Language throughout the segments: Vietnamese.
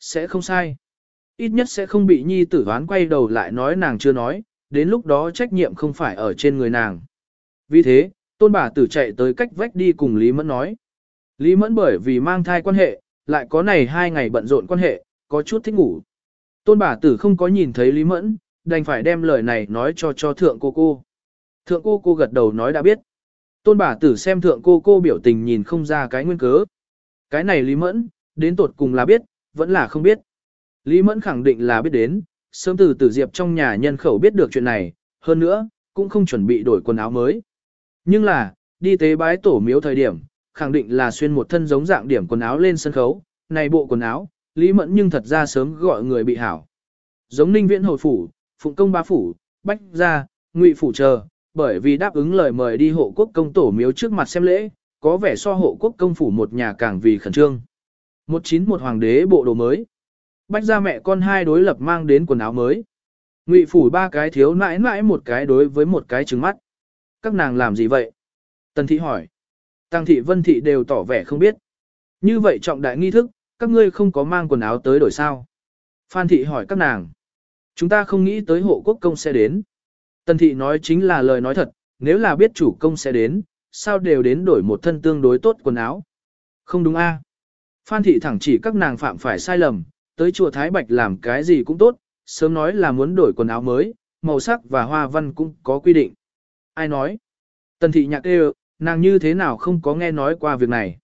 sẽ không sai. Ít nhất sẽ không bị nhi tử đoán quay đầu lại nói nàng chưa nói, đến lúc đó trách nhiệm không phải ở trên người nàng. Vì thế, tôn bà tử chạy tới cách vách đi cùng Lý Mẫn nói. Lý Mẫn bởi vì mang thai quan hệ, lại có này hai ngày bận rộn quan hệ, có chút thích ngủ. Tôn bà tử không có nhìn thấy Lý Mẫn, đành phải đem lời này nói cho cho thượng cô cô. Thượng cô cô gật đầu nói đã biết. Tôn bà tử xem thượng cô cô biểu tình nhìn không ra cái nguyên cớ. Cái này Lý Mẫn, đến tột cùng là biết, vẫn là không biết. Lý Mẫn khẳng định là biết đến, sớm từ tử diệp trong nhà nhân khẩu biết được chuyện này, hơn nữa, cũng không chuẩn bị đổi quần áo mới. Nhưng là, đi tế bái tổ miếu thời điểm, khẳng định là xuyên một thân giống dạng điểm quần áo lên sân khấu, này bộ quần áo, Lý Mẫn nhưng thật ra sớm gọi người bị hảo. Giống Ninh Viễn Hồi Phủ, Phụng Công Ba Phủ, Bách Gia, Ngụy Phủ chờ, bởi vì đáp ứng lời mời đi hộ quốc công tổ miếu trước mặt xem lễ, có vẻ so hộ quốc công phủ một nhà càng vì khẩn trương. Một chín một hoàng đế bộ đồ mới. Bách Gia mẹ con hai đối lập mang đến quần áo mới. Ngụy Phủ ba cái thiếu nãi nãi một cái đối với một cái trứng mắt. Các nàng làm gì vậy? Tần Thị hỏi. Tăng Thị Vân Thị đều tỏ vẻ không biết. Như vậy trọng đại nghi thức, các ngươi không có mang quần áo tới đổi sao. Phan thị hỏi các nàng. Chúng ta không nghĩ tới hộ quốc công sẽ đến. Tần thị nói chính là lời nói thật, nếu là biết chủ công sẽ đến, sao đều đến đổi một thân tương đối tốt quần áo. Không đúng a? Phan thị thẳng chỉ các nàng phạm phải sai lầm, tới chùa Thái Bạch làm cái gì cũng tốt, sớm nói là muốn đổi quần áo mới, màu sắc và hoa văn cũng có quy định. Ai nói? Tần thị nhạc đều, nàng như thế nào không có nghe nói qua việc này.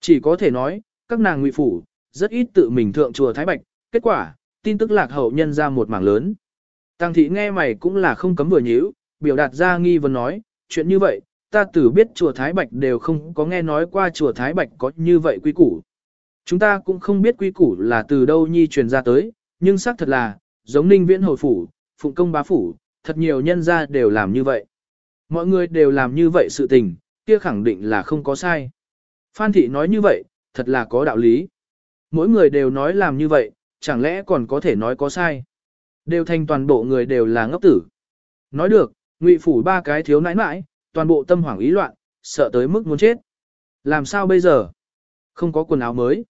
Chỉ có thể nói, các nàng ngụy phủ, rất ít tự mình thượng chùa Thái Bạch, kết quả, tin tức lạc hậu nhân ra một mảng lớn. Tăng thị nghe mày cũng là không cấm vừa nhíu, biểu đạt ra nghi vấn nói, chuyện như vậy, ta tử biết chùa Thái Bạch đều không có nghe nói qua chùa Thái Bạch có như vậy quy củ. Chúng ta cũng không biết quy củ là từ đâu nhi truyền ra tới, nhưng xác thật là, giống ninh viễn hồi phủ, phụng công bá phủ, thật nhiều nhân gia đều làm như vậy. Mọi người đều làm như vậy sự tình, kia khẳng định là không có sai. Phan thị nói như vậy, thật là có đạo lý. Mỗi người đều nói làm như vậy, chẳng lẽ còn có thể nói có sai. Đều thành toàn bộ người đều là ngốc tử. Nói được, ngụy phủ ba cái thiếu nãi nãi, toàn bộ tâm hoảng ý loạn, sợ tới mức muốn chết. Làm sao bây giờ? Không có quần áo mới.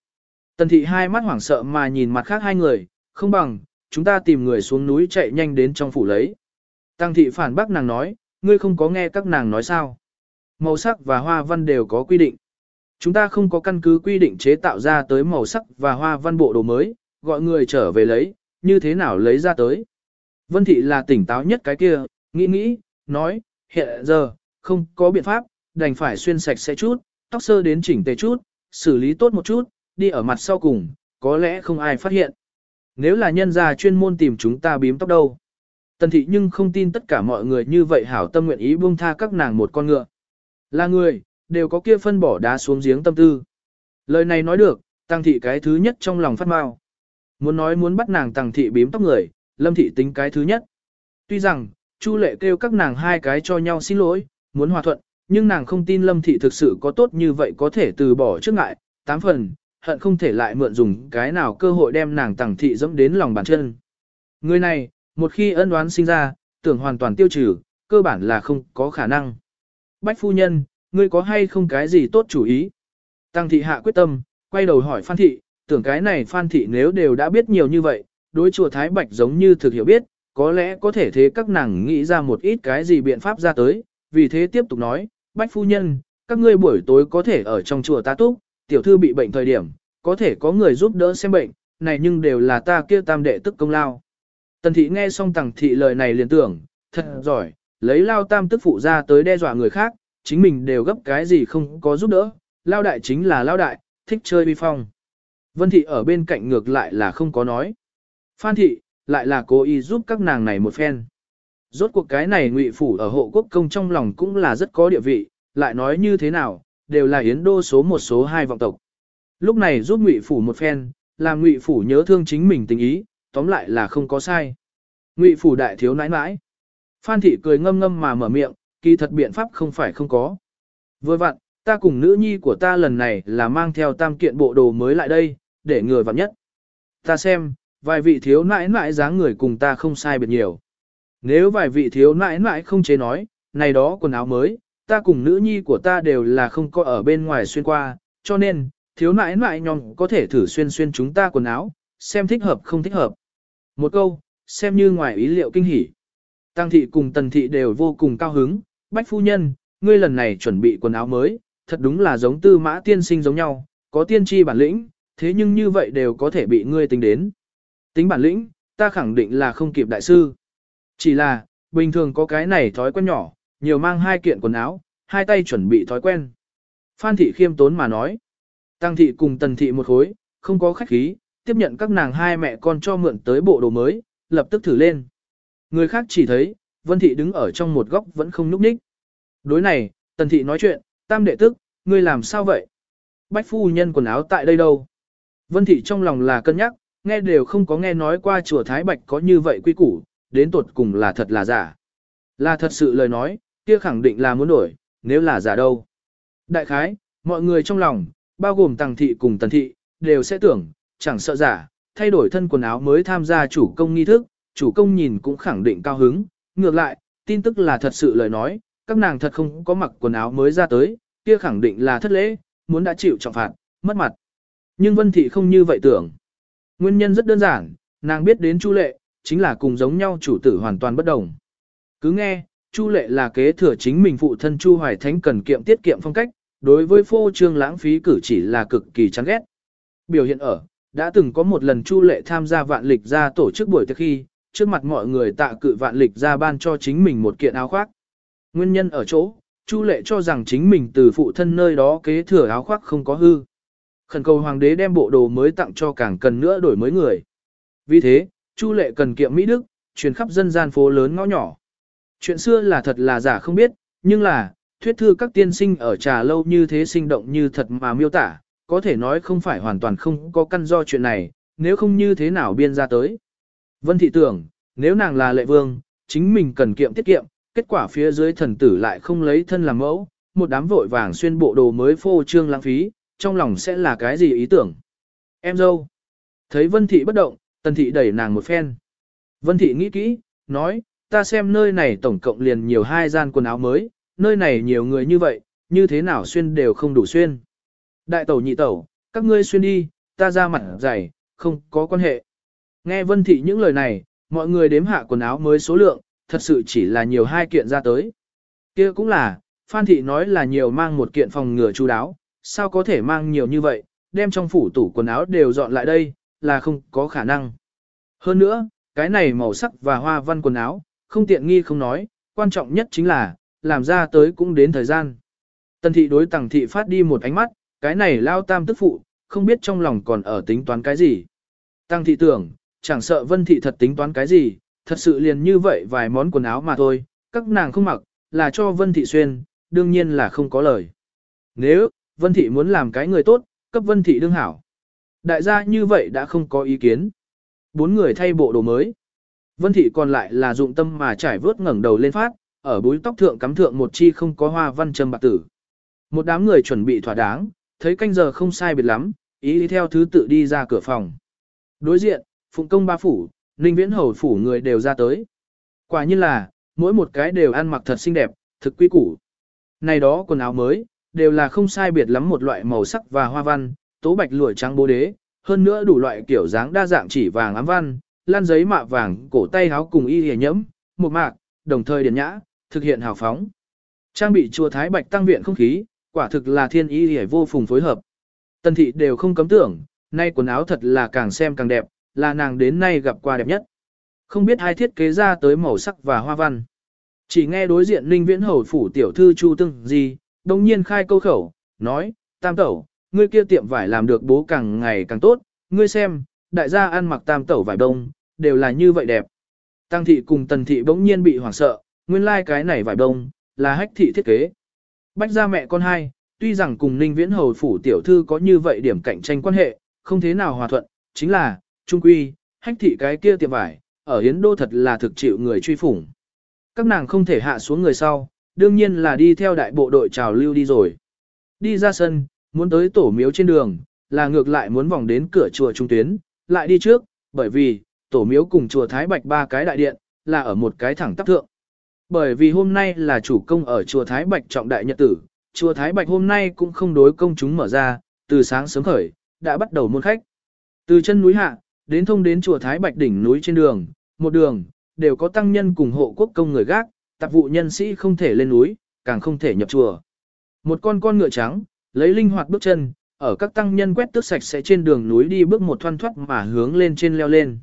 Tần thị hai mắt hoảng sợ mà nhìn mặt khác hai người, không bằng, chúng ta tìm người xuống núi chạy nhanh đến trong phủ lấy. Tăng thị phản bác nàng nói, ngươi không có nghe các nàng nói sao. Màu sắc và hoa văn đều có quy định. Chúng ta không có căn cứ quy định chế tạo ra tới màu sắc và hoa văn bộ đồ mới, gọi người trở về lấy, như thế nào lấy ra tới. Vân Thị là tỉnh táo nhất cái kia, nghĩ nghĩ, nói, hiện giờ, không có biện pháp, đành phải xuyên sạch sẽ chút, tóc sơ đến chỉnh tề chút, xử lý tốt một chút, đi ở mặt sau cùng, có lẽ không ai phát hiện. Nếu là nhân gia chuyên môn tìm chúng ta bím tóc đâu. Tần thị nhưng không tin tất cả mọi người như vậy hảo tâm nguyện ý buông tha các nàng một con ngựa. Là người, đều có kia phân bỏ đá xuống giếng tâm tư. Lời này nói được, tăng thị cái thứ nhất trong lòng phát mau. Muốn nói muốn bắt nàng tăng thị bím tóc người, lâm thị tính cái thứ nhất. Tuy rằng, Chu lệ kêu các nàng hai cái cho nhau xin lỗi, muốn hòa thuận, nhưng nàng không tin lâm thị thực sự có tốt như vậy có thể từ bỏ trước ngại, tám phần, hận không thể lại mượn dùng cái nào cơ hội đem nàng tăng thị dẫm đến lòng bàn chân. Người này, một khi ân đoán sinh ra, tưởng hoàn toàn tiêu trừ, cơ bản là không có khả năng. Bách phu nhân, ngươi có hay không cái gì tốt chủ ý? Tăng thị hạ quyết tâm, quay đầu hỏi Phan thị, tưởng cái này Phan thị nếu đều đã biết nhiều như vậy, đối chùa Thái Bạch giống như thực hiểu biết, có lẽ có thể thế các nàng nghĩ ra một ít cái gì biện pháp ra tới, vì thế tiếp tục nói, Bách phu nhân, các ngươi buổi tối có thể ở trong chùa ta túc, tiểu thư bị bệnh thời điểm, có thể có người giúp đỡ xem bệnh, này nhưng đều là ta kia tam đệ tức công lao. Tần thị nghe xong tằng thị lời này liền tưởng, thật giỏi, lấy lao tam tức phụ ra tới đe dọa người khác, chính mình đều gấp cái gì không có giúp đỡ, lao đại chính là lao đại, thích chơi bi phong. Vân thị ở bên cạnh ngược lại là không có nói. Phan thị, lại là cố ý giúp các nàng này một phen. Rốt cuộc cái này ngụy phủ ở hộ quốc công trong lòng cũng là rất có địa vị, lại nói như thế nào, đều là yến đô số một số hai vọng tộc. Lúc này giúp ngụy phủ một phen, làm ngụy phủ nhớ thương chính mình tình ý, tóm lại là không có sai. Ngụy phủ đại thiếu nãi nãi. Phan thị cười ngâm ngâm mà mở miệng, kỳ thật biện pháp không phải không có. Vừa vặn, ta cùng nữ nhi của ta lần này là mang theo tam kiện bộ đồ mới lại đây, để người vặn nhất. Ta xem, vài vị thiếu nãi nãi dáng người cùng ta không sai biệt nhiều. Nếu vài vị thiếu nãi nãi không chế nói, này đó quần áo mới, ta cùng nữ nhi của ta đều là không có ở bên ngoài xuyên qua, cho nên, thiếu nãi nãi nhóm có thể thử xuyên xuyên chúng ta quần áo, xem thích hợp không thích hợp. Một câu, xem như ngoài ý liệu kinh hỉ. Tăng thị cùng tần thị đều vô cùng cao hứng, bách phu nhân, ngươi lần này chuẩn bị quần áo mới, thật đúng là giống tư mã tiên sinh giống nhau, có tiên tri bản lĩnh, thế nhưng như vậy đều có thể bị ngươi tính đến. Tính bản lĩnh, ta khẳng định là không kịp đại sư. Chỉ là, bình thường có cái này thói quen nhỏ, nhiều mang hai kiện quần áo, hai tay chuẩn bị thói quen. Phan thị khiêm tốn mà nói. Tăng thị cùng tần thị một khối, không có khách khí, tiếp nhận các nàng hai mẹ con cho mượn tới bộ đồ mới, lập tức thử lên. Người khác chỉ thấy, Vân thị đứng ở trong một góc vẫn không núp ních. Đối này, tần thị nói chuyện, tam đệ tức, ngươi làm sao vậy? Bách phu nhân quần áo tại đây đâu? Vân thị trong lòng là cân nhắc, nghe đều không có nghe nói qua chùa Thái Bạch có như vậy quy củ, đến tột cùng là thật là giả. Là thật sự lời nói, kia khẳng định là muốn đổi, nếu là giả đâu. Đại khái, mọi người trong lòng, bao gồm tàng thị cùng tần thị, đều sẽ tưởng, chẳng sợ giả, thay đổi thân quần áo mới tham gia chủ công nghi thức, chủ công nhìn cũng khẳng định cao hứng. Ngược lại, tin tức là thật sự lời nói, các nàng thật không có mặc quần áo mới ra tới, kia khẳng định là thất lễ, muốn đã chịu trọng phạt, mất mặt. Nhưng Vân Thị không như vậy tưởng. Nguyên nhân rất đơn giản, nàng biết đến Chu Lệ, chính là cùng giống nhau chủ tử hoàn toàn bất đồng. Cứ nghe, Chu Lệ là kế thừa chính mình phụ thân Chu Hoài Thánh cần kiệm tiết kiệm phong cách, đối với phô trương lãng phí cử chỉ là cực kỳ chán ghét. Biểu hiện ở, đã từng có một lần Chu Lệ tham gia vạn lịch ra tổ chức buổi tiệc khi, trước mặt mọi người tạ cự vạn lịch ra ban cho chính mình một kiện áo khoác. Nguyên nhân ở chỗ, Chu Lệ cho rằng chính mình từ phụ thân nơi đó kế thừa áo khoác không có hư. Khẩn cầu hoàng đế đem bộ đồ mới tặng cho càng cần nữa đổi mới người. Vì thế, Chu Lệ cần kiệm Mỹ Đức, truyền khắp dân gian phố lớn ngõ nhỏ. Chuyện xưa là thật là giả không biết, nhưng là, thuyết thư các tiên sinh ở trà lâu như thế sinh động như thật mà miêu tả, có thể nói không phải hoàn toàn không có căn do chuyện này, nếu không như thế nào biên ra tới. Vân thị tưởng, nếu nàng là lệ vương, chính mình cần kiệm tiết kiệm, kết quả phía dưới thần tử lại không lấy thân làm mẫu, một đám vội vàng xuyên bộ đồ mới phô trương lãng phí, trong lòng sẽ là cái gì ý tưởng. Em dâu. Thấy Vân thị bất động, Tần thị đẩy nàng một phen. Vân thị nghĩ kỹ, nói, ta xem nơi này tổng cộng liền nhiều hai gian quần áo mới, nơi này nhiều người như vậy, như thế nào xuyên đều không đủ xuyên. Đại tẩu nhị tẩu, các ngươi xuyên đi, ta ra mặt dày, không có quan hệ. Nghe Vân thị những lời này, mọi người đếm hạ quần áo mới số lượng, thật sự chỉ là nhiều hai kiện ra tới. kia cũng là, Phan thị nói là nhiều mang một kiện phòng ngừa chú đáo, sao có thể mang nhiều như vậy, đem trong phủ tủ quần áo đều dọn lại đây, là không có khả năng. Hơn nữa, cái này màu sắc và hoa văn quần áo, không tiện nghi không nói, quan trọng nhất chính là, làm ra tới cũng đến thời gian. Tần thị đối tàng thị phát đi một ánh mắt, cái này lao tam tức phụ, không biết trong lòng còn ở tính toán cái gì. Tăng thị tưởng, chẳng sợ vân thị thật tính toán cái gì, thật sự liền như vậy vài món quần áo mà thôi, các nàng không mặc, là cho vân thị xuyên, đương nhiên là không có lời. Nếu, vân thị muốn làm cái người tốt, cấp vân thị đương hảo. Đại gia như vậy đã không có ý kiến. Bốn người thay bộ đồ mới. Vân thị còn lại là dụng tâm mà trải vớt ngẩng đầu lên phát, ở búi tóc thượng cắm thượng một chi không có hoa văn châm bạc tử. Một đám người chuẩn bị thỏa đáng, thấy canh giờ không sai biệt lắm, ý đi theo thứ tự đi ra cửa phòng. Đối diện, Phụng Công Ba Phủ, Ninh Viễn Hầu Phủ người đều ra tới. Quả nhiên là, mỗi một cái đều ăn mặc thật xinh đẹp, thực quy củ. Này đó quần áo mới, đều là không sai biệt lắm một loại màu sắc và hoa văn, tố bạch lụa trắng bố đế, hơn nữa đủ loại kiểu dáng đa dạng chỉ vàng ám văn, lan giấy mạ vàng, cổ tay áo cùng y hề nhẫm, một mạc, đồng thời điển nhã, thực hiện hào phóng. Trang bị chùa Thái Bạch tăng viện không khí, quả thực là thiên y hề vô phùng phối hợp. Tần thị đều không cấm tưởng, nay quần áo thật là càng xem càng đẹp, là nàng đến nay gặp qua đẹp nhất. Không biết hai thiết kế ra tới màu sắc và hoa văn. Chỉ nghe đối diện Linh Viễn Hầu phủ tiểu thư Chu Tưng gì, đồng nhiên khai câu khẩu, nói, tam tẩu, ngươi kia tiệm vải làm được bố càng ngày càng tốt, ngươi xem, đại gia ăn mặc tam tẩu vải đông, đều là như vậy đẹp. Tăng thị cùng tần thị bỗng nhiên bị hoảng sợ, nguyên lai like cái này vải đông, là hách thị thiết kế. Bách ra mẹ con hai, tuy rằng cùng ninh viễn hầu phủ tiểu thư có như vậy điểm cạnh tranh quan hệ, không thế nào hòa thuận, chính là, trung quy, hách thị cái kia tiệm vải, ở hiến đô thật là thực chịu người truy phủng. Các nàng không thể hạ xuống người sau, đương nhiên là đi theo đại bộ đội trào lưu đi rồi. Đi ra sân, muốn tới tổ miếu trên đường, là ngược lại muốn vòng đến cửa chùa trung tuyến, lại đi trước, bởi vì, tổ miếu cùng chùa Thái Bạch ba cái đại điện, là ở một cái thẳng tắp thượng. Bởi vì hôm nay là chủ công ở chùa Thái Bạch trọng đại nhật tử, chùa Thái Bạch hôm nay cũng không đối công chúng mở ra, từ sáng sớm khởi, đã bắt đầu môn khách. Từ chân núi hạ, đến thông đến chùa Thái Bạch đỉnh núi trên đường, một đường, đều có tăng nhân cùng hộ quốc công người gác, tạp vụ nhân sĩ không thể lên núi, càng không thể nhập chùa. Một con con ngựa trắng, lấy linh hoạt bước chân, ở các tăng nhân quét tước sạch sẽ trên đường núi đi bước một thoăn thoắt mà hướng lên trên leo lên.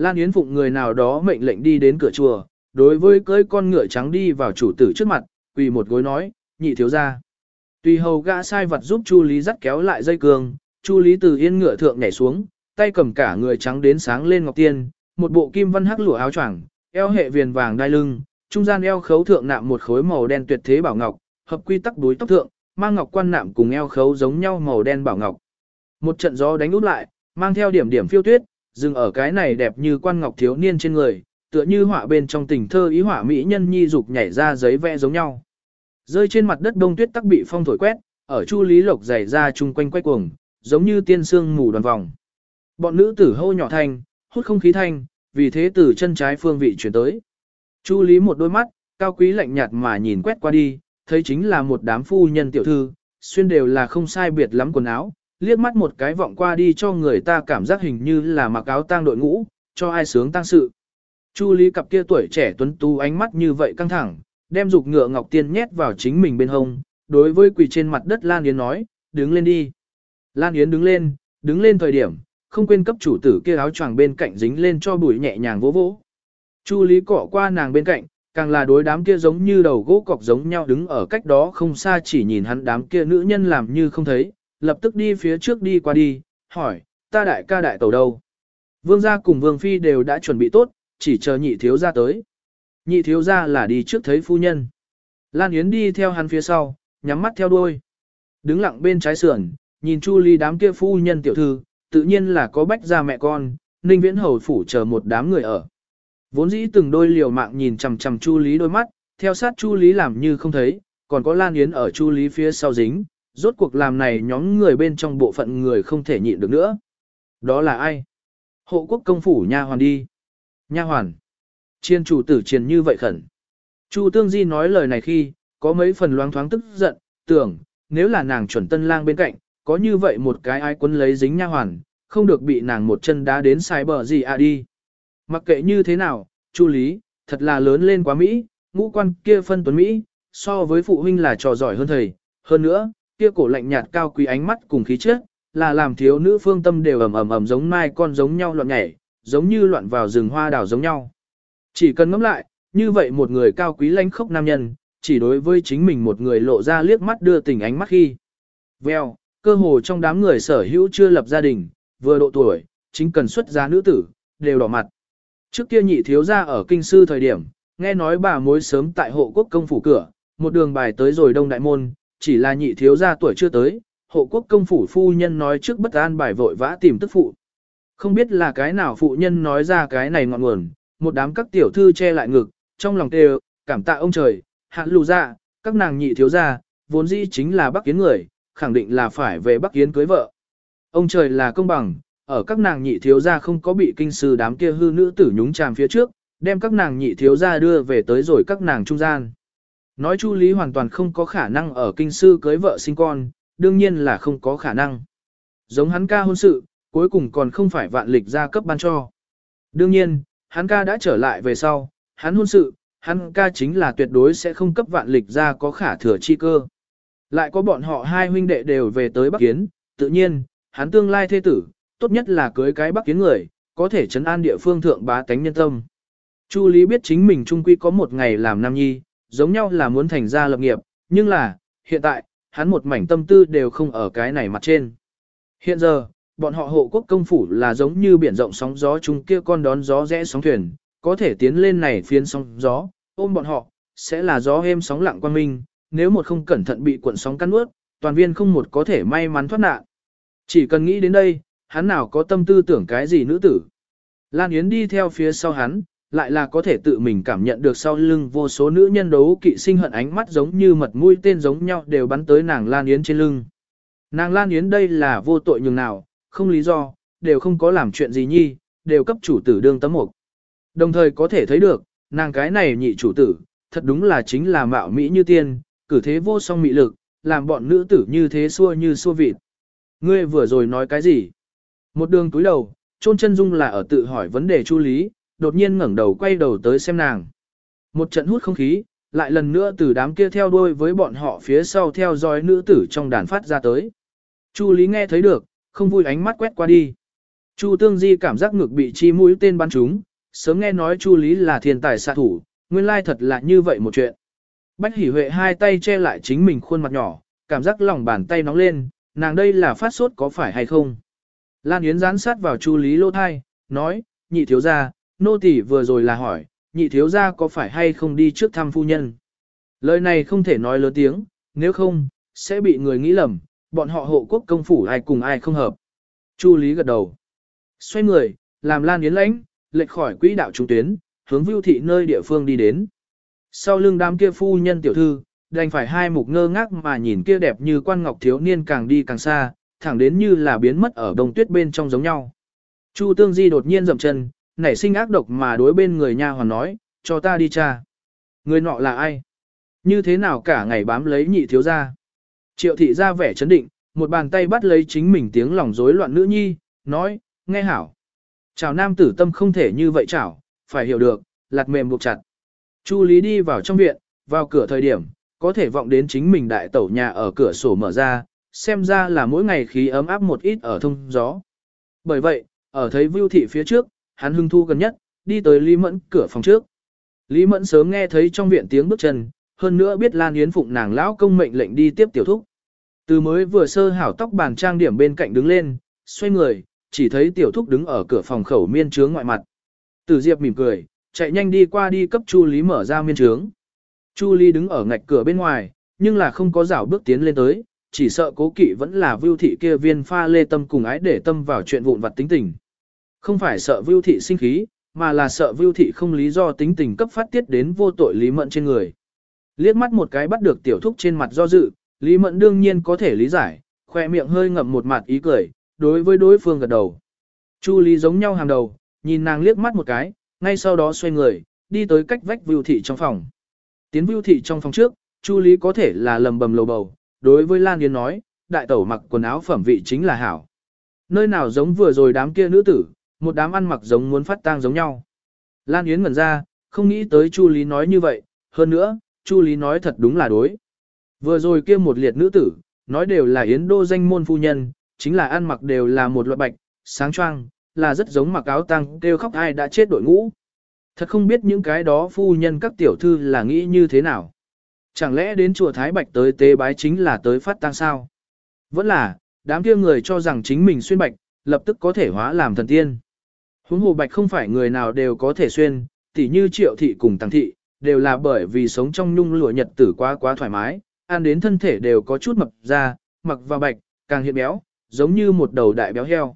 Lan Yến phụng người nào đó mệnh lệnh đi đến cửa chùa, đối với cưới con ngựa trắng đi vào chủ tử trước mặt, quỳ một gối nói, nhị thiếu ra. Tùy hầu gã sai vật giúp Chu Lý dắt kéo lại dây cương, Chu Lý từ yên ngựa thượng nhảy xuống, tay cầm cả người trắng đến sáng lên ngọc tiên, một bộ kim văn hắc lụa áo choàng, eo hệ viền vàng đai lưng, trung gian eo khấu thượng nạm một khối màu đen tuyệt thế bảo ngọc, hợp quy tắc đuôi tóc thượng, mang ngọc quan nạm cùng eo khấu giống nhau màu đen bảo ngọc. Một trận gió đánh út lại, mang theo điểm điểm phiêu tuyết, dừng ở cái này đẹp như quan ngọc thiếu niên trên người, tựa như họa bên trong tình thơ ý họa mỹ nhân nhi dục nhảy ra giấy vẽ giống nhau. Rơi trên mặt đất đông tuyết tắc bị phong thổi quét, ở chu lý lộc dày ra chung quanh quay cuồng, giống như tiên sương mù đoàn vòng. Bọn nữ tử hô nhỏ thanh, hút không khí thanh, vì thế từ chân trái phương vị chuyển tới. Chu lý một đôi mắt, cao quý lạnh nhạt mà nhìn quét qua đi, thấy chính là một đám phu nhân tiểu thư, xuyên đều là không sai biệt lắm quần áo, liếc mắt một cái vọng qua đi cho người ta cảm giác hình như là mặc áo tang đội ngũ, cho ai sướng tang sự. Chu Lý cặp kia tuổi trẻ tuấn tú ánh mắt như vậy căng thẳng, đem dục ngựa ngọc tiên nhét vào chính mình bên hông, đối với quỳ trên mặt đất Lan Yến nói, đứng lên đi. Lan Yến đứng lên, đứng lên thời điểm, không quên cấp chủ tử kia áo choàng bên cạnh dính lên cho bụi nhẹ nhàng vỗ vỗ. Chu Lý cọ qua nàng bên cạnh, càng là đối đám kia giống như đầu gỗ cọc giống nhau đứng ở cách đó không xa chỉ nhìn hắn đám kia nữ nhân làm như không thấy, lập tức đi phía trước đi qua đi, hỏi, ta đại ca đại tàu đâu? Vương gia cùng vương phi đều đã chuẩn bị tốt, chỉ chờ nhị thiếu gia tới. Nhị thiếu gia là đi trước thấy phu nhân. Lan Yến đi theo hắn phía sau, nhắm mắt theo đuôi. Đứng lặng bên trái sườn, nhìn Chu Ly đám kia phu nhân tiểu thư, tự nhiên là có bách gia mẹ con, Ninh Viễn Hầu phủ chờ một đám người ở. Vốn dĩ từng đôi liều mạng nhìn chằm chằm Chu Lý đôi mắt, theo sát Chu Lý làm như không thấy, còn có Lan Yến ở Chu Lý phía sau dính, rốt cuộc làm này nhóm người bên trong bộ phận người không thể nhịn được nữa. Đó là ai? Hộ quốc công phủ nha hoàn đi. Nha hoàn. Chiên chủ tử chiền như vậy khẩn. Chu Tương Di nói lời này khi, có mấy phần loáng thoáng tức giận, tưởng, nếu là nàng chuẩn tân lang bên cạnh, có như vậy một cái ai quấn lấy dính nha hoàn, không được bị nàng một chân đá đến sai bờ gì à đi. Mặc kệ như thế nào, Chu Lý, thật là lớn lên quá Mỹ, ngũ quan kia phân tuấn Mỹ, so với phụ huynh là trò giỏi hơn thầy. Hơn nữa, kia cổ lạnh nhạt cao quý ánh mắt cùng khí chất, là làm thiếu nữ phương tâm đều ầm ầm ầm giống mai con giống nhau loạn nhảy, giống như loạn vào rừng hoa đào giống nhau. Chỉ cần ngẫm lại, như vậy một người cao quý lãnh khốc nam nhân, chỉ đối với chính mình một người lộ ra liếc mắt đưa tình ánh mắt khi. Vèo, cơ hồ trong đám người sở hữu chưa lập gia đình, vừa độ tuổi, chính cần xuất giá nữ tử, đều đỏ mặt. Trước kia nhị thiếu gia ở kinh sư thời điểm, nghe nói bà mối sớm tại hộ quốc công phủ cửa, một đường bài tới rồi đông đại môn, chỉ là nhị thiếu gia tuổi chưa tới, hộ quốc công phủ phu nhân nói trước bất an bài vội vã tìm tức phụ. Không biết là cái nào phụ nhân nói ra cái này ngọn nguồn, một đám các tiểu thư che lại ngực, trong lòng tê cảm tạ ông trời, hạ lù ra, các nàng nhị thiếu gia vốn dĩ chính là bắc kiến người, khẳng định là phải về bắc kiến cưới vợ. Ông trời là công bằng, ở các nàng nhị thiếu gia không có bị kinh sư đám kia hư nữ tử nhúng chàm phía trước, đem các nàng nhị thiếu gia đưa về tới rồi các nàng trung gian. Nói Chu Lý hoàn toàn không có khả năng ở kinh sư cưới vợ sinh con, đương nhiên là không có khả năng. Giống hắn ca hôn sự, cuối cùng còn không phải vạn lịch gia cấp ban cho. Đương nhiên, hắn ca đã trở lại về sau, hắn hôn sự, hắn ca chính là tuyệt đối sẽ không cấp vạn lịch gia có khả thừa chi cơ. Lại có bọn họ hai huynh đệ đều về tới Bắc Kiến, tự nhiên, hắn tương lai thế tử, tốt nhất là cưới cái Bắc Kiến người, có thể chấn an địa phương thượng bá tánh nhân tâm. Chu Lý biết chính mình trung quy có một ngày làm nam nhi, giống nhau là muốn thành gia lập nghiệp, nhưng là, hiện tại, hắn một mảnh tâm tư đều không ở cái này mặt trên. Hiện giờ, bọn họ hộ quốc công phủ là giống như biển rộng sóng gió chung kia con đón gió rẽ sóng thuyền, có thể tiến lên này phiến sóng gió, ôm bọn họ, sẽ là gió êm sóng lặng quan minh, nếu một không cẩn thận bị cuộn sóng cắn ướt, toàn viên không một có thể may mắn thoát nạn. Chỉ cần nghĩ đến đây, hắn nào có tâm tư tưởng cái gì nữ tử. Lan Yến đi theo phía sau hắn, lại là có thể tự mình cảm nhận được sau lưng vô số nữ nhân đấu kỵ sinh hận ánh mắt giống như mật mũi tên giống nhau đều bắn tới nàng Lan Yến trên lưng. Nàng Lan Yến đây là vô tội nhường nào, không lý do, đều không có làm chuyện gì nhi, đều cấp chủ tử đương tấm mục. Đồng thời có thể thấy được, nàng cái này nhị chủ tử, thật đúng là chính là mạo mỹ như tiên, cử thế vô song mị lực, làm bọn nữ tử như thế xua như xua vịt. Ngươi vừa rồi nói cái gì? Một đường túi đầu, Trôn chân dung là ở tự hỏi vấn đề Chu Lý, đột nhiên ngẩng đầu quay đầu tới xem nàng. Một trận hút không khí, lại lần nữa từ đám kia theo đuôi với bọn họ phía sau theo dõi nữ tử trong đàn phát ra tới. Chu Lý nghe thấy được, không vui ánh mắt quét qua đi. Chu Tương Di cảm giác ngực bị chi mũi tên bắn trúng, sớm nghe nói Chu Lý là thiên tài xạ thủ, nguyên lai thật là như vậy một chuyện. Bách Hỷ Huệ hai tay che lại chính mình khuôn mặt nhỏ, cảm giác lòng bàn tay nóng lên, nàng đây là phát sốt có phải hay không? Lan Yến dán sát vào Chu Lý lô thai, nói, nhị thiếu gia, nô tỳ vừa rồi là hỏi, nhị thiếu gia có phải hay không đi trước thăm phu nhân? Lời này không thể nói lớn tiếng, nếu không, sẽ bị người nghĩ lầm, bọn họ hộ quốc công phủ ai cùng ai không hợp. Chu Lý gật đầu. Xoay người, làm Lan Yến lãnh, lệch khỏi quỹ đạo trung tuyến, hướng vưu thị nơi địa phương đi đến. Sau lưng đám kia phu nhân tiểu thư, đành phải hai mục ngơ ngác mà nhìn kia đẹp như quan ngọc thiếu niên càng đi càng xa, thẳng đến như là biến mất ở đông tuyết bên trong giống nhau. Chu Tương Di đột nhiên dậm chân, nảy sinh ác độc mà đối bên người nha hoàn nói, cho ta đi cha. Người nọ là ai? Như thế nào cả ngày bám lấy nhị thiếu gia? Triệu thị ra vẻ chấn định, một bàn tay bắt lấy chính mình tiếng lòng rối loạn nữ nhi, nói, nghe hảo. Chào nam tử tâm không thể như vậy chảo, phải hiểu được, lạt mềm buộc chặt. Chu Lý đi vào trong viện, vào cửa thời điểm, có thể vọng đến chính mình đại tẩu nhà ở cửa sổ mở ra, xem ra là mỗi ngày khí ấm áp một ít ở thông gió. Bởi vậy, ở thấy Vưu Thị phía trước, hắn hưng thu gần nhất, đi tới Lý Mẫn cửa phòng trước. Lý Mẫn sớm nghe thấy trong viện tiếng bước chân, hơn nữa biết Lan Yến Phụng nàng lão công mệnh lệnh đi tiếp tiểu thúc. Từ mới vừa sơ hảo tóc bàn trang điểm bên cạnh đứng lên, xoay người, chỉ thấy tiểu thúc đứng ở cửa phòng khẩu miên trướng ngoại mặt. Từ Diệp mỉm cười, chạy nhanh đi qua đi cấp Chu Lý mở ra miên trướng. Chu Lý đứng ở ngạch cửa bên ngoài, nhưng là không có rảo bước tiến lên tới, chỉ sợ cố kỵ vẫn là vưu thị kia viên pha lê tâm cùng ái để tâm vào chuyện vụn vặt tính tình. Không phải sợ vưu thị sinh khí, mà là sợ vưu thị không lý do tính tình cấp phát tiết đến vô tội lý mận trên người. Liếc mắt một cái bắt được tiểu thúc trên mặt do dự, lý mận đương nhiên có thể lý giải, khoe miệng hơi ngậm một mặt ý cười, đối với đối phương gật đầu. Chu lý giống nhau hàng đầu, nhìn nàng liếc mắt một cái, ngay sau đó xoay người, đi tới cách vách vưu thị trong phòng. Tiến vưu thị trong phòng trước, Chu lý có thể là lầm bầm lầu bầu, đối với Lan Yến nói, đại tẩu mặc quần áo phẩm vị chính là hảo. Nơi nào giống vừa rồi đám kia nữ tử, một đám ăn mặc giống muốn phát tang giống nhau. Lan Yến ngẩn ra, không nghĩ tới Chu Lý nói như vậy, hơn nữa, Chu Lý nói thật đúng là đối. Vừa rồi kia một liệt nữ tử, nói đều là Yến đô danh môn phu nhân, chính là ăn mặc đều là một loại bạch, sáng choang, là rất giống mặc áo tăng kêu khóc ai đã chết đội ngũ. Thật không biết những cái đó phu nhân các tiểu thư là nghĩ như thế nào. Chẳng lẽ đến chùa Thái Bạch tới tế bái chính là tới phát tang sao? Vẫn là, đám kia người cho rằng chính mình xuyên bạch, lập tức có thể hóa làm thần tiên. Huống hồ bạch không phải người nào đều có thể xuyên, tỉ như triệu thị cùng tăng thị, đều là bởi vì sống trong nhung lụa nhật tử quá quá thoải mái, ăn đến thân thể đều có chút mập ra, mặc vào bạch, càng hiện béo, giống như một đầu đại béo heo.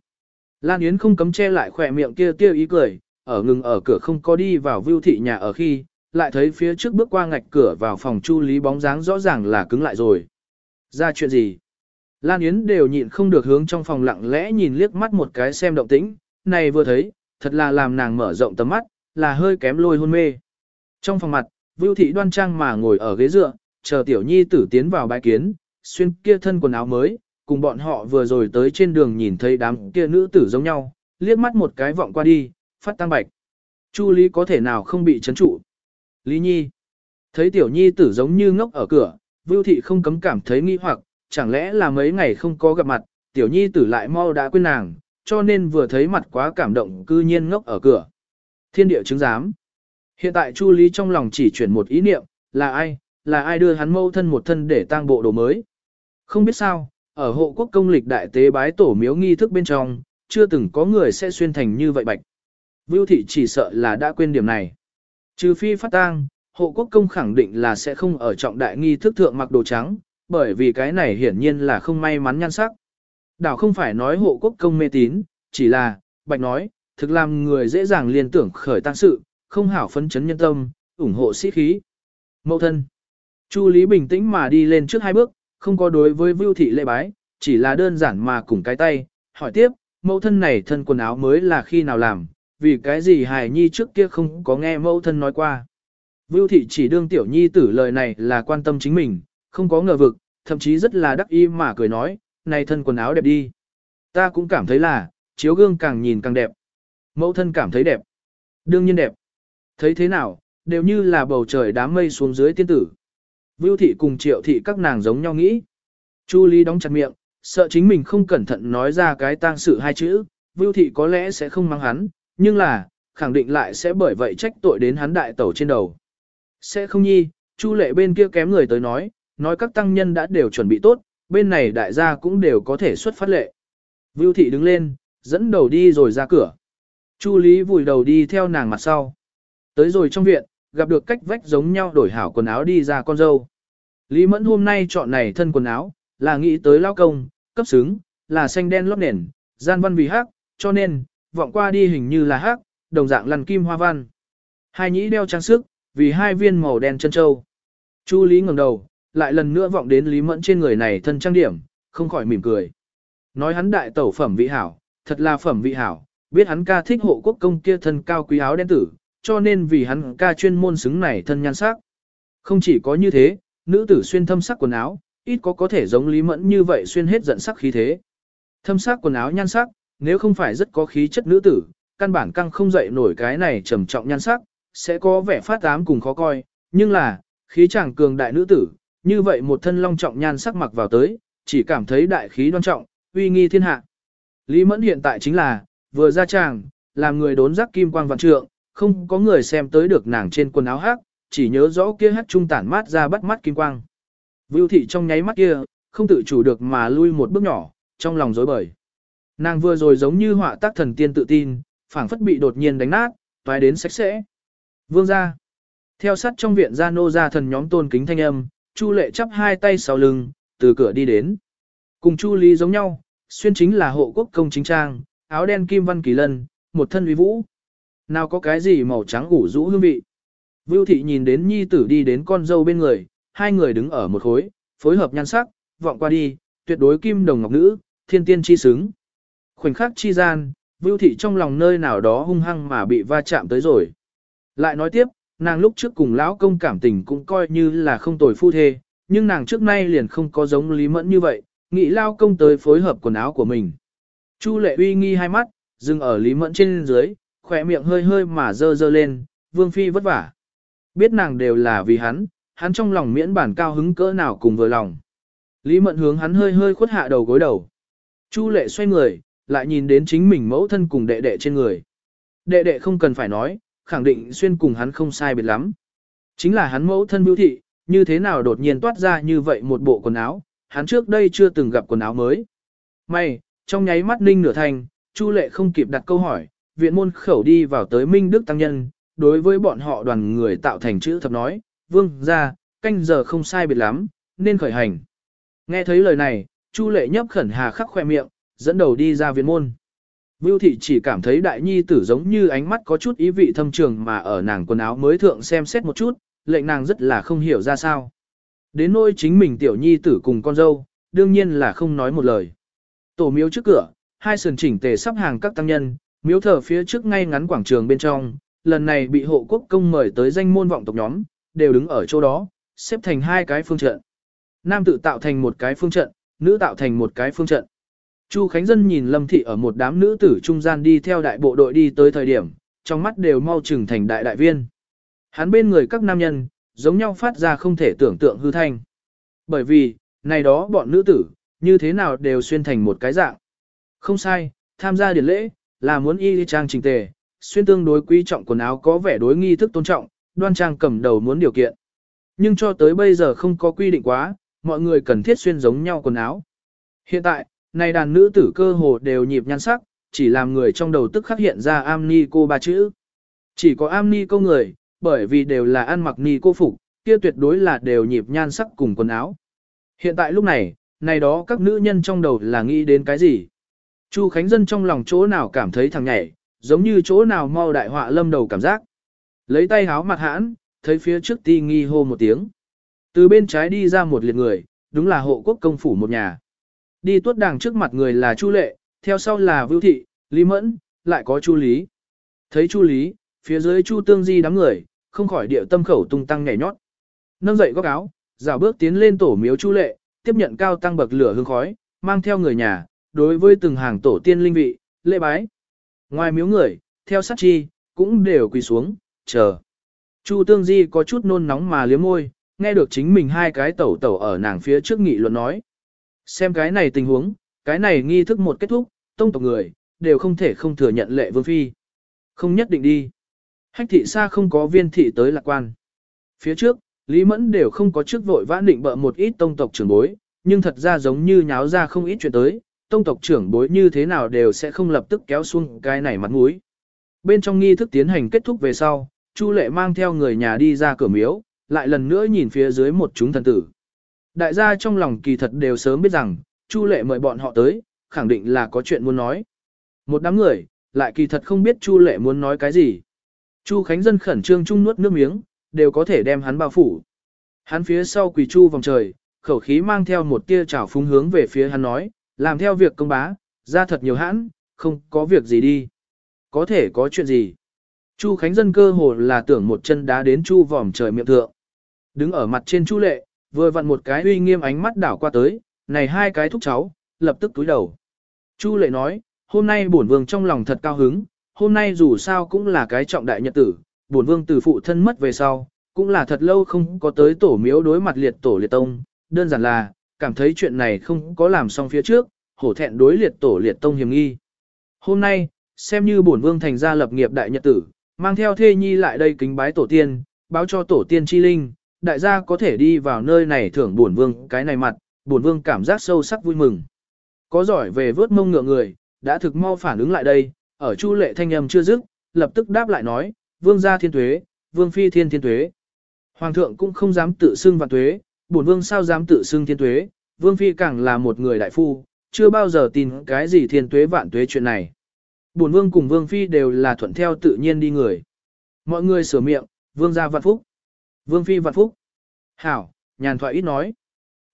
Lan Yến không cấm che lại khỏe miệng kia tiêu ý cười, ở ngừng ở cửa không có đi vào vưu thị nhà ở khi, lại thấy phía trước bước qua ngạch cửa vào phòng Chu Lý bóng dáng rõ ràng là cứng lại rồi. Ra chuyện gì? Lan Yến đều nhịn không được hướng trong phòng lặng lẽ nhìn liếc mắt một cái xem động tĩnh, này vừa thấy, thật là làm nàng mở rộng tầm mắt, là hơi kém lôi hôn mê. Trong phòng mặt, Vưu Thị đoan trang mà ngồi ở ghế dựa, chờ Tiểu Nhi tử tiến vào bãi kiến, xuyên kia thân quần áo mới, cùng bọn họ vừa rồi tới trên đường nhìn thấy đám kia nữ tử giống nhau, liếc mắt một cái vọng qua đi, phát tăng bạch. Chu Lý có thể nào không bị chấn trụ. Lý Nhi. Thấy tiểu nhi tử giống như ngốc ở cửa, Vưu Thị không cấm cảm thấy nghi hoặc, chẳng lẽ là mấy ngày không có gặp mặt, tiểu nhi tử lại mau đã quên nàng, cho nên vừa thấy mặt quá cảm động cư nhiên ngốc ở cửa. Thiên địa chứng giám. Hiện tại Chu Lý trong lòng chỉ chuyển một ý niệm, là ai, là ai đưa hắn mâu thân một thân để tang bộ đồ mới. Không biết sao, ở hộ quốc công lịch đại tế bái tổ miếu nghi thức bên trong, chưa từng có người sẽ xuyên thành như vậy bạch. Vưu thị chỉ sợ là đã quên điểm này. Trừ phi phát tang, hộ quốc công khẳng định là sẽ không ở trọng đại nghi thức thượng mặc đồ trắng, bởi vì cái này hiển nhiên là không may mắn nhan sắc. Đảo không phải nói hộ quốc công mê tín, chỉ là, bạch nói, thực làm người dễ dàng liên tưởng khởi tăng sự, không hảo phấn chấn nhân tâm, ủng hộ sĩ khí. Mậu thân. Chu Lý bình tĩnh mà đi lên trước hai bước, không có đối với Vưu thị lễ bái, chỉ là đơn giản mà cùng cái tay, hỏi tiếp, mẫu thân này thân quần áo mới là khi nào làm, vì cái gì hài nhi trước kia không có nghe mẫu thân nói qua. Vưu thị chỉ đương tiểu nhi tử lời này là quan tâm chính mình, không có ngờ vực, thậm chí rất là đắc ý mà cười nói, này thân quần áo đẹp đi. Ta cũng cảm thấy là, chiếu gương càng nhìn càng đẹp. Mẫu thân cảm thấy đẹp. Đương nhiên đẹp. Thấy thế nào, đều như là bầu trời đám mây xuống dưới tiên tử. Vưu thị cùng triệu thị các nàng giống nhau nghĩ. Chu Lý đóng chặt miệng, sợ chính mình không cẩn thận nói ra cái tang sự hai chữ, Vưu thị có lẽ sẽ không mang hắn, nhưng là, khẳng định lại sẽ bởi vậy trách tội đến hắn đại tẩu trên đầu. Sẽ không nhi, Chu lệ bên kia kém người tới nói, nói các tăng nhân đã đều chuẩn bị tốt, bên này đại gia cũng đều có thể xuất phát lệ. Vưu thị đứng lên, dẫn đầu đi rồi ra cửa. Chu Lý vùi đầu đi theo nàng mặt sau. Tới rồi trong viện, gặp được cách vách giống nhau đổi hảo quần áo đi ra con dâu. Lý Mẫn hôm nay chọn này thân quần áo, là nghĩ tới lao công, cấp xứng, là xanh đen lót nền, gian văn vì hắc, cho nên, vọng qua đi hình như là hắc, đồng dạng lằn kim hoa văn. Hai nhĩ đeo trang sức, vì hai viên màu đen chân châu. Chu Lý ngẩng đầu, lại lần nữa vọng đến Lý Mẫn trên người này thân trang điểm, không khỏi mỉm cười. Nói hắn đại tẩu phẩm vị hảo, thật là phẩm vị hảo, biết hắn ca thích hộ quốc công kia thân cao quý áo đen tử, cho nên vì hắn ca chuyên môn xứng này thân nhan sắc. Không chỉ có như thế, nữ tử xuyên thâm sắc quần áo, ít có có thể giống Lý Mẫn như vậy xuyên hết giận sắc khí thế. Thâm sắc quần áo nhan sắc, nếu không phải rất có khí chất nữ tử, căn bản căng không dậy nổi cái này trầm trọng nhan sắc, sẽ có vẻ phát ám cùng khó coi, nhưng là, khí chàng cường đại nữ tử, như vậy một thân long trọng nhan sắc mặc vào tới, chỉ cảm thấy đại khí đoan trọng, uy nghi thiên hạ. Lý Mẫn hiện tại chính là, vừa ra tràng, làm người đốn giác kim quang vạn trượng, không có người xem tới được nàng trên quần áo hát, chỉ nhớ rõ kia hát trung tản mát ra bắt mắt kim quang. Vưu thị trong nháy mắt kia, không tự chủ được mà lui một bước nhỏ, trong lòng rối bời. Nàng vừa rồi giống như họa tác thần tiên tự tin, phảng phất bị đột nhiên đánh nát, toái đến sạch sẽ. Vương ra. Theo sát trong viện gia nô gia thần nhóm tôn kính thanh âm, Chu lệ chắp hai tay sau lưng, từ cửa đi đến. Cùng Chu Lý giống nhau, xuyên chính là hộ quốc công chính trang, áo đen kim văn kỳ lân, một thân uy vũ. Nào có cái gì màu trắng ủ rũ hương vị. Vưu thị nhìn đến nhi tử đi đến con dâu bên người, hai người đứng ở một khối, phối hợp nhan sắc, vọng qua đi, tuyệt đối kim đồng ngọc nữ, thiên tiên chi xứng. Khoảnh khắc chi gian, Vưu thị trong lòng nơi nào đó hung hăng mà bị va chạm tới rồi. Lại nói tiếp, nàng lúc trước cùng lão công cảm tình cũng coi như là không tồi phu thê, nhưng nàng trước nay liền không có giống Lý Mẫn như vậy, nghĩ lao công tới phối hợp quần áo của mình. Chu lệ uy nghi hai mắt, dừng ở Lý Mẫn trên dưới, khỏe miệng hơi hơi mà dơ dơ lên, vương phi vất vả. Biết nàng đều là vì hắn, hắn trong lòng miễn bản cao hứng cỡ nào cùng vừa lòng. Lý Mẫn hướng hắn hơi hơi khuất hạ đầu gối đầu. Chu lệ xoay người, lại nhìn đến chính mình mẫu thân cùng đệ đệ trên người. Đệ đệ không cần phải nói, khẳng định xuyên cùng hắn không sai biệt lắm. Chính là hắn mẫu thân biểu thị, như thế nào đột nhiên toát ra như vậy một bộ quần áo, hắn trước đây chưa từng gặp quần áo mới. May, trong nháy mắt ninh nửa thành, Chu lệ không kịp đặt câu hỏi, viện môn khẩu đi vào tới Minh Đức Tăng Nhân, đối với bọn họ đoàn người tạo thành chữ thập nói, vương ra, canh giờ không sai biệt lắm, nên khởi hành. Nghe thấy lời này, Chu lệ nhấp khẩn hà khắc khoe miệng, dẫn đầu đi ra viện môn. Vưu thị chỉ cảm thấy đại nhi tử giống như ánh mắt có chút ý vị thâm trường mà ở nàng quần áo mới thượng xem xét một chút, lệnh nàng rất là không hiểu ra sao. Đến nỗi chính mình tiểu nhi tử cùng con dâu, đương nhiên là không nói một lời. Tổ miếu trước cửa, hai sườn chỉnh tề sắp hàng các tăng nhân, miếu thờ phía trước ngay ngắn quảng trường bên trong, lần này bị hộ quốc công mời tới danh môn vọng tộc nhóm, đều đứng ở chỗ đó, xếp thành hai cái phương trận. Nam tự tạo thành một cái phương trận, nữ tạo thành một cái phương trận. Chu Khánh Dân nhìn Lâm Thị ở một đám nữ tử trung gian đi theo đại bộ đội đi tới thời điểm, trong mắt đều mau chừng thành đại đại viên. Hắn bên người các nam nhân, giống nhau phát ra không thể tưởng tượng hư thanh. Bởi vì, này đó bọn nữ tử, như thế nào đều xuyên thành một cái dạng. Không sai, tham gia điển lễ, là muốn y trang trình tề, xuyên tương đối quý trọng quần áo có vẻ đối nghi thức tôn trọng, đoan trang cầm đầu muốn điều kiện. Nhưng cho tới bây giờ không có quy định quá, mọi người cần thiết xuyên giống nhau quần áo. Hiện tại, này đàn nữ tử cơ hồ đều nhịp nhan sắc, chỉ làm người trong đầu tức khắc hiện ra am ni cô ba chữ. Chỉ có am ni cô người, bởi vì đều là ăn mặc ni cô phục, kia tuyệt đối là đều nhịp nhan sắc cùng quần áo. Hiện tại lúc này, này đó các nữ nhân trong đầu là nghĩ đến cái gì? Chu Khánh Dân trong lòng chỗ nào cảm thấy thằng nhảy, giống như chỗ nào mau đại họa lâm đầu cảm giác. Lấy tay háo mặt hãn, thấy phía trước ti nghi hô một tiếng. Từ bên trái đi ra một liệt người, đúng là hộ quốc công phủ một nhà. Đi tuốt đàng trước mặt người là Chu Lệ, theo sau là Vưu Thị, Lý Mẫn, lại có Chu Lý. Thấy Chu Lý, phía dưới Chu Tương Di đám người, không khỏi điệu tâm khẩu tung tăng nhảy nhót. Nâng dậy góc áo, dạo bước tiến lên tổ miếu Chu Lệ, tiếp nhận cao tăng bậc lửa hương khói, mang theo người nhà, đối với từng hàng tổ tiên linh vị, lễ bái. Ngoài miếu người, theo sát chi, cũng đều quỳ xuống, chờ. Chu Tương Di có chút nôn nóng mà liếm môi, nghe được chính mình hai cái tẩu tẩu ở nàng phía trước nghị luận nói. Xem cái này tình huống, cái này nghi thức một kết thúc, tông tộc người, đều không thể không thừa nhận lệ vương phi. Không nhất định đi. Hách thị xa không có viên thị tới lạc quan. Phía trước, Lý Mẫn đều không có trước vội vã định bợ một ít tông tộc trưởng bối, nhưng thật ra giống như nháo ra không ít chuyện tới, tông tộc trưởng bối như thế nào đều sẽ không lập tức kéo xuống cái này mặt mũi. Bên trong nghi thức tiến hành kết thúc về sau, Chu Lệ mang theo người nhà đi ra cửa miếu, lại lần nữa nhìn phía dưới một chúng thần tử. Đại gia trong lòng kỳ thật đều sớm biết rằng, Chu Lệ mời bọn họ tới, khẳng định là có chuyện muốn nói. Một đám người, lại kỳ thật không biết Chu Lệ muốn nói cái gì. Chu Khánh Dân khẩn trương chung nuốt nước miếng, đều có thể đem hắn bao phủ. Hắn phía sau quỳ chu vòng trời, khẩu khí mang theo một tia trào phúng hướng về phía hắn nói, làm theo việc công bá, ra thật nhiều hãn, không có việc gì đi. Có thể có chuyện gì. Chu Khánh Dân cơ hồ là tưởng một chân đá đến chu vòng trời miệng thượng. Đứng ở mặt trên chu lệ, vừa vặn một cái uy nghiêm ánh mắt đảo qua tới, này hai cái thúc cháu, lập tức túi đầu. Chu lệ nói, hôm nay bổn vương trong lòng thật cao hứng, hôm nay dù sao cũng là cái trọng đại nhật tử, bổn vương từ phụ thân mất về sau, cũng là thật lâu không có tới tổ miếu đối mặt liệt tổ liệt tông, đơn giản là, cảm thấy chuyện này không có làm xong phía trước, hổ thẹn đối liệt tổ liệt tông hiểm nghi. Hôm nay, xem như bổn vương thành gia lập nghiệp đại nhật tử, mang theo thê nhi lại đây kính bái tổ tiên, báo cho tổ tiên chi linh, đại gia có thể đi vào nơi này thưởng bổn vương cái này mặt, bổn vương cảm giác sâu sắc vui mừng. Có giỏi về vớt mông ngựa người, đã thực mau phản ứng lại đây, ở chu lệ thanh âm chưa dứt, lập tức đáp lại nói, vương gia thiên tuế, vương phi thiên thiên tuế. Hoàng thượng cũng không dám tự xưng vạn tuế, bổn vương sao dám tự xưng thiên tuế, vương phi càng là một người đại phu, chưa bao giờ tin cái gì thiên tuế vạn tuế chuyện này. Bổn vương cùng vương phi đều là thuận theo tự nhiên đi người. Mọi người sửa miệng, vương gia vạn phúc. Vương phi vạn phúc. Hảo, nhàn thoại ít nói.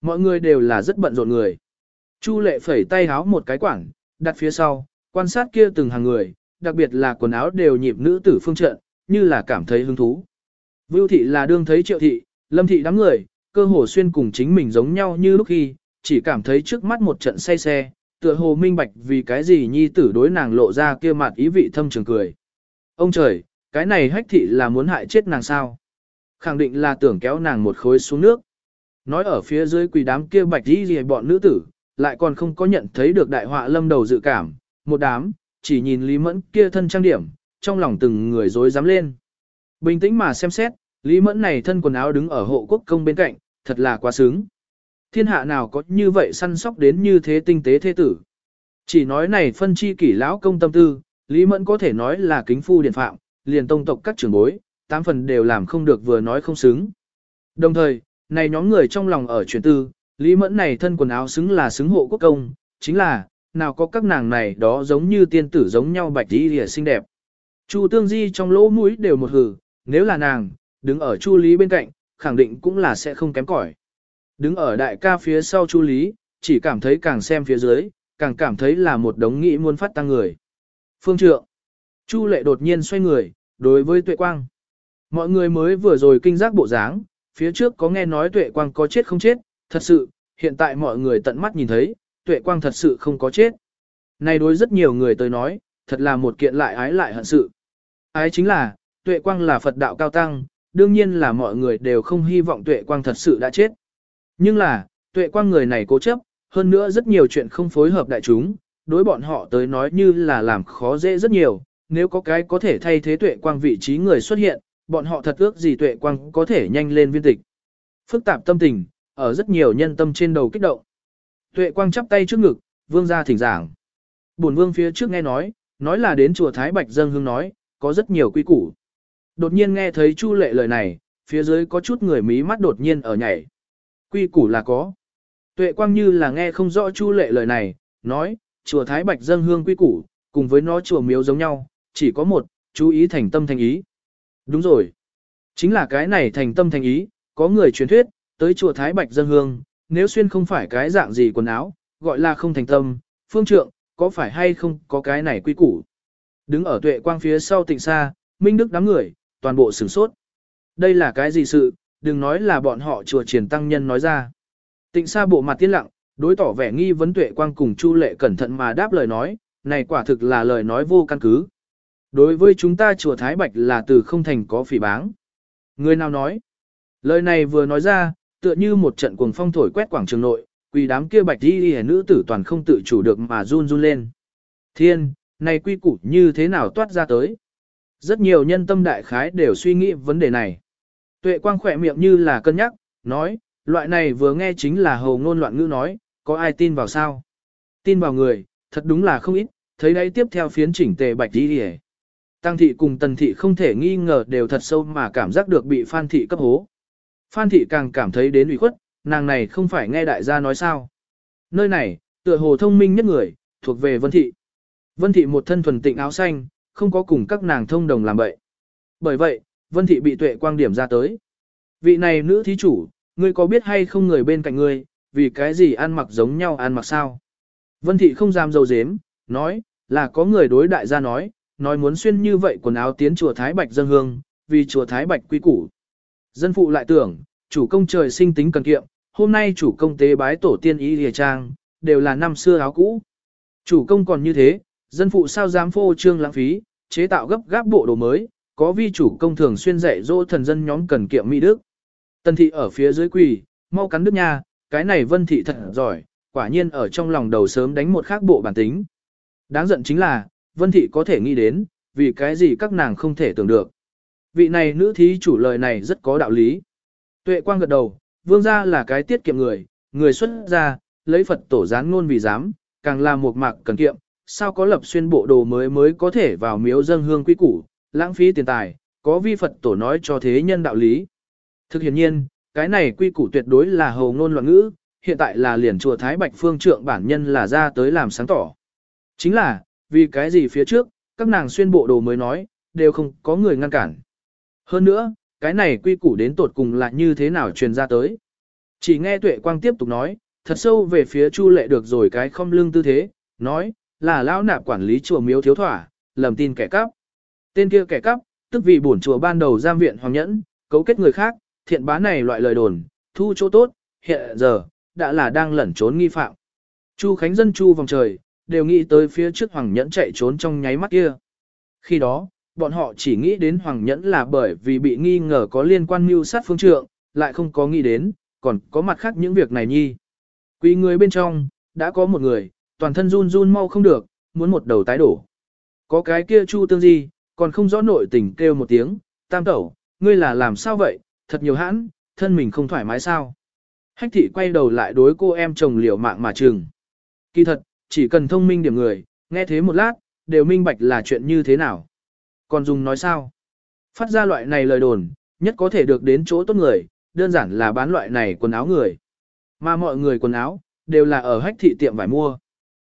Mọi người đều là rất bận rộn người. Chu lệ phẩy tay háo một cái quảng, đặt phía sau, quan sát kia từng hàng người, đặc biệt là quần áo đều nhịp nữ tử phương trận, như là cảm thấy hứng thú. Vưu thị là đương thấy triệu thị, lâm thị đám người, cơ hồ xuyên cùng chính mình giống nhau như lúc khi, chỉ cảm thấy trước mắt một trận say xe, tựa hồ minh bạch vì cái gì nhi tử đối nàng lộ ra kia mặt ý vị thâm trường cười. Ông trời, cái này hách thị là muốn hại chết nàng sao? Khẳng định là tưởng kéo nàng một khối xuống nước. Nói ở phía dưới quỳ đám kia bạch đi gì bọn nữ tử, lại còn không có nhận thấy được đại họa lâm đầu dự cảm, một đám, chỉ nhìn Lý Mẫn kia thân trang điểm, trong lòng từng người dối dám lên. Bình tĩnh mà xem xét, Lý Mẫn này thân quần áo đứng ở hộ quốc công bên cạnh, thật là quá sướng. Thiên hạ nào có như vậy săn sóc đến như thế tinh tế thế tử. Chỉ nói này phân chi kỷ lão công tâm tư, Lý Mẫn có thể nói là kính phu điện phạm, liền tông tộc các trưởng bối, tám phần đều làm không được vừa nói không xứng. Đồng thời, này nhóm người trong lòng ở chuyển tư, Lý Mẫn này thân quần áo xứng là xứng hộ quốc công, chính là, nào có các nàng này đó giống như tiên tử giống nhau bạch đi lìa xinh đẹp. Chu Tương Di trong lỗ mũi đều một hử, nếu là nàng, đứng ở Chu Lý bên cạnh, khẳng định cũng là sẽ không kém cỏi. Đứng ở đại ca phía sau Chu Lý, chỉ cảm thấy càng xem phía dưới, càng cảm thấy là một đống nghĩ muốn phát tăng người. Phương trượng. Chu lệ đột nhiên xoay người, đối với tuệ quang. Mọi người mới vừa rồi kinh giác bộ dáng, phía trước có nghe nói tuệ quang có chết không chết, thật sự, hiện tại mọi người tận mắt nhìn thấy, tuệ quang thật sự không có chết. Này đối rất nhiều người tới nói, thật là một kiện lại ái lại hận sự. Ái chính là, tuệ quang là Phật đạo cao tăng, đương nhiên là mọi người đều không hy vọng tuệ quang thật sự đã chết. Nhưng là, tuệ quang người này cố chấp, hơn nữa rất nhiều chuyện không phối hợp đại chúng, đối bọn họ tới nói như là làm khó dễ rất nhiều, nếu có cái có thể thay thế tuệ quang vị trí người xuất hiện, bọn họ thật ước gì tuệ quang có thể nhanh lên viên tịch. Phức tạp tâm tình, ở rất nhiều nhân tâm trên đầu kích động. Tuệ quang chắp tay trước ngực, vương ra thỉnh giảng. Bổn vương phía trước nghe nói, nói là đến chùa Thái Bạch dân Hương nói, có rất nhiều quy củ. Đột nhiên nghe thấy Chu Lệ lời này, phía dưới có chút người mí mắt đột nhiên ở nhảy. Quy củ là có. Tuệ quang như là nghe không rõ Chu Lệ lời này, nói, chùa Thái Bạch dân Hương quy củ, cùng với nó chùa miếu giống nhau, chỉ có một, chú ý thành tâm thành ý. Đúng rồi. Chính là cái này thành tâm thành ý, có người truyền thuyết, tới chùa Thái Bạch dân Hương, nếu xuyên không phải cái dạng gì quần áo, gọi là không thành tâm, phương trượng, có phải hay không có cái này quy củ. Đứng ở tuệ quang phía sau tịnh xa, Minh Đức đám người, toàn bộ sửng sốt. Đây là cái gì sự, đừng nói là bọn họ chùa triển tăng nhân nói ra. Tịnh xa bộ mặt tiên lặng, đối tỏ vẻ nghi vấn tuệ quang cùng Chu lệ cẩn thận mà đáp lời nói, này quả thực là lời nói vô căn cứ. Đối với chúng ta chùa Thái Bạch là từ không thành có phỉ báng. Người nào nói? Lời này vừa nói ra, tựa như một trận cuồng phong thổi quét quảng trường nội, quỳ đám kia bạch đi hề nữ tử toàn không tự chủ được mà run run lên. Thiên, này quy củ như thế nào toát ra tới? Rất nhiều nhân tâm đại khái đều suy nghĩ vấn đề này. Tuệ quang khỏe miệng như là cân nhắc, nói, loại này vừa nghe chính là hầu ngôn loạn ngữ nói, có ai tin vào sao? Tin vào người, thật đúng là không ít, thấy đấy tiếp theo phiến chỉnh tề bạch đi hề. Tăng thị cùng tần thị không thể nghi ngờ đều thật sâu mà cảm giác được bị phan thị cấp hố. Phan thị càng cảm thấy đến ủy khuất, nàng này không phải nghe đại gia nói sao. Nơi này, tựa hồ thông minh nhất người, thuộc về vân thị. Vân thị một thân thuần tịnh áo xanh, không có cùng các nàng thông đồng làm bậy. Bởi vậy, vân thị bị tuệ quang điểm ra tới. Vị này nữ thí chủ, ngươi có biết hay không người bên cạnh ngươi, vì cái gì ăn mặc giống nhau ăn mặc sao? Vân thị không dám dầu dếm, nói, là có người đối đại gia nói, nói muốn xuyên như vậy quần áo tiến chùa Thái Bạch dân hương, vì chùa Thái Bạch quy củ. Dân phụ lại tưởng, chủ công trời sinh tính cần kiệm, hôm nay chủ công tế bái tổ tiên ý lìa trang, đều là năm xưa áo cũ. Chủ công còn như thế, dân phụ sao dám phô trương lãng phí, chế tạo gấp gáp bộ đồ mới, có vi chủ công thường xuyên dạy dỗ thần dân nhóm cần kiệm mỹ đức. Tân thị ở phía dưới quỳ, mau cắn đức nha, cái này vân thị thật giỏi, quả nhiên ở trong lòng đầu sớm đánh một khác bộ bản tính. Đáng giận chính là, vân thị có thể nghĩ đến, vì cái gì các nàng không thể tưởng được. Vị này nữ thí chủ lời này rất có đạo lý. Tuệ quang gật đầu, vương gia là cái tiết kiệm người, người xuất gia, lấy Phật tổ gián ngôn vì dám, càng là một mạc cần kiệm, sao có lập xuyên bộ đồ mới mới có thể vào miếu dân hương quý củ, lãng phí tiền tài, có vi Phật tổ nói cho thế nhân đạo lý. Thực hiện nhiên, cái này quy củ tuyệt đối là hầu ngôn loạn ngữ, hiện tại là liền chùa Thái Bạch Phương trượng bản nhân là ra tới làm sáng tỏ. Chính là, vì cái gì phía trước, các nàng xuyên bộ đồ mới nói, đều không có người ngăn cản. Hơn nữa, cái này quy củ đến tột cùng là như thế nào truyền ra tới. Chỉ nghe tuệ quang tiếp tục nói, thật sâu về phía chu lệ được rồi cái không lưng tư thế, nói, là lão nạp quản lý chùa miếu thiếu thỏa, lầm tin kẻ cắp. Tên kia kẻ cắp, tức vì bổn chùa ban đầu giam viện hoàng nhẫn, cấu kết người khác, thiện bá này loại lời đồn, thu chỗ tốt, hiện giờ, đã là đang lẩn trốn nghi phạm. Chu Khánh dân chu vòng trời, đều nghĩ tới phía trước hoàng nhẫn chạy trốn trong nháy mắt kia. Khi đó, bọn họ chỉ nghĩ đến Hoàng Nhẫn là bởi vì bị nghi ngờ có liên quan mưu sát phương trượng, lại không có nghĩ đến, còn có mặt khác những việc này nhi. Quý người bên trong, đã có một người, toàn thân run run mau không được, muốn một đầu tái đổ. Có cái kia chu tương Di còn không rõ nội tình kêu một tiếng, tam tẩu, ngươi là làm sao vậy, thật nhiều hãn, thân mình không thoải mái sao. Hách thị quay đầu lại đối cô em chồng liều mạng mà trường. Kỳ thật, chỉ cần thông minh điểm người, nghe thế một lát, đều minh bạch là chuyện như thế nào. Còn dùng nói sao? Phát ra loại này lời đồn, nhất có thể được đến chỗ tốt người, đơn giản là bán loại này quần áo người. Mà mọi người quần áo, đều là ở hách thị tiệm vải mua.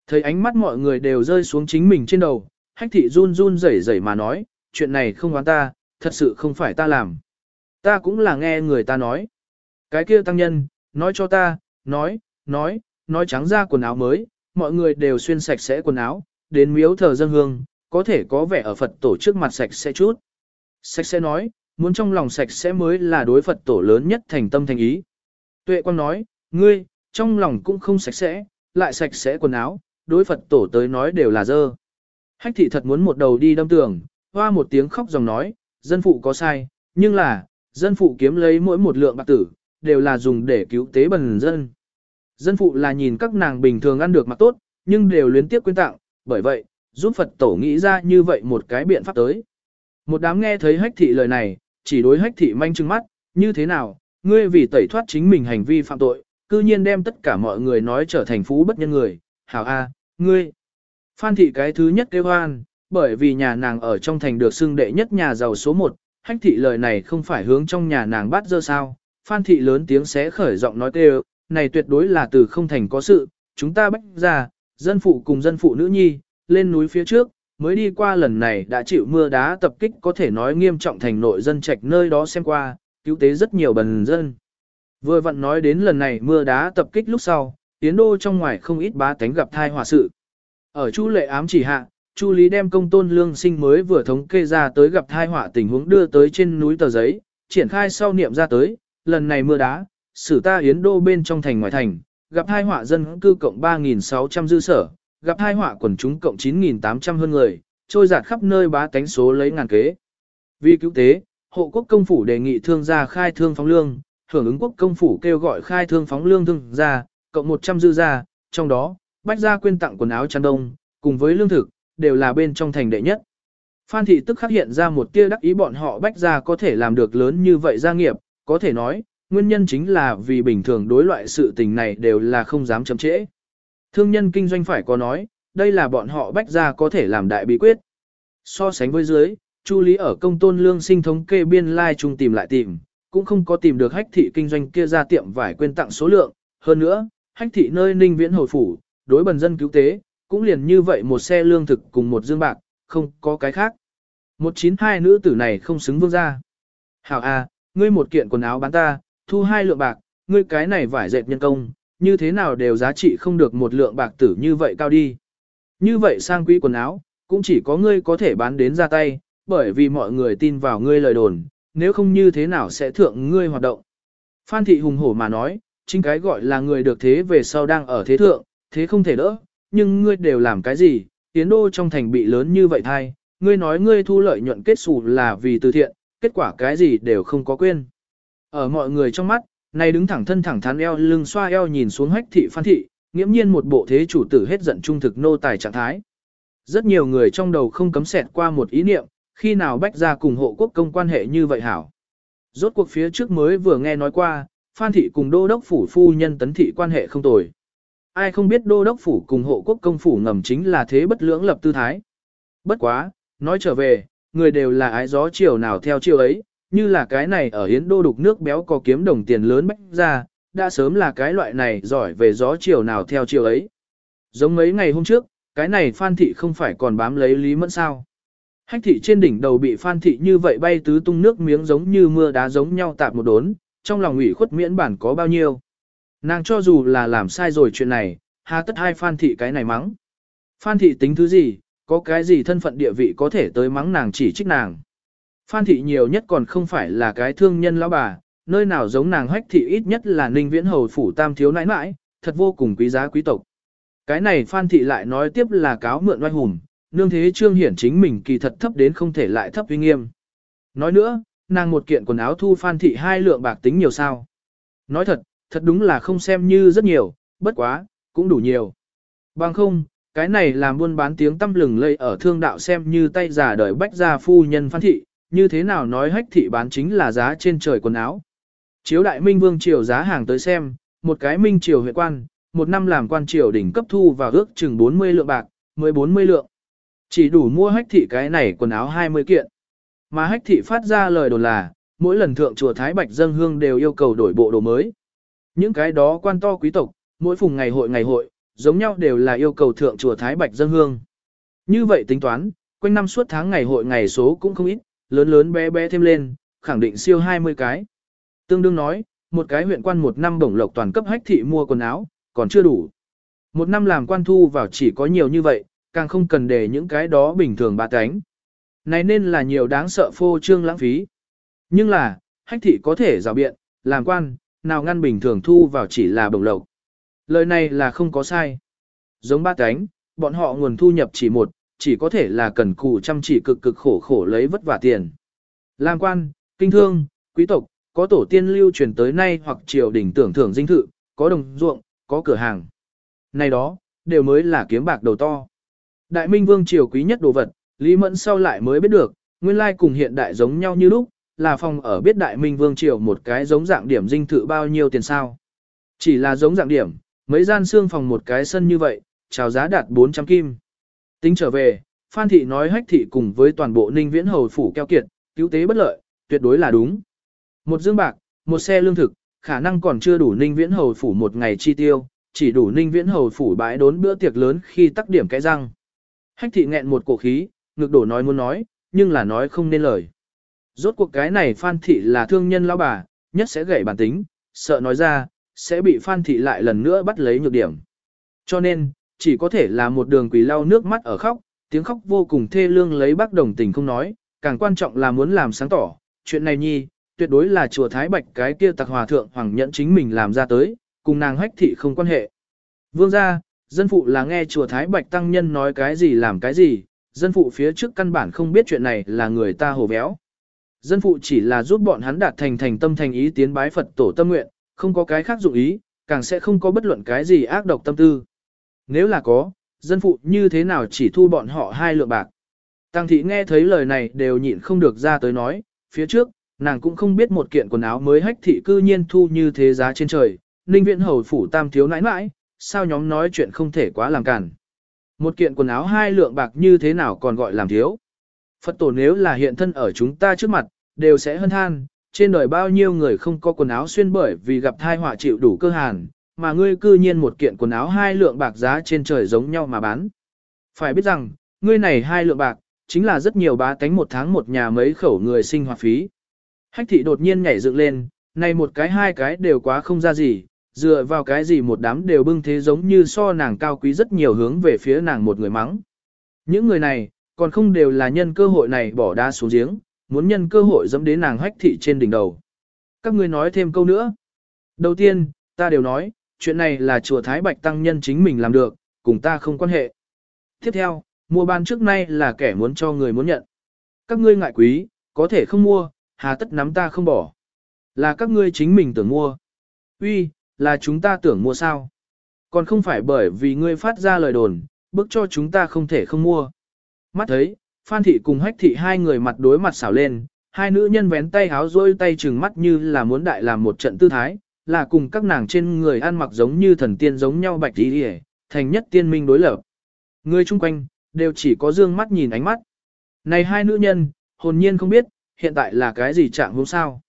Thấy ánh mắt mọi người đều rơi xuống chính mình trên đầu, hách thị run run rẩy rẩy mà nói, chuyện này không oán ta, thật sự không phải ta làm. Ta cũng là nghe người ta nói. Cái kia tăng nhân, nói cho ta, nói, nói, nói trắng ra quần áo mới, mọi người đều xuyên sạch sẽ quần áo, đến miếu thờ dân hương, có thể có vẻ ở Phật tổ trước mặt sạch sẽ chút. Sạch sẽ nói, muốn trong lòng sạch sẽ mới là đối Phật tổ lớn nhất thành tâm thành ý. Tuệ quang nói, ngươi, trong lòng cũng không sạch sẽ, lại sạch sẽ quần áo, đối Phật tổ tới nói đều là dơ. Hách thị thật muốn một đầu đi đâm tường, hoa một tiếng khóc dòng nói, dân phụ có sai, nhưng là, dân phụ kiếm lấy mỗi một lượng bạc tử, đều là dùng để cứu tế bần dân. Dân phụ là nhìn các nàng bình thường ăn được mặc tốt, nhưng đều luyến tiếp quyên tặng, bởi vậy, giúp Phật tổ nghĩ ra như vậy một cái biện pháp tới. Một đám nghe thấy hách thị lời này, chỉ đối hách thị manh trừng mắt, như thế nào, ngươi vì tẩy thoát chính mình hành vi phạm tội, cư nhiên đem tất cả mọi người nói trở thành phú bất nhân người, hảo a, ngươi. Phan thị cái thứ nhất kêu hoan, bởi vì nhà nàng ở trong thành được xưng đệ nhất nhà giàu số một, hách thị lời này không phải hướng trong nhà nàng bắt dơ sao, phan thị lớn tiếng xé khởi giọng nói kêu, này tuyệt đối là từ không thành có sự, chúng ta bách ra, dân phụ cùng dân phụ nữ nhi, lên núi phía trước, mới đi qua lần này đã chịu mưa đá tập kích có thể nói nghiêm trọng thành nội dân trạch nơi đó xem qua, cứu tế rất nhiều bần dân. Vừa vặn nói đến lần này mưa đá tập kích lúc sau, tiến đô trong ngoài không ít bá tánh gặp thai hòa sự. Ở Chu lệ ám chỉ hạ, Chu Lý đem công tôn lương sinh mới vừa thống kê ra tới gặp thai họa tình huống đưa tới trên núi tờ giấy, triển khai sau niệm ra tới, lần này mưa đá, xử ta yến đô bên trong thành ngoài thành, gặp hai họa dân cư cộng 3.600 dư sở, gặp hai họa quần chúng cộng 9.800 hơn người, trôi giạt khắp nơi bá tánh số lấy ngàn kế. Vì cứu tế, hộ quốc công phủ đề nghị thương gia khai thương phóng lương, hưởng ứng quốc công phủ kêu gọi khai thương phóng lương thương gia, cộng 100 dư gia, trong đó, bách gia quyên tặng quần áo chăn đông, cùng với lương thực, đều là bên trong thành đệ nhất. Phan thị tức khắc hiện ra một tia đắc ý bọn họ bách gia có thể làm được lớn như vậy gia nghiệp, có thể nói, nguyên nhân chính là vì bình thường đối loại sự tình này đều là không dám chậm trễ. Thương nhân kinh doanh phải có nói, đây là bọn họ bách gia có thể làm đại bí quyết. So sánh với dưới, Chu Lý ở công tôn lương sinh thống kê biên lai like trung tìm lại tìm, cũng không có tìm được hách thị kinh doanh kia ra tiệm vải quên tặng số lượng. Hơn nữa, hách thị nơi ninh viễn hồi phủ, đối bần dân cứu tế, cũng liền như vậy một xe lương thực cùng một dương bạc, không có cái khác. Một chín hai nữ tử này không xứng vương gia. Hảo a, ngươi một kiện quần áo bán ta, thu hai lượng bạc, ngươi cái này vải dệt nhân công, như thế nào đều giá trị không được một lượng bạc tử như vậy cao đi. Như vậy sang quý quần áo, cũng chỉ có ngươi có thể bán đến ra tay, bởi vì mọi người tin vào ngươi lời đồn, nếu không như thế nào sẽ thượng ngươi hoạt động. Phan thị hùng hổ mà nói, chính cái gọi là người được thế về sau đang ở thế thượng, thế không thể đỡ, nhưng ngươi đều làm cái gì, tiến đô trong thành bị lớn như vậy thay, ngươi nói ngươi thu lợi nhuận kết xù là vì từ thiện, kết quả cái gì đều không có quên. Ở mọi người trong mắt, này đứng thẳng thân thẳng thắn eo lưng xoa eo nhìn xuống hách thị phan thị, nghiễm nhiên một bộ thế chủ tử hết giận trung thực nô tài trạng thái. Rất nhiều người trong đầu không cấm xẹt qua một ý niệm, khi nào bách ra cùng hộ quốc công quan hệ như vậy hảo. Rốt cuộc phía trước mới vừa nghe nói qua, Phan thị cùng đô đốc phủ phu nhân tấn thị quan hệ không tồi. Ai không biết đô đốc phủ cùng hộ quốc công phủ ngầm chính là thế bất lưỡng lập tư thái. Bất quá, nói trở về, người đều là ái gió chiều nào theo chiều ấy, như là cái này ở hiến đô đục nước béo có kiếm đồng tiền lớn bách ra, đã sớm là cái loại này giỏi về gió chiều nào theo chiều ấy. Giống mấy ngày hôm trước, cái này Phan thị không phải còn bám lấy Lý Mẫn sao. Hách thị trên đỉnh đầu bị Phan thị như vậy bay tứ tung nước miếng giống như mưa đá giống nhau tạp một đốn, trong lòng ủy khuất miễn bản có bao nhiêu. Nàng cho dù là làm sai rồi chuyện này, hà tất hai Phan thị cái này mắng. Phan thị tính thứ gì, có cái gì thân phận địa vị có thể tới mắng nàng chỉ trích nàng. Phan thị nhiều nhất còn không phải là cái thương nhân lão bà, nơi nào giống nàng hách thị ít nhất là ninh viễn hầu phủ tam thiếu nãi nãi, thật vô cùng quý giá quý tộc. Cái này Phan thị lại nói tiếp là cáo mượn oai hùng, nương thế trương hiển chính mình kỳ thật thấp đến không thể lại thấp uy nghiêm. Nói nữa, nàng một kiện quần áo thu Phan thị hai lượng bạc tính nhiều sao. Nói thật, thật đúng là không xem như rất nhiều, bất quá, cũng đủ nhiều. Bằng không, cái này làm buôn bán tiếng tâm lừng lây ở thương đạo xem như tay giả đời bách gia phu nhân Phan thị, như thế nào nói hách thị bán chính là giá trên trời quần áo. Chiếu đại minh vương triều giá hàng tới xem, một cái minh triều huyện quan, một năm làm quan triều đỉnh cấp thu và ước chừng 40 lượng bạc, 14 lượng. Chỉ đủ mua hách thị cái này quần áo 20 kiện. Mà hách thị phát ra lời đồn là, mỗi lần thượng chùa Thái Bạch dân hương đều yêu cầu đổi bộ đồ mới. Những cái đó quan to quý tộc, mỗi phùng ngày hội ngày hội, giống nhau đều là yêu cầu thượng chùa Thái Bạch dân hương. Như vậy tính toán, quanh năm suốt tháng ngày hội ngày số cũng không ít, lớn lớn bé bé thêm lên, khẳng định siêu 20 cái. Tương đương nói, một cái huyện quan một năm bổng lộc toàn cấp hách thị mua quần áo, còn chưa đủ. Một năm làm quan thu vào chỉ có nhiều như vậy, càng không cần để những cái đó bình thường bà cánh. Này nên là nhiều đáng sợ phô trương lãng phí. Nhưng là, hách thị có thể rào biện, làm quan, nào ngăn bình thường thu vào chỉ là bổng lộc. Lời này là không có sai. Giống ba cánh, bọn họ nguồn thu nhập chỉ một, chỉ có thể là cần cù chăm chỉ cực cực khổ khổ lấy vất vả tiền. Làm quan, kinh thương, quý tộc, có tổ tiên lưu truyền tới nay hoặc triều đình tưởng thưởng dinh thự, có đồng ruộng, có cửa hàng. Này đó, đều mới là kiếm bạc đầu to. Đại Minh Vương triều quý nhất đồ vật, Lý Mẫn sau lại mới biết được, nguyên lai cùng hiện đại giống nhau như lúc, là phòng ở biết Đại Minh Vương triều một cái giống dạng điểm dinh thự bao nhiêu tiền sao. Chỉ là giống dạng điểm, mấy gian xương phòng một cái sân như vậy, chào giá đạt 400 kim. Tính trở về, Phan Thị nói hách thị cùng với toàn bộ ninh viễn hầu phủ keo kiệt, cứu tế bất lợi, tuyệt đối là đúng. Một dương bạc, một xe lương thực, khả năng còn chưa đủ ninh viễn hầu phủ một ngày chi tiêu, chỉ đủ ninh viễn hầu phủ bãi đốn bữa tiệc lớn khi tắc điểm cái răng. Hách thị nghẹn một cổ khí, ngực đổ nói muốn nói, nhưng là nói không nên lời. Rốt cuộc cái này Phan Thị là thương nhân lão bà, nhất sẽ gãy bản tính, sợ nói ra, sẽ bị Phan Thị lại lần nữa bắt lấy nhược điểm. Cho nên, chỉ có thể là một đường quỷ lau nước mắt ở khóc, tiếng khóc vô cùng thê lương lấy bác đồng tình không nói, càng quan trọng là muốn làm sáng tỏ, chuyện này nhi, tuyệt đối là chùa Thái Bạch cái kia tặc hòa thượng hoàng nhẫn chính mình làm ra tới, cùng nàng hách thị không quan hệ. Vương gia, dân phụ là nghe chùa Thái Bạch Tăng Nhân nói cái gì làm cái gì, dân phụ phía trước căn bản không biết chuyện này là người ta hồ béo. Dân phụ chỉ là giúp bọn hắn đạt thành thành tâm thành ý tiến bái Phật tổ tâm nguyện, không có cái khác dụng ý, càng sẽ không có bất luận cái gì ác độc tâm tư. Nếu là có, dân phụ như thế nào chỉ thu bọn họ hai lượng bạc. Tăng thị nghe thấy lời này đều nhịn không được ra tới nói, phía trước, nàng cũng không biết một kiện quần áo mới hách thị cư nhiên thu như thế giá trên trời, ninh viện hầu phủ tam thiếu nãi nãi, sao nhóm nói chuyện không thể quá làm cản. Một kiện quần áo hai lượng bạc như thế nào còn gọi làm thiếu. Phật tổ nếu là hiện thân ở chúng ta trước mặt, đều sẽ hân than, trên đời bao nhiêu người không có quần áo xuyên bởi vì gặp thai họa chịu đủ cơ hàn, mà ngươi cư nhiên một kiện quần áo hai lượng bạc giá trên trời giống nhau mà bán. Phải biết rằng, ngươi này hai lượng bạc, chính là rất nhiều bá tánh một tháng một nhà mấy khẩu người sinh hoạt phí. Hách thị đột nhiên nhảy dựng lên, này một cái hai cái đều quá không ra gì, dựa vào cái gì một đám đều bưng thế giống như so nàng cao quý rất nhiều hướng về phía nàng một người mắng. Những người này, còn không đều là nhân cơ hội này bỏ đá xuống giếng, muốn nhân cơ hội dẫm đến nàng hách thị trên đỉnh đầu. Các ngươi nói thêm câu nữa. Đầu tiên, ta đều nói, chuyện này là chùa Thái Bạch Tăng Nhân chính mình làm được, cùng ta không quan hệ. Tiếp theo, mua ban trước nay là kẻ muốn cho người muốn nhận. Các ngươi ngại quý, có thể không mua, hà tất nắm ta không bỏ. Là các ngươi chính mình tưởng mua. Uy, là chúng ta tưởng mua sao. Còn không phải bởi vì ngươi phát ra lời đồn, bức cho chúng ta không thể không mua. Mắt thấy, Phan Thị cùng Hách Thị hai người mặt đối mặt xảo lên, hai nữ nhân vén tay háo rôi tay trừng mắt như là muốn đại làm một trận tư thái, là cùng các nàng trên người ăn mặc giống như thần tiên giống nhau bạch đi đi thành nhất tiên minh đối lập. Người chung quanh, đều chỉ có dương mắt nhìn ánh mắt. Này hai nữ nhân, hồn nhiên không biết, hiện tại là cái gì trạng hôm sao.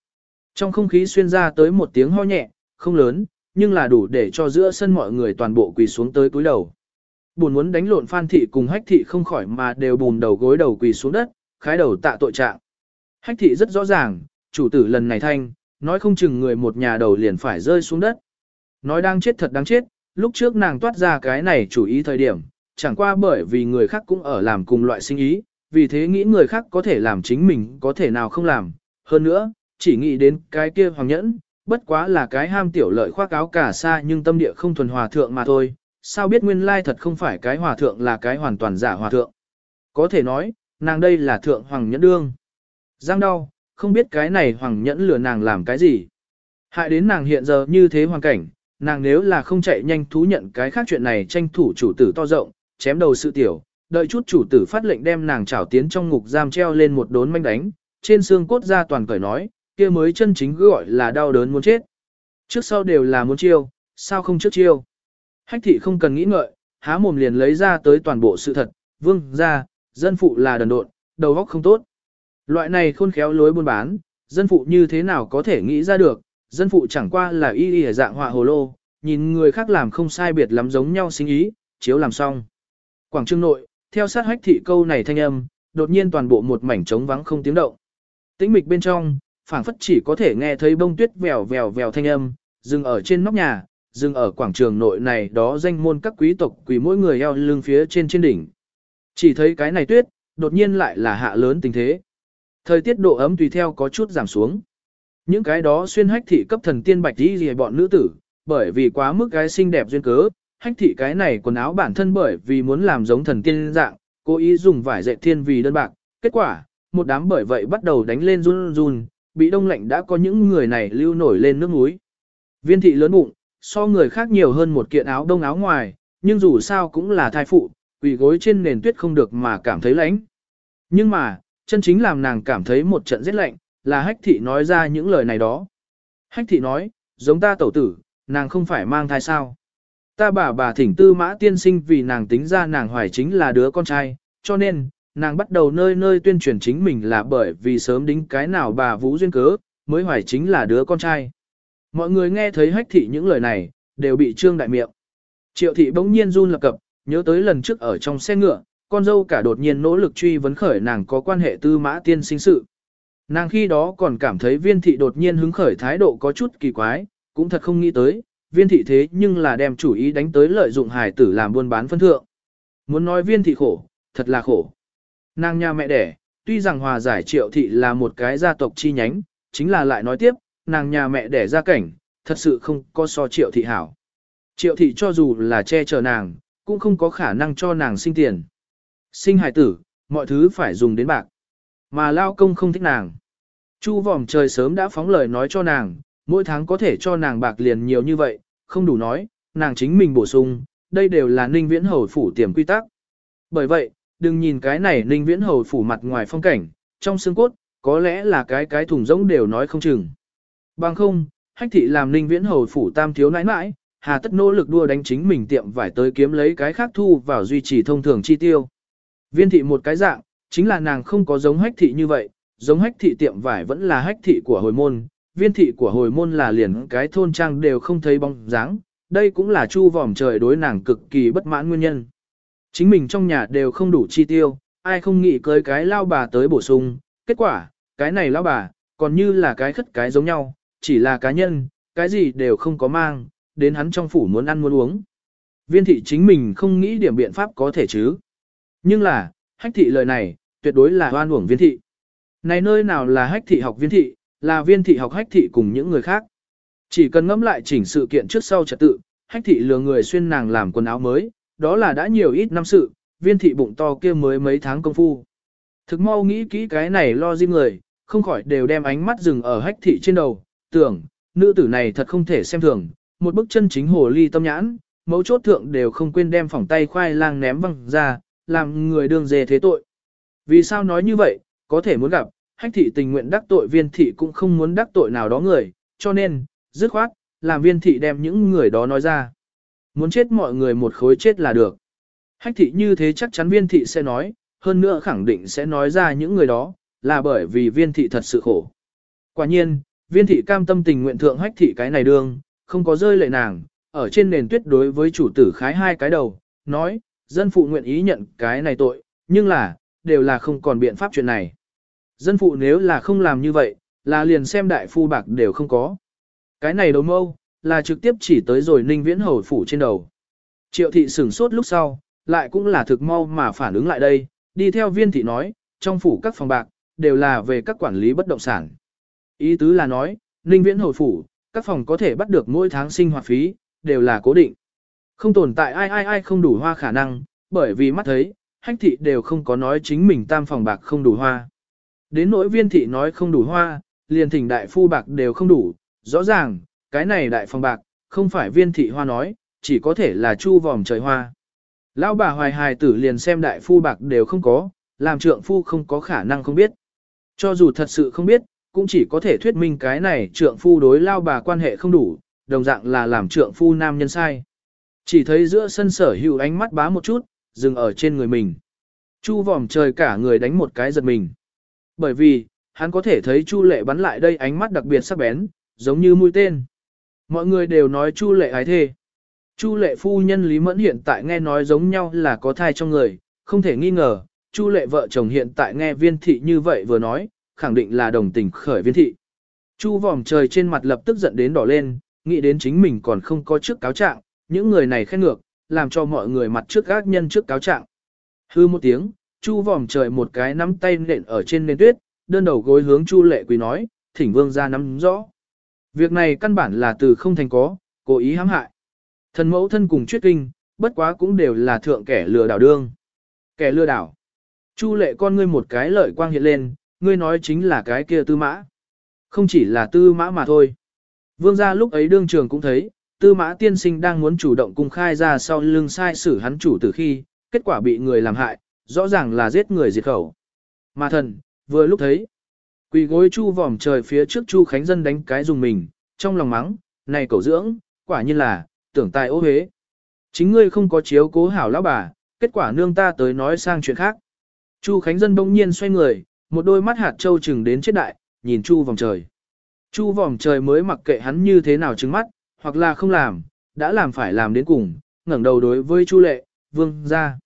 Trong không khí xuyên ra tới một tiếng ho nhẹ, không lớn, nhưng là đủ để cho giữa sân mọi người toàn bộ quỳ xuống tới cúi đầu. Buồn muốn đánh lộn Phan thị cùng Hách thị không khỏi mà đều bùn đầu gối đầu quỳ xuống đất, khái đầu tạ tội trạng. Hách thị rất rõ ràng, chủ tử lần này thanh, nói không chừng người một nhà đầu liền phải rơi xuống đất. Nói đang chết thật đáng chết, lúc trước nàng toát ra cái này chủ ý thời điểm, chẳng qua bởi vì người khác cũng ở làm cùng loại sinh ý, vì thế nghĩ người khác có thể làm chính mình có thể nào không làm. Hơn nữa, chỉ nghĩ đến cái kia hoàng nhẫn, bất quá là cái ham tiểu lợi khoác áo cả xa nhưng tâm địa không thuần hòa thượng mà thôi, sao biết nguyên lai thật không phải cái hòa thượng là cái hoàn toàn giả hòa thượng. Có thể nói, nàng đây là thượng hoàng nhẫn đương. Giang đau, không biết cái này hoàng nhẫn lừa nàng làm cái gì. Hại đến nàng hiện giờ như thế hoàn cảnh, nàng nếu là không chạy nhanh thú nhận cái khác chuyện này tranh thủ chủ tử to rộng, chém đầu sự tiểu, đợi chút chủ tử phát lệnh đem nàng trảo tiến trong ngục giam treo lên một đốn manh đánh, trên xương cốt ra toàn cởi nói, kia mới chân chính gọi là đau đớn muốn chết. Trước sau đều là muốn chiêu, sao không trước chiêu. Hách thị không cần nghĩ ngợi, há mồm liền lấy ra tới toàn bộ sự thật, vương ra, dân phụ là đần độn, đầu óc không tốt. Loại này khôn khéo lối buôn bán, dân phụ như thế nào có thể nghĩ ra được, dân phụ chẳng qua là y y dạng họa hồ lô, nhìn người khác làm không sai biệt lắm giống nhau sinh ý, chiếu làm xong. Quảng trương nội, theo sát hách thị câu này thanh âm, đột nhiên toàn bộ một mảnh trống vắng không tiếng động. Tĩnh mịch bên trong, phảng phất chỉ có thể nghe thấy bông tuyết vèo vèo vèo thanh âm, dừng ở trên nóc nhà, dừng ở quảng trường nội này đó danh môn các quý tộc quỳ mỗi người eo lưng phía trên trên đỉnh. Chỉ thấy cái này tuyết, đột nhiên lại là hạ lớn tình thế. Thời tiết độ ấm tùy theo có chút giảm xuống. Những cái đó xuyên hách thị cấp thần tiên bạch đi gì bọn nữ tử, bởi vì quá mức cái xinh đẹp duyên cớ, hách thị cái này quần áo bản thân bởi vì muốn làm giống thần tiên dạng, cố ý dùng vải dệt thiên vì đơn bạc. Kết quả, một đám bởi vậy bắt đầu đánh lên run run, bị đông lạnh đã có những người này lưu nổi lên nước núi. Viên thị lớn bụng, so người khác nhiều hơn một kiện áo đông áo ngoài, nhưng dù sao cũng là thai phụ, quỳ gối trên nền tuyết không được mà cảm thấy lạnh. Nhưng mà, chân chính làm nàng cảm thấy một trận rét lạnh, là hách thị nói ra những lời này đó. Hách thị nói, giống ta tẩu tử, nàng không phải mang thai sao. Ta bà bà thỉnh tư mã tiên sinh vì nàng tính ra nàng hoài chính là đứa con trai, cho nên, nàng bắt đầu nơi nơi tuyên truyền chính mình là bởi vì sớm đính cái nào bà vũ duyên cớ, mới hoài chính là đứa con trai. Mọi người nghe thấy hách thị những lời này, đều bị trương đại miệng. Triệu thị bỗng nhiên run lập cập, nhớ tới lần trước ở trong xe ngựa, con dâu cả đột nhiên nỗ lực truy vấn khởi nàng có quan hệ tư mã tiên sinh sự. Nàng khi đó còn cảm thấy viên thị đột nhiên hứng khởi thái độ có chút kỳ quái, cũng thật không nghĩ tới, viên thị thế nhưng là đem chủ ý đánh tới lợi dụng hài tử làm buôn bán phân thượng. Muốn nói viên thị khổ, thật là khổ. Nàng nhà mẹ đẻ, tuy rằng hòa giải triệu thị là một cái gia tộc chi nhánh, chính là lại nói tiếp, nàng nhà mẹ đẻ gia cảnh, thật sự không có so triệu thị hảo. Triệu thị cho dù là che chở nàng, cũng không có khả năng cho nàng sinh tiền. Sinh hài tử, mọi thứ phải dùng đến bạc. Mà lao công không thích nàng. Chu vòm trời sớm đã phóng lời nói cho nàng, mỗi tháng có thể cho nàng bạc liền nhiều như vậy, không đủ nói, nàng chính mình bổ sung, đây đều là ninh viễn hầu phủ tiềm quy tắc. Bởi vậy, đừng nhìn cái này ninh viễn hầu phủ mặt ngoài phong cảnh, trong xương cốt, có lẽ là cái cái thùng rỗng đều nói không chừng. Bằng không, hách thị làm ninh viễn hầu phủ tam thiếu nãi nãi, hà tất nỗ lực đua đánh chính mình tiệm vải tới kiếm lấy cái khác thu vào duy trì thông thường chi tiêu. Viên thị một cái dạng, chính là nàng không có giống hách thị như vậy, giống hách thị tiệm vải vẫn là hách thị của hồi môn, viên thị của hồi môn là liền cái thôn trang đều không thấy bóng dáng, đây cũng là chu vòm trời đối nàng cực kỳ bất mãn nguyên nhân. Chính mình trong nhà đều không đủ chi tiêu, ai không nghĩ cưới cái lao bà tới bổ sung, kết quả, cái này lao bà, còn như là cái khất cái giống nhau, chỉ là cá nhân, cái gì đều không có mang, đến hắn trong phủ muốn ăn muốn uống. Viên thị chính mình không nghĩ điểm biện pháp có thể chứ. Nhưng là, hách thị lời này, tuyệt đối là oan uổng viên thị. Này nơi nào là hách thị học viên thị, là viên thị học hách thị cùng những người khác. Chỉ cần ngẫm lại chỉnh sự kiện trước sau trật tự, hách thị lừa người xuyên nàng làm quần áo mới, đó là đã nhiều ít năm sự, viên thị bụng to kia mới mấy tháng công phu. Thực mau nghĩ kỹ cái này lo diêm người, không khỏi đều đem ánh mắt dừng ở hách thị trên đầu, tưởng, nữ tử này thật không thể xem thường, một bức chân chính hồ ly tâm nhãn, mấu chốt thượng đều không quên đem phỏng tay khoai lang ném văng ra, làm người đương dề thế tội. Vì sao nói như vậy, có thể muốn gặp, hách thị tình nguyện đắc tội viên thị cũng không muốn đắc tội nào đó người, cho nên, dứt khoát, làm viên thị đem những người đó nói ra. Muốn chết mọi người một khối chết là được. Hách thị như thế chắc chắn viên thị sẽ nói, hơn nữa khẳng định sẽ nói ra những người đó, là bởi vì viên thị thật sự khổ. Quả nhiên, viên thị cam tâm tình nguyện thượng hách thị cái này đương, không có rơi lệ nàng, ở trên nền tuyết đối với chủ tử khái hai cái đầu, nói, dân phụ nguyện ý nhận cái này tội, nhưng là, đều là không còn biện pháp chuyện này. Dân phụ nếu là không làm như vậy, là liền xem đại phu bạc đều không có. Cái này đấu mâu, là trực tiếp chỉ tới rồi ninh viễn hầu phủ trên đầu. Triệu thị sửng sốt lúc sau, lại cũng là thực mau mà phản ứng lại đây, đi theo viên thị nói, trong phủ các phòng bạc, đều là về các quản lý bất động sản. Ý tứ là nói, ninh viễn hầu phủ, các phòng có thể bắt được mỗi tháng sinh hoạt phí, đều là cố định. Không tồn tại ai ai ai không đủ hoa khả năng, bởi vì mắt thấy, hách thị đều không có nói chính mình tam phòng bạc không đủ hoa. Đến nỗi viên thị nói không đủ hoa, liền thỉnh đại phu bạc đều không đủ, rõ ràng, cái này đại phòng bạc, không phải viên thị hoa nói, chỉ có thể là chu vòm trời hoa. Lão bà hoài hài tử liền xem đại phu bạc đều không có, làm trượng phu không có khả năng không biết. Cho dù thật sự không biết, cũng chỉ có thể thuyết minh cái này trượng phu đối lao bà quan hệ không đủ, đồng dạng là làm trượng phu nam nhân sai. Chỉ thấy giữa sân sở hữu ánh mắt bá một chút, dừng ở trên người mình. Chu vòm trời cả người đánh một cái giật mình. Bởi vì, hắn có thể thấy Chu lệ bắn lại đây ánh mắt đặc biệt sắc bén, giống như mũi tên. Mọi người đều nói Chu lệ ái thê. Chu lệ phu nhân Lý Mẫn hiện tại nghe nói giống nhau là có thai trong người, không thể nghi ngờ, Chu lệ vợ chồng hiện tại nghe viên thị như vậy vừa nói, khẳng định là đồng tình khởi viên thị. Chu vòm trời trên mặt lập tức giận đến đỏ lên, nghĩ đến chính mình còn không có trước cáo trạng, những người này khen ngược, làm cho mọi người mặt trước gác nhân trước cáo trạng. Hư một tiếng, Chu vòm trời một cái nắm tay nện ở trên nền tuyết, đơn đầu gối hướng Chu lệ quỳ nói, thỉnh vương ra nắm rõ. Việc này căn bản là từ không thành có, cố ý hãm hại. Thần mẫu thân cùng chuyết kinh, bất quá cũng đều là thượng kẻ lừa đảo đương. Kẻ lừa đảo. Chu lệ con ngươi một cái lợi quang hiện lên, ngươi nói chính là cái kia tư mã. Không chỉ là tư mã mà thôi. Vương gia lúc ấy đương trường cũng thấy, tư mã tiên sinh đang muốn chủ động cung khai ra sau lưng sai xử hắn chủ từ khi, kết quả bị người làm hại, rõ ràng là giết người diệt khẩu. Mà thần, vừa lúc thấy, quỳ gối chu vòm trời phía trước chu khánh dân đánh cái dùng mình, trong lòng mắng, này cậu dưỡng, quả nhiên là, tưởng tài ô hế. Chính ngươi không có chiếu cố hảo lão bà, kết quả nương ta tới nói sang chuyện khác. Chu Khánh Dân bỗng nhiên xoay người, một đôi mắt hạt trâu chừng đến chết đại, nhìn Chu vòng trời. Chu vòng trời mới mặc kệ hắn như thế nào trứng mắt, hoặc là không làm, đã làm phải làm đến cùng, ngẩng đầu đối với Chu Lệ, vương Gia,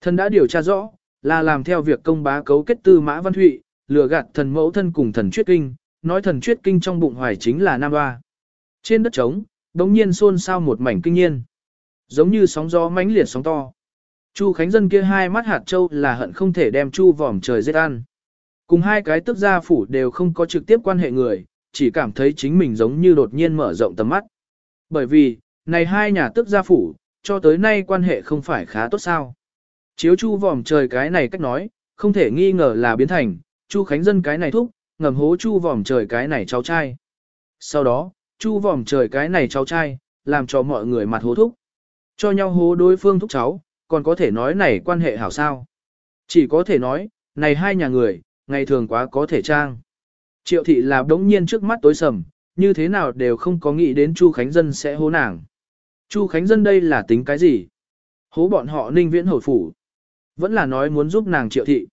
Thần đã điều tra rõ, là làm theo việc công bá cấu kết tư mã văn thụy, lừa gạt thần mẫu thân cùng thần chuyết kinh, nói thần chuyết kinh trong bụng hoài chính là Nam Hoa. Trên đất trống, đống nhiên xôn xao một mảnh kinh nhiên. Giống như sóng gió mãnh liệt sóng to. Chu Khánh Dân kia hai mắt hạt châu là hận không thể đem Chu vòm trời giết ăn. Cùng hai cái tức gia phủ đều không có trực tiếp quan hệ người, chỉ cảm thấy chính mình giống như đột nhiên mở rộng tầm mắt. Bởi vì, này hai nhà tức gia phủ, cho tới nay quan hệ không phải khá tốt sao. Chiếu chu vòm trời cái này cách nói, không thể nghi ngờ là biến thành, chu khánh dân cái này thúc, ngầm hố chu vòm trời cái này cháu trai. Sau đó, chu vòm trời cái này cháu trai, làm cho mọi người mặt hố thúc. Cho nhau hố đối phương thúc cháu, còn có thể nói này quan hệ hảo sao. Chỉ có thể nói, này hai nhà người, ngày thường quá có thể trang. Triệu thị là đống nhiên trước mắt tối sầm, như thế nào đều không có nghĩ đến Chu Khánh Dân sẽ hố nàng. Chu Khánh Dân đây là tính cái gì? Hố bọn họ ninh viễn hồi phủ. Vẫn là nói muốn giúp nàng triệu thị.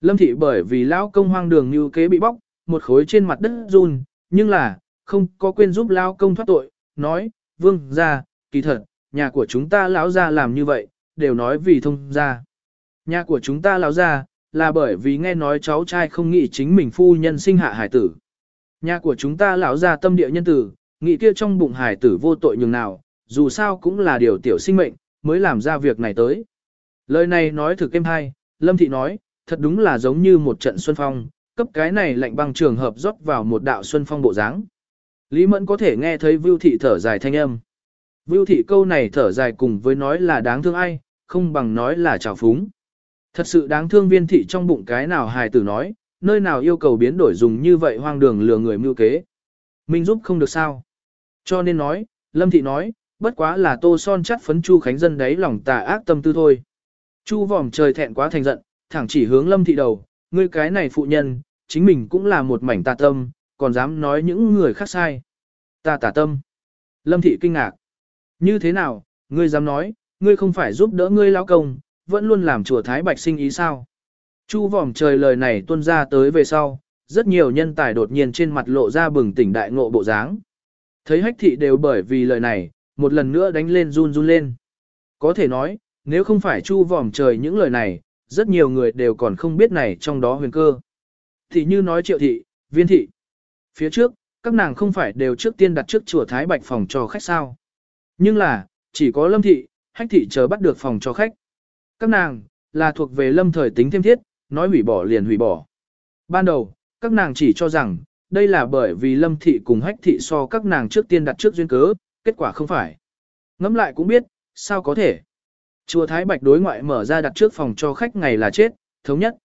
Lâm thị bởi vì lão công hoang đường như kế bị bóc, một khối trên mặt đất run, nhưng là, không có quên giúp lão công thoát tội, nói, vương, ra, kỳ thật, nhà của chúng ta lão ra làm như vậy, đều nói vì thông ra. Nhà của chúng ta lão ra, là bởi vì nghe nói cháu trai không nghĩ chính mình phu nhân sinh hạ hải tử. Nhà của chúng ta lão ra tâm địa nhân tử, nghĩ kia trong bụng hải tử vô tội nhường nào, dù sao cũng là điều tiểu sinh mệnh, mới làm ra việc này tới. Lời này nói thực êm hay, Lâm Thị nói, thật đúng là giống như một trận xuân phong, cấp cái này lạnh băng trường hợp rót vào một đạo xuân phong bộ dáng. Lý Mẫn có thể nghe thấy Vưu Thị thở dài thanh âm. Vưu Thị câu này thở dài cùng với nói là đáng thương ai, không bằng nói là trào phúng. Thật sự đáng thương viên thị trong bụng cái nào hài tử nói, nơi nào yêu cầu biến đổi dùng như vậy hoang đường lừa người mưu kế. Minh giúp không được sao. Cho nên nói, Lâm Thị nói, bất quá là tô son chắt phấn Chu Khánh Dân đấy lòng tà ác tâm tư thôi. Chu vòm trời thẹn quá thành giận, thẳng chỉ hướng Lâm Thị đầu, ngươi cái này phụ nhân, chính mình cũng là một mảnh tà tâm, còn dám nói những người khác sai. Ta tà tâm. Lâm Thị kinh ngạc. Như thế nào, ngươi dám nói, ngươi không phải giúp đỡ ngươi lão công, vẫn luôn làm chùa Thái Bạch sinh ý sao. Chu vòm trời lời này tuôn ra tới về sau, rất nhiều nhân tài đột nhiên trên mặt lộ ra bừng tỉnh đại ngộ bộ dáng. Thấy hách thị đều bởi vì lời này, một lần nữa đánh lên run run lên. Có thể nói, nếu không phải chu vòm trời những lời này, rất nhiều người đều còn không biết này trong đó huyền cơ. Thì như nói triệu thị, viên thị. Phía trước, các nàng không phải đều trước tiên đặt trước chùa Thái Bạch phòng cho khách sao. Nhưng là, chỉ có lâm thị, hách thị chờ bắt được phòng cho khách. Các nàng, là thuộc về lâm thời tính thêm thiết, nói hủy bỏ liền hủy bỏ. Ban đầu, các nàng chỉ cho rằng, đây là bởi vì lâm thị cùng hách thị so các nàng trước tiên đặt trước duyên cớ, kết quả không phải. Ngẫm lại cũng biết, sao có thể. Chùa Thái Bạch đối ngoại mở ra đặt trước phòng cho khách ngày là chết, thống nhất.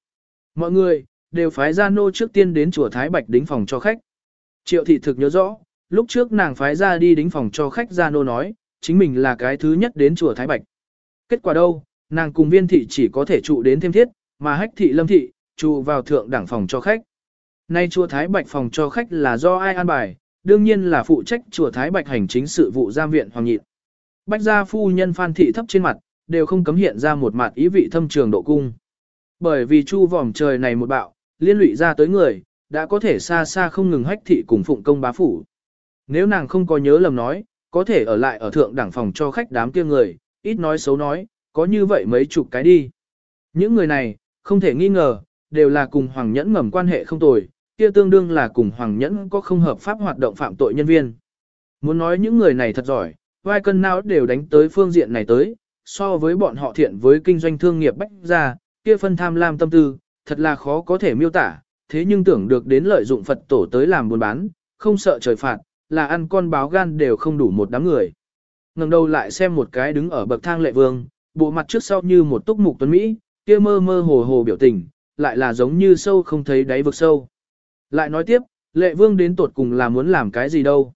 Mọi người, đều phái ra nô trước tiên đến chùa Thái Bạch đính phòng cho khách. Triệu thị thực nhớ rõ, lúc trước nàng phái ra đi đính phòng cho khách ra nô nói, chính mình là cái thứ nhất đến chùa Thái Bạch. Kết quả đâu, nàng cùng viên thị chỉ có thể trụ đến thêm thiết, mà hách thị lâm thị, trụ vào thượng đẳng phòng cho khách. Nay chùa Thái Bạch phòng cho khách là do ai an bài, đương nhiên là phụ trách chùa Thái Bạch hành chính sự vụ giam viện hoàng nhịn. Bách gia phu nhân phan thị thấp trên mặt, đều không cấm hiện ra một mặt ý vị thâm trường độ cung. Bởi vì chu vòm trời này một bạo, liên lụy ra tới người, đã có thể xa xa không ngừng hách thị cùng phụng công bá phủ. Nếu nàng không có nhớ lầm nói, có thể ở lại ở thượng đẳng phòng cho khách đám kia người, ít nói xấu nói, có như vậy mấy chục cái đi. Những người này, không thể nghi ngờ, đều là cùng Hoàng Nhẫn ngầm quan hệ không tồi, kia tương đương là cùng Hoàng Nhẫn có không hợp pháp hoạt động phạm tội nhân viên. Muốn nói những người này thật giỏi, vai cân não đều đánh tới phương diện này tới, so với bọn họ thiện với kinh doanh thương nghiệp bách ra, kia phân tham lam tâm tư, thật là khó có thể miêu tả, thế nhưng tưởng được đến lợi dụng Phật tổ tới làm buôn bán, không sợ trời phạt, là ăn con báo gan đều không đủ một đám người. ngẩng đầu lại xem một cái đứng ở bậc thang lệ vương, bộ mặt trước sau như một túc mục tuấn Mỹ, kia mơ mơ hồ hồ biểu tình, lại là giống như sâu không thấy đáy vực sâu. Lại nói tiếp, lệ vương đến tột cùng là muốn làm cái gì đâu.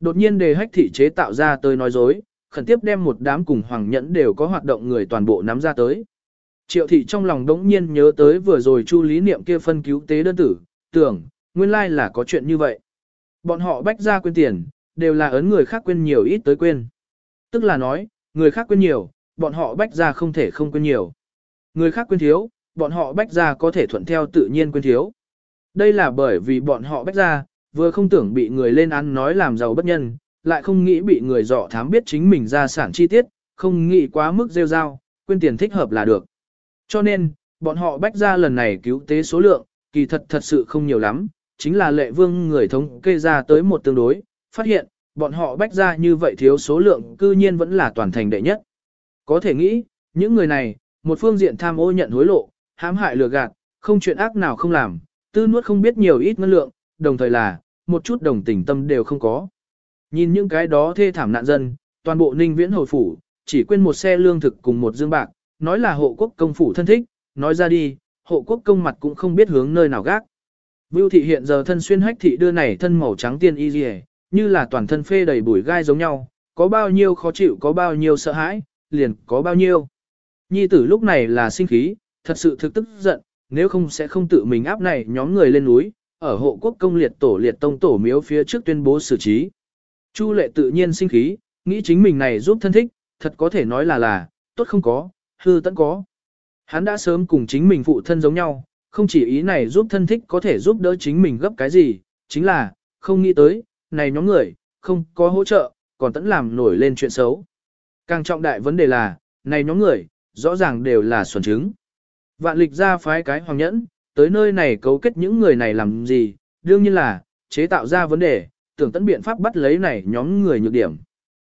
Đột nhiên đề hách thị chế tạo ra tới nói dối, khẩn tiếp đem một đám cùng hoàng nhẫn đều có hoạt động người toàn bộ nắm ra tới. Triệu thị trong lòng đống nhiên nhớ tới vừa rồi chu lý niệm kia phân cứu tế đơn tử, tưởng, nguyên lai là có chuyện như vậy. Bọn họ bách ra quên tiền, đều là ấn người khác quên nhiều ít tới quên. Tức là nói, người khác quên nhiều, bọn họ bách ra không thể không quên nhiều. Người khác quên thiếu, bọn họ bách ra có thể thuận theo tự nhiên quên thiếu. Đây là bởi vì bọn họ bách ra, vừa không tưởng bị người lên án nói làm giàu bất nhân, lại không nghĩ bị người dọ thám biết chính mình ra sản chi tiết, không nghĩ quá mức rêu rao, quên tiền thích hợp là được. Cho nên, bọn họ bách ra lần này cứu tế số lượng, kỳ thật thật sự không nhiều lắm, chính là lệ vương người thống kê ra tới một tương đối, phát hiện, bọn họ bách ra như vậy thiếu số lượng cư nhiên vẫn là toàn thành đệ nhất. Có thể nghĩ, những người này, một phương diện tham ô nhận hối lộ, hãm hại lừa gạt, không chuyện ác nào không làm, tư nuốt không biết nhiều ít ngân lượng, đồng thời là, một chút đồng tình tâm đều không có. Nhìn những cái đó thê thảm nạn dân, toàn bộ ninh viễn hồi phủ, chỉ quên một xe lương thực cùng một dương bạc, nói là hộ quốc công phủ thân thích, nói ra đi, hộ quốc công mặt cũng không biết hướng nơi nào gác. Vưu thị hiện giờ thân xuyên hách thị đưa này thân màu trắng tiên y dì như là toàn thân phê đầy bụi gai giống nhau, có bao nhiêu khó chịu có bao nhiêu sợ hãi, liền có bao nhiêu. Nhi tử lúc này là sinh khí, thật sự thực tức giận, nếu không sẽ không tự mình áp này nhóm người lên núi, ở hộ quốc công liệt tổ liệt tông tổ miếu phía trước tuyên bố xử trí. Chu lệ tự nhiên sinh khí, nghĩ chính mình này giúp thân thích, thật có thể nói là là, tốt không có, hư tận có. Hắn đã sớm cùng chính mình phụ thân giống nhau, không chỉ ý này giúp thân thích có thể giúp đỡ chính mình gấp cái gì, chính là, không nghĩ tới, này nhóm người, không có hỗ trợ, còn tẫn làm nổi lên chuyện xấu. Càng trọng đại vấn đề là, này nhóm người, rõ ràng đều là xuẩn chứng. Vạn lịch ra phái cái hoàng nhẫn, tới nơi này cấu kết những người này làm gì, đương nhiên là, chế tạo ra vấn đề, tưởng tận biện pháp bắt lấy này nhóm người nhược điểm.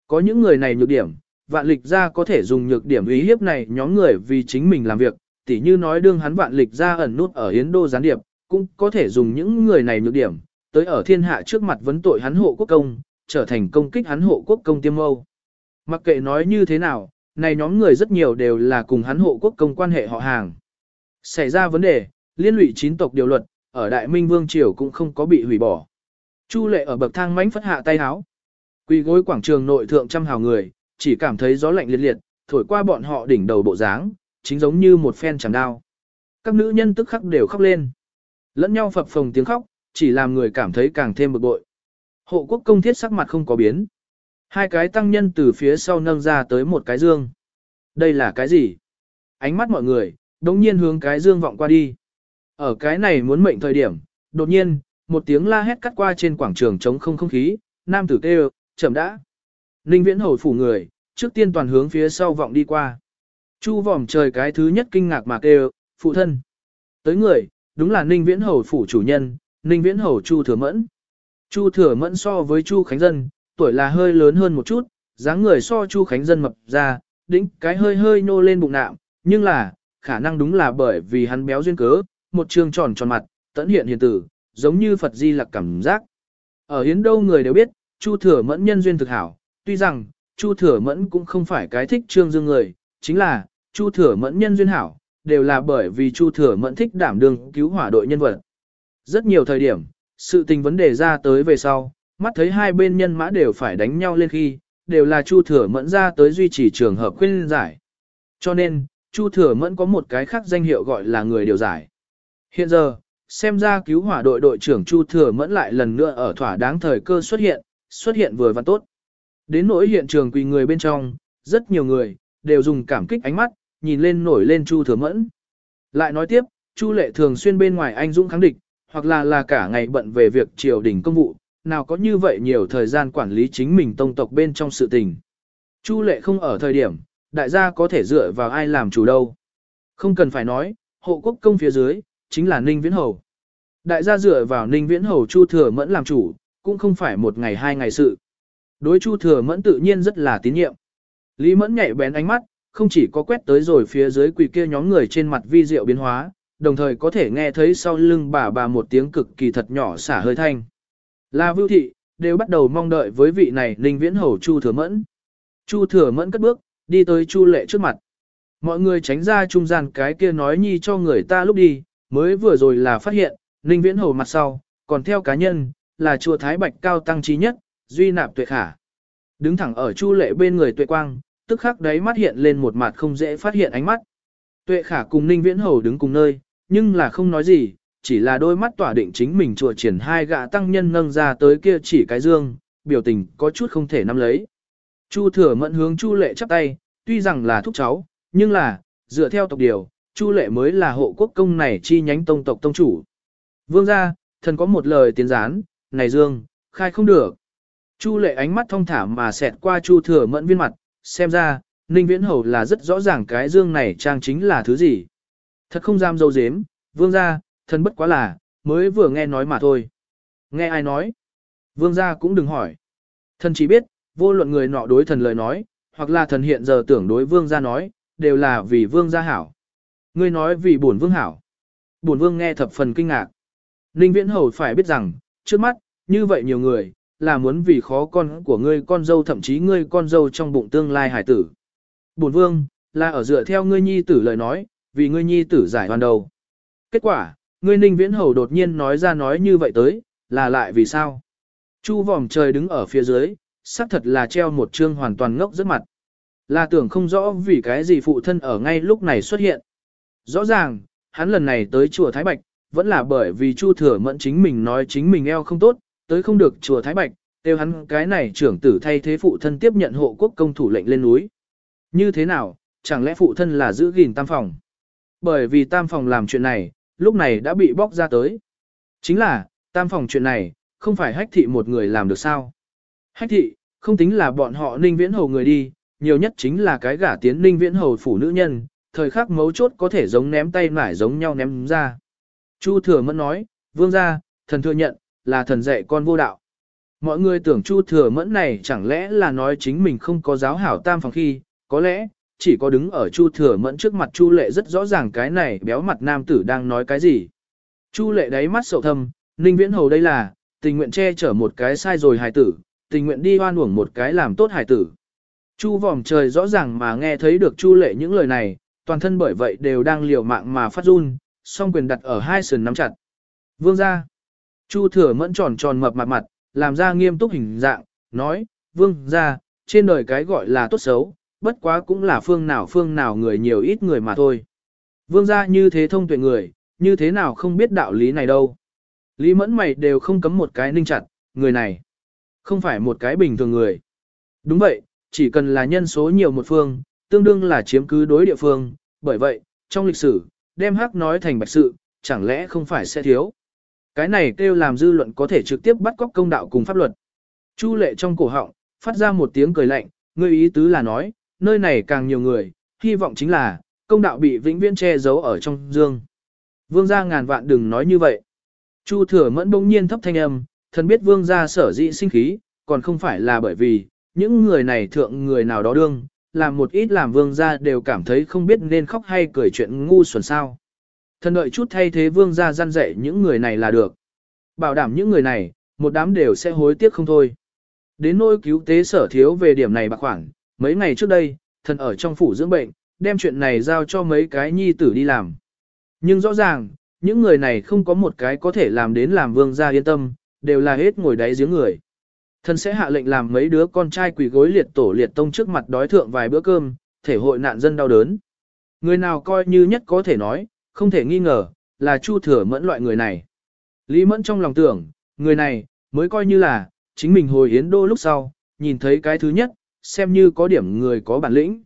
Có những người này nhược điểm, vạn lịch ra có thể dùng nhược điểm ý hiếp này nhóm người vì chính mình làm việc, tỉ như nói đương hắn vạn lịch ra ẩn nút ở Yến Đô gián điệp, cũng có thể dùng những người này nhược điểm, tới ở thiên hạ trước mặt vấn tội hắn hộ quốc công, trở thành công kích hắn hộ quốc công tiêm mâu. Mặc kệ nói như thế nào, này nhóm người rất nhiều đều là cùng hắn hộ quốc công quan hệ họ hàng. Xảy ra vấn đề, liên lụy chín tộc điều luật, ở Đại Minh Vương Triều cũng không có bị hủy bỏ. Chu lệ ở bậc thang mánh phất hạ tay háo. Quỳ gối quảng trường nội thượng trăm hào người, chỉ cảm thấy gió lạnh liệt liệt, thổi qua bọn họ đỉnh đầu bộ dáng, chính giống như một phen chẳng đao. Các nữ nhân tức khắc đều khóc lên. Lẫn nhau phập phồng tiếng khóc, chỉ làm người cảm thấy càng thêm bực bội. Hộ quốc công thiết sắc mặt không có biến. Hai cái tăng nhân từ phía sau nâng ra tới một cái dương. Đây là cái gì? Ánh mắt mọi người, đống nhiên hướng cái dương vọng qua đi. Ở cái này muốn mệnh thời điểm, đột nhiên, một tiếng la hét cắt qua trên quảng trường trống không không khí, nam tử kêu, chậm đã. Ninh viễn hồi phủ người, trước tiên toàn hướng phía sau vọng đi qua. Chu vòm trời cái thứ nhất kinh ngạc mà kêu, phụ thân. Tới người, đúng là Ninh viễn hầu phủ chủ nhân, Ninh viễn hầu Chu Thừa Mẫn. Chu Thừa Mẫn so với Chu Khánh Dân, tuổi là hơi lớn hơn một chút, dáng người so Chu Khánh Dân mập ra, đĩnh cái hơi hơi nô lên bụng nạm, nhưng là, khả năng đúng là bởi vì hắn béo duyên cớ, một trường tròn tròn mặt, tẫn hiện hiền tử, giống như Phật Di Lặc cảm giác. Ở hiến đâu người đều biết, Chu Thừa Mẫn nhân duyên thực hảo, tuy rằng, Chu Thừa Mẫn cũng không phải cái thích trương dương người, chính là, Chu Thừa Mẫn nhân duyên hảo, đều là bởi vì Chu Thừa Mẫn thích đảm đương cứu hỏa đội nhân vật. Rất nhiều thời điểm, sự tình vấn đề ra tới về sau, mắt thấy hai bên nhân mã đều phải đánh nhau lên khi, đều là Chu Thừa Mẫn ra tới duy trì trường hợp khuyên giải. Cho nên, Chu Thừa Mẫn có một cái khác danh hiệu gọi là người điều giải. Hiện giờ, xem ra cứu hỏa đội đội trưởng Chu Thừa Mẫn lại lần nữa ở thỏa đáng thời cơ xuất hiện, xuất hiện vừa và tốt. Đến nỗi hiện trường quỳ người bên trong, rất nhiều người, đều dùng cảm kích ánh mắt, nhìn lên nổi lên Chu Thừa Mẫn. Lại nói tiếp, Chu Lệ thường xuyên bên ngoài anh dũng kháng địch, hoặc là là cả ngày bận về việc triều đình công vụ, nào có như vậy nhiều thời gian quản lý chính mình tông tộc bên trong sự tình. Chu Lệ không ở thời điểm, đại gia có thể dựa vào ai làm chủ đâu. Không cần phải nói, hộ quốc công phía dưới, chính là Ninh Viễn Hầu. Đại gia dựa vào Ninh Viễn Hầu Chu Thừa Mẫn làm chủ, cũng không phải một ngày hai ngày sự. Đối Chu Thừa Mẫn tự nhiên rất là tín nhiệm. Lý Mẫn nhạy bén ánh mắt, không chỉ có quét tới rồi phía dưới quỳ kia nhóm người trên mặt vi diệu biến hóa, đồng thời có thể nghe thấy sau lưng bà bà một tiếng cực kỳ thật nhỏ xả hơi thanh. Là vưu thị, đều bắt đầu mong đợi với vị này Ninh Viễn Hầu Chu Thừa Mẫn. Chu Thừa Mẫn cất bước, đi tới Chu Lệ trước mặt. Mọi người tránh ra trung gian cái kia nói nhi cho người ta lúc đi, mới vừa rồi là phát hiện, Ninh Viễn Hầu mặt sau, còn theo cá nhân, là chùa Thái Bạch cao tăng trí nhất, duy nạp tuệ khả. Đứng thẳng ở Chu Lệ bên người tuệ quang, tức khắc đấy mắt hiện lên một mặt không dễ phát hiện ánh mắt. Tuệ khả cùng Ninh Viễn Hầu đứng cùng nơi, nhưng là không nói gì, chỉ là đôi mắt tỏa định chính mình chùa triển hai gạ tăng nhân nâng ra tới kia chỉ cái dương, biểu tình có chút không thể nắm lấy. Chu thừa mẫn hướng Chu lệ chắp tay, tuy rằng là thúc cháu, nhưng là, dựa theo tộc điều, Chu lệ mới là hộ quốc công này chi nhánh tông tộc tông chủ. Vương gia, thần có một lời tiến gián, này dương, khai không được. Chu lệ ánh mắt thông thả mà xẹt qua Chu thừa mẫn viên mặt, xem ra, Ninh Viễn Hầu là rất rõ ràng cái dương này trang chính là thứ gì. Thật không dám dâu dếm, vương gia, thần bất quá là, mới vừa nghe nói mà thôi. Nghe ai nói? Vương gia cũng đừng hỏi. Thần chỉ biết, vô luận người nọ đối thần lời nói, hoặc là thần hiện giờ tưởng đối vương gia nói, đều là vì vương gia hảo. Ngươi nói vì bổn vương hảo. Bổn vương nghe thập phần kinh ngạc. Ninh viễn hầu phải biết rằng, trước mắt, như vậy nhiều người, là muốn vì khó con của ngươi con dâu thậm chí ngươi con dâu trong bụng tương lai hải tử. Bổn vương, là ở dựa theo ngươi nhi tử lời nói, vì ngươi nhi tử giải hoàn đầu. Kết quả, ngươi ninh viễn hầu đột nhiên nói ra nói như vậy tới, là lại vì sao? Chu vòm trời đứng ở phía dưới, xác thật là treo một chương hoàn toàn ngốc rất mặt. Là tưởng không rõ vì cái gì phụ thân ở ngay lúc này xuất hiện. Rõ ràng, hắn lần này tới chùa Thái Bạch, vẫn là bởi vì Chu Thừa Mẫn chính mình nói chính mình eo không tốt, tới không được chùa Thái Bạch, kêu hắn cái này trưởng tử thay thế phụ thân tiếp nhận hộ quốc công thủ lệnh lên núi. Như thế nào, chẳng lẽ phụ thân là giữ gìn tam phòng? Bởi vì tam phòng làm chuyện này, lúc này đã bị bóc ra tới. Chính là, tam phòng chuyện này, không phải hách thị một người làm được sao? Hách thị, không tính là bọn họ ninh viễn hầu người đi, nhiều nhất chính là cái gả tiến ninh viễn hầu phủ nữ nhân, thời khắc mấu chốt có thể giống ném tay nải giống nhau ném ra. Chu thừa mẫn nói, vương gia, thần thừa nhận, là thần dạy con vô đạo. Mọi người tưởng Chu thừa mẫn này chẳng lẽ là nói chính mình không có giáo hảo tam phòng khi, có lẽ, chỉ có đứng ở Chu thừa mẫn trước mặt Chu lệ rất rõ ràng cái này béo mặt nam tử đang nói cái gì. Chu lệ đáy mắt sầu thâm, ninh viễn hầu đây là, tình nguyện che chở một cái sai rồi hài tử, tình nguyện đi hoan uổng một cái làm tốt hài tử. Chu vòm trời rõ ràng mà nghe thấy được Chu lệ những lời này, toàn thân bởi vậy đều đang liều mạng mà phát run, song quyền đặt ở hai sườn nắm chặt. Vương gia Chu thừa mẫn tròn tròn mập mặt mặt, làm ra nghiêm túc hình dạng, nói, vương gia trên đời cái gọi là tốt xấu, bất quá cũng là phương nào phương nào người nhiều ít người mà thôi. Vương gia như thế thông tuệ người, như thế nào không biết đạo lý này đâu. Lý mẫn mày đều không cấm một cái ninh chặt, người này, không phải một cái bình thường người. Đúng vậy, chỉ cần là nhân số nhiều một phương, tương đương là chiếm cứ đối địa phương, bởi vậy, trong lịch sử, đem hắc nói thành bạch sự, chẳng lẽ không phải sẽ thiếu. Cái này kêu làm dư luận có thể trực tiếp bắt cóc công đạo cùng pháp luật. Chu lệ trong cổ họng, phát ra một tiếng cười lạnh, ngươi ý tứ là nói, nơi này càng nhiều người, hy vọng chính là, công đạo bị vĩnh viễn che giấu ở trong dương. Vương gia ngàn vạn đừng nói như vậy. Chu thừa mẫn bỗng nhiên thấp thanh âm, thần biết vương gia sở dĩ sinh khí, còn không phải là bởi vì, những người này thượng người nào đó đương, làm một ít làm vương gia đều cảm thấy không biết nên khóc hay cười chuyện ngu xuẩn sao. Thần đợi chút thay thế vương gia gian dạy những người này là được. Bảo đảm những người này, một đám đều sẽ hối tiếc không thôi. Đến nỗi cứu tế sở thiếu về điểm này bạc khoảng, mấy ngày trước đây, thần ở trong phủ dưỡng bệnh, đem chuyện này giao cho mấy cái nhi tử đi làm. Nhưng rõ ràng, những người này không có một cái có thể làm đến làm vương gia yên tâm, đều là hết ngồi đáy giếng người. Thần sẽ hạ lệnh làm mấy đứa con trai quỳ gối liệt tổ liệt tông trước mặt đói thượng vài bữa cơm, thể hội nạn dân đau đớn. Người nào coi như nhất có thể nói, không thể nghi ngờ, là Chu Thừa Mẫn loại người này. Lý Mẫn trong lòng tưởng, người này, mới coi như là, chính mình hồi yến đô lúc sau, nhìn thấy cái thứ nhất, xem như có điểm người có bản lĩnh.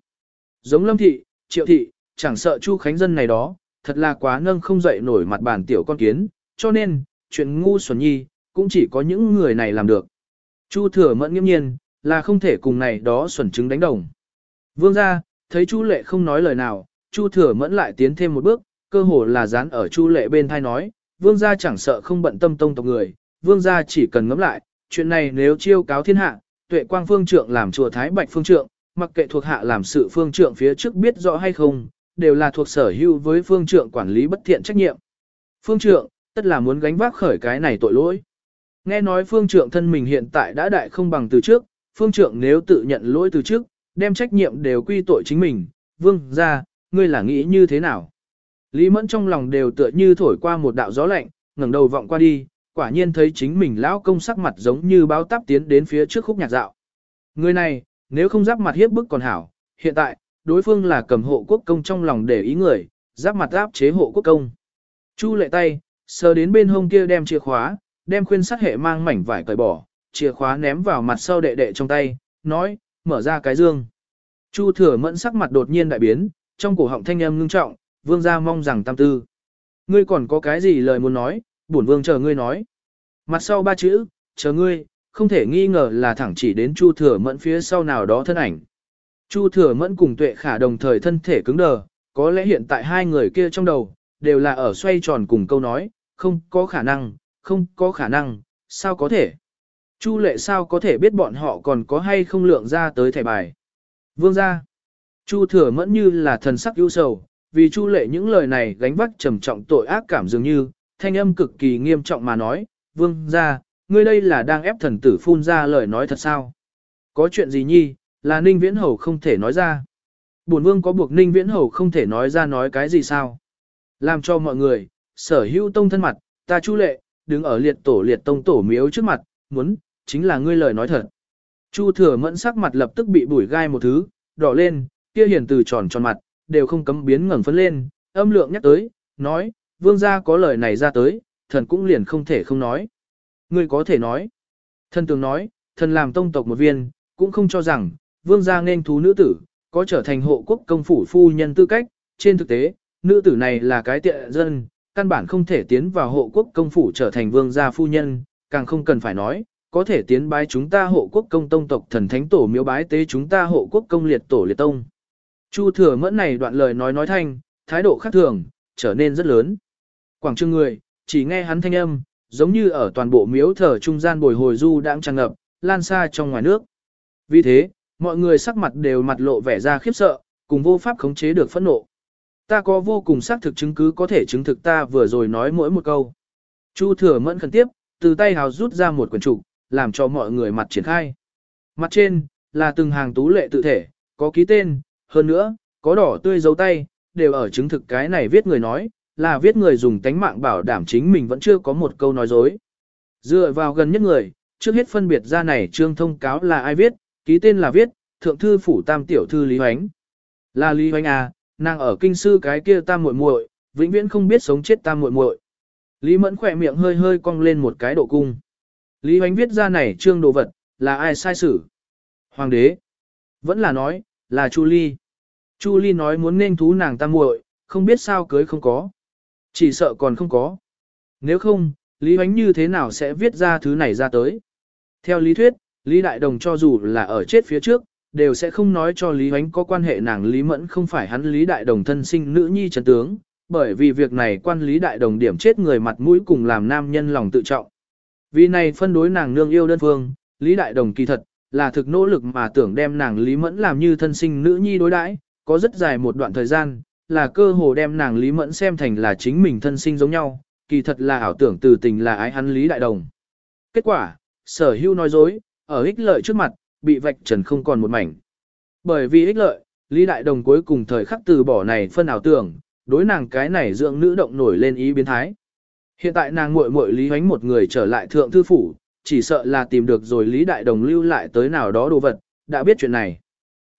Giống Lâm Thị, Triệu Thị, chẳng sợ Chu Khánh Dân này đó, thật là quá nâng không dậy nổi mặt bản tiểu con kiến, cho nên, chuyện ngu xuẩn nhi, cũng chỉ có những người này làm được. Chu thừa mẫn nghiêm nhiên, là không thể cùng này đó xuẩn chứng đánh đồng. Vương ra, thấy Chu lệ không nói lời nào, Chu thừa mẫn lại tiến thêm một bước, cơ hồ là dán ở Chu lệ bên thai nói, vương gia chẳng sợ không bận tâm tông tộc người, vương gia chỉ cần ngẫm lại, chuyện này nếu chiêu cáo thiên hạ, tuệ quang phương trượng làm chùa Thái Bạch phương trượng, mặc kệ thuộc hạ làm sự phương trượng phía trước biết rõ hay không, đều là thuộc sở hữu với phương trượng quản lý bất thiện trách nhiệm. Phương trượng, tất là muốn gánh vác khởi cái này tội lỗi. Nghe nói phương trượng thân mình hiện tại đã đại không bằng từ trước, phương trượng nếu tự nhận lỗi từ trước, đem trách nhiệm đều quy tội chính mình, vương ra, ngươi là nghĩ như thế nào? Lý mẫn trong lòng đều tựa như thổi qua một đạo gió lạnh, ngẩng đầu vọng qua đi, quả nhiên thấy chính mình lão công sắc mặt giống như báo táp tiến đến phía trước khúc nhạc dạo. Người này, nếu không giáp mặt hiếp bức còn hảo, hiện tại, đối phương là cầm hộ quốc công trong lòng để ý người, giáp mặt áp chế hộ quốc công. Chu lệ tay, sờ đến bên hông kia đem chìa khóa, đem khuyên sắt hệ mang mảnh vải cởi bỏ, chìa khóa ném vào mặt sau đệ đệ trong tay, nói, mở ra cái dương. Chu thừa mẫn sắc mặt đột nhiên đại biến, trong cổ họng thanh âm ngưng trọng, vương gia mong rằng tam tư. Ngươi còn có cái gì lời muốn nói, bổn vương chờ ngươi nói. Mặt sau ba chữ, chờ ngươi, không thể nghi ngờ là thẳng chỉ đến Chu thừa mẫn phía sau nào đó thân ảnh. Chu thừa mẫn cùng tuệ khả đồng thời thân thể cứng đờ, có lẽ hiện tại hai người kia trong đầu, đều là ở xoay tròn cùng câu nói, không có khả năng, không có khả năng, sao có thể? Chu lệ sao có thể biết bọn họ còn có hay không lượng ra tới thẻ bài? Vương gia. Chu thừa mẫn như là thần sắc ưu sầu, vì chu lệ những lời này gánh vác trầm trọng tội ác cảm dường như, thanh âm cực kỳ nghiêm trọng mà nói, vương gia, ngươi đây là đang ép thần tử phun ra lời nói thật sao? Có chuyện gì nhi, là ninh viễn hầu không thể nói ra. Bổn vương có buộc ninh viễn hầu không thể nói ra nói cái gì sao. Làm cho mọi người, sở hữu tông thân mặt, ta chu lệ, đứng ở liệt tổ liệt tông tổ miếu trước mặt, muốn, chính là ngươi lời nói thật. Chu thừa mẫn sắc mặt lập tức bị bủi gai một thứ, đỏ lên, kia hiển từ tròn tròn mặt, đều không cấm biến ngẩng phấn lên, âm lượng nhắc tới, nói, vương gia có lời này ra tới, thần cũng liền không thể không nói. Ngươi có thể nói. Thần tường nói, thần làm tông tộc một viên, cũng không cho rằng, vương gia nên thú nữ tử, có trở thành hộ quốc công phủ phu nhân tư cách, trên thực tế, nữ tử này là cái tiện dân, căn bản không thể tiến vào hộ quốc công phủ trở thành vương gia phu nhân, càng không cần phải nói, có thể tiến bái chúng ta hộ quốc công tông tộc thần thánh tổ miếu bái tế chúng ta hộ quốc công liệt tổ liệt tông. Chu thừa mẫn này đoạn lời nói nói thanh, thái độ khác thường, trở nên rất lớn. Quảng trường người, chỉ nghe hắn thanh âm, giống như ở toàn bộ miếu thờ trung gian bồi hồi du đang tràn ngập, lan xa trong ngoài nước. Vì thế, mọi người sắc mặt đều mặt lộ vẻ ra khiếp sợ, cùng vô pháp khống chế được phẫn nộ. Ta có vô cùng xác thực chứng cứ có thể chứng thực ta vừa rồi nói mỗi một câu. Chu thừa mẫn khẩn tiếp, từ tay hào rút ra một quyển trục, làm cho mọi người mặt triển khai. Mặt trên, là từng hàng tú lệ tự thể, có ký tên, hơn nữa, có đỏ tươi dấu tay, đều ở chứng thực cái này viết người nói, là viết người dùng tánh mạng bảo đảm chính mình vẫn chưa có một câu nói dối. Dựa vào gần nhất người, trước hết phân biệt ra này trương thông cáo là ai viết, ký tên là viết, thượng thư phủ tam tiểu thư Lý Hoánh. Là Lý Hoánh à, nàng ở kinh sư cái kia tam muội muội, vĩnh viễn không biết sống chết tam muội muội. Lý Mẫn khỏe miệng hơi hơi cong lên một cái độ cung. Lý Hoánh viết ra này trương đồ vật, là ai sai xử? Hoàng đế. Vẫn là nói, là Chu Ly. Chu Ly nói muốn nên thú nàng tam muội, không biết sao cưới không có. Chỉ sợ còn không có. Nếu không, Lý Hoánh như thế nào sẽ viết ra thứ này ra tới? Theo lý thuyết, Lý Đại Đồng cho dù là ở chết phía trước, đều sẽ không nói cho Lý Hoánh có quan hệ nàng Lý Mẫn không phải hắn Lý Đại Đồng thân sinh nữ nhi trấn tướng, bởi vì việc này quan Lý Đại Đồng điểm chết người mặt mũi cùng làm nam nhân lòng tự trọng. Vì này phân đối nàng nương yêu đơn phương, Lý Đại Đồng kỳ thật, là thực nỗ lực mà tưởng đem nàng Lý Mẫn làm như thân sinh nữ nhi đối đãi, có rất dài một đoạn thời gian, là cơ hồ đem nàng Lý Mẫn xem thành là chính mình thân sinh giống nhau, kỳ thật là ảo tưởng từ tình là ái hắn Lý Đại Đồng. Kết quả, sở hưu nói dối, ở ích lợi trước mặt, bị vạch trần không còn một mảnh. Bởi vì ích lợi, Lý Đại Đồng cuối cùng thời khắc từ bỏ này phân ảo tưởng, đối nàng cái này dưỡng nữ động nổi lên ý biến thái. Hiện tại nàng muội muội Lý Hoánh một người trở lại thượng thư phủ, chỉ sợ là tìm được rồi Lý Đại Đồng lưu lại tới nào đó đồ vật, đã biết chuyện này.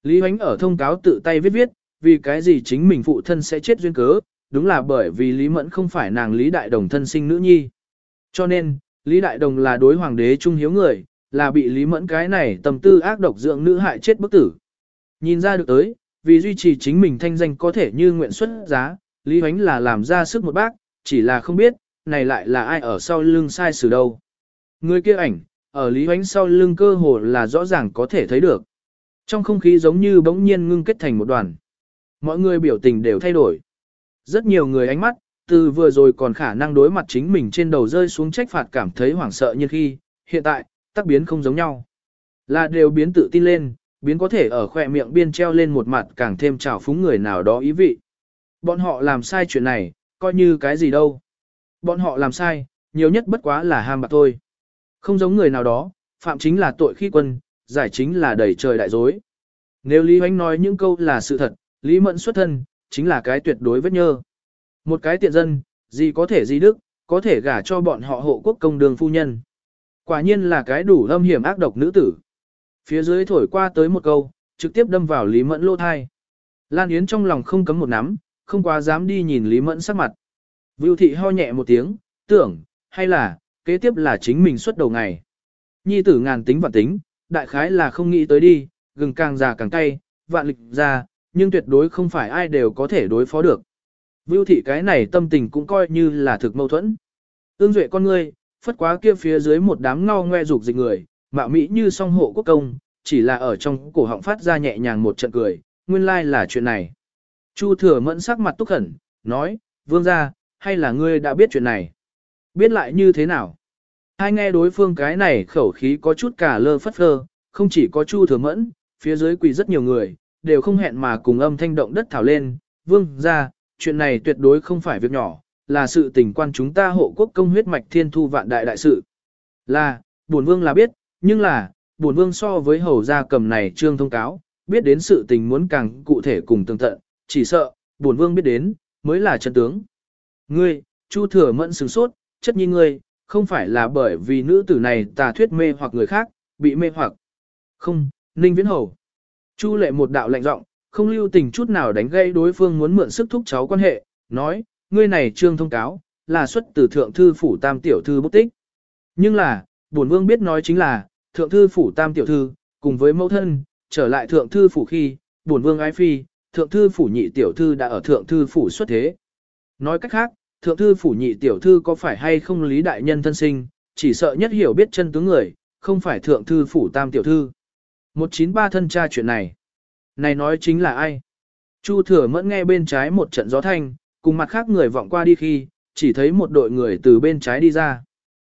Lý Hoánh ở thông cáo tự tay viết viết, vì cái gì chính mình phụ thân sẽ chết duyên cớ, đúng là bởi vì Lý Mẫn không phải nàng Lý Đại Đồng thân sinh nữ nhi. Cho nên, Lý Đại Đồng là đối hoàng đế trung hiếu người, là bị Lý Mẫn cái này tầm tư ác độc dưỡng nữ hại chết bức tử. Nhìn ra được tới, vì duy trì chính mình thanh danh có thể như nguyện xuất giá, Lý Hoánh là làm ra sức một bác, chỉ là không biết, này lại là ai ở sau lưng sai xử đâu. Người kia ảnh, ở Lý Hoánh sau lưng cơ hồ là rõ ràng có thể thấy được. Trong không khí giống như bỗng nhiên ngưng kết thành một đoàn. Mọi người biểu tình đều thay đổi. Rất nhiều người ánh mắt, từ vừa rồi còn khả năng đối mặt chính mình trên đầu rơi xuống trách phạt cảm thấy hoảng sợ như khi, hiện tại, tác biến không giống nhau. Là đều biến tự tin lên, biến có thể ở khỏe miệng biên treo lên một mặt càng thêm trào phúng người nào đó ý vị. Bọn họ làm sai chuyện này, coi như cái gì đâu. Bọn họ làm sai, nhiều nhất bất quá là ham bạc thôi. Không giống người nào đó, phạm chính là tội khi quân, giải chính là đẩy trời đại dối. Nếu Lý Hoánh nói những câu là sự thật, Lý Mẫn xuất thân, chính là cái tuyệt đối vết nhơ. Một cái tiện dân, gì có thể gì đức, có thể gả cho bọn họ hộ quốc công đường phu nhân. Quả nhiên là cái đủ âm hiểm ác độc nữ tử. Phía dưới thổi qua tới một câu, trực tiếp đâm vào Lý Mẫn lô thai. Lan Yến trong lòng không cấm một nắm, không quá dám đi nhìn Lý Mẫn sắc mặt. Vưu thị ho nhẹ một tiếng, tưởng, hay là, kế tiếp là chính mình xuất đầu ngày. Nhi tử ngàn tính và tính, đại khái là không nghĩ tới đi, gừng càng già càng cay, vạn lịch ra, nhưng tuyệt đối không phải ai đều có thể đối phó được. Vưu thị cái này tâm tình cũng coi như là thực mâu thuẫn. Ương duệ con ngươi, phất quá kia phía dưới một đám ngao ngoe dục dịch người, mạo mỹ như song hộ quốc công, chỉ là ở trong cổ họng phát ra nhẹ nhàng một trận cười, nguyên lai like là chuyện này. Chu thừa mẫn sắc mặt túc khẩn, nói, vương gia, hay là ngươi đã biết chuyện này? Biết lại như thế nào? Hai nghe đối phương cái này khẩu khí có chút cả lơ phất phơ, không chỉ có chu thừa mẫn, phía dưới quỳ rất nhiều người, đều không hẹn mà cùng âm thanh động đất thảo lên, vương gia, chuyện này tuyệt đối không phải việc nhỏ, là sự tình quan chúng ta hộ quốc công huyết mạch thiên thu vạn đại đại sự. Là, bổn vương là biết, nhưng là, bổn vương so với hầu gia cầm này trương thông cáo, biết đến sự tình muốn càng cụ thể cùng tương tận, chỉ sợ, bổn vương biết đến, mới là chân tướng. Ngươi, Chu Thừa Mẫn sửng sốt, chất nhi ngươi, không phải là bởi vì nữ tử này tà thuyết mê hoặc người khác, bị mê hoặc. Không, Ninh Viễn Hầu. Chu lệ một đạo lạnh giọng, không lưu tình chút nào đánh gây đối phương muốn mượn sức thúc cháu quan hệ, nói, ngươi này trương thông cáo, là xuất từ thượng thư phủ tam tiểu thư bút tích. Nhưng là, bổn vương biết nói chính là, thượng thư phủ tam tiểu thư, cùng với mẫu thân, trở lại thượng thư phủ khi, bổn vương ái phi, thượng thư phủ nhị tiểu thư đã ở thượng thư phủ xuất thế. Nói cách khác, thượng thư phủ nhị tiểu thư có phải hay không lý đại nhân thân sinh, chỉ sợ nhất hiểu biết chân tướng người, không phải thượng thư phủ tam tiểu thư. 193 thân tra chuyện này. Này nói chính là ai? Chu thừa mẫn nghe bên trái một trận gió thanh, cùng mặt khác người vọng qua đi khi, chỉ thấy một đội người từ bên trái đi ra.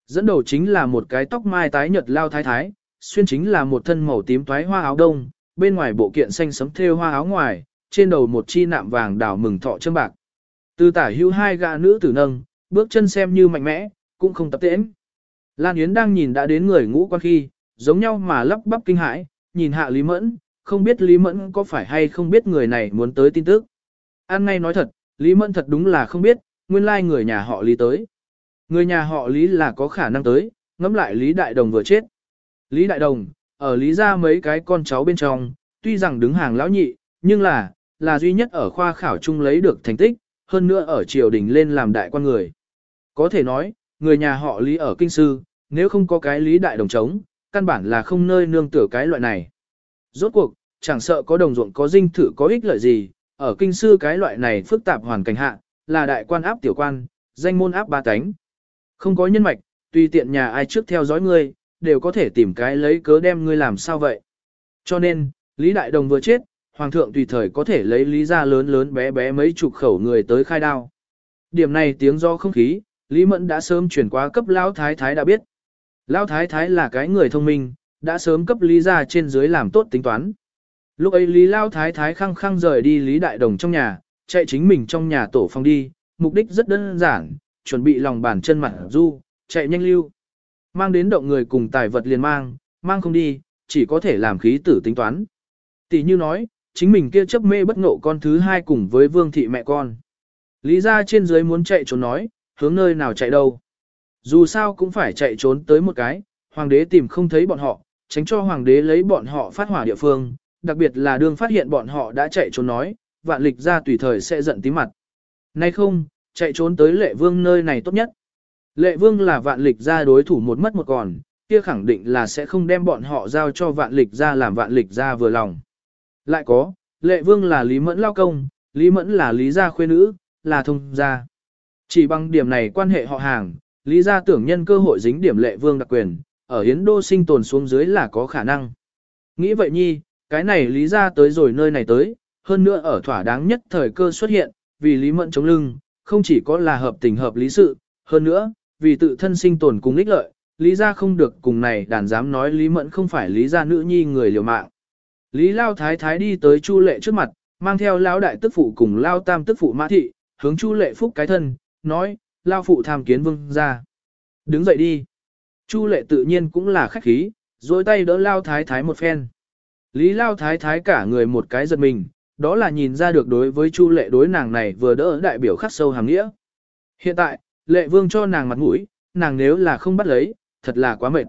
Dẫn đầu chính là một cái tóc mai tái nhợt lao thái thái, xuyên chính là một thân màu tím toái hoa áo đông, bên ngoài bộ kiện xanh sấm thêu hoa áo ngoài, trên đầu một chi nạm vàng đào mừng thọ châm bạc. Từ tả hữu hai gã nữ tử nâng, bước chân xem như mạnh mẽ, cũng không tập tễnh. Lan Yến đang nhìn đã đến người ngũ quan khi, giống nhau mà lắp bắp kinh hãi, nhìn hạ Lý Mẫn, không biết Lý Mẫn có phải hay không biết người này muốn tới tin tức. An ngay nói thật, Lý Mẫn thật đúng là không biết, nguyên lai người nhà họ Lý tới. Người nhà họ Lý là có khả năng tới, ngẫm lại Lý Đại Đồng vừa chết. Lý Đại Đồng, ở Lý ra mấy cái con cháu bên trong, tuy rằng đứng hàng lão nhị, nhưng là, là duy nhất ở khoa khảo chung lấy được thành tích, hơn nữa ở triều đình lên làm đại quan người. Có thể nói, người nhà họ Lý ở kinh sư, nếu không có cái Lý Đại Đồng chống, căn bản là không nơi nương tựa cái loại này. Rốt cuộc, chẳng sợ có đồng ruộng có dinh thử có ích lợi gì, ở kinh sư cái loại này phức tạp hoàn cảnh hạ, là đại quan áp tiểu quan, danh môn áp ba cánh. Không có nhân mạch, tùy tiện nhà ai trước theo dõi ngươi, đều có thể tìm cái lấy cớ đem ngươi làm sao vậy. Cho nên, Lý Đại Đồng vừa chết, Hoàng thượng tùy thời có thể lấy lý ra lớn lớn bé bé mấy chục khẩu người tới khai đao. Điểm này tiếng do không khí, Lý Mẫn đã sớm chuyển qua cấp Lão Thái Thái đã biết. Lão Thái Thái là cái người thông minh, đã sớm cấp Lý ra trên dưới làm tốt tính toán. Lúc ấy Lý Lão Thái Thái khăng khăng rời đi Lý Đại Đồng trong nhà, chạy chính mình trong nhà tổ phòng đi, mục đích rất đơn giản, chuẩn bị lòng bàn chân mặt du, chạy nhanh lưu. Mang đến động người cùng tài vật liền mang, mang không đi, chỉ có thể làm khí tử tính toán. Tỷ như nói, chính mình kia chấp mê bất ngộ con thứ hai cùng với vương thị mẹ con. Lý ra trên dưới muốn chạy trốn nói, hướng nơi nào chạy đâu. Dù sao cũng phải chạy trốn tới một cái, hoàng đế tìm không thấy bọn họ, tránh cho hoàng đế lấy bọn họ phát hỏa địa phương, đặc biệt là đương phát hiện bọn họ đã chạy trốn nói, vạn lịch ra tùy thời sẽ giận tí mặt. Nay không, chạy trốn tới lệ vương nơi này tốt nhất. Lệ vương là vạn lịch ra đối thủ một mất một còn, kia khẳng định là sẽ không đem bọn họ giao cho vạn lịch ra làm vạn lịch ra vừa lòng. Lại có, lệ vương là Lý Mẫn lao công, Lý Mẫn là Lý gia khuê nữ, là thông gia. Chỉ bằng điểm này quan hệ họ hàng, Lý gia tưởng nhân cơ hội dính điểm lệ vương đặc quyền, ở Hiến Đô sinh tồn xuống dưới là có khả năng. Nghĩ vậy nhi, cái này Lý gia tới rồi nơi này tới, hơn nữa ở thỏa đáng nhất thời cơ xuất hiện, vì Lý Mẫn chống lưng, không chỉ có là hợp tình hợp lý sự, hơn nữa, vì tự thân sinh tồn cùng ích lợi, Lý gia không được cùng này đàn dám nói Lý Mẫn không phải Lý gia nữ nhi người liều mạng. Lý Lao Thái Thái đi tới Chu Lệ trước mặt, mang theo Lao Đại Tức Phụ cùng Lao Tam Tức Phụ Mã Thị, hướng Chu Lệ phúc cái thân, nói, Lao Phụ tham kiến vương ra. Đứng dậy đi. Chu Lệ tự nhiên cũng là khách khí, dối tay đỡ Lao Thái Thái một phen. Lý Lao Thái Thái cả người một cái giật mình, đó là nhìn ra được đối với Chu Lệ đối nàng này vừa đỡ đại biểu khắc sâu hàng nghĩa. Hiện tại, Lệ Vương cho nàng mặt mũi, nàng nếu là không bắt lấy, thật là quá mệt.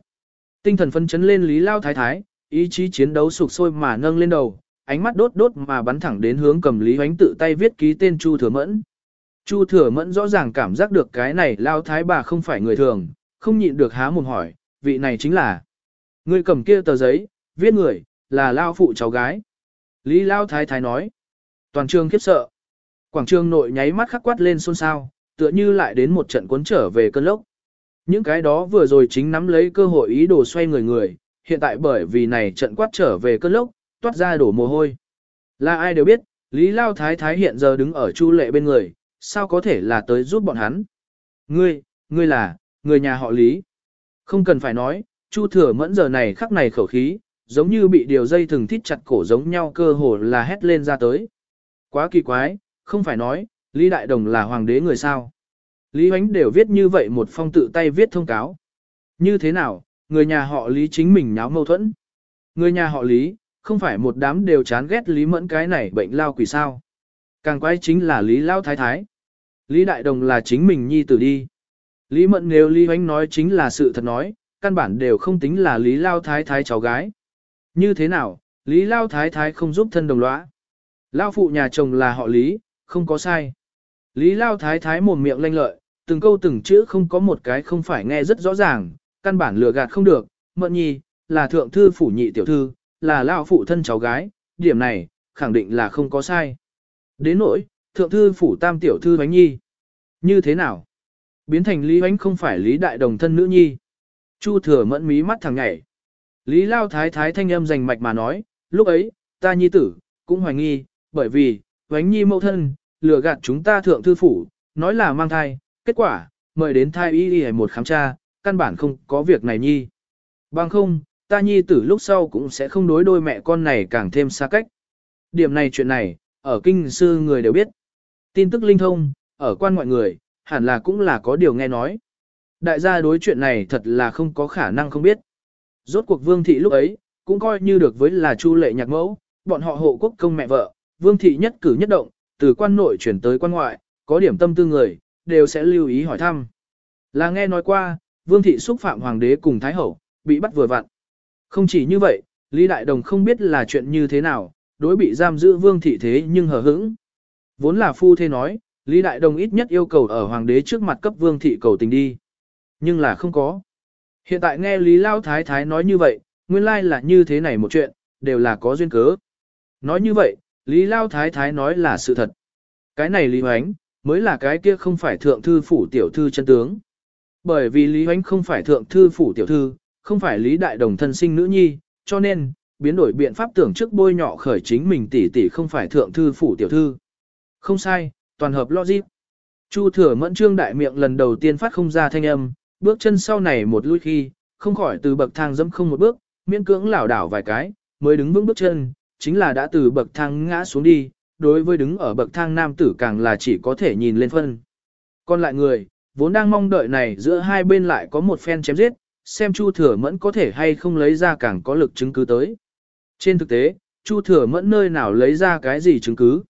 Tinh thần phấn chấn lên Lý Lao Thái Thái, Ý chí chiến đấu sục sôi mà nâng lên đầu, ánh mắt đốt đốt mà bắn thẳng đến hướng cầm Lý Hoánh tự tay viết ký tên Chu Thừa Mẫn. Chu Thừa Mẫn rõ ràng cảm giác được cái này lao thái bà không phải người thường, không nhịn được há mồm hỏi, vị này chính là. Người cầm kia tờ giấy, viết người, là lao phụ cháu gái. Lý lao thái thái nói. Toàn trường khiếp sợ. Quảng trường nội nháy mắt khắc quát lên xôn xao, tựa như lại đến một trận cuốn trở về cơn lốc. Những cái đó vừa rồi chính nắm lấy cơ hội ý đồ xoay người người, hiện tại bởi vì này trận quát trở về cơn lốc, toát ra đổ mồ hôi. Là ai đều biết, Lý Lao Thái Thái hiện giờ đứng ở Chu Lệ bên người, sao có thể là tới giúp bọn hắn? Ngươi, ngươi là, người nhà họ Lý. Không cần phải nói, Chu Thừa Mẫn giờ này khắc này khẩu khí, giống như bị điều dây thừng thít chặt cổ giống nhau cơ hồ là hét lên ra tới. Quá kỳ quái, không phải nói, Lý Đại Đồng là hoàng đế người sao. Lý Huánh đều viết như vậy một phong tự tay viết thông cáo. Như thế nào, người nhà họ Lý chính mình nháo mâu thuẫn. Người nhà họ Lý, không phải một đám đều chán ghét Lý Mẫn cái này bệnh lao quỷ sao. Càng quái chính là Lý Lao Thái Thái. Lý Đại Đồng là chính mình nhi tử đi. Lý Mẫn nếu Lý Hoánh nói chính là sự thật nói, căn bản đều không tính là Lý Lao Thái Thái cháu gái. Như thế nào, Lý Lao Thái Thái không giúp thân đồng lõa. Lao phụ nhà chồng là họ Lý, không có sai. Lý Lao Thái Thái mồm miệng lanh lợi, từng câu từng chữ không có một cái không phải nghe rất rõ ràng, căn bản lừa gạt không được. Mận nhi, là thượng thư phủ nhị tiểu thư, là Lao phụ thân cháu gái, điểm này, khẳng định là không có sai. Đến nỗi, thượng thư phủ tam tiểu thư bánh nhi. Như thế nào? Biến thành Lý Bánh không phải Lý Đại Đồng thân nữ nhi. Chu thừa mẫn mí mắt thằng nhảy. Lý Lao Thái Thái thanh âm rành mạch mà nói, lúc ấy, ta nhi tử, cũng hoài nghi, bởi vì, Bánh nhi mẫu thân, lừa gạt chúng ta thượng thư phủ, nói là mang thai, kết quả, mời đến thai y y một khám tra, căn bản không có việc này nhi. Bằng không, ta nhi tử lúc sau cũng sẽ không đối đôi mẹ con này càng thêm xa cách. Điểm này chuyện này, ở kinh sư người đều biết. Tin tức linh thông, ở quan ngoại người, hẳn là cũng là có điều nghe nói. Đại gia đối chuyện này thật là không có khả năng không biết. Rốt cuộc vương thị lúc ấy, cũng coi như được với là chu lệ nhạc mẫu, bọn họ hộ quốc công mẹ vợ, vương thị nhất cử nhất động, từ quan nội chuyển tới quan ngoại, có điểm tâm tư người, đều sẽ lưu ý hỏi thăm. Là nghe nói qua, vương thị xúc phạm hoàng đế cùng thái hậu, bị bắt vừa vặn. Không chỉ như vậy, Lý Đại Đồng không biết là chuyện như thế nào, đối bị giam giữ vương thị thế nhưng hờ hững. Vốn là phu thế nói, Lý Đại Đồng ít nhất yêu cầu ở hoàng đế trước mặt cấp vương thị cầu tình đi. Nhưng là không có. Hiện tại nghe Lý Lao Thái Thái nói như vậy, nguyên lai là như thế này một chuyện, đều là có duyên cớ. Nói như vậy, Lý Lao Thái Thái nói là sự thật. Cái này Lý Hoánh, mới là cái kia không phải thượng thư phủ tiểu thư chân tướng. Bởi vì Lý Hoánh không phải thượng thư phủ tiểu thư, không phải Lý Đại Đồng thân sinh nữ nhi, cho nên, biến đổi biện pháp tưởng trước bôi nhọ khởi chính mình tỷ tỷ không phải thượng thư phủ tiểu thư. Không sai, toàn hợp logic. Chu thừa mẫn trương đại miệng lần đầu tiên phát không ra thanh âm, bước chân sau này một lui khi, không khỏi từ bậc thang dẫm không một bước, miễn cưỡng lảo đảo vài cái, mới đứng vững bước chân, chính là đã từ bậc thang ngã xuống đi, đối với đứng ở bậc thang nam tử càng là chỉ có thể nhìn lên phân. Còn lại người, vốn đang mong đợi này giữa hai bên lại có một phen chém giết, xem Chu Thừa Mẫn có thể hay không lấy ra càng có lực chứng cứ tới. Trên thực tế, Chu Thừa Mẫn nơi nào lấy ra cái gì chứng cứ.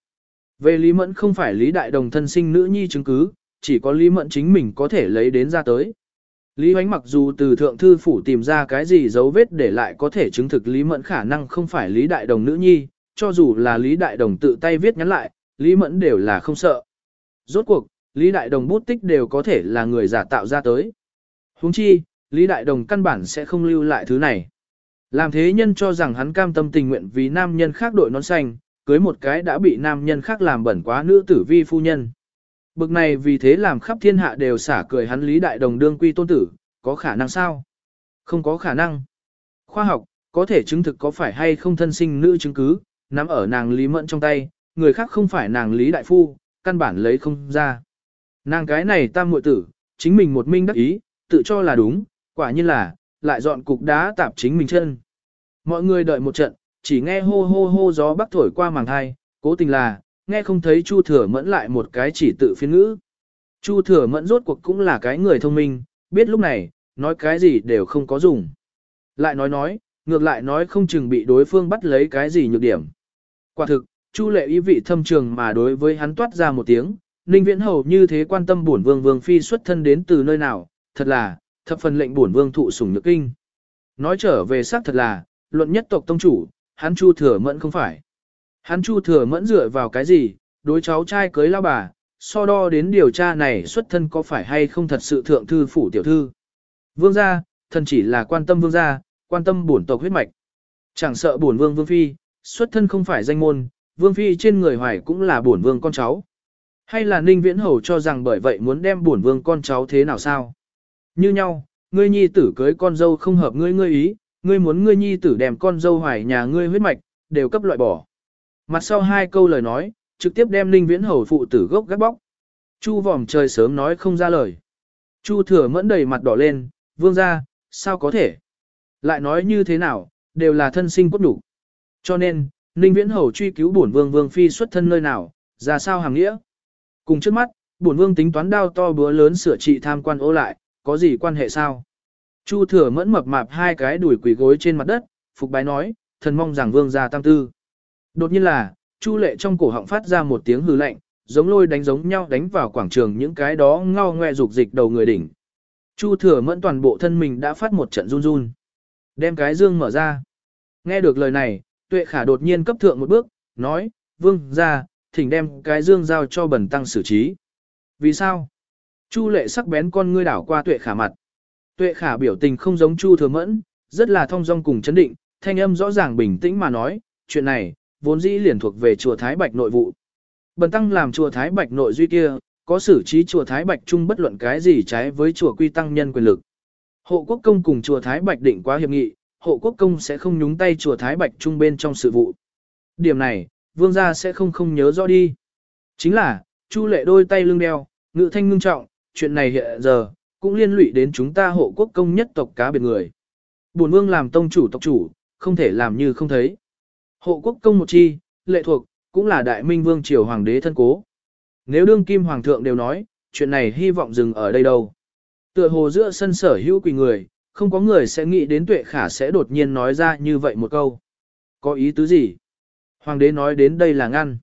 Về Lý Mẫn không phải Lý Đại Đồng thân sinh nữ nhi chứng cứ, chỉ có Lý Mẫn chính mình có thể lấy đến ra tới. Lý Hoánh mặc dù từ thượng thư phủ tìm ra cái gì dấu vết để lại có thể chứng thực Lý Mẫn khả năng không phải Lý Đại Đồng nữ nhi, cho dù là Lý Đại Đồng tự tay viết nhắn lại, Lý Mẫn đều là không sợ. Rốt cuộc, Lý Đại Đồng bút tích đều có thể là người giả tạo ra tới. Huống chi, Lý Đại Đồng căn bản sẽ không lưu lại thứ này. Làm thế nhân cho rằng hắn cam tâm tình nguyện vì nam nhân khác đội nón xanh, cưới một cái đã bị nam nhân khác làm bẩn quá nữ tử vi phu nhân. Bực này vì thế làm khắp thiên hạ đều xả cười hắn Lý Đại Đồng đương quy tôn tử, có khả năng sao? Không có khả năng. Khoa học, có thể chứng thực có phải hay không thân sinh nữ chứng cứ, nắm ở nàng Lý Mẫn trong tay, người khác không phải nàng Lý Đại Phu, căn bản lấy không ra. Nàng cái này tam muội tử, chính mình một minh đắc ý, tự cho là đúng, quả nhiên là, lại dọn cục đá tạp chính mình chân. Mọi người đợi một trận, chỉ nghe hô hô hô gió bắc thổi qua màng thai, cố tình là, nghe không thấy Chu Thừa Mẫn lại một cái chỉ tự phiên ngữ. Chu Thừa Mẫn rốt cuộc cũng là cái người thông minh, biết lúc này, nói cái gì đều không có dùng. Lại nói nói, ngược lại nói không chừng bị đối phương bắt lấy cái gì nhược điểm. Quả thực, Chu Lệ ý vị thâm trường mà đối với hắn toát ra một tiếng, Ninh Viễn Hầu như thế quan tâm bổn vương vương phi xuất thân đến từ nơi nào, thật là, thập phần lệnh bổn vương thụ sủng nhược kinh. Nói trở về xác thật là, luận nhất tộc tông chủ, hắn Chu Thừa Mẫn không phải. Hắn Chu Thừa Mẫn dựa vào cái gì, đối cháu trai cưới lao bà, so đo đến điều tra này xuất thân có phải hay không thật sự thượng thư phủ tiểu thư. Vương gia, thần chỉ là quan tâm vương gia, quan tâm bổn tộc huyết mạch. Chẳng sợ bổn vương vương phi, xuất thân không phải danh môn, vương phi trên người hoài cũng là bổn vương con cháu. Hay là Ninh Viễn Hầu cho rằng bởi vậy muốn đem bổn vương con cháu thế nào sao? Như nhau, ngươi nhi tử cưới con dâu không hợp ngươi ngươi ý, ngươi muốn ngươi nhi tử đem con dâu hoài nhà ngươi huyết mạch, đều cấp loại bỏ. Mặt sau hai câu lời nói, trực tiếp đem Ninh Viễn Hầu phụ tử gốc gác bóc. Chu vòm trời sớm nói không ra lời. Chu thừa mẫn đầy mặt đỏ lên, vương ra, sao có thể? Lại nói như thế nào, đều là thân sinh cốt đủ. Cho nên, Ninh Viễn Hầu truy cứu bổn vương vương phi xuất thân nơi nào, ra sao hàng nghĩa. Cùng trước mắt, bổn vương tính toán đao to búa lớn sửa trị tham quan ô lại, có gì quan hệ sao? Chu thừa mẫn mập mạp hai cái đuổi quỷ gối trên mặt đất, phục bái nói, thần mong rằng vương gia tam tư. Đột nhiên là, Chu lệ trong cổ họng phát ra một tiếng hư lạnh, giống lôi đánh giống nhau đánh vào quảng trường những cái đó ngao ngoe dục dịch đầu người đỉnh. Chu thừa mẫn toàn bộ thân mình đã phát một trận run run. Đem cái dương mở ra. Nghe được lời này, tuệ khả đột nhiên cấp thượng một bước, nói, vương gia thỉnh đem cái dương giao cho bần tăng xử trí. Vì sao? Chu lệ sắc bén con ngươi đảo qua tuệ khả mặt. Tuệ khả biểu tình không giống chu thừa mẫn, rất là thong dong cùng chấn định, thanh âm rõ ràng bình tĩnh mà nói, chuyện này, vốn dĩ liền thuộc về chùa Thái Bạch nội vụ. Bần tăng làm chùa Thái Bạch nội duy kia, có xử trí chùa Thái Bạch chung bất luận cái gì trái với chùa quy tăng nhân quyền lực. Hộ quốc công cùng chùa Thái Bạch định quá hiệp nghị, hộ quốc công sẽ không nhúng tay chùa Thái Bạch chung bên trong sự vụ. Điểm này, vương gia sẽ không không nhớ rõ đi. Chính là, Chu lệ đôi tay lưng đeo, ngự thanh ngưng trọng, chuyện này hiện giờ, cũng liên lụy đến chúng ta hộ quốc công nhất tộc cá biệt người. Bổn vương làm tông chủ tộc chủ, không thể làm như không thấy. Hộ quốc công một chi, lệ thuộc, cũng là đại minh vương triều hoàng đế thân cố. Nếu đương kim hoàng thượng đều nói, chuyện này hy vọng dừng ở đây đâu. Tựa hồ giữa sân sở hữu quỳ người, không có người sẽ nghĩ đến tuệ khả sẽ đột nhiên nói ra như vậy một câu. Có ý tứ gì? Hoàng đế nói đến đây là ngăn.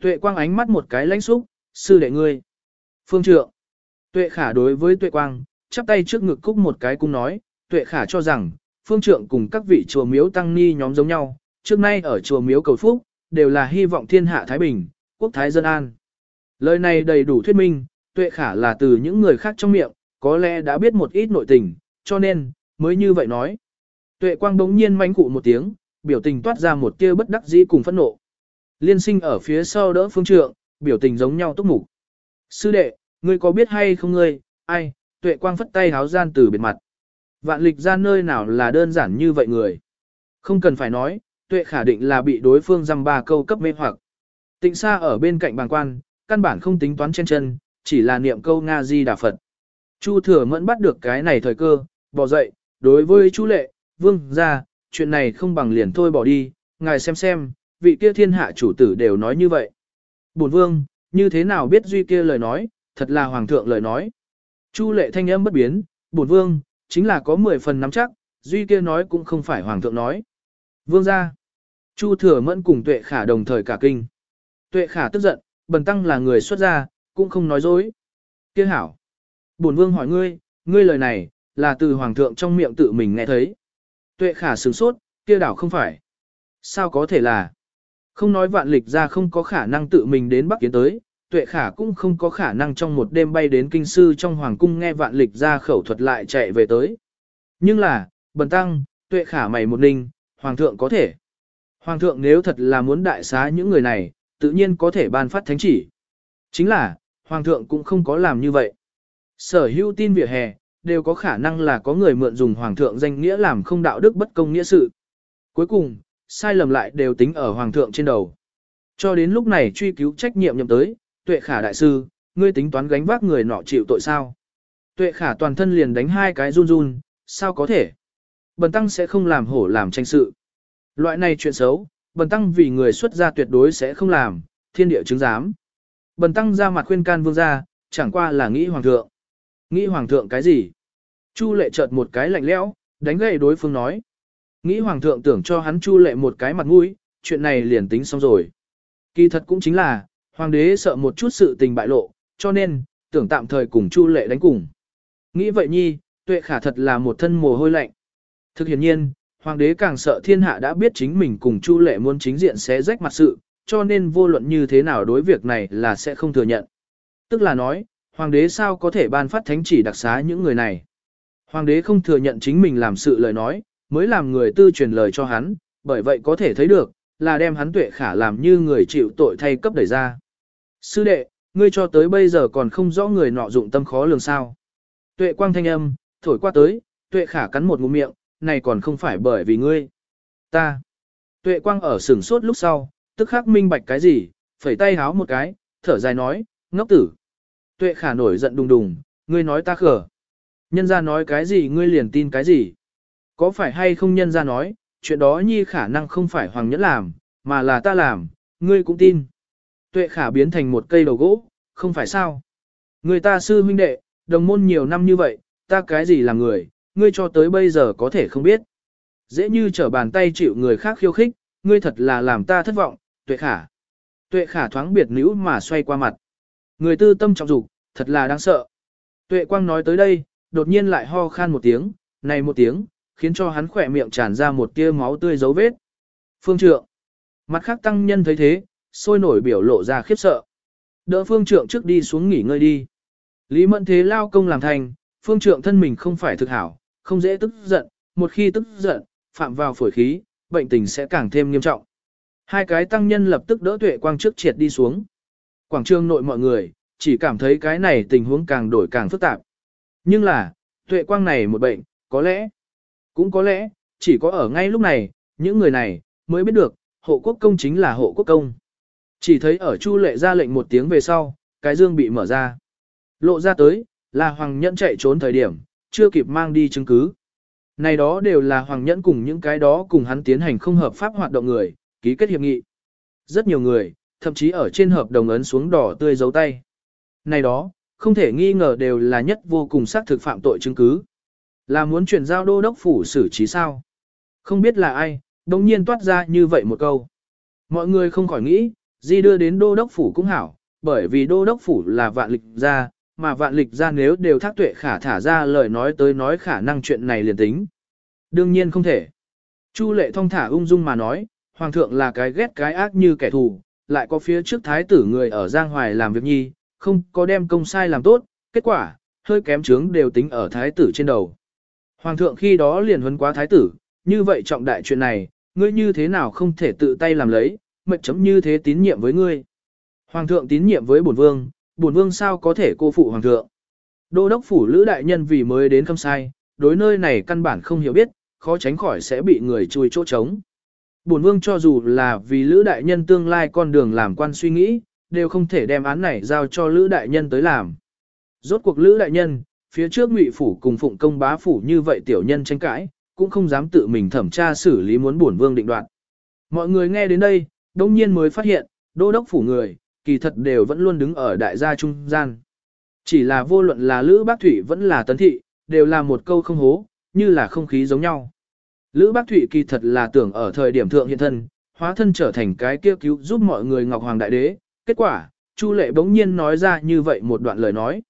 Tuệ quang ánh mắt một cái lãnh xúc, sư đệ ngươi. Phương trượng. Tuệ khả đối với tuệ quang, chắp tay trước ngực cúc một cái cung nói, tuệ khả cho rằng, phương trượng cùng các vị chùa miếu tăng ni nhóm giống nhau, trước nay ở chùa miếu cầu phúc, đều là hy vọng thiên hạ Thái Bình, quốc thái dân an. Lời này đầy đủ thuyết minh, tuệ khả là từ những người khác trong miệng, có lẽ đã biết một ít nội tình, cho nên, mới như vậy nói. Tuệ quang đống nhiên mánh cụ một tiếng, biểu tình toát ra một tia bất đắc dĩ cùng phẫn nộ. Liên sinh ở phía sau đỡ phương trượng, biểu tình giống nhau túc mục. Sư đệ, ngươi có biết hay không ngươi, ai, tuệ quang phất tay háo gian từ biệt mặt. Vạn lịch ra nơi nào là đơn giản như vậy người. Không cần phải nói, tuệ khả định là bị đối phương dăm ba câu cấp mê hoặc. Tịnh xa ở bên cạnh bàng quan, căn bản không tính toán trên chân, chỉ là niệm câu Nga Di Đà Phật. Chu thừa mẫn bắt được cái này thời cơ, bỏ dậy, đối với chú lệ, vương ra, chuyện này không bằng liền thôi bỏ đi, ngài xem xem, vị kia thiên hạ chủ tử đều nói như vậy. Bổn vương, như thế nào biết duy kia lời nói, thật là hoàng thượng lời nói. Chu lệ thanh âm bất biến, bổn vương, chính là có 10 phần nắm chắc, duy kia nói cũng không phải hoàng thượng nói. Vương ra. Chu thừa mẫn cùng tuệ khả đồng thời cả kinh. Tuệ khả tức giận, bần tăng là người xuất gia, cũng không nói dối. Kia hảo. Bổn vương hỏi ngươi, ngươi lời này, là từ hoàng thượng trong miệng tự mình nghe thấy. Tuệ khả sửng sốt, kia đảo không phải. Sao có thể là? Không nói vạn lịch ra không có khả năng tự mình đến Bắc Kiến tới, tuệ khả cũng không có khả năng trong một đêm bay đến kinh sư trong hoàng cung nghe vạn lịch ra khẩu thuật lại chạy về tới. Nhưng là, bần tăng, tuệ khả mày một ninh, hoàng thượng có thể. Hoàng thượng nếu thật là muốn đại xá những người này, tự nhiên có thể ban phát thánh chỉ. Chính là, hoàng thượng cũng không có làm như vậy. Sở hữu tin vỉa hè, đều có khả năng là có người mượn dùng hoàng thượng danh nghĩa làm không đạo đức bất công nghĩa sự. Cuối cùng, sai lầm lại đều tính ở hoàng thượng trên đầu. Cho đến lúc này truy cứu trách nhiệm nhậm tới, tuệ khả đại sư, ngươi tính toán gánh vác người nọ chịu tội sao. Tuệ khả toàn thân liền đánh hai cái run run, sao có thể. Bần tăng sẽ không làm hổ làm tranh sự. Loại này chuyện xấu, bần tăng vì người xuất gia tuyệt đối sẽ không làm, thiên địa chứng giám. Bần tăng ra mặt khuyên can vương gia, chẳng qua là nghĩ hoàng thượng. Nghĩ hoàng thượng cái gì? Chu lệ chợt một cái lạnh lẽo, đánh gậy đối phương nói. Nghĩ hoàng thượng tưởng cho hắn chu lệ một cái mặt mũi, chuyện này liền tính xong rồi. Kỳ thật cũng chính là, hoàng đế sợ một chút sự tình bại lộ, cho nên, tưởng tạm thời cùng chu lệ đánh cùng. Nghĩ vậy nhi, tuệ khả thật là một thân mồ hôi lạnh. Thực hiện nhiên, hoàng đế càng sợ thiên hạ đã biết chính mình cùng chu lệ muốn chính diện sẽ rách mặt sự, cho nên vô luận như thế nào đối việc này là sẽ không thừa nhận. Tức là nói, hoàng đế sao có thể ban phát thánh chỉ đặc xá những người này. Hoàng đế không thừa nhận chính mình làm sự lời nói, mới làm người tư truyền lời cho hắn, bởi vậy có thể thấy được, là đem hắn tuệ khả làm như người chịu tội thay cấp đẩy ra. Sư đệ, ngươi cho tới bây giờ còn không rõ người nọ dụng tâm khó lường sao. Tuệ quang thanh âm, thổi qua tới, tuệ khả cắn một ngụm miệng, này còn không phải bởi vì ngươi. Ta. Tuệ quang ở sửng sốt lúc sau, tức khắc minh bạch cái gì, phẩy tay háo một cái, thở dài nói, ngốc tử. Tuệ khả nổi giận đùng đùng, ngươi nói ta khở. Nhân ra nói cái gì ngươi liền tin cái gì. Có phải hay không nhân ra nói, chuyện đó nhi khả năng không phải hoàng nhẫn làm, mà là ta làm, ngươi cũng tin. Tuệ khả biến thành một cây đầu gỗ, không phải sao. Người ta sư huynh đệ, đồng môn nhiều năm như vậy, ta cái gì là người, ngươi cho tới bây giờ có thể không biết. dễ như trở bàn tay chịu người khác khiêu khích, ngươi thật là làm ta thất vọng, tuệ khả. Tuệ khả thoáng biệt nữ mà xoay qua mặt. Người tư tâm trọng dục, thật là đáng sợ. Tuệ quang nói tới đây, đột nhiên lại ho khan một tiếng, này một tiếng, khiến cho hắn khỏe miệng tràn ra một tia máu tươi dấu vết. Phương trượng. Mặt khác tăng nhân thấy thế, sôi nổi biểu lộ ra khiếp sợ. Đỡ phương trượng trước đi xuống nghỉ ngơi đi. Lý mẫn thế lao công làm thành, phương trượng thân mình không phải thực hảo, không dễ tức giận, một khi tức giận, phạm vào phổi khí, bệnh tình sẽ càng thêm nghiêm trọng. Hai cái tăng nhân lập tức đỡ tuệ quang trước triệt đi xuống. Quảng trường nội mọi người, chỉ cảm thấy cái này tình huống càng đổi càng phức tạp. Nhưng là, tuệ quang này một bệnh, có lẽ, cũng có lẽ, chỉ có ở ngay lúc này, những người này, mới biết được, hộ quốc công chính là hộ quốc công. Chỉ thấy ở Chu lệ ra lệnh một tiếng về sau, cái dương bị mở ra. Lộ ra tới, là Hoàng Nhẫn chạy trốn thời điểm, chưa kịp mang đi chứng cứ. Này đó đều là Hoàng Nhẫn cùng những cái đó cùng hắn tiến hành không hợp pháp hoạt động người, ký kết hiệp nghị. Rất nhiều người, thậm chí ở trên hợp đồng ấn xuống đỏ tươi dấu tay. Này đó, không thể nghi ngờ đều là nhất vô cùng xác thực phạm tội chứng cứ. Là muốn chuyển giao đô đốc phủ xử trí sao? Không biết là ai, đồng nhiên toát ra như vậy một câu. Mọi người không khỏi nghĩ, di đưa đến đô đốc phủ cũng hảo, bởi vì đô đốc phủ là vạn lịch gia, mà vạn lịch gia nếu đều thác tuệ khả thả ra lời nói tới nói khả năng chuyện này liền tính. Đương nhiên không thể. Chu lệ thong thả ung dung mà nói, hoàng thượng là cái ghét cái ác như kẻ thù, lại có phía trước thái tử người ở Giang Hoài làm việc nhi, không có đem công sai làm tốt, kết quả, hơi kém chướng đều tính ở thái tử trên đầu. Hoàng thượng khi đó liền huấn quá thái tử, như vậy trọng đại chuyện này, ngươi như thế nào không thể tự tay làm lấy, mệnh chấm như thế tín nhiệm với ngươi. Hoàng thượng tín nhiệm với bổn vương, bổn vương sao có thể cô phụ hoàng thượng. Đô đốc phủ lữ đại nhân vì mới đến khâm sai, đối nơi này căn bản không hiểu biết, khó tránh khỏi sẽ bị người chui chỗ trống. Bổn vương cho dù là vì lữ đại nhân tương lai con đường làm quan suy nghĩ, đều không thể đem án này giao cho lữ đại nhân tới làm. Rốt cuộc lữ đại nhân, phía trước ngụy phủ cùng phụng công bá phủ như vậy tiểu nhân tranh cãi, cũng không dám tự mình thẩm tra xử lý muốn bổn vương định đoạt. Mọi người nghe đến đây, đông nhiên mới phát hiện, đô đốc phủ người, kỳ thật đều vẫn luôn đứng ở đại gia trung gian. Chỉ là vô luận là Lữ Bác Thủy vẫn là Tấn Thị, đều là một câu không hố, như là không khí giống nhau. Lữ Bác Thụy kỳ thật là tưởng ở thời điểm thượng hiện thân, hóa thân trở thành cái kia cứu giúp mọi người Ngọc Hoàng Đại Đế. Kết quả, Chu Lệ bỗng nhiên nói ra như vậy một đoạn lời nói.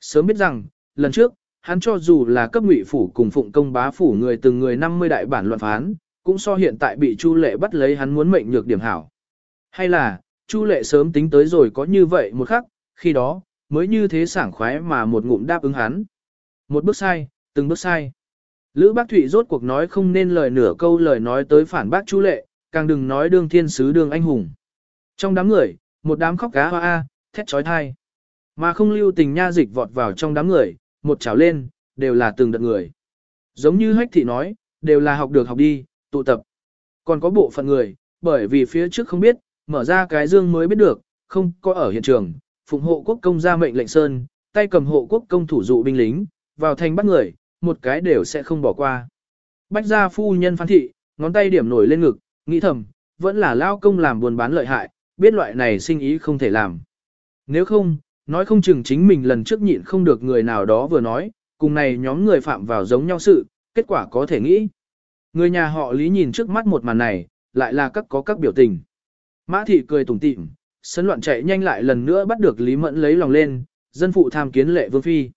Sớm biết rằng, lần trước, hắn cho dù là cấp ngụy phủ cùng phụng công bá phủ người từng người 50 đại bản luận phán, cũng so hiện tại bị Chu Lệ bắt lấy hắn muốn mệnh nhược điểm hảo. Hay là, Chu Lệ sớm tính tới rồi có như vậy một khắc, khi đó, mới như thế sảng khoái mà một ngụm đáp ứng hắn. Một bước sai, từng bước sai. Lữ Bác Thụy rốt cuộc nói không nên lời nửa câu lời nói tới phản bác Chu Lệ, càng đừng nói đương thiên sứ đương anh hùng. Trong đám người, một đám khóc cá hoa a, thét trói thai. Mà không lưu tình nha dịch vọt vào trong đám người, một chảo lên, đều là từng đợt người. Giống như hách thị nói, đều là học được học đi, tụ tập. Còn có bộ phận người, bởi vì phía trước không biết, mở ra cái dương mới biết được, không có ở hiện trường, phụng hộ quốc công ra mệnh lệnh sơn, tay cầm hộ quốc công thủ dụ binh lính, vào thành bắt người, một cái đều sẽ không bỏ qua. Bách gia phu nhân phán thị, ngón tay điểm nổi lên ngực, nghĩ thầm, vẫn là lao công làm buôn bán lợi hại, biết loại này sinh ý không thể làm. Nếu không, nói không chừng chính mình lần trước nhịn không được người nào đó vừa nói, cùng này nhóm người phạm vào giống nhau sự, kết quả có thể nghĩ. Người nhà họ lý nhìn trước mắt một màn này, lại là các có các biểu tình. Mã thị cười tủm tỉm, sấn loạn chạy nhanh lại lần nữa bắt được Lý Mẫn lấy lòng lên, dân phụ tham kiến lệ vương phi.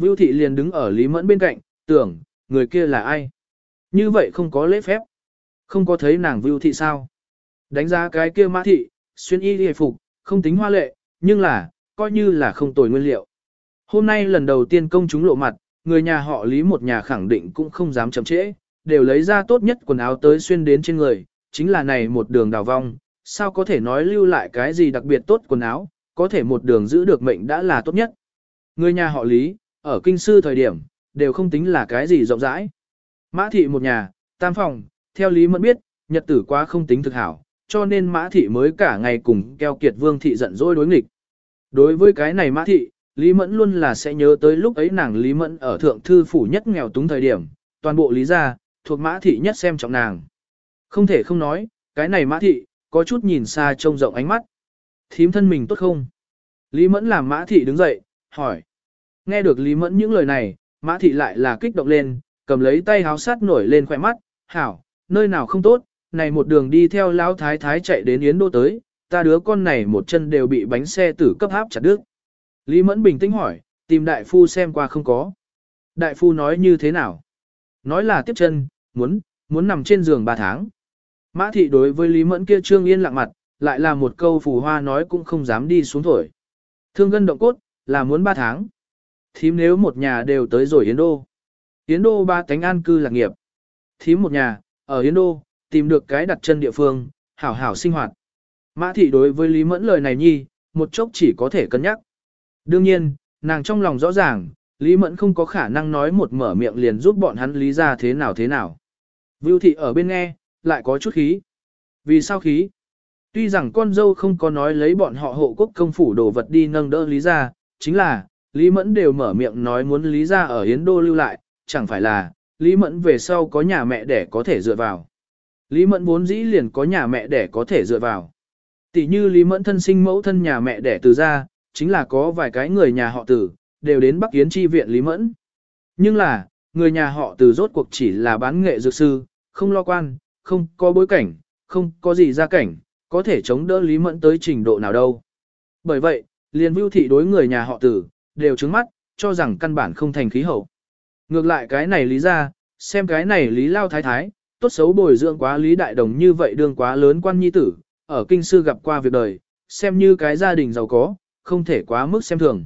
Vưu thị liền đứng ở Lý Mẫn bên cạnh, tưởng, người kia là ai? Như vậy không có lễ phép. Không có thấy nàng Vưu thị sao? Đánh giá cái kia mã thị, xuyên y hề phục, không tính hoa lệ, nhưng là, coi như là không tồi nguyên liệu. Hôm nay lần đầu tiên công chúng lộ mặt, người nhà họ Lý một nhà khẳng định cũng không dám chậm trễ, đều lấy ra tốt nhất quần áo tới xuyên đến trên người, chính là này một đường đào vong, sao có thể nói lưu lại cái gì đặc biệt tốt quần áo, có thể một đường giữ được mệnh đã là tốt nhất. Người nhà họ Lý, ở kinh sư thời điểm, đều không tính là cái gì rộng rãi. Mã thị một nhà, tam phòng, theo Lý Mẫn biết, nhật tử quá không tính thực hảo, cho nên Mã thị mới cả ngày cùng keo kiệt vương thị giận dỗi đối nghịch. Đối với cái này Mã thị, Lý Mẫn luôn là sẽ nhớ tới lúc ấy nàng Lý Mẫn ở thượng thư phủ nhất nghèo túng thời điểm, toàn bộ Lý gia, thuộc Mã thị nhất xem trọng nàng. Không thể không nói, cái này Mã thị, có chút nhìn xa trông rộng ánh mắt. Thím thân mình tốt không? Lý Mẫn làm Mã Thị đứng dậy, hỏi. Nghe được Lý Mẫn những lời này, Mã Thị lại là kích động lên, cầm lấy tay háo sát nổi lên khỏe mắt, hảo, nơi nào không tốt, này một đường đi theo lão thái thái chạy đến Yến Đô tới, ta đứa con này một chân đều bị bánh xe tử cấp háp chặt đứt. Lý Mẫn bình tĩnh hỏi, tìm đại phu xem qua không có. Đại phu nói như thế nào? Nói là tiếp chân, muốn, muốn nằm trên giường 3 tháng. Mã thị đối với Lý Mẫn kia trương yên lặng mặt, lại là một câu phù hoa nói cũng không dám đi xuống thổi. Thương gân động cốt, là muốn 3 tháng. Thím nếu một nhà đều tới rồi Yến Đô. Yến Đô ba cánh an cư lạc nghiệp. Thím một nhà, ở Yến Đô, tìm được cái đặt chân địa phương, hảo hảo sinh hoạt. Mã thị đối với Lý Mẫn lời này nhi, một chốc chỉ có thể cân nhắc. Đương nhiên, nàng trong lòng rõ ràng, Lý Mẫn không có khả năng nói một mở miệng liền giúp bọn hắn lý ra thế nào thế nào. Vưu thị ở bên nghe, lại có chút khí. Vì sao khí? Tuy rằng con dâu không có nói lấy bọn họ hộ quốc công phủ đồ vật đi nâng đỡ lý ra, chính là, Lý Mẫn đều mở miệng nói muốn lý ra ở Yến Đô lưu lại, chẳng phải là, Lý Mẫn về sau có nhà mẹ để có thể dựa vào. Lý Mẫn vốn dĩ liền có nhà mẹ để có thể dựa vào. Tỷ như Lý Mẫn thân sinh mẫu thân nhà mẹ đẻ từ ra, chính là có vài cái người nhà họ tử, đều đến Bắc Yến chi viện Lý Mẫn. Nhưng là, người nhà họ từ rốt cuộc chỉ là bán nghệ dược sư, không lo quan, không có bối cảnh, không có gì gia cảnh, có thể chống đỡ Lý Mẫn tới trình độ nào đâu. Bởi vậy, liền vưu thị đối người nhà họ tử, đều trứng mắt, cho rằng căn bản không thành khí hậu. Ngược lại cái này lý ra, xem cái này lý lao thái thái, tốt xấu bồi dưỡng quá lý đại đồng như vậy đương quá lớn quan nhi tử, ở kinh sư gặp qua việc đời, xem như cái gia đình giàu có, không thể quá mức xem thường.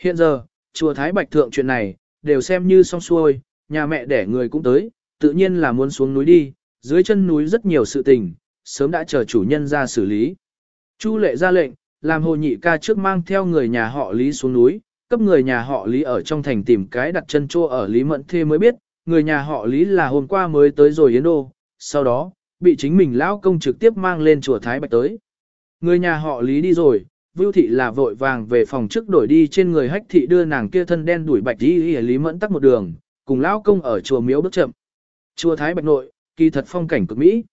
Hiện giờ, chùa Thái Bạch Thượng chuyện này, đều xem như xong xuôi, nhà mẹ đẻ người cũng tới, tự nhiên là muốn xuống núi đi, dưới chân núi rất nhiều sự tình, sớm đã chờ chủ nhân ra xử lý. Chu lệ ra lệnh, làm hồ nhị ca trước mang theo người nhà họ Lý xuống núi, cấp người nhà họ Lý ở trong thành tìm cái đặt chân chô ở Lý Mẫn Thê mới biết, người nhà họ Lý là hôm qua mới tới rồi Yến Đô, sau đó, bị chính mình lão công trực tiếp mang lên chùa Thái Bạch tới. Người nhà họ Lý đi rồi, Vưu thị là vội vàng về phòng trước đổi đi trên người hách thị đưa nàng kia thân đen đuổi bạch đi Lý Mẫn tắt một đường, cùng lão công ở chùa Miếu bước chậm. Chùa Thái Bạch nội, kỳ thật phong cảnh cực mỹ.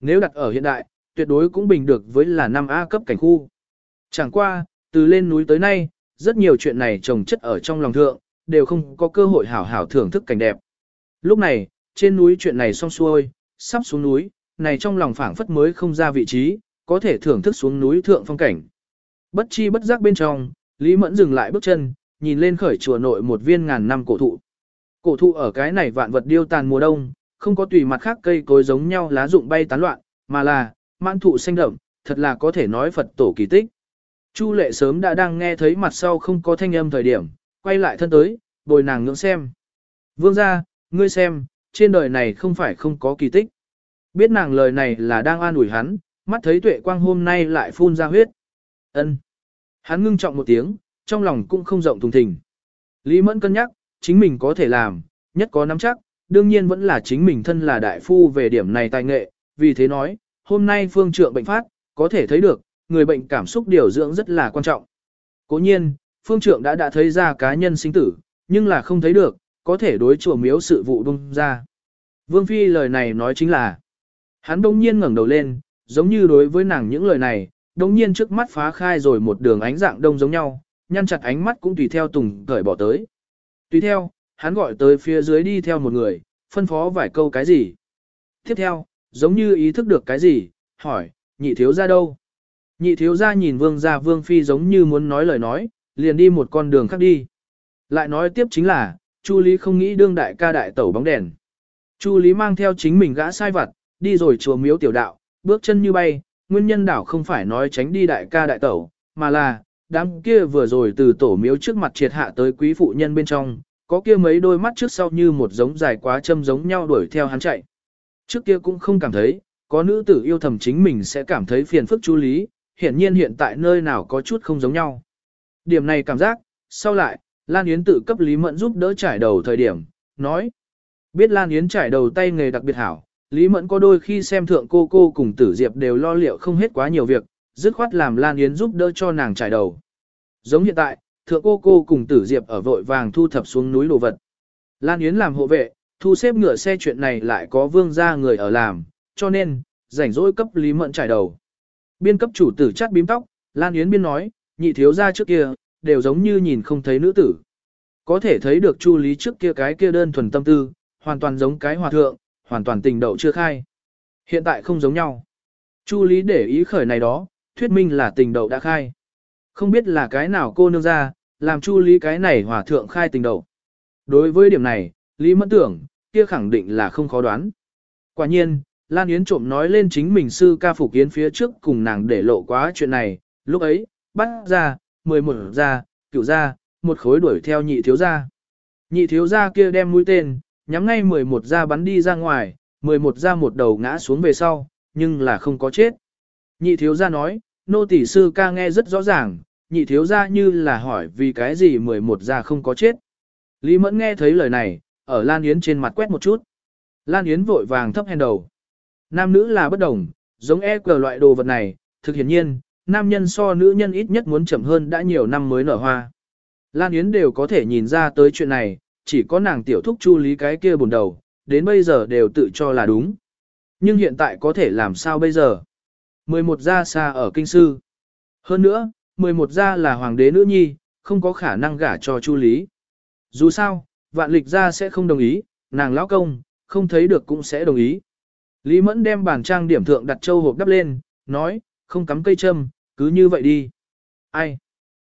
Nếu đặt ở hiện đại, tuyệt đối cũng bình được với là 5A cấp cảnh khu. Chẳng qua, từ lên núi tới nay, rất nhiều chuyện này trồng chất ở trong lòng thượng, đều không có cơ hội hảo hảo thưởng thức cảnh đẹp. Lúc này, trên núi chuyện này xong xuôi, sắp xuống núi, này trong lòng phảng phất mới không ra vị trí, có thể thưởng thức xuống núi thượng phong cảnh. Bất chi bất giác bên trong, Lý Mẫn dừng lại bước chân, nhìn lên khởi chùa nội một viên ngàn năm cổ thụ. Cổ thụ ở cái này vạn vật điêu tàn mùa đông, không có tùy mặt khác cây cối giống nhau lá rụng bay tán loạn, mà là, mãn thụ xanh đậm, thật là có thể nói Phật tổ kỳ tích. Chu lệ sớm đã đang nghe thấy mặt sau không có thanh âm thời điểm, quay lại thân tới, bồi nàng ngưỡng xem. Vương ra, ngươi xem, trên đời này không phải không có kỳ tích. Biết nàng lời này là đang an ủi hắn, mắt thấy tuệ quang hôm nay lại phun ra huyết. ân Hắn ngưng trọng một tiếng, trong lòng cũng không rộng thùng thình. Lý Mẫn cân nhắc, chính mình có thể làm, nhất có nắm chắc, đương nhiên vẫn là chính mình thân là đại phu về điểm này tài nghệ, vì thế nói, hôm nay phương trượng bệnh phát, có thể thấy được, người bệnh cảm xúc điều dưỡng rất là quan trọng. Cố nhiên, phương trượng đã đã thấy ra cá nhân sinh tử, nhưng là không thấy được, có thể đối chùa miếu sự vụ bung ra. Vương Phi lời này nói chính là, hắn đông nhiên ngẩng đầu lên, giống như đối với nàng những lời này, đông nhiên trước mắt phá khai rồi một đường ánh dạng đông giống nhau, nhăn chặt ánh mắt cũng tùy theo tùng cởi bỏ tới. Tùy theo, hắn gọi tới phía dưới đi theo một người, phân phó vài câu cái gì. Tiếp theo, giống như ý thức được cái gì, hỏi, nhị thiếu ra đâu? Nhị thiếu gia nhìn vương gia vương phi giống như muốn nói lời nói, liền đi một con đường khác đi. Lại nói tiếp chính là, Chu Lý không nghĩ đương đại ca đại tẩu bóng đèn. Chu Lý mang theo chính mình gã sai vặt, đi rồi chùa miếu tiểu đạo, bước chân như bay, nguyên nhân đảo không phải nói tránh đi đại ca đại tẩu, mà là, đám kia vừa rồi từ tổ miếu trước mặt triệt hạ tới quý phụ nhân bên trong, có kia mấy đôi mắt trước sau như một giống dài quá châm giống nhau đuổi theo hắn chạy. Trước kia cũng không cảm thấy, có nữ tử yêu thầm chính mình sẽ cảm thấy phiền phức chú lý, hiển nhiên hiện tại nơi nào có chút không giống nhau. Điểm này cảm giác, sau lại, Lan Yến tự cấp Lý Mẫn giúp đỡ trải đầu thời điểm, nói. Biết Lan Yến trải đầu tay nghề đặc biệt hảo, Lý Mẫn có đôi khi xem thượng cô cô cùng tử diệp đều lo liệu không hết quá nhiều việc, dứt khoát làm Lan Yến giúp đỡ cho nàng trải đầu. Giống hiện tại, thượng cô cô cùng tử diệp ở vội vàng thu thập xuống núi đồ vật. Lan Yến làm hộ vệ, thu xếp ngựa xe chuyện này lại có vương gia người ở làm, cho nên, rảnh rỗi cấp Lý Mẫn trải đầu. Biên cấp chủ tử chát bím tóc, Lan Yến biên nói, nhị thiếu ra trước kia, đều giống như nhìn không thấy nữ tử. Có thể thấy được Chu Lý trước kia cái kia đơn thuần tâm tư, hoàn toàn giống cái hòa thượng, hoàn toàn tình đậu chưa khai. Hiện tại không giống nhau. Chu Lý để ý khởi này đó, thuyết minh là tình đậu đã khai. Không biết là cái nào cô nương ra, làm Chu Lý cái này hòa thượng khai tình đậu. Đối với điểm này, Lý Mẫn tưởng, kia khẳng định là không khó đoán. Quả nhiên, Lan Yến trộm nói lên chính mình sư ca phục yến phía trước cùng nàng để lộ quá chuyện này, lúc ấy, bắt ra, mười một ra, cửu ra, một khối đuổi theo nhị thiếu gia. Nhị thiếu gia kia đem mũi tên, nhắm ngay 11 ra bắn đi ra ngoài, 11 ra một đầu ngã xuống về sau, nhưng là không có chết. Nhị thiếu gia nói, nô tỷ sư ca nghe rất rõ ràng, nhị thiếu gia như là hỏi vì cái gì 11 ra không có chết. Lý Mẫn nghe thấy lời này, ở Lan Yến trên mặt quét một chút. Lan Yến vội vàng thấp hèn đầu. Nam nữ là bất đồng, giống e cờ loại đồ vật này, thực hiển nhiên, nam nhân so nữ nhân ít nhất muốn chậm hơn đã nhiều năm mới nở hoa. Lan Yến đều có thể nhìn ra tới chuyện này, chỉ có nàng tiểu thúc chu lý cái kia buồn đầu, đến bây giờ đều tự cho là đúng. Nhưng hiện tại có thể làm sao bây giờ? 11 gia xa ở kinh sư. Hơn nữa, 11 gia là hoàng đế nữ nhi, không có khả năng gả cho chu lý. Dù sao, vạn lịch gia sẽ không đồng ý, nàng lão công, không thấy được cũng sẽ đồng ý. Lý Mẫn đem bàn trang điểm thượng đặt châu hộp đắp lên, nói, không cắm cây châm, cứ như vậy đi. Ai?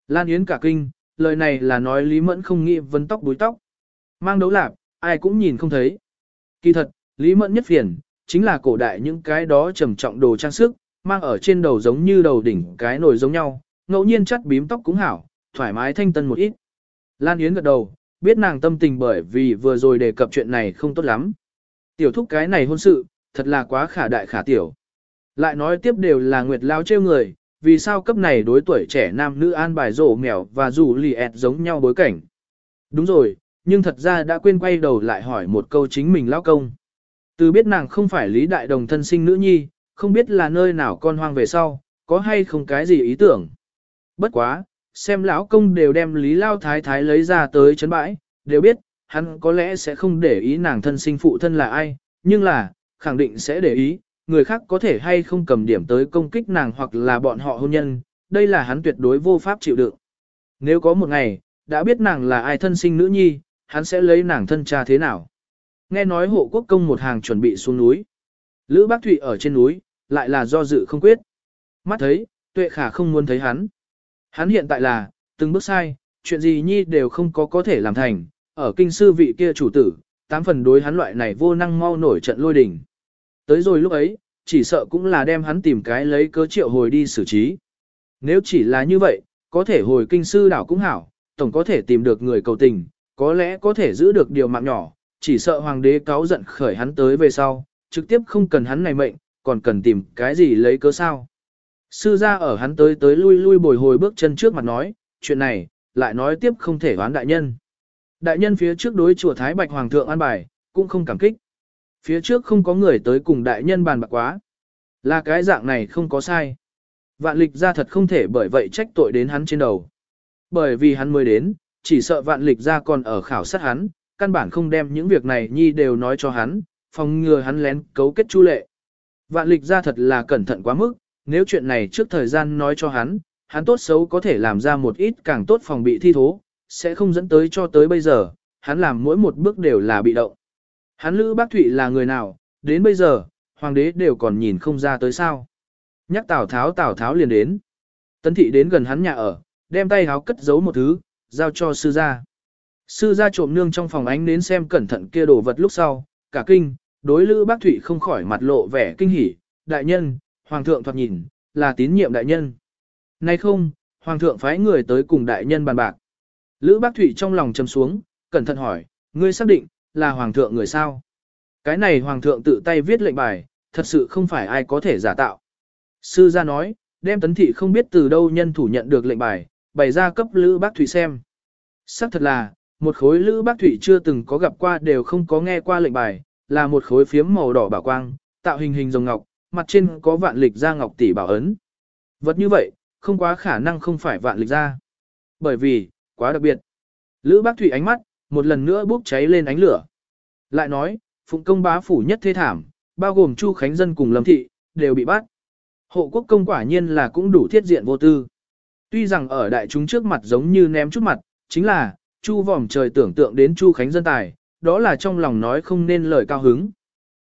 Lan Yến cả kinh, lời này là nói Lý Mẫn không nghĩ vấn tóc búi tóc. Mang đấu lạp, ai cũng nhìn không thấy. Kỳ thật, Lý Mẫn nhất phiền, chính là cổ đại những cái đó trầm trọng đồ trang sức, mang ở trên đầu giống như đầu đỉnh cái nồi giống nhau, ngẫu nhiên chắt bím tóc cũng hảo, thoải mái thanh tân một ít. Lan Yến gật đầu, biết nàng tâm tình bởi vì vừa rồi đề cập chuyện này không tốt lắm. Tiểu thúc cái này hôn sự, thật là quá khả đại khả tiểu. Lại nói tiếp đều là nguyệt lao trêu người, vì sao cấp này đối tuổi trẻ nam nữ an bài rổ mèo và rủ lì ẹt giống nhau bối cảnh. Đúng rồi, nhưng thật ra đã quên quay đầu lại hỏi một câu chính mình lão công. Từ biết nàng không phải Lý Đại Đồng thân sinh nữ nhi, không biết là nơi nào con hoang về sau, có hay không cái gì ý tưởng. Bất quá, xem lão công đều đem Lý Lao Thái Thái lấy ra tới chấn bãi, đều biết, hắn có lẽ sẽ không để ý nàng thân sinh phụ thân là ai, nhưng là, khẳng định sẽ để ý, người khác có thể hay không cầm điểm tới công kích nàng hoặc là bọn họ hôn nhân, đây là hắn tuyệt đối vô pháp chịu đựng. Nếu có một ngày, đã biết nàng là ai thân sinh nữ nhi, hắn sẽ lấy nàng thân cha thế nào. Nghe nói hộ quốc công một hàng chuẩn bị xuống núi. Lữ Bác Thụy ở trên núi, lại là do dự không quyết. Mắt thấy, tuệ khả không muốn thấy hắn. Hắn hiện tại là, từng bước sai, chuyện gì nhi đều không có có thể làm thành, ở kinh sư vị kia chủ tử, tám phần đối hắn loại này vô năng mau nổi trận lôi đỉnh. Tới rồi lúc ấy, chỉ sợ cũng là đem hắn tìm cái lấy cớ triệu hồi đi xử trí. Nếu chỉ là như vậy, có thể hồi kinh sư đảo cũng hảo, tổng có thể tìm được người cầu tình, có lẽ có thể giữ được điều mạng nhỏ, chỉ sợ hoàng đế cáo giận khởi hắn tới về sau, trực tiếp không cần hắn này mệnh, còn cần tìm cái gì lấy cớ sao. Sư gia ở hắn tới tới lui lui bồi hồi bước chân trước mặt nói, chuyện này, lại nói tiếp không thể hoán đại nhân. Đại nhân phía trước đối chùa Thái Bạch Hoàng thượng an bài, cũng không cảm kích. Phía trước không có người tới cùng đại nhân bàn bạc quá. Là cái dạng này không có sai. Vạn lịch ra thật không thể bởi vậy trách tội đến hắn trên đầu. Bởi vì hắn mới đến, chỉ sợ vạn lịch ra còn ở khảo sát hắn, căn bản không đem những việc này nhi đều nói cho hắn, phòng ngừa hắn lén cấu kết chu lệ. Vạn lịch ra thật là cẩn thận quá mức, nếu chuyện này trước thời gian nói cho hắn, hắn tốt xấu có thể làm ra một ít càng tốt phòng bị thi thố, sẽ không dẫn tới cho tới bây giờ, hắn làm mỗi một bước đều là bị động. Hắn Lữ Bác Thụy là người nào, đến bây giờ, hoàng đế đều còn nhìn không ra tới sao. Nhắc Tào Tháo Tào Tháo liền đến. Tấn thị đến gần hắn nhà ở, đem tay háo cất giấu một thứ, giao cho sư gia. Sư gia trộm nương trong phòng ánh đến xem cẩn thận kia đồ vật lúc sau, cả kinh, đối Lữ Bác Thụy không khỏi mặt lộ vẻ kinh hỉ, đại nhân, hoàng thượng thoạt nhìn, là tín nhiệm đại nhân. Nay không, hoàng thượng phái người tới cùng đại nhân bàn bạc. Lữ Bác Thụy trong lòng trầm xuống, cẩn thận hỏi, ngươi xác định, là hoàng thượng người sao? Cái này hoàng thượng tự tay viết lệnh bài, thật sự không phải ai có thể giả tạo. Sư gia nói, đem tấn thị không biết từ đâu nhân thủ nhận được lệnh bài, bày ra cấp Lữ Bác Thụy xem. Sắc thật là, một khối Lữ Bác Thụy chưa từng có gặp qua đều không có nghe qua lệnh bài, là một khối phiếm màu đỏ bảo quang, tạo hình hình rồng ngọc, mặt trên có vạn lịch ra ngọc tỷ bảo ấn. Vật như vậy, không quá khả năng không phải vạn lịch ra. Bởi vì, quá đặc biệt. Lữ Bác thủy ánh mắt, một lần nữa bốc cháy lên ánh lửa. Lại nói, phụng công bá phủ nhất thế thảm, bao gồm Chu Khánh Dân cùng Lâm Thị, đều bị bắt. Hộ quốc công quả nhiên là cũng đủ thiết diện vô tư. Tuy rằng ở đại chúng trước mặt giống như ném chút mặt, chính là, Chu vòm trời tưởng tượng đến Chu Khánh Dân tài, đó là trong lòng nói không nên lời cao hứng.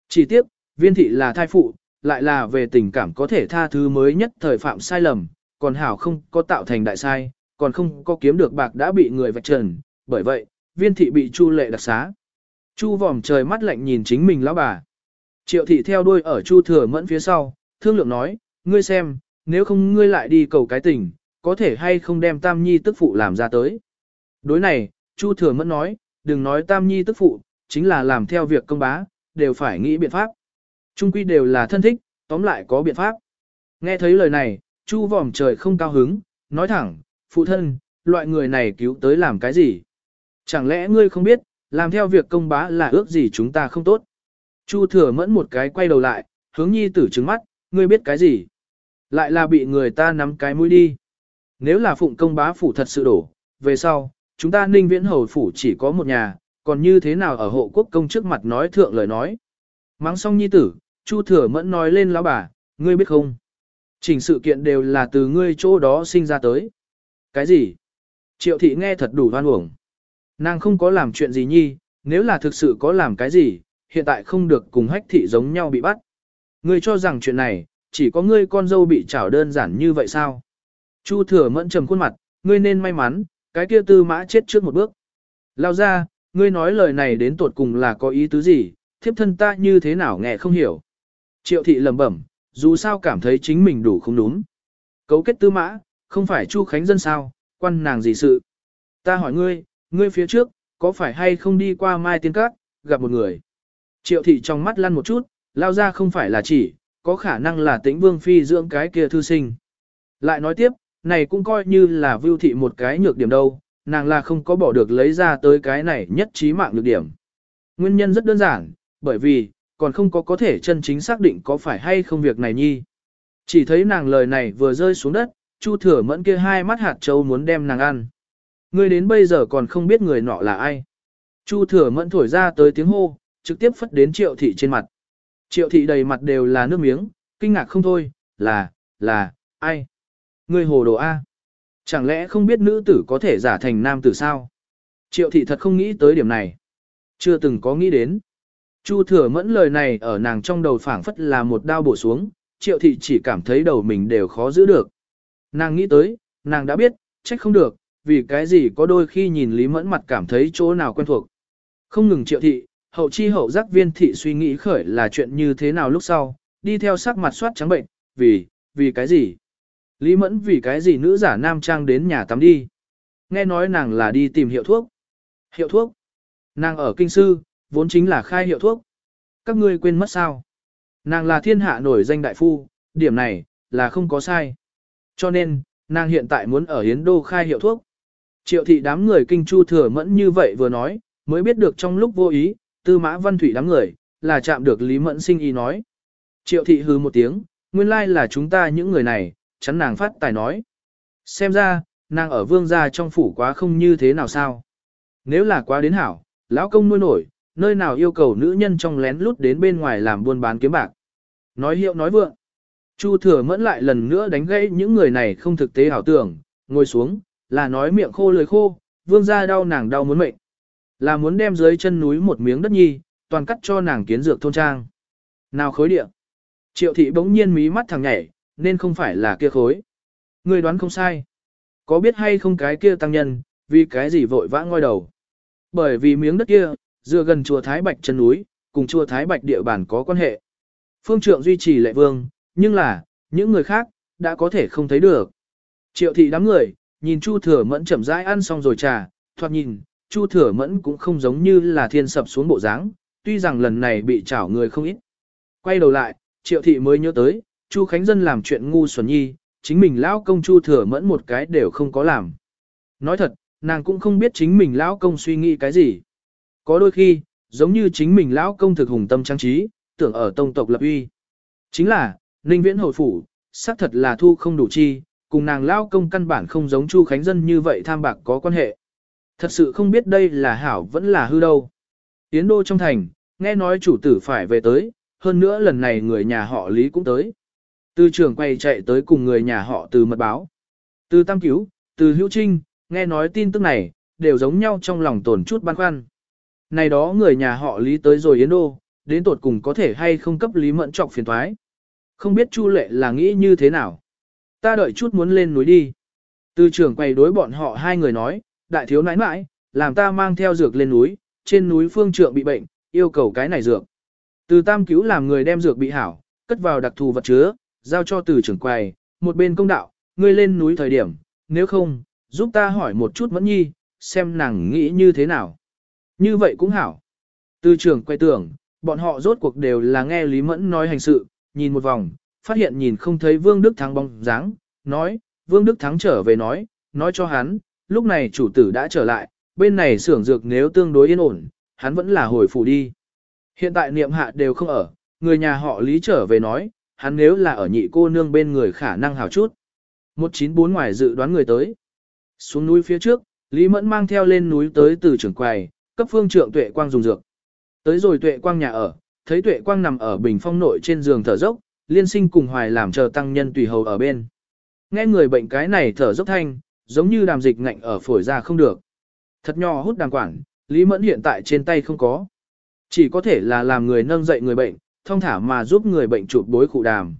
Chỉ tiếc, viên thị là thai phụ, lại là về tình cảm có thể tha thứ mới nhất thời phạm sai lầm, còn hảo không có tạo thành đại sai, còn không có kiếm được bạc đã bị người vạch trần, bởi vậy, viên thị bị chu lệ đặc xá. Chu vòm trời mắt lạnh nhìn chính mình lão bà. Triệu thị theo đuôi ở chu thừa mẫn phía sau, thương lượng nói, ngươi xem, nếu không ngươi lại đi cầu cái tình, có thể hay không đem tam nhi tức phụ làm ra tới. Đối này, chu thừa mẫn nói, đừng nói tam nhi tức phụ, chính là làm theo việc công bá, đều phải nghĩ biện pháp. Trung quy đều là thân thích, tóm lại có biện pháp. Nghe thấy lời này, chu vòm trời không cao hứng, nói thẳng, phụ thân, loại người này cứu tới làm cái gì? Chẳng lẽ ngươi không biết, làm theo việc công bá là ước gì chúng ta không tốt? Chu thừa mẫn một cái quay đầu lại, hướng nhi tử trứng mắt, ngươi biết cái gì? Lại là bị người ta nắm cái mũi đi. Nếu là phụng công bá phủ thật sự đổ, về sau, chúng ta ninh viễn hầu phủ chỉ có một nhà, còn như thế nào ở hộ quốc công trước mặt nói thượng lời nói. Mắng xong nhi tử, Chu thừa mẫn nói lên lão bà, ngươi biết không? Chỉnh sự kiện đều là từ ngươi chỗ đó sinh ra tới. Cái gì? Triệu thị nghe thật đủ hoan uổng. Nàng không có làm chuyện gì nhi, nếu là thực sự có làm cái gì, hiện tại không được cùng hách thị giống nhau bị bắt. Ngươi cho rằng chuyện này, chỉ có ngươi con dâu bị trảo đơn giản như vậy sao? Chu thừa mẫn trầm khuôn mặt, ngươi nên may mắn, cái kia tư mã chết trước một bước. Lao ra, ngươi nói lời này đến tuột cùng là có ý tứ gì, thiếp thân ta như thế nào nghe không hiểu. Triệu thị lẩm bẩm, dù sao cảm thấy chính mình đủ không đúng. Cấu kết tư mã, không phải Chu Khánh dân sao, quan nàng gì sự. Ta hỏi ngươi, ngươi phía trước, có phải hay không đi qua Mai Tiên Các, gặp một người. Triệu thị trong mắt lăn một chút, lao ra không phải là chỉ, có khả năng là tĩnh vương phi dưỡng cái kia thư sinh. Lại nói tiếp, này cũng coi như là vưu thị một cái nhược điểm đâu, nàng là không có bỏ được lấy ra tới cái này nhất trí mạng nhược điểm. Nguyên nhân rất đơn giản, bởi vì, còn không có có thể chân chính xác định có phải hay không việc này nhi. Chỉ thấy nàng lời này vừa rơi xuống đất, Chu thừa mẫn kia hai mắt hạt châu muốn đem nàng ăn. Ngươi đến bây giờ còn không biết người nọ là ai. Chu thừa mẫn thổi ra tới tiếng hô, trực tiếp phất đến triệu thị trên mặt. Triệu thị đầy mặt đều là nước miếng, kinh ngạc không thôi, là, là, ai? Ngươi hồ đồ A. Chẳng lẽ không biết nữ tử có thể giả thành nam tử sao? Triệu thị thật không nghĩ tới điểm này. Chưa từng có nghĩ đến. Chu thừa mẫn lời này ở nàng trong đầu phảng phất là một đao bổ xuống, triệu thị chỉ cảm thấy đầu mình đều khó giữ được. Nàng nghĩ tới, nàng đã biết, trách không được, vì cái gì có đôi khi nhìn Lý Mẫn mặt cảm thấy chỗ nào quen thuộc. Không ngừng triệu thị, hậu chi hậu giác viên thị suy nghĩ khởi là chuyện như thế nào lúc sau, đi theo sắc mặt soát trắng bệnh, vì, vì cái gì? Lý Mẫn vì cái gì nữ giả nam trang đến nhà tắm đi? Nghe nói nàng là đi tìm hiệu thuốc. Hiệu thuốc? Nàng ở kinh sư, vốn chính là khai hiệu thuốc. Các ngươi quên mất sao? Nàng là thiên hạ nổi danh đại phu, điểm này, là không có sai. Cho nên, nàng hiện tại muốn ở Hiến Đô khai hiệu thuốc. Triệu thị đám người kinh chu thừa mẫn như vậy vừa nói, mới biết được trong lúc vô ý, tư mã văn thủy đám người, là chạm được Lý Mẫn sinh ý nói. Triệu thị hừ một tiếng, nguyên lai là chúng ta những người này, chắn nàng phát tài nói. Xem ra, nàng ở vương gia trong phủ quá không như thế nào sao. Nếu là quá đến hảo, lão công nuôi nổi, nơi nào yêu cầu nữ nhân trong lén lút đến bên ngoài làm buôn bán kiếm bạc. Nói hiệu nói vượng. Chu thừa mẫn lại lần nữa đánh gãy những người này không thực tế ảo tưởng, ngồi xuống, là nói miệng khô lưỡi khô, vương gia đau nàng đau muốn mệnh. Là muốn đem dưới chân núi một miếng đất nhi, toàn cắt cho nàng kiến dược thôn trang. Nào khối địa. Triệu thị bỗng nhiên mí mắt thằng nhảy, nên không phải là kia khối. Người đoán không sai. Có biết hay không cái kia tăng nhân, vì cái gì vội vã ngoi đầu. Bởi vì miếng đất kia, dựa gần chùa Thái Bạch chân núi, cùng chùa Thái Bạch địa bàn có quan hệ. Phương trượng duy trì lệ vương, nhưng là, những người khác, đã có thể không thấy được. Triệu thị đám người, nhìn Chu Thừa Mẫn chậm rãi ăn xong rồi trà, thoạt nhìn, Chu Thừa Mẫn cũng không giống như là thiên sập xuống bộ dáng, tuy rằng lần này bị chảo người không ít. Quay đầu lại, Triệu thị mới nhớ tới, Chu Khánh Dân làm chuyện ngu xuẩn nhi, chính mình lão công Chu Thừa Mẫn một cái đều không có làm. Nói thật, nàng cũng không biết chính mình lão công suy nghĩ cái gì. Có đôi khi, giống như chính mình lão công thực hùng tâm trang trí, tưởng ở tông tộc lập uy. Chính là, Ninh Viễn hồi phủ, xác thật là thu không đủ chi, cùng nàng lao công căn bản không giống Chu Khánh Dân như vậy tham bạc có quan hệ. Thật sự không biết đây là hảo vẫn là hư đâu. Tiến đô trong thành, nghe nói chủ tử phải về tới, hơn nữa lần này người nhà họ Lý cũng tới. Từ trường quay chạy tới cùng người nhà họ từ mật báo. Từ tam cứu, từ hữu trinh, nghe nói tin tức này, đều giống nhau trong lòng tổn chút băn khoăn. Này đó người nhà họ Lý tới rồi Yến Đô, đến tột cùng có thể hay không cấp Lý Mẫn trọng phiền thoái. Không biết Chu Lệ là nghĩ như thế nào. Ta đợi chút muốn lên núi đi. Từ trưởng quầy đối bọn họ hai người nói, đại thiếu nãi nãi, làm ta mang theo dược lên núi, trên núi phương trượng bị bệnh, yêu cầu cái này dược. Từ tam cứu làm người đem dược bị hảo, cất vào đặc thù vật chứa, giao cho từ trưởng quầy, một bên công đạo, ngươi lên núi thời điểm, nếu không, giúp ta hỏi một chút Mẫn Nhi, xem nàng nghĩ như thế nào. Như vậy cũng hảo. Từ trưởng quay tưởng, bọn họ rốt cuộc đều là nghe Lý Mẫn nói hành sự, nhìn một vòng, phát hiện nhìn không thấy Vương Đức Thắng bóng dáng, nói, Vương Đức Thắng trở về nói, nói cho hắn, lúc này chủ tử đã trở lại, bên này xưởng dược nếu tương đối yên ổn, hắn vẫn là hồi phủ đi. Hiện tại niệm hạ đều không ở, người nhà họ Lý trở về nói, hắn nếu là ở nhị cô nương bên người khả năng hào chút. 194 ngoài dự đoán người tới. Xuống núi phía trước, Lý Mẫn mang theo lên núi tới từ trưởng quầy, cấp phương trượng tuệ quang dùng dược. Tới rồi tuệ quang nhà ở, thấy tuệ quang nằm ở bình phong nội trên giường thở dốc, liên sinh cùng hoài làm chờ tăng nhân tùy hầu ở bên. Nghe người bệnh cái này thở dốc thanh, giống như đàm dịch ngạnh ở phổi ra không được. Thật nhỏ hút đàm quản, Lý Mẫn hiện tại trên tay không có. Chỉ có thể là làm người nâng dậy người bệnh, thông thả mà giúp người bệnh chụp bối cụ đàm.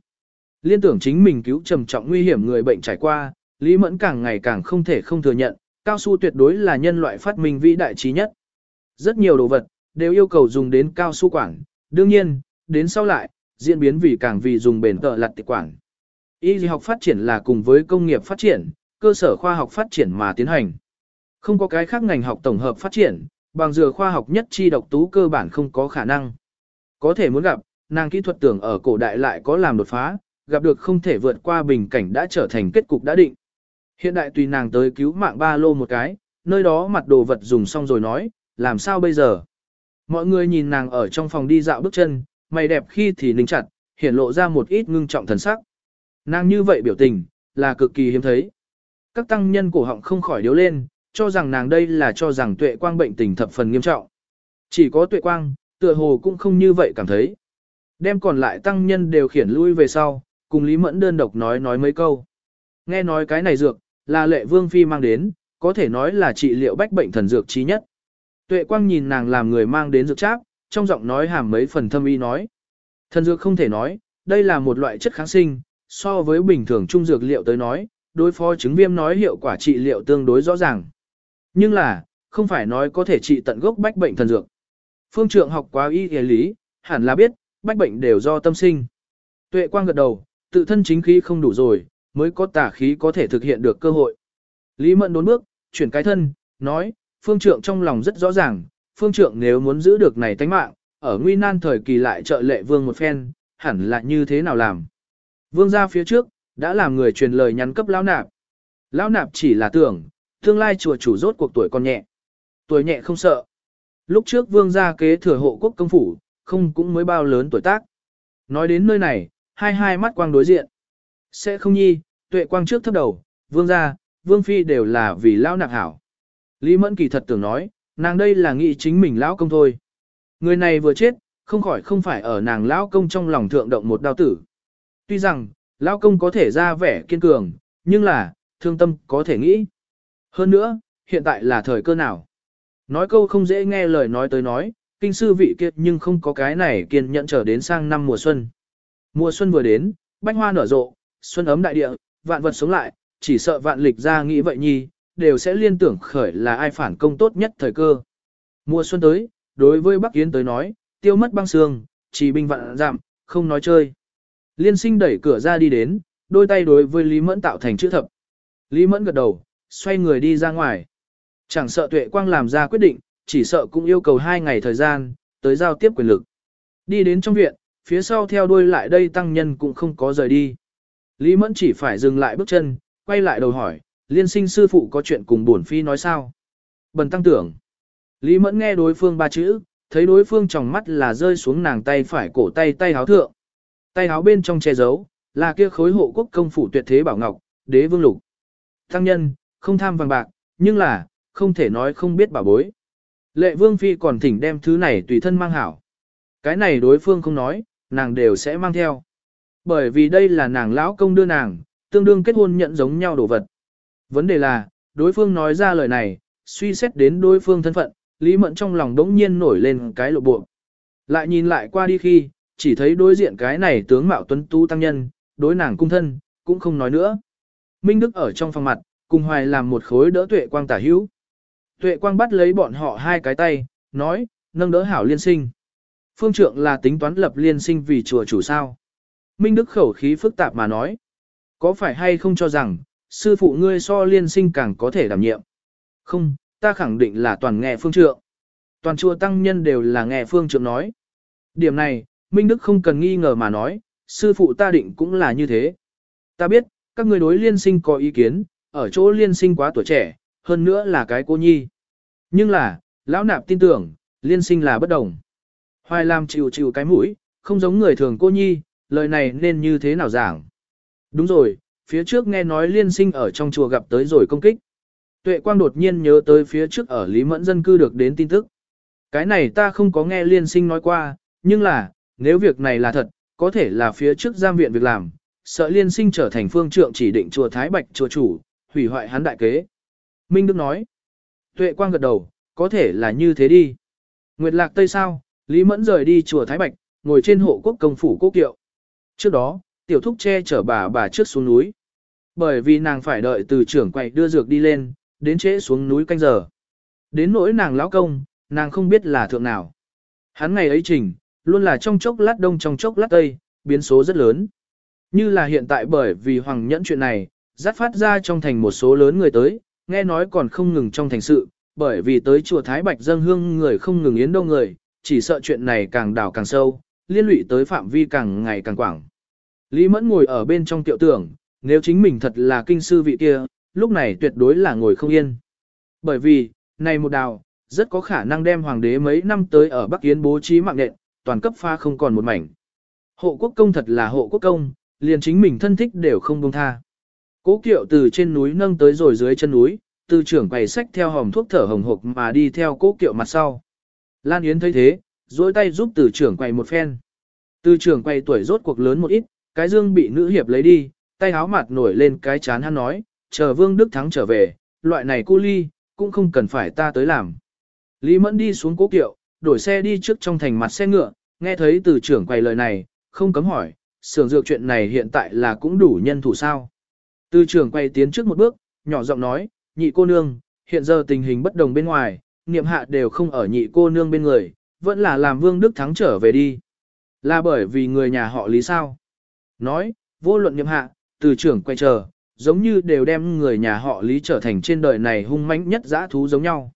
Liên tưởng chính mình cứu trầm trọng nguy hiểm người bệnh trải qua, Lý Mẫn càng ngày càng không thể không thừa nhận, cao su tuyệt đối là nhân loại phát minh vĩ đại trí nhất. Rất nhiều đồ vật, đều yêu cầu dùng đến cao su quản, đương nhiên, đến sau lại, diễn biến vì càng vì dùng bền tợ lặt tịch quản. Y học phát triển là cùng với công nghiệp phát triển, cơ sở khoa học phát triển mà tiến hành. Không có cái khác ngành học tổng hợp phát triển, bằng dừa khoa học nhất chi độc tú cơ bản không có khả năng. Có thể muốn gặp, nàng kỹ thuật tưởng ở cổ đại lại có làm đột phá, gặp được không thể vượt qua bình cảnh đã trở thành kết cục đã định. Hiện đại tùy nàng tới cứu mạng ba lô một cái, nơi đó mặt đồ vật dùng xong rồi nói, làm sao bây giờ? Mọi người nhìn nàng ở trong phòng đi dạo bước chân, mày đẹp khi thì ninh chặt, hiển lộ ra một ít ngưng trọng thần sắc. Nàng như vậy biểu tình, là cực kỳ hiếm thấy. Các tăng nhân cổ họng không khỏi điếu lên, cho rằng nàng đây là cho rằng tuệ quang bệnh tình thập phần nghiêm trọng. Chỉ có tuệ quang, tựa hồ cũng không như vậy cảm thấy. Đem còn lại tăng nhân đều khiển lui về sau, cùng Lý Mẫn đơn độc nói nói mấy câu. Nghe nói cái này dược, là lệ vương phi mang đến, có thể nói là trị liệu bách bệnh thần dược trí nhất. Tuệ quang nhìn nàng làm người mang đến dược tráp, trong giọng nói hàm mấy phần thâm y nói. Thần dược không thể nói, đây là một loại chất kháng sinh, so với bình thường trung dược liệu tới nói, đối phó chứng viêm nói hiệu quả trị liệu tương đối rõ ràng. Nhưng là, không phải nói có thể trị tận gốc bách bệnh thần dược. Phương trượng học quá y y lý, hẳn là biết, bách bệnh đều do tâm sinh. Tuệ quang gật đầu, tự thân chính khí không đủ rồi, mới có tả khí có thể thực hiện được cơ hội. Lý Mẫn đốn bước, chuyển cái thân, nói, phương trượng trong lòng rất rõ ràng, phương trượng nếu muốn giữ được này tánh mạng, ở nguy nan thời kỳ lại trợ lệ vương một phen, hẳn là như thế nào làm. Vương ra phía trước, đã làm người truyền lời nhắn cấp lão nạp. Lão nạp chỉ là tưởng, tương lai chùa chủ rốt cuộc tuổi còn nhẹ. Tuổi nhẹ không sợ. Lúc trước vương gia kế thừa hộ quốc công phủ, không cũng mới bao lớn tuổi tác. Nói đến nơi này, hai hai mắt quang đối diện. Sẽ không nhi, tuệ quang trước thấp đầu, vương gia, vương phi đều là vì lão nạp hảo. Lý Mẫn kỳ thật tưởng nói, nàng đây là nghĩ chính mình lão công thôi. Người này vừa chết, không khỏi không phải ở nàng lão công trong lòng thượng động một đao tử. Tuy rằng, lão công có thể ra vẻ kiên cường, nhưng là, thương tâm có thể nghĩ. Hơn nữa, hiện tại là thời cơ nào. Nói câu không dễ nghe lời nói tới nói, kinh sư vị kiệt nhưng không có cái này kiên nhẫn trở đến sang năm mùa xuân. Mùa xuân vừa đến, bách hoa nở rộ, xuân ấm đại địa, vạn vật sống lại, chỉ sợ vạn lịch ra nghĩ vậy nhi, đều sẽ liên tưởng khởi là ai phản công tốt nhất thời cơ. Mùa xuân tới, đối với Bắc Yến tới nói, tiêu mất băng sương, chỉ binh vạn giảm, không nói chơi. Liên sinh đẩy cửa ra đi đến, đôi tay đối với Lý Mẫn tạo thành chữ thập. Lý Mẫn gật đầu, xoay người đi ra ngoài. Chẳng sợ tuệ quang làm ra quyết định, chỉ sợ cũng yêu cầu hai ngày thời gian, tới giao tiếp quyền lực. Đi đến trong viện, phía sau theo đuôi lại đây tăng nhân cũng không có rời đi. Lý Mẫn chỉ phải dừng lại bước chân, quay lại đầu hỏi, liên sinh sư phụ có chuyện cùng bổn phi nói sao? Bần tăng tưởng. Lý Mẫn nghe đối phương ba chữ, thấy đối phương trong mắt là rơi xuống nàng tay phải cổ tay tay háo thượng. Tay háo bên trong che giấu, là kia khối hộ quốc công phủ tuyệt thế bảo ngọc, đế vương lục. Tăng nhân, không tham vàng bạc, nhưng là, không thể nói không biết bảo bối. Lệ vương phi còn thỉnh đem thứ này tùy thân mang hảo. Cái này đối phương không nói, nàng đều sẽ mang theo. Bởi vì đây là nàng lão công đưa nàng, tương đương kết hôn nhận giống nhau đồ vật. Vấn đề là, đối phương nói ra lời này, suy xét đến đối phương thân phận, Lý Mẫn trong lòng đống nhiên nổi lên cái lộ buộc. Lại nhìn lại qua đi khi, chỉ thấy đối diện cái này tướng mạo tuấn tú tăng nhân, đối nàng cung thân, cũng không nói nữa. Minh Đức ở trong phòng mặt, cùng hoài làm một khối đỡ tuệ quang tả hữu. Tuệ quang bắt lấy bọn họ hai cái tay, nói, nâng đỡ hảo liên sinh. Phương trượng là tính toán lập liên sinh vì chùa chủ sao. Minh Đức khẩu khí phức tạp mà nói, có phải hay không cho rằng, sư phụ ngươi so liên sinh càng có thể đảm nhiệm. Không, ta khẳng định là toàn nghe phương trượng. Toàn chùa tăng nhân đều là nghe phương trượng nói. Điểm này, Minh Đức không cần nghi ngờ mà nói, sư phụ ta định cũng là như thế. Ta biết, các người đối liên sinh có ý kiến, ở chỗ liên sinh quá tuổi trẻ, hơn nữa là cái cô nhi. Nhưng là, lão nạp tin tưởng, liên sinh là bất đồng. Hoài lam chịu chịu cái mũi, không giống người thường cô nhi, lời này nên như thế nào giảng. Đúng rồi, phía trước nghe nói liên sinh ở trong chùa gặp tới rồi công kích. Tuệ quang đột nhiên nhớ tới phía trước ở Lý Mẫn dân cư được đến tin tức. Cái này ta không có nghe liên sinh nói qua, nhưng là, nếu việc này là thật, có thể là phía trước giam viện việc làm, sợ liên sinh trở thành phương trượng chỉ định chùa Thái Bạch chùa chủ, hủy hoại hắn đại kế. Minh Đức nói, tuệ quang gật đầu, có thể là như thế đi. Nguyệt lạc Tây sao, Lý Mẫn rời đi chùa Thái Bạch, ngồi trên hộ quốc công phủ quốc kiệu. Trước đó, tiểu thúc che chở bà bà trước xuống núi. Bởi vì nàng phải đợi từ trưởng quầy đưa dược đi lên, đến trễ xuống núi canh giờ. Đến nỗi nàng lão công, nàng không biết là thượng nào. Hắn ngày ấy trình, luôn là trong chốc lát đông trong chốc lát tây, biến số rất lớn. Như là hiện tại bởi vì hoàng nhẫn chuyện này, dắt phát ra trong thành một số lớn người tới, nghe nói còn không ngừng trong thành sự, bởi vì tới chùa Thái Bạch dân hương người không ngừng yến đâu người, chỉ sợ chuyện này càng đào càng sâu, liên lụy tới phạm vi càng ngày càng quảng. Lý Mẫn ngồi ở bên trong tiệu tưởng, nếu chính mình thật là kinh sư vị kia, lúc này tuyệt đối là ngồi không yên. Bởi vì, này một đào, rất có khả năng đem hoàng đế mấy năm tới ở Bắc Yến bố trí mạng nện, toàn cấp pha không còn một mảnh. Hộ quốc công thật là hộ quốc công, liền chính mình thân thích đều không buông tha. Cố kiệu từ trên núi nâng tới rồi dưới chân núi, từ trưởng quầy sách theo hòm thuốc thở hồng hộc mà đi theo cố kiệu mặt sau. Lan Yến thấy thế, duỗi tay giúp từ trưởng quầy một phen. Từ trưởng quầy tuổi rốt cuộc lớn một ít, cái dương bị nữ hiệp lấy đi, tay háo mặt nổi lên cái chán hắn nói, chờ Vương Đức Thắng trở về, loại này cô ly, cũng không cần phải ta tới làm. Lý Mẫn đi xuống cố kiệu, đổi xe đi trước trong thành mặt xe ngựa, nghe thấy từ trưởng quầy lời này, không cấm hỏi, sưởng dược chuyện này hiện tại là cũng đủ nhân thủ sao. Từ trưởng quay tiến trước một bước, nhỏ giọng nói, nhị cô nương, hiện giờ tình hình bất đồng bên ngoài, niệm hạ đều không ở nhị cô nương bên người, vẫn là làm vương đức thắng trở về đi. Là bởi vì người nhà họ lý sao. Nói, vô luận niệm hạ, từ trưởng quay chờ, giống như đều đem người nhà họ lý trở thành trên đời này hung mãnh nhất dã thú giống nhau.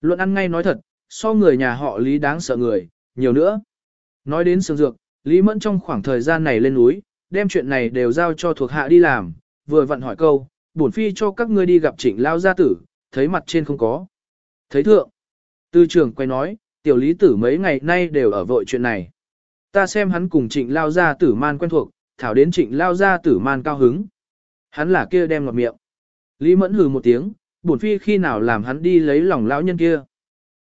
Luận ăn ngay nói thật, so người nhà họ lý đáng sợ người, nhiều nữa. Nói đến sương dược, Lý Mẫn trong khoảng thời gian này lên núi, đem chuyện này đều giao cho thuộc hạ đi làm, vừa vặn hỏi câu, bổn phi cho các ngươi đi gặp trịnh lao gia tử, thấy mặt trên không có. Thấy thượng. Tư trưởng quay nói, tiểu lý tử mấy ngày nay đều ở vội chuyện này. Ta xem hắn cùng trịnh lao gia tử man quen thuộc, thảo đến trịnh lao gia tử man cao hứng. Hắn là kia đem ngọt miệng. Lý mẫn hừ một tiếng, bổn phi khi nào làm hắn đi lấy lòng lão nhân kia.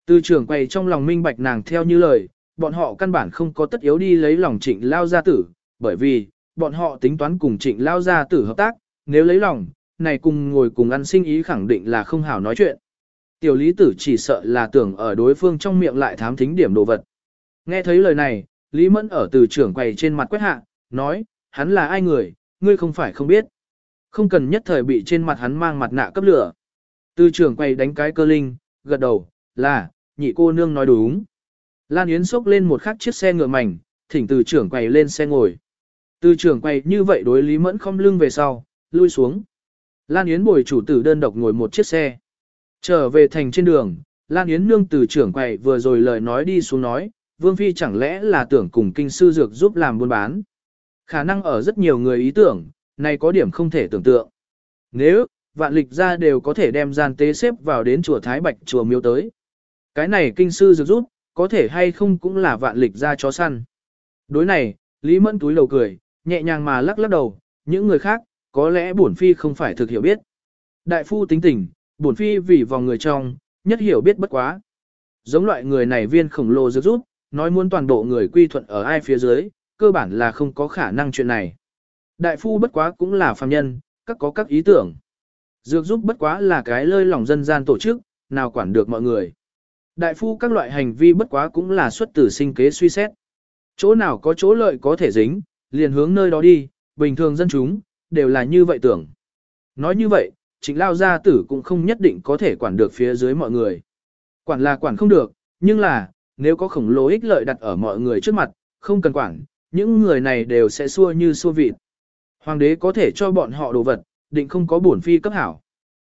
Tư trưởng quay trong lòng minh bạch nàng theo như lời, bọn họ căn bản không có tất yếu đi lấy lòng trịnh lao gia tử, bởi vì, bọn họ tính toán cùng trịnh lao gia tử hợp tác, nếu lấy lòng, này cùng ngồi cùng ăn sinh ý khẳng định là không hảo nói chuyện. Tiểu lý tử chỉ sợ là tưởng ở đối phương trong miệng lại thám thính điểm đồ vật. Nghe thấy lời này, Lý Mẫn ở từ trưởng quầy trên mặt quét hạ, nói, hắn là ai người, ngươi không phải không biết. Không cần nhất thời bị trên mặt hắn mang mặt nạ cấp lửa. tư trưởng quầy đánh cái cơ linh, gật đầu, là, nhị cô nương nói đúng. Lan Yến xốc lên một khắc chiếc xe ngựa mảnh, thỉnh từ trưởng quầy lên xe ngồi. Từ trưởng quầy như vậy đối Lý Mẫn không lưng về sau, lui xuống. Lan Yến bồi chủ tử đơn độc ngồi một chiếc xe. Trở về thành trên đường, Lan Yến nương từ trưởng quầy vừa rồi lời nói đi xuống nói, Vương Phi chẳng lẽ là tưởng cùng kinh sư dược giúp làm buôn bán. Khả năng ở rất nhiều người ý tưởng, này có điểm không thể tưởng tượng. Nếu, vạn lịch ra đều có thể đem gian tế xếp vào đến chùa Thái Bạch chùa miêu tới. Cái này kinh sư dược rút, có thể hay không cũng là vạn lịch ra chó săn. Đối này, Lý Mẫn túi lầu cười, nhẹ nhàng mà lắc lắc đầu, những người khác, có lẽ bổn phi không phải thực hiểu biết. Đại phu tính tình, bổn phi vì vòng người trong, nhất hiểu biết bất quá. Giống loại người này viên khổng lồ dược rút, nói muốn toàn bộ người quy thuận ở ai phía dưới, cơ bản là không có khả năng chuyện này. Đại phu bất quá cũng là phàm nhân, các có các ý tưởng. Dược giúp bất quá là cái lơi lòng dân gian tổ chức, nào quản được mọi người. Đại phu các loại hành vi bất quá cũng là xuất tử sinh kế suy xét. Chỗ nào có chỗ lợi có thể dính, liền hướng nơi đó đi, bình thường dân chúng, đều là như vậy tưởng. Nói như vậy, trịnh lao gia tử cũng không nhất định có thể quản được phía dưới mọi người. Quản là quản không được, nhưng là, nếu có khổng lồ ích lợi đặt ở mọi người trước mặt, không cần quản, những người này đều sẽ xua như xua vịt. Hoàng đế có thể cho bọn họ đồ vật, định không có bổn phi cấp hảo.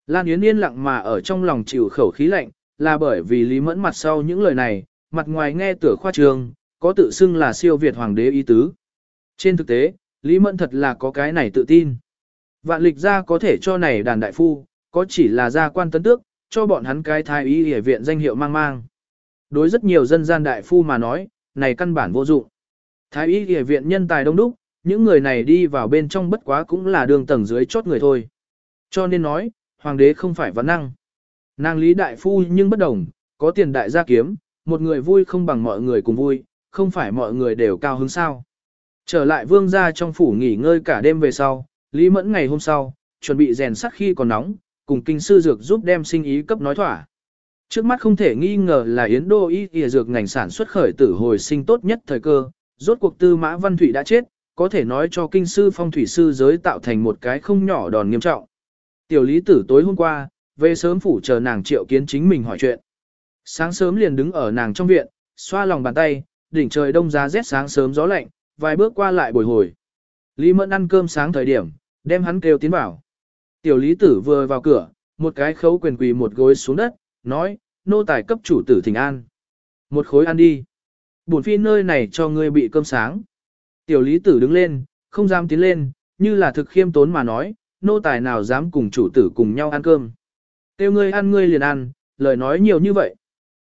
Lan Yến yên lặng mà ở trong lòng chịu khẩu khí lạnh, là bởi vì Lý Mẫn mặt sau những lời này, mặt ngoài nghe tựa khoa trường, có tự xưng là siêu Việt Hoàng đế ý tứ. Trên thực tế, Lý Mẫn thật là có cái này tự tin. Vạn lịch ra có thể cho này đàn đại phu, có chỉ là gia quan tấn tước, cho bọn hắn cái thái y hệ viện danh hiệu mang mang. Đối rất nhiều dân gian đại phu mà nói, này căn bản vô dụng. Thái y y viện nhân tài đông đúc, những người này đi vào bên trong bất quá cũng là đường tầng dưới chốt người thôi. Cho nên nói, hoàng đế không phải vấn năng. Nàng lý đại phu nhưng bất đồng, có tiền đại gia kiếm, một người vui không bằng mọi người cùng vui, không phải mọi người đều cao hứng sao. Trở lại vương gia trong phủ nghỉ ngơi cả đêm về sau, Lý Mẫn ngày hôm sau, chuẩn bị rèn sắt khi còn nóng, cùng kinh sư dược giúp đem sinh ý cấp nói thỏa. Trước mắt không thể nghi ngờ là Yến Đô y y dược ngành sản xuất khởi tử hồi sinh tốt nhất thời cơ, rốt cuộc tư mã văn thủy đã chết, có thể nói cho kinh sư phong thủy sư giới tạo thành một cái không nhỏ đòn nghiêm trọng. Tiểu lý tử tối hôm qua, về sớm phủ chờ nàng triệu kiến chính mình hỏi chuyện. Sáng sớm liền đứng ở nàng trong viện, xoa lòng bàn tay, đỉnh trời đông giá rét sáng sớm gió lạnh, vài bước qua lại bồi hồi. Lý Mẫn ăn cơm sáng thời điểm, đem hắn kêu tiến vào. Tiểu lý tử vừa vào cửa, một cái khấu quyền quỳ một gối xuống đất, nói, nô tài cấp chủ tử thỉnh an. Một khối ăn đi. Bổn phi nơi này cho ngươi bị cơm sáng. Tiểu lý tử đứng lên, không dám tiến lên, như là thực khiêm tốn mà nói, nô tài nào dám cùng chủ tử cùng nhau ăn cơm. Tiêu ngươi ăn ngươi liền ăn, lời nói nhiều như vậy.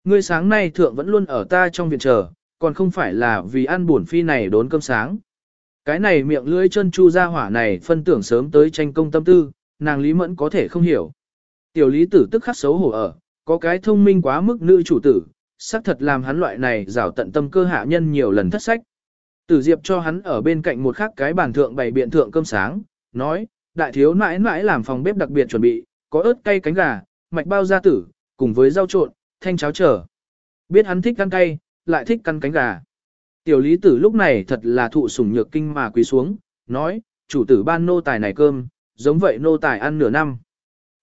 Ngươi sáng nay thượng vẫn luôn ở ta trong viện chờ, còn không phải là vì ăn bổn phi này đốn cơm sáng. Cái này miệng lưỡi chân chu ra hỏa này phân tưởng sớm tới tranh công tâm tư, nàng Lý Mẫn có thể không hiểu. Tiểu lý tử tức khắc xấu hổ ở, có cái thông minh quá mức nữ chủ tử, xác thật làm hắn loại này rảo tận tâm cơ hạ nhân nhiều lần thất sách. Tử Diệp cho hắn ở bên cạnh một khắc cái bàn thượng bày biện thượng cơm sáng, nói, đại thiếu mãi mãi làm phòng bếp đặc biệt chuẩn bị, có ớt cay cánh gà, mạch bao gia tử, cùng với rau trộn, thanh cháo trở. Biết hắn thích ăn cay, lại thích ăn cánh gà. Tiểu lý tử lúc này thật là thụ sủng nhược kinh mà quỳ xuống, nói, chủ tử ban nô tài này cơm, giống vậy nô tài ăn nửa năm.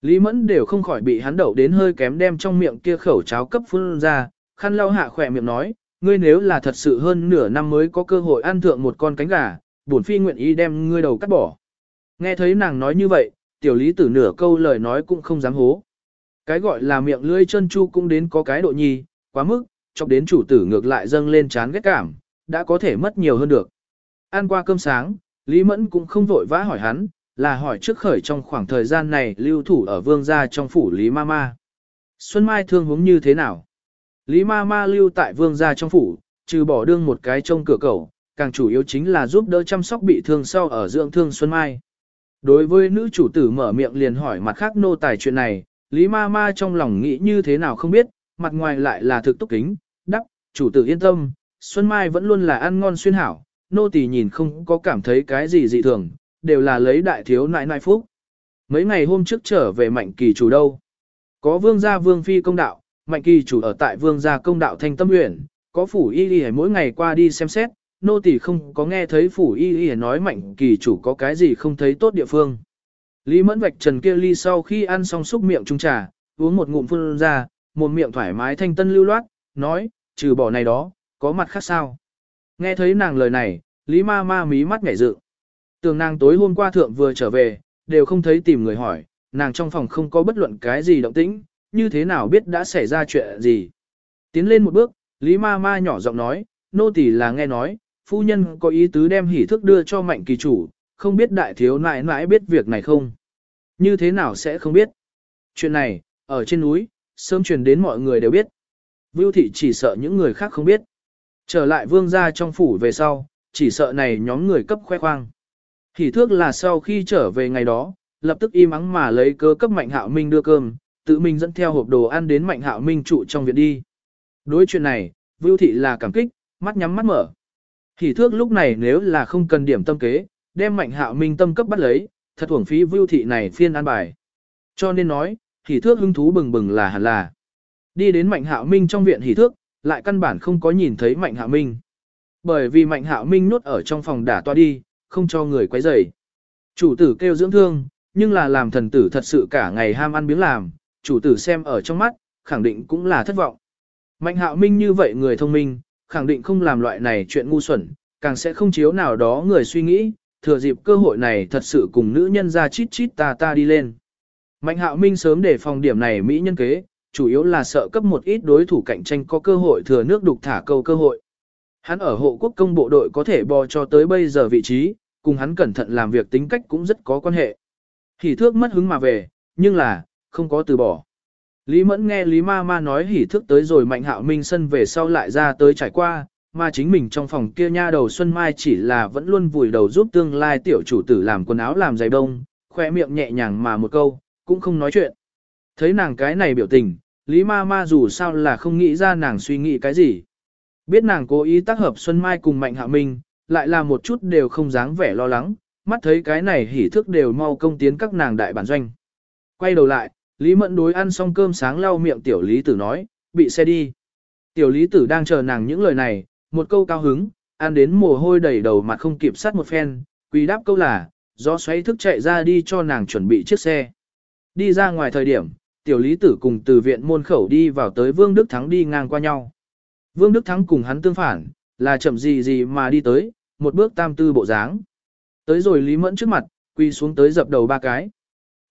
Lý mẫn đều không khỏi bị hắn đậu đến hơi kém đem trong miệng kia khẩu cháo cấp phun ra, khăn lau hạ khỏe miệng nói, ngươi nếu là thật sự hơn nửa năm mới có cơ hội ăn thượng một con cánh gà, bổn phi nguyện ý đem ngươi đầu cắt bỏ. Nghe thấy nàng nói như vậy, tiểu lý tử nửa câu lời nói cũng không dám hố. Cái gọi là miệng lưỡi chân chu cũng đến có cái độ nhi, quá mức, chọc đến chủ tử ngược lại dâng lên chán ghét cảm, đã có thể mất nhiều hơn được. Ăn qua cơm sáng, Lý Mẫn cũng không vội vã hỏi hắn, là hỏi trước khởi trong khoảng thời gian này lưu thủ ở vương gia trong phủ Lý Ma Ma. Xuân Mai thương huống như thế nào? Lý Ma Ma lưu tại vương gia trong phủ, trừ bỏ đương một cái trông cửa cầu, càng chủ yếu chính là giúp đỡ chăm sóc bị thương sau ở dưỡng thương Xuân Mai. Đối với nữ chủ tử mở miệng liền hỏi mặt khác nô tài chuyện này, Lý Ma Ma trong lòng nghĩ như thế nào không biết, mặt ngoài lại là thực túc kính, Đắc chủ tử yên tâm, Xuân Mai vẫn luôn là ăn ngon xuyên hảo, nô tỳ nhìn không có cảm thấy cái gì dị thường, đều là lấy đại thiếu nại nại phúc. Mấy ngày hôm trước trở về mạnh kỳ chủ đâu? Có vương gia vương phi công đạo, mạnh kỳ chủ ở tại vương gia công đạo thanh tâm huyện, có phủ y y mỗi ngày qua đi xem xét, nô tỳ không có nghe thấy phủ y y nói mạnh kỳ chủ có cái gì không thấy tốt địa phương. Lý mẫn vạch trần kia ly sau khi ăn xong xúc miệng trung trà, uống một ngụm phun ra, một miệng thoải mái thanh tân lưu loát, nói, trừ bỏ này đó, có mặt khác sao? Nghe thấy nàng lời này, Lý ma ma mí mắt ngảy dự. Tường nàng tối hôm qua thượng vừa trở về, đều không thấy tìm người hỏi, nàng trong phòng không có bất luận cái gì động tĩnh, như thế nào biết đã xảy ra chuyện gì. Tiến lên một bước, Lý ma ma nhỏ giọng nói, nô tỳ là nghe nói, phu nhân có ý tứ đem hỉ thức đưa cho mạnh kỳ chủ, không biết đại thiếu nãi nãi biết việc này không? Như thế nào sẽ không biết? Chuyện này, ở trên núi, sớm truyền đến mọi người đều biết. Vưu thị chỉ sợ những người khác không biết. Trở lại vương gia trong phủ về sau, chỉ sợ này nhóm người cấp khoe khoang. Hỉ thước là sau khi trở về ngày đó, lập tức im ắng mà lấy cơ cấp Mạnh Hạo Minh đưa cơm, tự mình dẫn theo hộp đồ ăn đến Mạnh Hạo Minh trụ trong viện đi. Đối chuyện này, Vưu Thị là cảm kích, mắt nhắm mắt mở. Thì thước lúc này nếu là không cần điểm tâm kế, đem Mạnh Hạo Minh tâm cấp bắt lấy, thật uổng phí Vưu Thị này phiên an bài. Cho nên nói, thì thước hứng thú bừng bừng là hẳn là. Đi đến Mạnh Hạo Minh trong viện hỉ thước, lại căn bản không có nhìn thấy Mạnh Hạo Minh. Bởi vì Mạnh Hạo Minh nuốt ở trong phòng đả toa đi, không cho người quấy rầy. Chủ tử kêu dưỡng thương, nhưng là làm thần tử thật sự cả ngày ham ăn biếng làm, chủ tử xem ở trong mắt, khẳng định cũng là thất vọng. Mạnh Hạo Minh như vậy người thông minh, khẳng định không làm loại này chuyện ngu xuẩn, càng sẽ không chiếu nào đó người suy nghĩ, thừa dịp cơ hội này thật sự cùng nữ nhân ra chít chít ta ta đi lên. Mạnh hạo minh sớm để phòng điểm này Mỹ nhân kế, chủ yếu là sợ cấp một ít đối thủ cạnh tranh có cơ hội thừa nước đục thả câu cơ hội. Hắn ở hộ quốc công bộ đội có thể bò cho tới bây giờ vị trí, cùng hắn cẩn thận làm việc tính cách cũng rất có quan hệ. Thì thước mất hứng mà về, nhưng là, không có từ bỏ. Lý Mẫn nghe Lý Ma Ma nói hỉ thức tới rồi Mạnh Hạo Minh sân về sau lại ra tới trải qua, mà chính mình trong phòng kia nha đầu Xuân Mai chỉ là vẫn luôn vùi đầu giúp tương lai tiểu chủ tử làm quần áo làm giày đông, khoe miệng nhẹ nhàng mà một câu, cũng không nói chuyện. Thấy nàng cái này biểu tình, Lý Ma Ma dù sao là không nghĩ ra nàng suy nghĩ cái gì. Biết nàng cố ý tác hợp Xuân Mai cùng Mạnh hạo Minh, lại là một chút đều không dáng vẻ lo lắng, mắt thấy cái này hỉ thức đều mau công tiến các nàng đại bản doanh. Quay đầu lại, Lý Mẫn đối ăn xong cơm sáng lau miệng tiểu Lý Tử nói, bị xe đi. Tiểu Lý Tử đang chờ nàng những lời này, một câu cao hứng, ăn đến mồ hôi đầy đầu mặt không kịp sát một phen, quỳ đáp câu là, do xoáy thức chạy ra đi cho nàng chuẩn bị chiếc xe. Đi ra ngoài thời điểm, tiểu lý tử cùng từ viện môn khẩu đi vào tới Vương Đức Thắng đi ngang qua nhau. Vương Đức Thắng cùng hắn tương phản, là chậm gì gì mà đi tới, một bước tam tư bộ dáng. Tới rồi Lý Mẫn trước mặt, quỳ xuống tới dập đầu ba cái.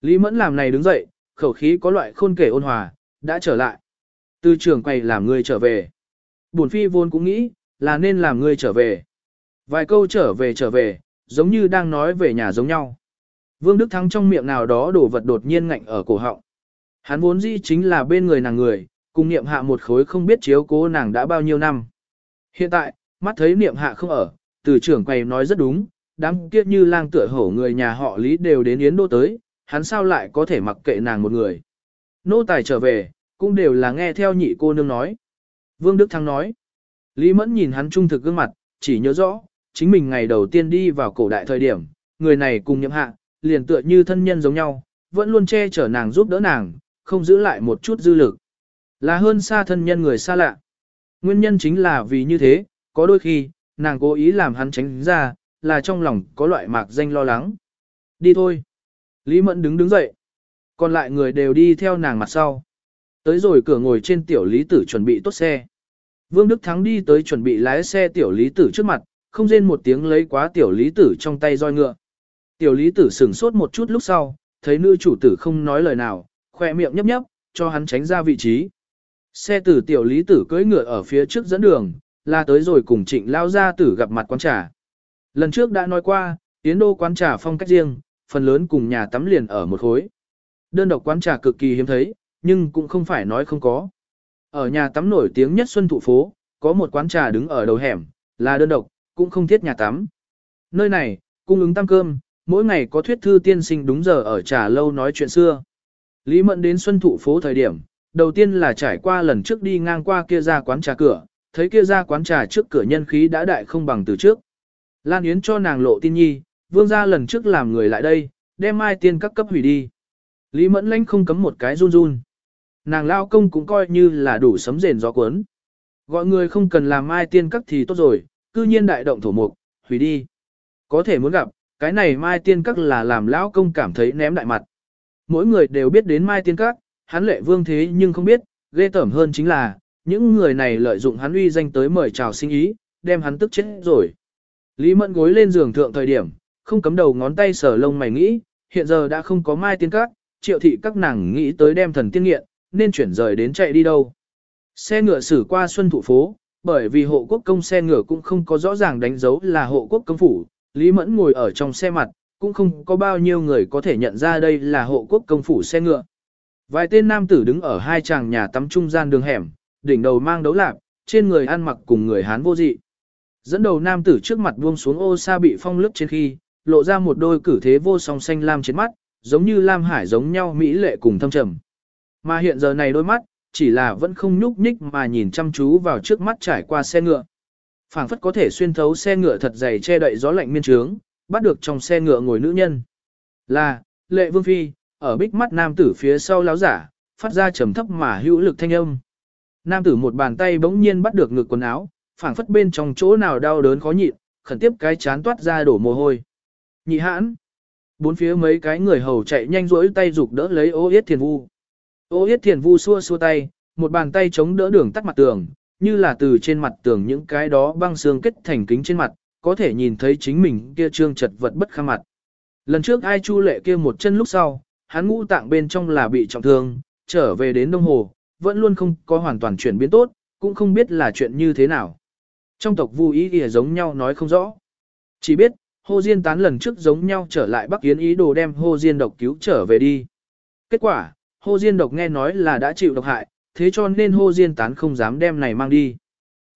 Lý Mẫn làm này đứng dậy, khẩu khí có loại khôn kể ôn hòa, đã trở lại. Từ trường quay làm người trở về. Bổn phi vốn cũng nghĩ, là nên làm người trở về. Vài câu trở về trở về, giống như đang nói về nhà giống nhau. Vương Đức Thắng trong miệng nào đó đổ vật đột nhiên ngạnh ở cổ họng. Hắn vốn dĩ chính là bên người nàng người, cùng niệm hạ một khối không biết chiếu cố nàng đã bao nhiêu năm. Hiện tại, mắt thấy niệm hạ không ở, từ trưởng quầy nói rất đúng, đám kia như lang tựa hổ người nhà họ lý đều đến yến đô tới, hắn sao lại có thể mặc kệ nàng một người. Nô tài trở về, cũng đều là nghe theo nhị cô nương nói. Vương Đức Thắng nói, Lý Mẫn nhìn hắn trung thực gương mặt, chỉ nhớ rõ, chính mình ngày đầu tiên đi vào cổ đại thời điểm, người này cùng nhậm hạ, liền tựa như thân nhân giống nhau, vẫn luôn che chở nàng giúp đỡ nàng, không giữ lại một chút dư lực. Là hơn xa thân nhân người xa lạ. Nguyên nhân chính là vì như thế, có đôi khi, nàng cố ý làm hắn tránh ra, là trong lòng có loại mạc danh lo lắng. Đi thôi. Lý Mẫn đứng đứng dậy. Còn lại người đều đi theo nàng mặt sau. Tới rồi cửa ngồi trên tiểu lý tử chuẩn bị tốt xe. Vương Đức Thắng đi tới chuẩn bị lái xe tiểu lý tử trước mặt, không rên một tiếng lấy quá tiểu lý tử trong tay roi ngựa. Tiểu lý tử sửng sốt một chút lúc sau, thấy nữ chủ tử không nói lời nào, khoe miệng nhấp nhấp, cho hắn tránh ra vị trí. Xe tử tiểu lý tử cưỡi ngựa ở phía trước dẫn đường, là tới rồi cùng trịnh lao ra tử gặp mặt quán trà. Lần trước đã nói qua, tiến đô quán trà phong cách riêng, phần lớn cùng nhà tắm liền ở một khối. Đơn độc quán trà cực kỳ hiếm thấy, nhưng cũng không phải nói không có. Ở nhà tắm nổi tiếng nhất Xuân Thụ Phố, có một quán trà đứng ở đầu hẻm, là đơn độc, cũng không thiết nhà tắm. Nơi này, cung ứng tăng cơm, mỗi ngày có thuyết thư tiên sinh đúng giờ ở trà lâu nói chuyện xưa. Lý Mẫn đến Xuân Thụ Phố thời điểm, đầu tiên là trải qua lần trước đi ngang qua kia ra quán trà cửa, thấy kia ra quán trà trước cửa nhân khí đã đại không bằng từ trước. Lan Yến cho nàng lộ tin nhi, vương gia lần trước làm người lại đây, đem mai tiên các cấp hủy đi. Lý Mẫn lãnh không cấm một cái run run. Nàng lao công cũng coi như là đủ sấm rền gió cuốn. Gọi người không cần làm mai tiên các thì tốt rồi, cư nhiên đại động thổ mục, hủy đi. Có thể muốn gặp, cái này mai tiên các là làm lão công cảm thấy ném đại mặt. Mỗi người đều biết đến mai tiên các, hắn lệ vương thế nhưng không biết, ghê tởm hơn chính là, những người này lợi dụng hắn uy danh tới mời chào sinh ý, đem hắn tức chết rồi. Lý mẫn gối lên giường thượng thời điểm, không cấm đầu ngón tay sở lông mày nghĩ, hiện giờ đã không có mai tiên các, triệu thị các nàng nghĩ tới đem thần tiên nghiện, nên chuyển rời đến chạy đi đâu. Xe ngựa xử qua xuân thụ phố, bởi vì hộ quốc công xe ngựa cũng không có rõ ràng đánh dấu là hộ quốc công phủ, Lý Mẫn ngồi ở trong xe mặt, cũng không có bao nhiêu người có thể nhận ra đây là hộ quốc công phủ xe ngựa. Vài tên nam tử đứng ở hai tràng nhà tắm trung gian đường hẻm, đỉnh đầu mang đấu lạp, trên người ăn mặc cùng người Hán vô dị. Dẫn đầu nam tử trước mặt buông xuống ô sa bị phong lướt trên khi, lộ ra một đôi cử thế vô song xanh lam trên mắt, giống như lam hải giống nhau mỹ lệ cùng thâm trầm. Mà hiện giờ này đôi mắt, chỉ là vẫn không nhúc nhích mà nhìn chăm chú vào trước mắt trải qua xe ngựa phảng phất có thể xuyên thấu xe ngựa thật dày che đậy gió lạnh miên trướng, bắt được trong xe ngựa ngồi nữ nhân. Là, lệ vương phi, ở bích mắt nam tử phía sau láo giả, phát ra trầm thấp mà hữu lực thanh âm, Nam tử một bàn tay bỗng nhiên bắt được ngực quần áo, phảng phất bên trong chỗ nào đau đớn khó nhịn, khẩn tiếp cái chán toát ra đổ mồ hôi. Nhị hãn. Bốn phía mấy cái người hầu chạy nhanh rỗi tay dục đỡ lấy ô yết thiền vu. Ô yết thiền vu xua xua tay, một bàn tay chống đỡ đường tắt mặt tường, như là từ trên mặt tường những cái đó băng xương kết thành kính trên mặt, có thể nhìn thấy chính mình kia trương chật vật bất kham mặt. Lần trước ai chu lệ kia một chân lúc sau, hắn ngũ tạng bên trong là bị trọng thương, trở về đến Đông Hồ, vẫn luôn không có hoàn toàn chuyển biến tốt, cũng không biết là chuyện như thế nào. Trong tộc Vu ý kia giống nhau nói không rõ. Chỉ biết, Hồ Diên tán lần trước giống nhau trở lại Bắc Yến ý đồ đem Hồ Diên độc cứu trở về đi. Kết quả, Hồ Diên độc nghe nói là đã chịu độc hại, thế cho nên Hồ Diên tán không dám đem này mang đi.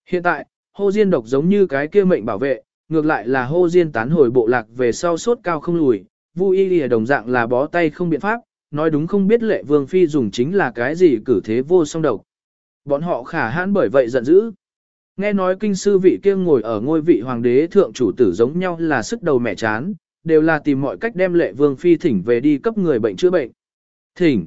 Hiện tại, Hồ Diên độc giống như cái kia mệnh bảo vệ, ngược lại là Hồ Diên tán hồi bộ lạc về sau sốt cao không lùi, Vu Y Lìa đồng dạng là bó tay không biện pháp, nói đúng không biết lệ vương phi dùng chính là cái gì cử thế vô song độc. Bọn họ khả hãn bởi vậy giận dữ. Nghe nói kinh sư vị kia ngồi ở ngôi vị hoàng đế thượng chủ tử giống nhau là sức đầu mẹ chán, đều là tìm mọi cách đem lệ vương phi thỉnh về đi cấp người bệnh chữa bệnh. Thỉnh.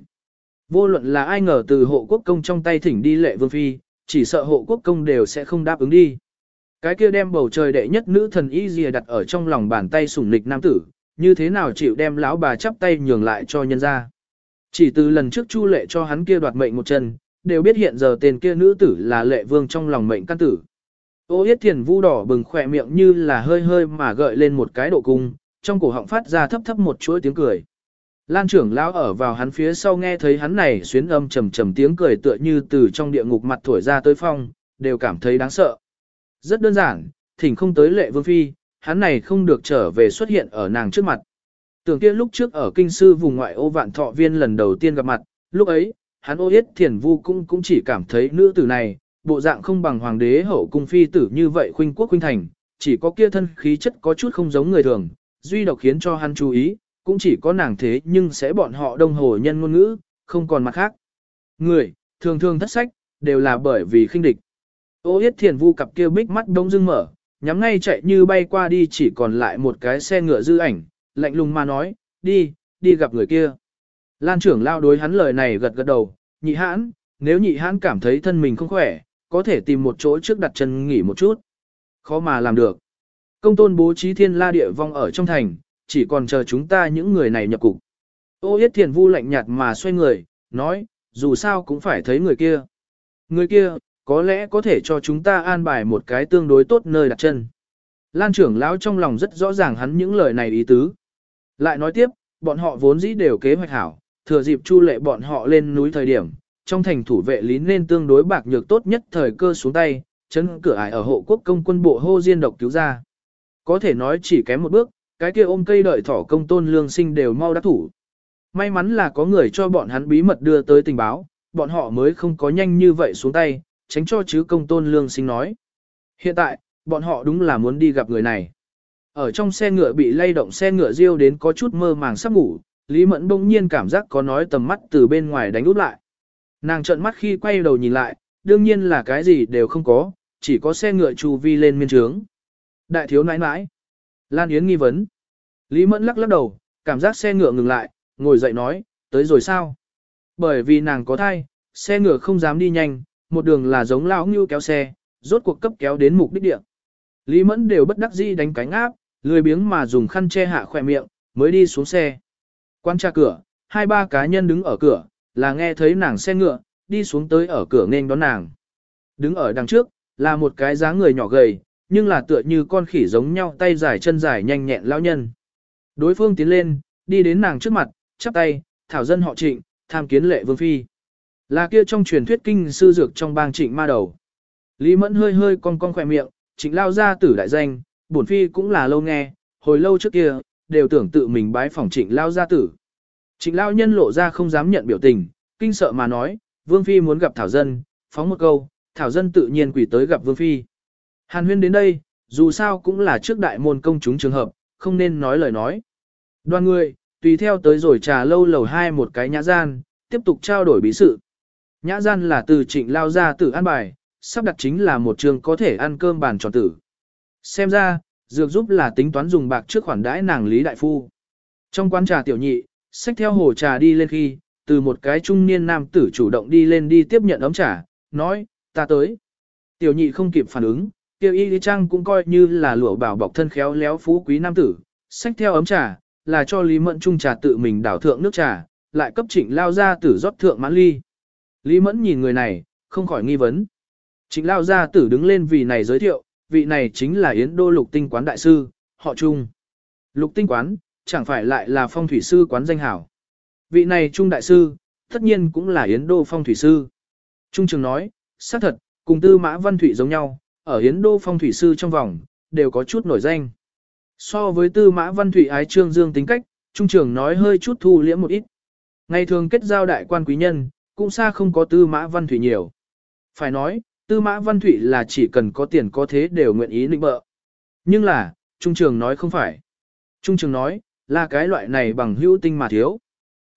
Vô luận là ai ngờ từ hộ quốc công trong tay thỉnh đi lệ vương phi, chỉ sợ hộ quốc công đều sẽ không đáp ứng đi. Cái kia đem bầu trời đệ nhất nữ thần y dìa đặt ở trong lòng bàn tay sủng nịch nam tử, như thế nào chịu đem lão bà chắp tay nhường lại cho nhân ra. Chỉ từ lần trước chu lệ cho hắn kia đoạt mệnh một chân, đều biết hiện giờ tên kia nữ tử là lệ vương trong lòng mệnh căn tử. Ô yết thiền vu đỏ bừng khỏe miệng như là hơi hơi mà gợi lên một cái độ cung, trong cổ họng phát ra thấp thấp một chuỗi tiếng cười. Lan trưởng lão ở vào hắn phía sau nghe thấy hắn này xuyến âm trầm trầm tiếng cười tựa như từ trong địa ngục mặt thổi ra tới phong, đều cảm thấy đáng sợ. Rất đơn giản, thỉnh không tới lệ vương phi, hắn này không được trở về xuất hiện ở nàng trước mặt. Tưởng kia lúc trước ở kinh sư vùng ngoại ô vạn thọ viên lần đầu tiên gặp mặt, lúc ấy, hắn ô yết thiền vu cũng cũng chỉ cảm thấy nữ tử này, bộ dạng không bằng hoàng đế hậu cung phi tử như vậy khuynh quốc khuynh thành, chỉ có kia thân khí chất có chút không giống người thường, duy độc khiến cho hắn chú ý, cũng chỉ có nàng thế nhưng sẽ bọn họ đông hồ nhân ngôn ngữ, không còn mặt khác. Người, thường thường thất sách, đều là bởi vì khinh địch. Ô yết thiền vu cặp kia bích mắt đông dưng mở, nhắm ngay chạy như bay qua đi chỉ còn lại một cái xe ngựa dư ảnh, lạnh lùng mà nói, đi, đi gặp người kia. Lan trưởng lao đối hắn lời này gật gật đầu, nhị hãn, nếu nhị hãn cảm thấy thân mình không khỏe, có thể tìm một chỗ trước đặt chân nghỉ một chút. Khó mà làm được. Công tôn bố trí thiên la địa vong ở trong thành, chỉ còn chờ chúng ta những người này nhập cục. Ô yết thiền vu lạnh nhạt mà xoay người, nói, dù sao cũng phải thấy người kia. Người kia, có lẽ có thể cho chúng ta an bài một cái tương đối tốt nơi đặt chân. Lan trưởng lão trong lòng rất rõ ràng hắn những lời này ý tứ. Lại nói tiếp, bọn họ vốn dĩ đều kế hoạch hảo, thừa dịp chu lệ bọn họ lên núi thời điểm, trong thành thủ vệ lý nên tương đối bạc nhược tốt nhất thời cơ xuống tay, chấn cửa ải ở hộ quốc công quân bộ hô diên độc cứu ra. Có thể nói chỉ kém một bước, cái kia ôm cây đợi thỏ công tôn lương sinh đều mau đắc thủ. May mắn là có người cho bọn hắn bí mật đưa tới tình báo, bọn họ mới không có nhanh như vậy xuống tay, tránh cho chứ công tôn lương sinh nói. Hiện tại, bọn họ đúng là muốn đi gặp người này. Ở trong xe ngựa bị lay động xe ngựa riêu đến có chút mơ màng sắp ngủ, Lý Mẫn bỗng nhiên cảm giác có nói tầm mắt từ bên ngoài đánh út lại. Nàng trợn mắt khi quay đầu nhìn lại, đương nhiên là cái gì đều không có, chỉ có xe ngựa chu vi lên miên trướng. Đại thiếu nãi nãi. Lan Yến nghi vấn. Lý Mẫn lắc lắc đầu, cảm giác xe ngựa ngừng lại, ngồi dậy nói, tới rồi sao? Bởi vì nàng có thai, xe ngựa không dám đi nhanh, một đường là giống lão ngưu kéo xe, rốt cuộc cấp kéo đến mục đích địa. Lý Mẫn đều bất đắc dĩ đánh cánh áp, lười biếng mà dùng khăn che hạ khỏe miệng, mới đi xuống xe. Quan tra cửa, hai ba cá nhân đứng ở cửa, là nghe thấy nàng xe ngựa, đi xuống tới ở cửa nên đón nàng. Đứng ở đằng trước, là một cái dáng người nhỏ gầy, nhưng là tựa như con khỉ giống nhau tay dài chân dài nhanh nhẹn lão nhân. Đối phương tiến lên, đi đến nàng trước mặt, chắp tay, thảo dân họ trịnh, tham kiến lệ vương phi. Là kia trong truyền thuyết kinh sư dược trong bang trịnh ma đầu. Lý mẫn hơi hơi cong cong khỏe miệng, trịnh lao ra tử đại danh, bổn phi cũng là lâu nghe, hồi lâu trước kia, đều tưởng tự mình bái phỏng trịnh lao gia tử. Trịnh lao nhân lộ ra không dám nhận biểu tình, kinh sợ mà nói, vương phi muốn gặp thảo dân, phóng một câu, thảo dân tự nhiên quỷ tới gặp vương phi. Hàn huyên đến đây, dù sao cũng là trước đại môn công chúng trường hợp, không nên nói lời nói. Đoàn người, tùy theo tới rồi trà lâu lầu hai một cái nhã gian, tiếp tục trao đổi bí sự. Nhã gian là từ trịnh lao ra tử ăn bài, sắp đặt chính là một trường có thể ăn cơm bàn tròn tử. Xem ra, dược giúp là tính toán dùng bạc trước khoản đãi nàng Lý Đại Phu. Trong quán trà tiểu nhị, xách theo hồ trà đi lên khi, từ một cái trung niên nam tử chủ động đi lên đi tiếp nhận ấm trà, nói, ta tới. Tiểu nhị không kịp phản ứng, Tiêu y lý trang cũng coi như là lụa bảo bọc thân khéo léo phú quý nam tử, xách theo ấm trà, là cho Lý Mẫn trung trà tự mình đảo thượng nước trà, lại cấp trịnh lao ra tử rót thượng mãn ly. Lý Mẫn nhìn người này, không khỏi nghi vấn. Trịnh lao gia tử đứng lên vì này giới thiệu, vị này chính là Yến Đô Lục Tinh Quán Đại Sư, họ Trung. Lục Tinh Quán, chẳng phải lại là phong thủy sư quán danh hảo. Vị này Trung Đại Sư, tất nhiên cũng là Yến Đô phong thủy sư. Trung Trường nói, xác thật, cùng tư mã văn thủy giống nhau, ở Yến Đô phong thủy sư trong vòng, đều có chút nổi danh. So với tư mã văn thủy ái trương dương tính cách, Trung Trường nói hơi chút thu liễm một ít. Ngày thường kết giao đại quan quý nhân, cũng xa không có tư mã văn thủy nhiều. Phải nói, tư mã văn thụy là chỉ cần có tiền có thế đều nguyện ý nịnh bợ. Nhưng là, Trung Trường nói không phải. Trung Trường nói, là cái loại này bằng hữu tinh mà thiếu.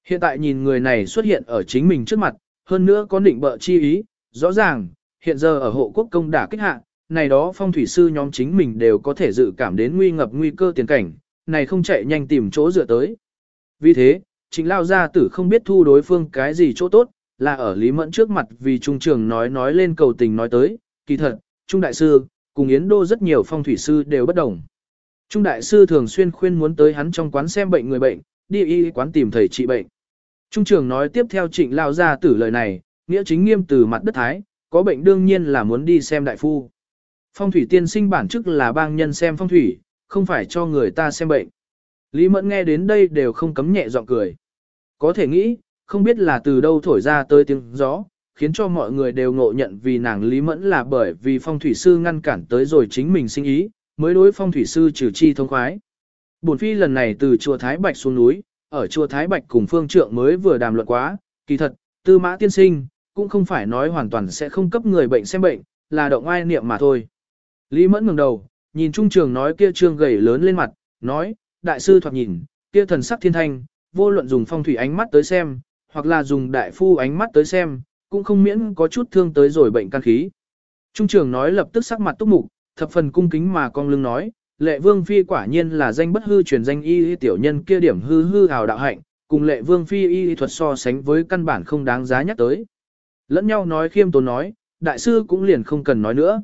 Hiện tại nhìn người này xuất hiện ở chính mình trước mặt, hơn nữa có định bợ chi ý, rõ ràng, hiện giờ ở hộ quốc công đả kích hạ, này đó phong thủy sư nhóm chính mình đều có thể dự cảm đến nguy ngập nguy cơ tiền cảnh, này không chạy nhanh tìm chỗ dựa tới. Vì thế, chính lao gia tử không biết thu đối phương cái gì chỗ tốt, là ở Lý Mẫn trước mặt vì Trung Trường nói nói lên cầu tình nói tới, kỳ thật, Trung Đại Sư, cùng Yến Đô rất nhiều phong thủy sư đều bất đồng. Trung Đại Sư thường xuyên khuyên muốn tới hắn trong quán xem bệnh người bệnh, đi y quán tìm thầy trị bệnh. Trung Trường nói tiếp theo trịnh lao gia tử lời này, nghĩa chính nghiêm từ mặt đất thái, có bệnh đương nhiên là muốn đi xem đại phu. Phong thủy tiên sinh bản chức là bang nhân xem phong thủy, không phải cho người ta xem bệnh. Lý Mẫn nghe đến đây đều không cấm nhẹ giọng cười. Có thể nghĩ, không biết là từ đâu thổi ra tới tiếng gió, khiến cho mọi người đều ngộ nhận vì nàng Lý Mẫn là bởi vì phong thủy sư ngăn cản tới rồi chính mình sinh ý, mới đối phong thủy sư trừ chi thông khoái. Bổn phi lần này từ chùa Thái Bạch xuống núi, ở chùa Thái Bạch cùng phương trượng mới vừa đàm luận quá, kỳ thật, tư mã tiên sinh, cũng không phải nói hoàn toàn sẽ không cấp người bệnh xem bệnh, là động ai niệm mà thôi. Lý Mẫn ngẩng đầu, nhìn trung trường nói kia trương gầy lớn lên mặt, nói, đại sư thoạt nhìn, kia thần sắc thiên thanh, vô luận dùng phong thủy ánh mắt tới xem, hoặc là dùng đại phu ánh mắt tới xem, cũng không miễn có chút thương tới rồi bệnh căn khí. Trung trưởng nói lập tức sắc mặt túc mục, thập phần cung kính mà con lưng nói, lệ vương phi quả nhiên là danh bất hư truyền danh y tiểu nhân kia điểm hư hư hào đạo hạnh, cùng lệ vương phi y thuật so sánh với căn bản không đáng giá nhắc tới. Lẫn nhau nói khiêm tốn nói, đại sư cũng liền không cần nói nữa.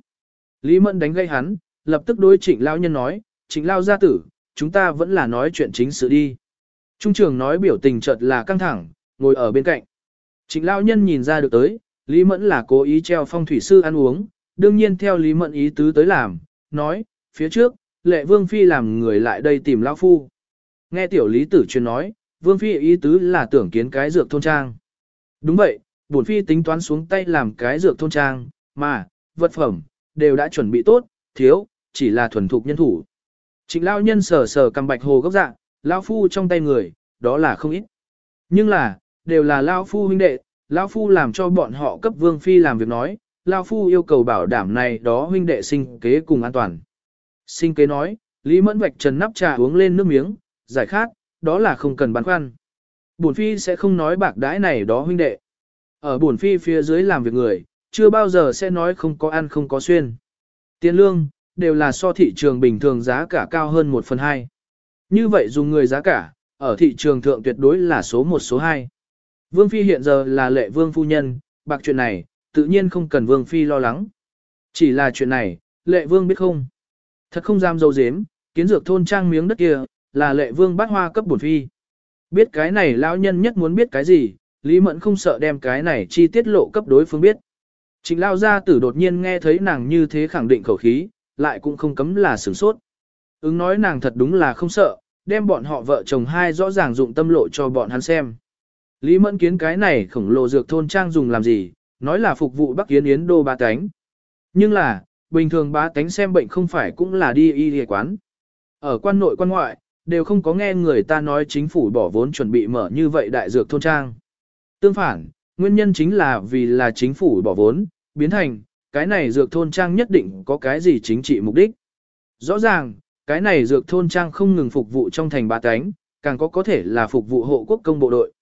Lý Mẫn đánh gây hắn, lập tức đối trịnh lao nhân nói, trịnh lao gia tử, chúng ta vẫn là nói chuyện chính sự đi. Trung trưởng nói biểu tình chợt là căng thẳng, ngồi ở bên cạnh. Trịnh Lão nhân nhìn ra được tới, Lý Mẫn là cố ý treo phong thủy sư ăn uống, đương nhiên theo Lý Mẫn ý tứ tới làm, nói, phía trước, lệ vương phi làm người lại đây tìm lão phu. Nghe tiểu lý tử truyền nói, vương phi ý tứ là tưởng kiến cái dược thôn trang. Đúng vậy, bổn phi tính toán xuống tay làm cái dược thôn trang, mà, vật phẩm, đều đã chuẩn bị tốt, thiếu, chỉ là thuần thục nhân thủ. Trịnh Lão nhân sờ sờ cầm bạch hồ gốc dạng, lão phu trong tay người, đó là không ít. Nhưng là, đều là lao phu huynh đệ, lao phu làm cho bọn họ cấp vương phi làm việc nói, lao phu yêu cầu bảo đảm này đó huynh đệ sinh kế cùng an toàn. Sinh kế nói, Lý Mẫn vạch trần nắp trà uống lên nước miếng, giải khát, đó là không cần băn khoăn. Bổn phi sẽ không nói bạc đãi này đó huynh đệ. Ở bổn phi phía dưới làm việc người, chưa bao giờ sẽ nói không có ăn không có xuyên. Tiền lương, đều là so thị trường bình thường giá cả cao hơn 1 phần 2. Như vậy dùng người giá cả, ở thị trường thượng tuyệt đối là số 1 số 2. Vương Phi hiện giờ là lệ vương phu nhân, bạc chuyện này, tự nhiên không cần Vương Phi lo lắng. Chỉ là chuyện này, lệ vương biết không? Thật không dám dâu dếm, kiến dược thôn trang miếng đất kia, là lệ vương bắt hoa cấp bổn Phi. Biết cái này lão nhân nhất muốn biết cái gì, Lý Mẫn không sợ đem cái này chi tiết lộ cấp đối phương biết. Trịnh lao gia tử đột nhiên nghe thấy nàng như thế khẳng định khẩu khí, lại cũng không cấm là sửng sốt. Ứng nói nàng thật đúng là không sợ, đem bọn họ vợ chồng hai rõ ràng dụng tâm lộ cho bọn hắn xem. Lý Mẫn kiến cái này khổng lồ dược thôn trang dùng làm gì, nói là phục vụ Bắc Yến Yến đô ba tánh. Nhưng là, bình thường ba tánh xem bệnh không phải cũng là đi y y quán. Ở quan nội quan ngoại, đều không có nghe người ta nói chính phủ bỏ vốn chuẩn bị mở như vậy đại dược thôn trang. Tương phản, nguyên nhân chính là vì là chính phủ bỏ vốn, biến thành, cái này dược thôn trang nhất định có cái gì chính trị mục đích. Rõ ràng, cái này dược thôn trang không ngừng phục vụ trong thành ba tánh, càng có có thể là phục vụ hộ quốc công bộ đội.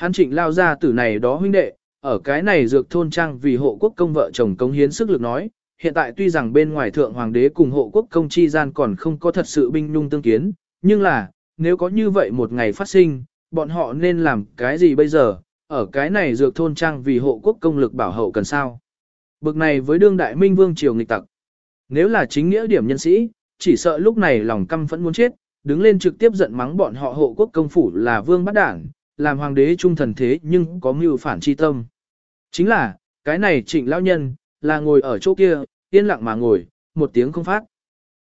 Hán trịnh lao ra từ này đó huynh đệ, ở cái này dược thôn trang vì hộ quốc công vợ chồng công hiến sức lực nói, hiện tại tuy rằng bên ngoài thượng hoàng đế cùng hộ quốc công chi gian còn không có thật sự binh nhung tương kiến, nhưng là, nếu có như vậy một ngày phát sinh, bọn họ nên làm cái gì bây giờ, ở cái này dược thôn trang vì hộ quốc công lực bảo hậu cần sao. Bực này với đương đại minh vương triều nghịch tặc. Nếu là chính nghĩa điểm nhân sĩ, chỉ sợ lúc này lòng căm phẫn muốn chết, đứng lên trực tiếp giận mắng bọn họ hộ quốc công phủ là vương bắt đảng, làm hoàng đế trung thần thế nhưng có mưu phản chi tâm. Chính là, cái này trịnh lão nhân, là ngồi ở chỗ kia, yên lặng mà ngồi, một tiếng không phát.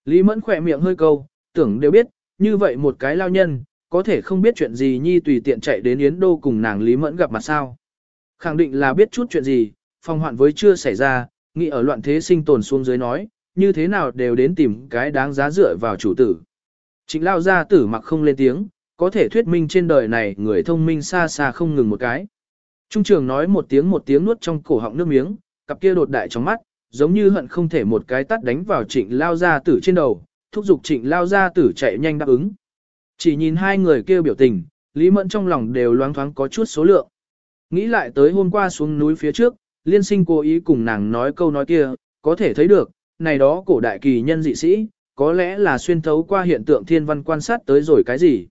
Lý Mẫn khỏe miệng hơi câu, tưởng đều biết, như vậy một cái lao nhân, có thể không biết chuyện gì nhi tùy tiện chạy đến Yến Đô cùng nàng Lý Mẫn gặp mặt sao. Khẳng định là biết chút chuyện gì, phong hoạn với chưa xảy ra, nghĩ ở loạn thế sinh tồn xuống dưới nói, như thế nào đều đến tìm cái đáng giá dựa vào chủ tử. Trịnh lao gia tử mặc không lên tiếng, có thể thuyết minh trên đời này người thông minh xa xa không ngừng một cái. Trung trường nói một tiếng một tiếng nuốt trong cổ họng nước miếng, cặp kia đột đại trong mắt, giống như hận không thể một cái tắt đánh vào trịnh lao gia tử trên đầu, thúc giục trịnh lao gia tử chạy nhanh đáp ứng. Chỉ nhìn hai người kêu biểu tình, Lý Mẫn trong lòng đều loáng thoáng có chút số lượng. Nghĩ lại tới hôm qua xuống núi phía trước, liên sinh cố ý cùng nàng nói câu nói kia, có thể thấy được, này đó cổ đại kỳ nhân dị sĩ, có lẽ là xuyên thấu qua hiện tượng thiên văn quan sát tới rồi cái gì.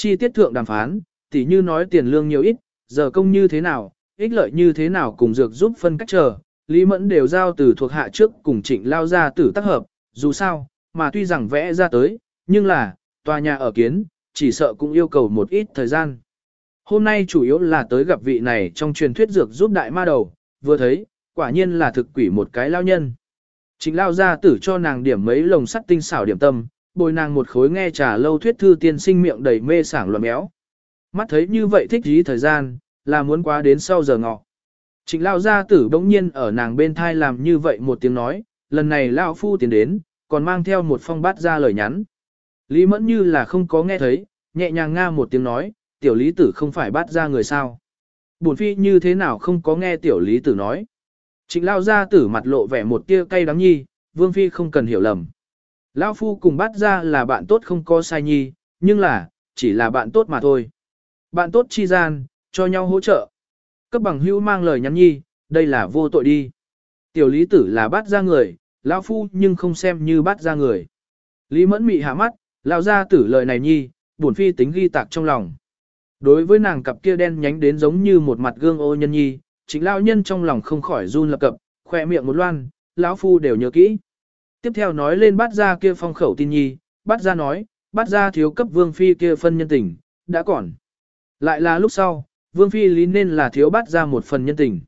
Chi tiết thượng đàm phán, tỉ như nói tiền lương nhiều ít, giờ công như thế nào, ích lợi như thế nào cùng dược giúp phân cách chờ, Lý Mẫn đều giao từ thuộc hạ trước cùng trịnh lao ra tử tác hợp, dù sao, mà tuy rằng vẽ ra tới, nhưng là, tòa nhà ở kiến, chỉ sợ cũng yêu cầu một ít thời gian. Hôm nay chủ yếu là tới gặp vị này trong truyền thuyết dược giúp đại ma đầu, vừa thấy, quả nhiên là thực quỷ một cái lao nhân. Trịnh lao ra tử cho nàng điểm mấy lồng sắt tinh xảo điểm tâm, bồi nàng một khối nghe trà lâu thuyết thư tiên sinh miệng đầy mê sảng luận méo. Mắt thấy như vậy thích dí thời gian, là muốn qua đến sau giờ ngọ. Trịnh lao gia tử bỗng nhiên ở nàng bên thai làm như vậy một tiếng nói, lần này lao phu tiến đến, còn mang theo một phong bát ra lời nhắn. Lý mẫn như là không có nghe thấy, nhẹ nhàng nga một tiếng nói, tiểu lý tử không phải bát ra người sao. Bổn phi như thế nào không có nghe tiểu lý tử nói. Trịnh lao gia tử mặt lộ vẻ một tia cay đắng nhi, vương phi không cần hiểu lầm. Lao phu cùng bắt ra là bạn tốt không có sai nhi, nhưng là, chỉ là bạn tốt mà thôi. Bạn tốt chi gian, cho nhau hỗ trợ. Cấp bằng hữu mang lời nhắn nhi, đây là vô tội đi. Tiểu lý tử là bắt ra người, lão phu nhưng không xem như bắt ra người. Lý mẫn mị hạ mắt, lão ra tử lời này nhi, buồn phi tính ghi tạc trong lòng. Đối với nàng cặp kia đen nhánh đến giống như một mặt gương ô nhân nhi, chính lão nhân trong lòng không khỏi run lập cập, khỏe miệng một loan, lão phu đều nhớ kỹ. Tiếp theo nói lên bát ra kia phong khẩu tin nhi, bát ra nói, bát ra thiếu cấp vương phi kia phân nhân tình, đã còn. Lại là lúc sau, vương phi lý nên là thiếu bát ra một phần nhân tình.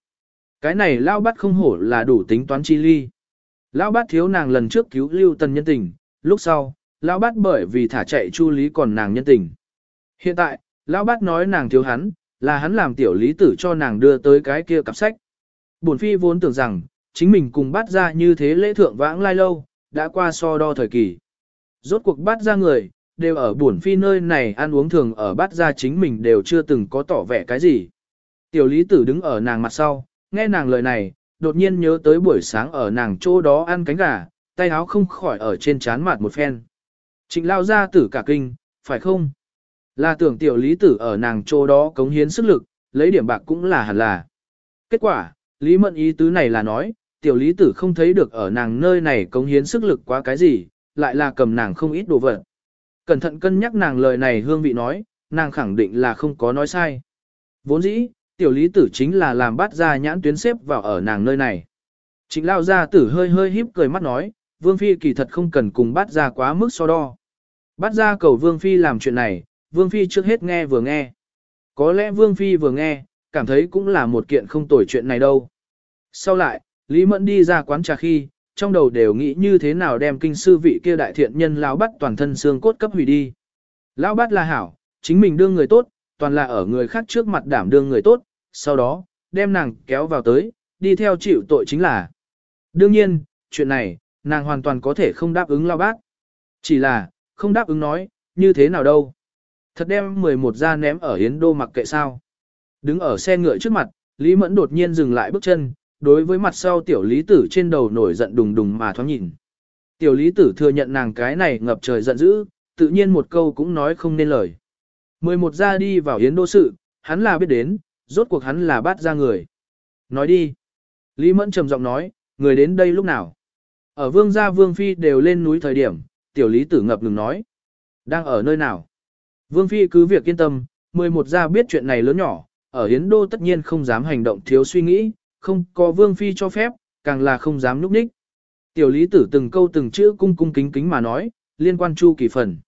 Cái này lao bát không hổ là đủ tính toán chi ly. Lão bát thiếu nàng lần trước cứu lưu tần nhân tình, lúc sau, lão bát bởi vì thả chạy chu lý còn nàng nhân tình. Hiện tại, lão bát nói nàng thiếu hắn, là hắn làm tiểu lý tử cho nàng đưa tới cái kia cặp sách. Bổn phi vốn tưởng rằng, chính mình cùng bắt ra như thế lễ thượng vãng lai lâu, đã qua so đo thời kỳ. Rốt cuộc bắt ra người, đều ở buồn phi nơi này ăn uống thường ở bắt ra chính mình đều chưa từng có tỏ vẻ cái gì. Tiểu lý tử đứng ở nàng mặt sau, nghe nàng lời này, đột nhiên nhớ tới buổi sáng ở nàng chỗ đó ăn cánh gà, tay áo không khỏi ở trên chán mặt một phen. Trịnh lao ra tử cả kinh, phải không? Là tưởng tiểu lý tử ở nàng chỗ đó cống hiến sức lực, lấy điểm bạc cũng là hẳn là. Kết quả, lý mận ý tứ này là nói, tiểu lý tử không thấy được ở nàng nơi này cống hiến sức lực quá cái gì, lại là cầm nàng không ít đồ vật. Cẩn thận cân nhắc nàng lời này hương vị nói, nàng khẳng định là không có nói sai. Vốn dĩ, tiểu lý tử chính là làm bắt ra nhãn tuyến xếp vào ở nàng nơi này. Chính lao gia tử hơi hơi híp cười mắt nói, vương phi kỳ thật không cần cùng bắt ra quá mức so đo. Bắt ra cầu vương phi làm chuyện này, vương phi trước hết nghe vừa nghe. Có lẽ vương phi vừa nghe, cảm thấy cũng là một kiện không tồi chuyện này đâu. Sau lại, Lý Mẫn đi ra quán trà khi, trong đầu đều nghĩ như thế nào đem kinh sư vị kia đại thiện nhân lão bắt toàn thân xương cốt cấp hủy đi. Lão bắt là hảo, chính mình đương người tốt, toàn là ở người khác trước mặt đảm đương người tốt, sau đó, đem nàng kéo vào tới, đi theo chịu tội chính là. Đương nhiên, chuyện này, nàng hoàn toàn có thể không đáp ứng lão bác. Chỉ là, không đáp ứng nói, như thế nào đâu. Thật đem 11 ra ném ở Yến Đô mặc kệ sao. Đứng ở xe ngựa trước mặt, Lý Mẫn đột nhiên dừng lại bước chân, đối với mặt sau tiểu lý tử trên đầu nổi giận đùng đùng mà thoáng nhìn. Tiểu lý tử thừa nhận nàng cái này ngập trời giận dữ, tự nhiên một câu cũng nói không nên lời. 11 ra đi vào Yến Đô sự, hắn là biết đến, rốt cuộc hắn là bắt ra người. Nói đi. Lý Mẫn trầm giọng nói, người đến đây lúc nào? Ở vương gia vương phi đều lên núi thời điểm, tiểu lý tử ngập ngừng nói. Đang ở nơi nào? Vương phi cứ việc yên tâm, 11 gia biết chuyện này lớn nhỏ, ở hiến đô tất nhiên không dám hành động thiếu suy nghĩ, không có vương phi cho phép, càng là không dám núp ních. Tiểu lý tử từng câu từng chữ cung cung kính kính mà nói, liên quan chu kỳ phần.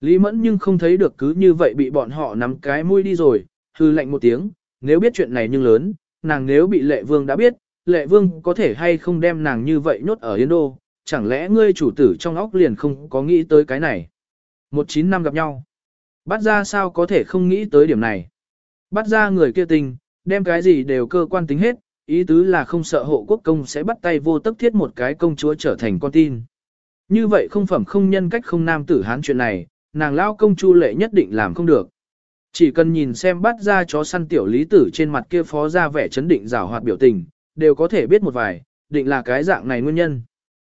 Lý mẫn nhưng không thấy được cứ như vậy bị bọn họ nắm cái mũi đi rồi, hư lạnh một tiếng, nếu biết chuyện này nhưng lớn, nàng nếu bị lệ vương đã biết, lệ vương có thể hay không đem nàng như vậy nhốt ở Yên Đô, chẳng lẽ ngươi chủ tử trong óc liền không có nghĩ tới cái này. Một chín năm gặp nhau, bắt ra sao có thể không nghĩ tới điểm này. Bắt ra người kia tình, đem cái gì đều cơ quan tính hết, ý tứ là không sợ hộ quốc công sẽ bắt tay vô tức thiết một cái công chúa trở thành con tin. Như vậy không phẩm không nhân cách không nam tử hán chuyện này, nàng lao công chu lệ nhất định làm không được. Chỉ cần nhìn xem bắt ra chó săn tiểu lý tử trên mặt kia phó ra vẻ chấn định rào hoạt biểu tình, đều có thể biết một vài, định là cái dạng này nguyên nhân.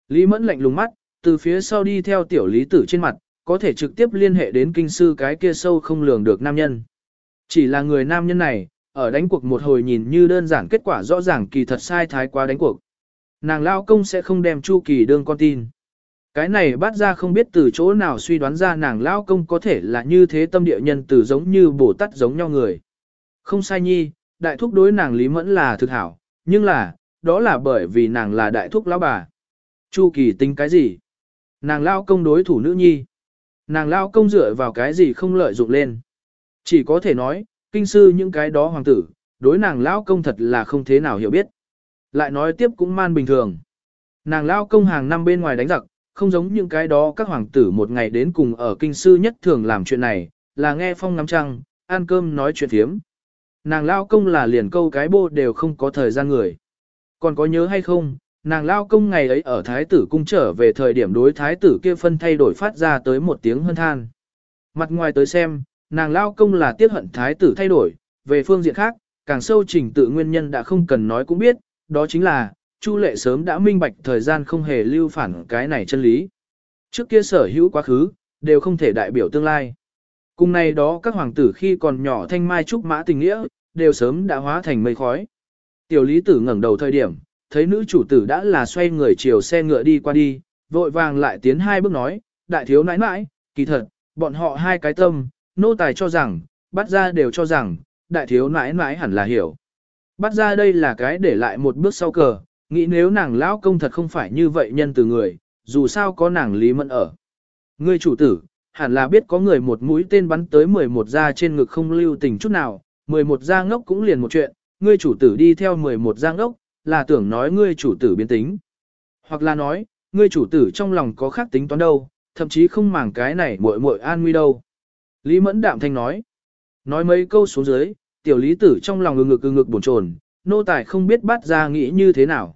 Lý mẫn lạnh lùng mắt, từ phía sau đi theo tiểu lý tử trên mặt, có thể trực tiếp liên hệ đến kinh sư cái kia sâu không lường được nam nhân. Chỉ là người nam nhân này, ở đánh cuộc một hồi nhìn như đơn giản kết quả rõ ràng kỳ thật sai thái quá đánh cuộc. Nàng lao công sẽ không đem Chu Kỳ đương con tin. Cái này bắt ra không biết từ chỗ nào suy đoán ra nàng lao công có thể là như thế tâm địa nhân từ giống như bổ tát giống nhau người. Không sai nhi, đại thúc đối nàng Lý Mẫn là thực hảo, nhưng là, đó là bởi vì nàng là đại thúc lão bà. Chu Kỳ tính cái gì? Nàng lao công đối thủ nữ nhi. Nàng lao công dựa vào cái gì không lợi dụng lên. Chỉ có thể nói, kinh sư những cái đó hoàng tử, đối nàng lão công thật là không thế nào hiểu biết. Lại nói tiếp cũng man bình thường. Nàng lão công hàng năm bên ngoài đánh giặc, không giống những cái đó các hoàng tử một ngày đến cùng ở kinh sư nhất thường làm chuyện này, là nghe phong ngắm trăng, ăn cơm nói chuyện thiếm. Nàng lão công là liền câu cái bô đều không có thời gian người. Còn có nhớ hay không, nàng lao công ngày ấy ở thái tử cung trở về thời điểm đối thái tử kia phân thay đổi phát ra tới một tiếng hân than. Mặt ngoài tới xem, nàng lao công là tiết hận thái tử thay đổi, về phương diện khác, càng sâu trình tự nguyên nhân đã không cần nói cũng biết, đó chính là, Chu lệ sớm đã minh bạch thời gian không hề lưu phản cái này chân lý. Trước kia sở hữu quá khứ, đều không thể đại biểu tương lai. Cùng này đó các hoàng tử khi còn nhỏ thanh mai trúc mã tình nghĩa, đều sớm đã hóa thành mây khói. Tiểu lý tử ngẩng đầu thời điểm, thấy nữ chủ tử đã là xoay người chiều xe ngựa đi qua đi, vội vàng lại tiến hai bước nói, đại thiếu nãi nãi, kỳ thật, bọn họ hai cái tâm, nô tài cho rằng, bắt ra đều cho rằng, đại thiếu nãi nãi hẳn là hiểu. Bắt ra đây là cái để lại một bước sau cờ, nghĩ nếu nàng lão công thật không phải như vậy nhân từ người, dù sao có nàng lý mẫn ở. Ngươi chủ tử, hẳn là biết có người một mũi tên bắn tới 11 gia trên ngực không lưu tình chút nào, 11 gia ngốc cũng liền một chuyện, ngươi chủ tử đi theo 11 gia ngốc, là tưởng nói ngươi chủ tử biến tính. Hoặc là nói, ngươi chủ tử trong lòng có khác tính toán đâu, thậm chí không màng cái này muội muội an nguy đâu. Lý Mẫn đạm thanh nói. Nói mấy câu xuống dưới, tiểu lý tử trong lòng ngực ngực ngực ngực buồn chồn, nô tài không biết bắt ra nghĩ như thế nào.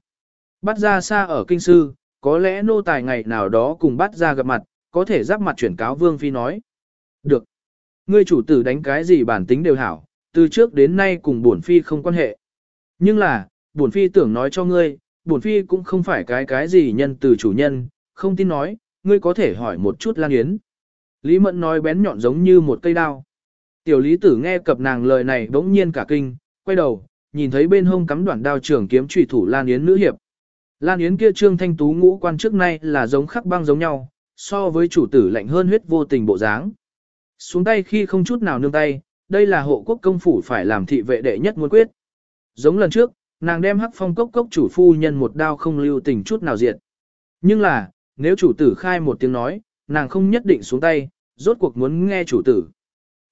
Bắt ra xa ở kinh sư, có lẽ nô tài ngày nào đó cùng bắt ra gặp mặt, có thể giáp mặt chuyển cáo vương phi nói. Được. Ngươi chủ tử đánh cái gì bản tính đều hảo, từ trước đến nay cùng bổn phi không quan hệ. Nhưng là, bổn phi tưởng nói cho ngươi, bổn phi cũng không phải cái cái gì nhân từ chủ nhân, không tin nói, ngươi có thể hỏi một chút Lan Yến. Lý Mẫn nói bén nhọn giống như một cây đao. Tiểu lý tử nghe cập nàng lời này bỗng nhiên cả kinh, quay đầu, nhìn thấy bên hông cắm đoạn đao trưởng kiếm trùy thủ Lan Yến nữ hiệp. Lan Yến kia trương thanh tú ngũ quan trước nay là giống khắc băng giống nhau, so với chủ tử lạnh hơn huyết vô tình bộ dáng. Xuống tay khi không chút nào nương tay, đây là hộ quốc công phủ phải làm thị vệ đệ nhất muốn quyết. Giống lần trước, nàng đem hắc phong cốc cốc chủ phu nhân một đao không lưu tình chút nào diệt. Nhưng là, nếu chủ tử khai một tiếng nói, nàng không nhất định xuống tay, rốt cuộc muốn nghe chủ tử.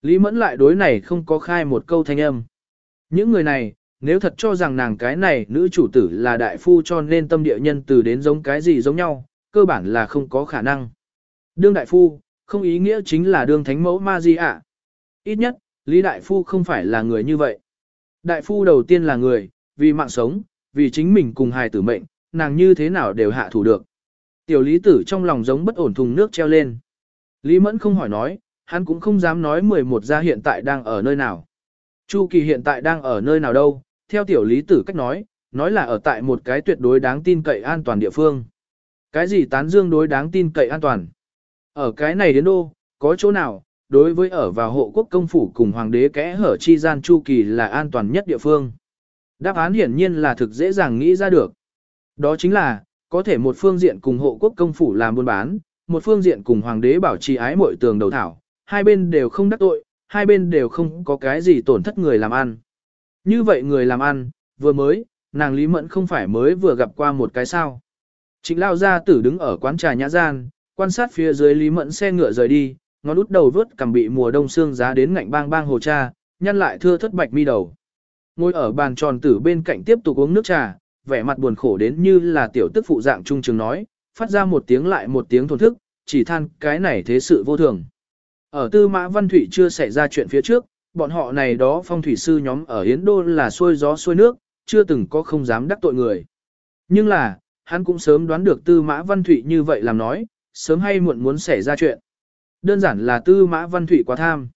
Lý mẫn lại đối này không có khai một câu thanh âm. Những người này, nếu thật cho rằng nàng cái này nữ chủ tử là đại phu cho nên tâm địa nhân từ đến giống cái gì giống nhau, cơ bản là không có khả năng. Đương đại phu, không ý nghĩa chính là đương thánh mẫu ma di ạ. Ít nhất, Lý đại phu không phải là người như vậy. Đại phu đầu tiên là người, vì mạng sống, vì chính mình cùng hài tử mệnh, nàng như thế nào đều hạ thủ được. Tiểu lý tử trong lòng giống bất ổn thùng nước treo lên. Lý mẫn không hỏi nói, hắn cũng không dám nói 11 gia hiện tại đang ở nơi nào. Chu kỳ hiện tại đang ở nơi nào đâu, theo tiểu lý tử cách nói, nói là ở tại một cái tuyệt đối đáng tin cậy an toàn địa phương. Cái gì tán dương đối đáng tin cậy an toàn? Ở cái này đến đô, có chỗ nào, đối với ở vào hộ quốc công phủ cùng hoàng đế kẽ hở chi gian chu kỳ là an toàn nhất địa phương. Đáp án hiển nhiên là thực dễ dàng nghĩ ra được. Đó chính là, có thể một phương diện cùng hộ quốc công phủ làm buôn bán, một phương diện cùng hoàng đế bảo trì ái mội tường đầu thảo, hai bên đều không đắc tội, hai bên đều không có cái gì tổn thất người làm ăn. Như vậy người làm ăn, vừa mới, nàng Lý Mẫn không phải mới vừa gặp qua một cái sao. Trịnh lao gia tử đứng ở quán trà nhã gian, quan sát phía dưới Lý Mẫn xe ngựa rời đi, ngón út đầu vớt cầm bị mùa đông xương giá đến ngạnh bang bang hồ cha, nhăn lại thưa thất bạch mi đầu. Ngồi ở bàn tròn tử bên cạnh tiếp tục uống nước trà, vẻ mặt buồn khổ đến như là tiểu tức phụ dạng trung trường nói, phát ra một tiếng lại một tiếng thổn thức, chỉ than cái này thế sự vô thường. Ở tư mã văn thủy chưa xảy ra chuyện phía trước, bọn họ này đó phong thủy sư nhóm ở Yến Đô là xuôi gió xuôi nước, chưa từng có không dám đắc tội người. Nhưng là, hắn cũng sớm đoán được tư mã văn thủy như vậy làm nói, sớm hay muộn muốn xảy ra chuyện. Đơn giản là tư mã văn thủy quá tham.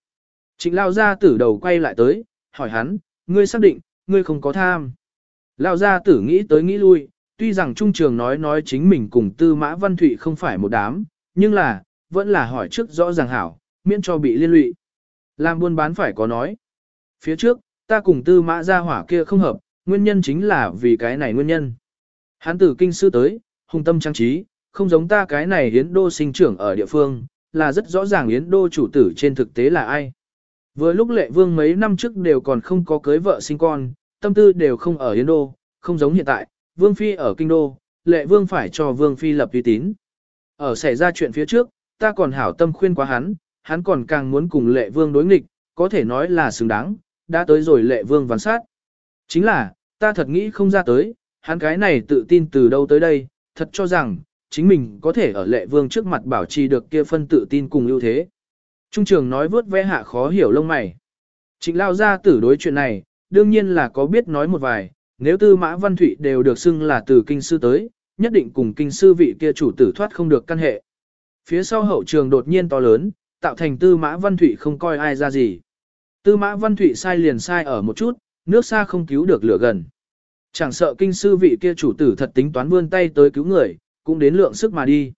Trịnh lao ra tử đầu quay lại tới, hỏi hắn, ngươi xác định, ngươi không có tham. Lao gia tử nghĩ tới nghĩ lui, tuy rằng trung trường nói nói chính mình cùng tư mã văn thụy không phải một đám, nhưng là, vẫn là hỏi trước rõ ràng hảo, miễn cho bị liên lụy. Làm buôn bán phải có nói. Phía trước, ta cùng tư mã gia hỏa kia không hợp, nguyên nhân chính là vì cái này nguyên nhân. Hán tử kinh sư tới, hung tâm trang trí, không giống ta cái này yến đô sinh trưởng ở địa phương, là rất rõ ràng yến đô chủ tử trên thực tế là ai. Vừa lúc lệ vương mấy năm trước đều còn không có cưới vợ sinh con, tâm tư đều không ở Yến Đô, không giống hiện tại, Vương Phi ở Kinh Đô, lệ Vương phải cho Vương Phi lập uy tín. Ở xảy ra chuyện phía trước, ta còn hảo tâm khuyên quá hắn, hắn còn càng muốn cùng lệ Vương đối nghịch, có thể nói là xứng đáng, đã tới rồi lệ Vương ván sát. Chính là, ta thật nghĩ không ra tới, hắn cái này tự tin từ đâu tới đây, thật cho rằng, chính mình có thể ở lệ Vương trước mặt bảo trì được kia phân tự tin cùng ưu thế. Trung trường nói vớt vẽ hạ khó hiểu lông mày. Trịnh lao ra tử đối chuyện này, đương nhiên là có biết nói một vài, nếu tư mã văn thụy đều được xưng là từ kinh sư tới, nhất định cùng kinh sư vị kia chủ tử thoát không được căn hệ. Phía sau hậu trường đột nhiên to lớn, tạo thành tư mã văn thụy không coi ai ra gì. Tư mã văn thụy sai liền sai ở một chút, nước xa không cứu được lửa gần. Chẳng sợ kinh sư vị kia chủ tử thật tính toán vươn tay tới cứu người, cũng đến lượng sức mà đi.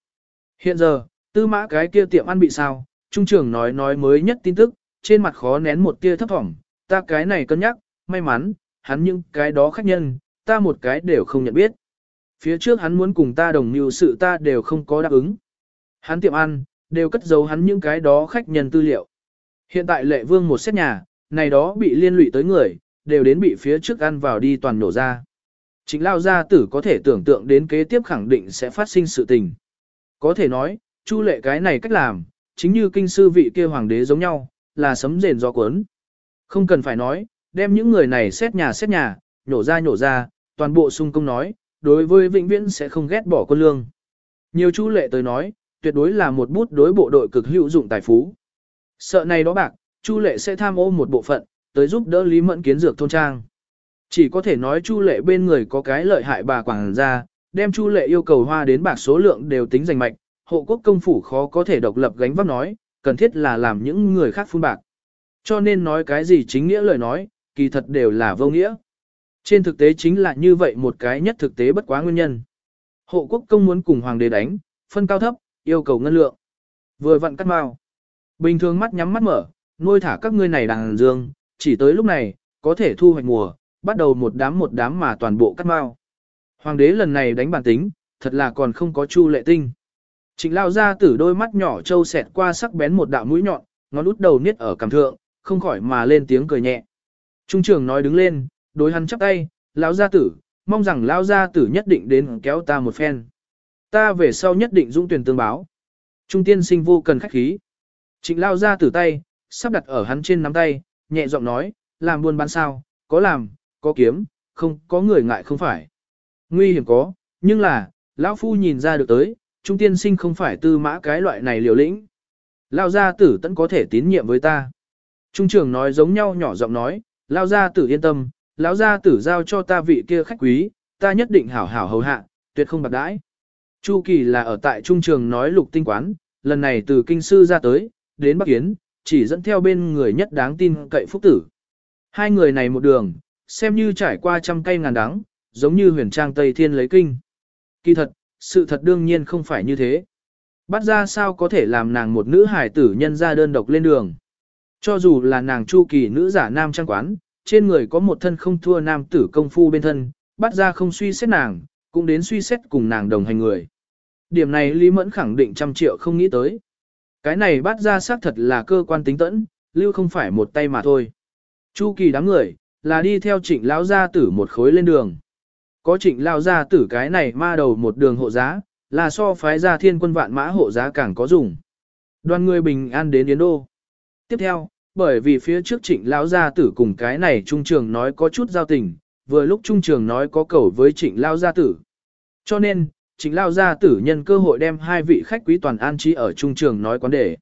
Hiện giờ, tư mã cái kia tiệm ăn bị sao, trung trưởng nói nói mới nhất tin tức, trên mặt khó nén một tia thấp thỏm, ta cái này cân nhắc, may mắn, hắn những cái đó khách nhân, ta một cái đều không nhận biết. Phía trước hắn muốn cùng ta đồng mưu sự ta đều không có đáp ứng. Hắn tiệm ăn, đều cất giấu hắn những cái đó khách nhân tư liệu. Hiện tại lệ vương một xét nhà, này đó bị liên lụy tới người, đều đến bị phía trước ăn vào đi toàn nổ ra. Chính lao gia tử có thể tưởng tượng đến kế tiếp khẳng định sẽ phát sinh sự tình. Có thể nói, chu lệ cái này cách làm, chính như kinh sư vị kia hoàng đế giống nhau, là sấm rền do cuốn. Không cần phải nói, đem những người này xét nhà xét nhà, nhổ ra nhổ ra, toàn bộ sung công nói, đối với vĩnh viễn sẽ không ghét bỏ quân lương. Nhiều chú lệ tới nói, tuyệt đối là một bút đối bộ đội cực hữu dụng tài phú. Sợ này đó bạc, Chu Lệ sẽ tham ô một bộ phận, tới giúp đỡ Lý Mẫn kiến dược thôn trang. Chỉ có thể nói Chu Lệ bên người có cái lợi hại bà quảng ra, đem Chu Lệ yêu cầu hoa đến bạc số lượng đều tính giành mạch, hộ quốc công phủ khó có thể độc lập gánh vác nói, cần thiết là làm những người khác phun bạc. Cho nên nói cái gì chính nghĩa lời nói, kỳ thật đều là vô nghĩa. Trên thực tế chính là như vậy một cái nhất thực tế bất quá nguyên nhân. Hộ quốc công muốn cùng hoàng đế đánh, phân cao thấp, yêu cầu ngân lượng. Vừa vặn cắt mau. Bình thường mắt nhắm mắt mở, nuôi thả các ngươi này đàn dương, chỉ tới lúc này, có thể thu hoạch mùa, bắt đầu một đám một đám mà toàn bộ cắt mau. Hoàng đế lần này đánh bản tính, thật là còn không có chu lệ tinh. Trịnh lao ra tử đôi mắt nhỏ trâu xẹt qua sắc bén một đạo mũi nhọn, ngón út đầu niết ở cằm thượng, không khỏi mà lên tiếng cười nhẹ. Trung trưởng nói đứng lên, đối hắn chắp tay, lão gia tử, mong rằng lão gia tử nhất định đến kéo ta một phen. Ta về sau nhất định dũng tuyển tương báo. Trung tiên sinh vô cần khách khí. Trịnh lao gia tử tay, sắp đặt ở hắn trên nắm tay, nhẹ giọng nói, làm buôn bán sao, có làm, có kiếm, không có người ngại không phải. Nguy hiểm có, nhưng là, lão phu nhìn ra được tới, trung tiên sinh không phải tư mã cái loại này liều lĩnh. Lao gia tử tẫn có thể tín nhiệm với ta. Trung trưởng nói giống nhau nhỏ giọng nói, lao gia tử yên tâm, lão gia tử giao cho ta vị kia khách quý, ta nhất định hảo hảo hầu hạ, tuyệt không bạc đãi. Chu Kỳ là ở tại trung trường nói lục tinh quán, lần này từ kinh sư ra tới, đến Bắc Yến, chỉ dẫn theo bên người nhất đáng tin cậy phúc tử. Hai người này một đường, xem như trải qua trăm cây ngàn đắng, giống như huyền trang Tây Thiên lấy kinh. Kỳ thật, sự thật đương nhiên không phải như thế. Bắt ra sao có thể làm nàng một nữ hải tử nhân ra đơn độc lên đường. Cho dù là nàng chu kỳ nữ giả nam trang quán, trên người có một thân không thua nam tử công phu bên thân, bắt ra không suy xét nàng, cũng đến suy xét cùng nàng đồng hành người. Điểm này Lý Mẫn khẳng định trăm triệu không nghĩ tới. Cái này bắt ra xác thật là cơ quan tính tẫn, lưu không phải một tay mà thôi. Chu kỳ đám người, là đi theo trịnh lão gia tử một khối lên đường. Có trịnh Lão gia tử cái này ma đầu một đường hộ giá, là so phái gia thiên quân vạn mã hộ giá càng có dùng. Đoàn người bình an đến Yến Đô. Tiếp theo, bởi vì phía trước trịnh lão gia tử cùng cái này trung trường nói có chút giao tình, vừa lúc trung trường nói có cầu với trịnh lao gia tử. Cho nên, trịnh lao gia tử nhân cơ hội đem hai vị khách quý toàn an trí ở trung trường nói quán đề.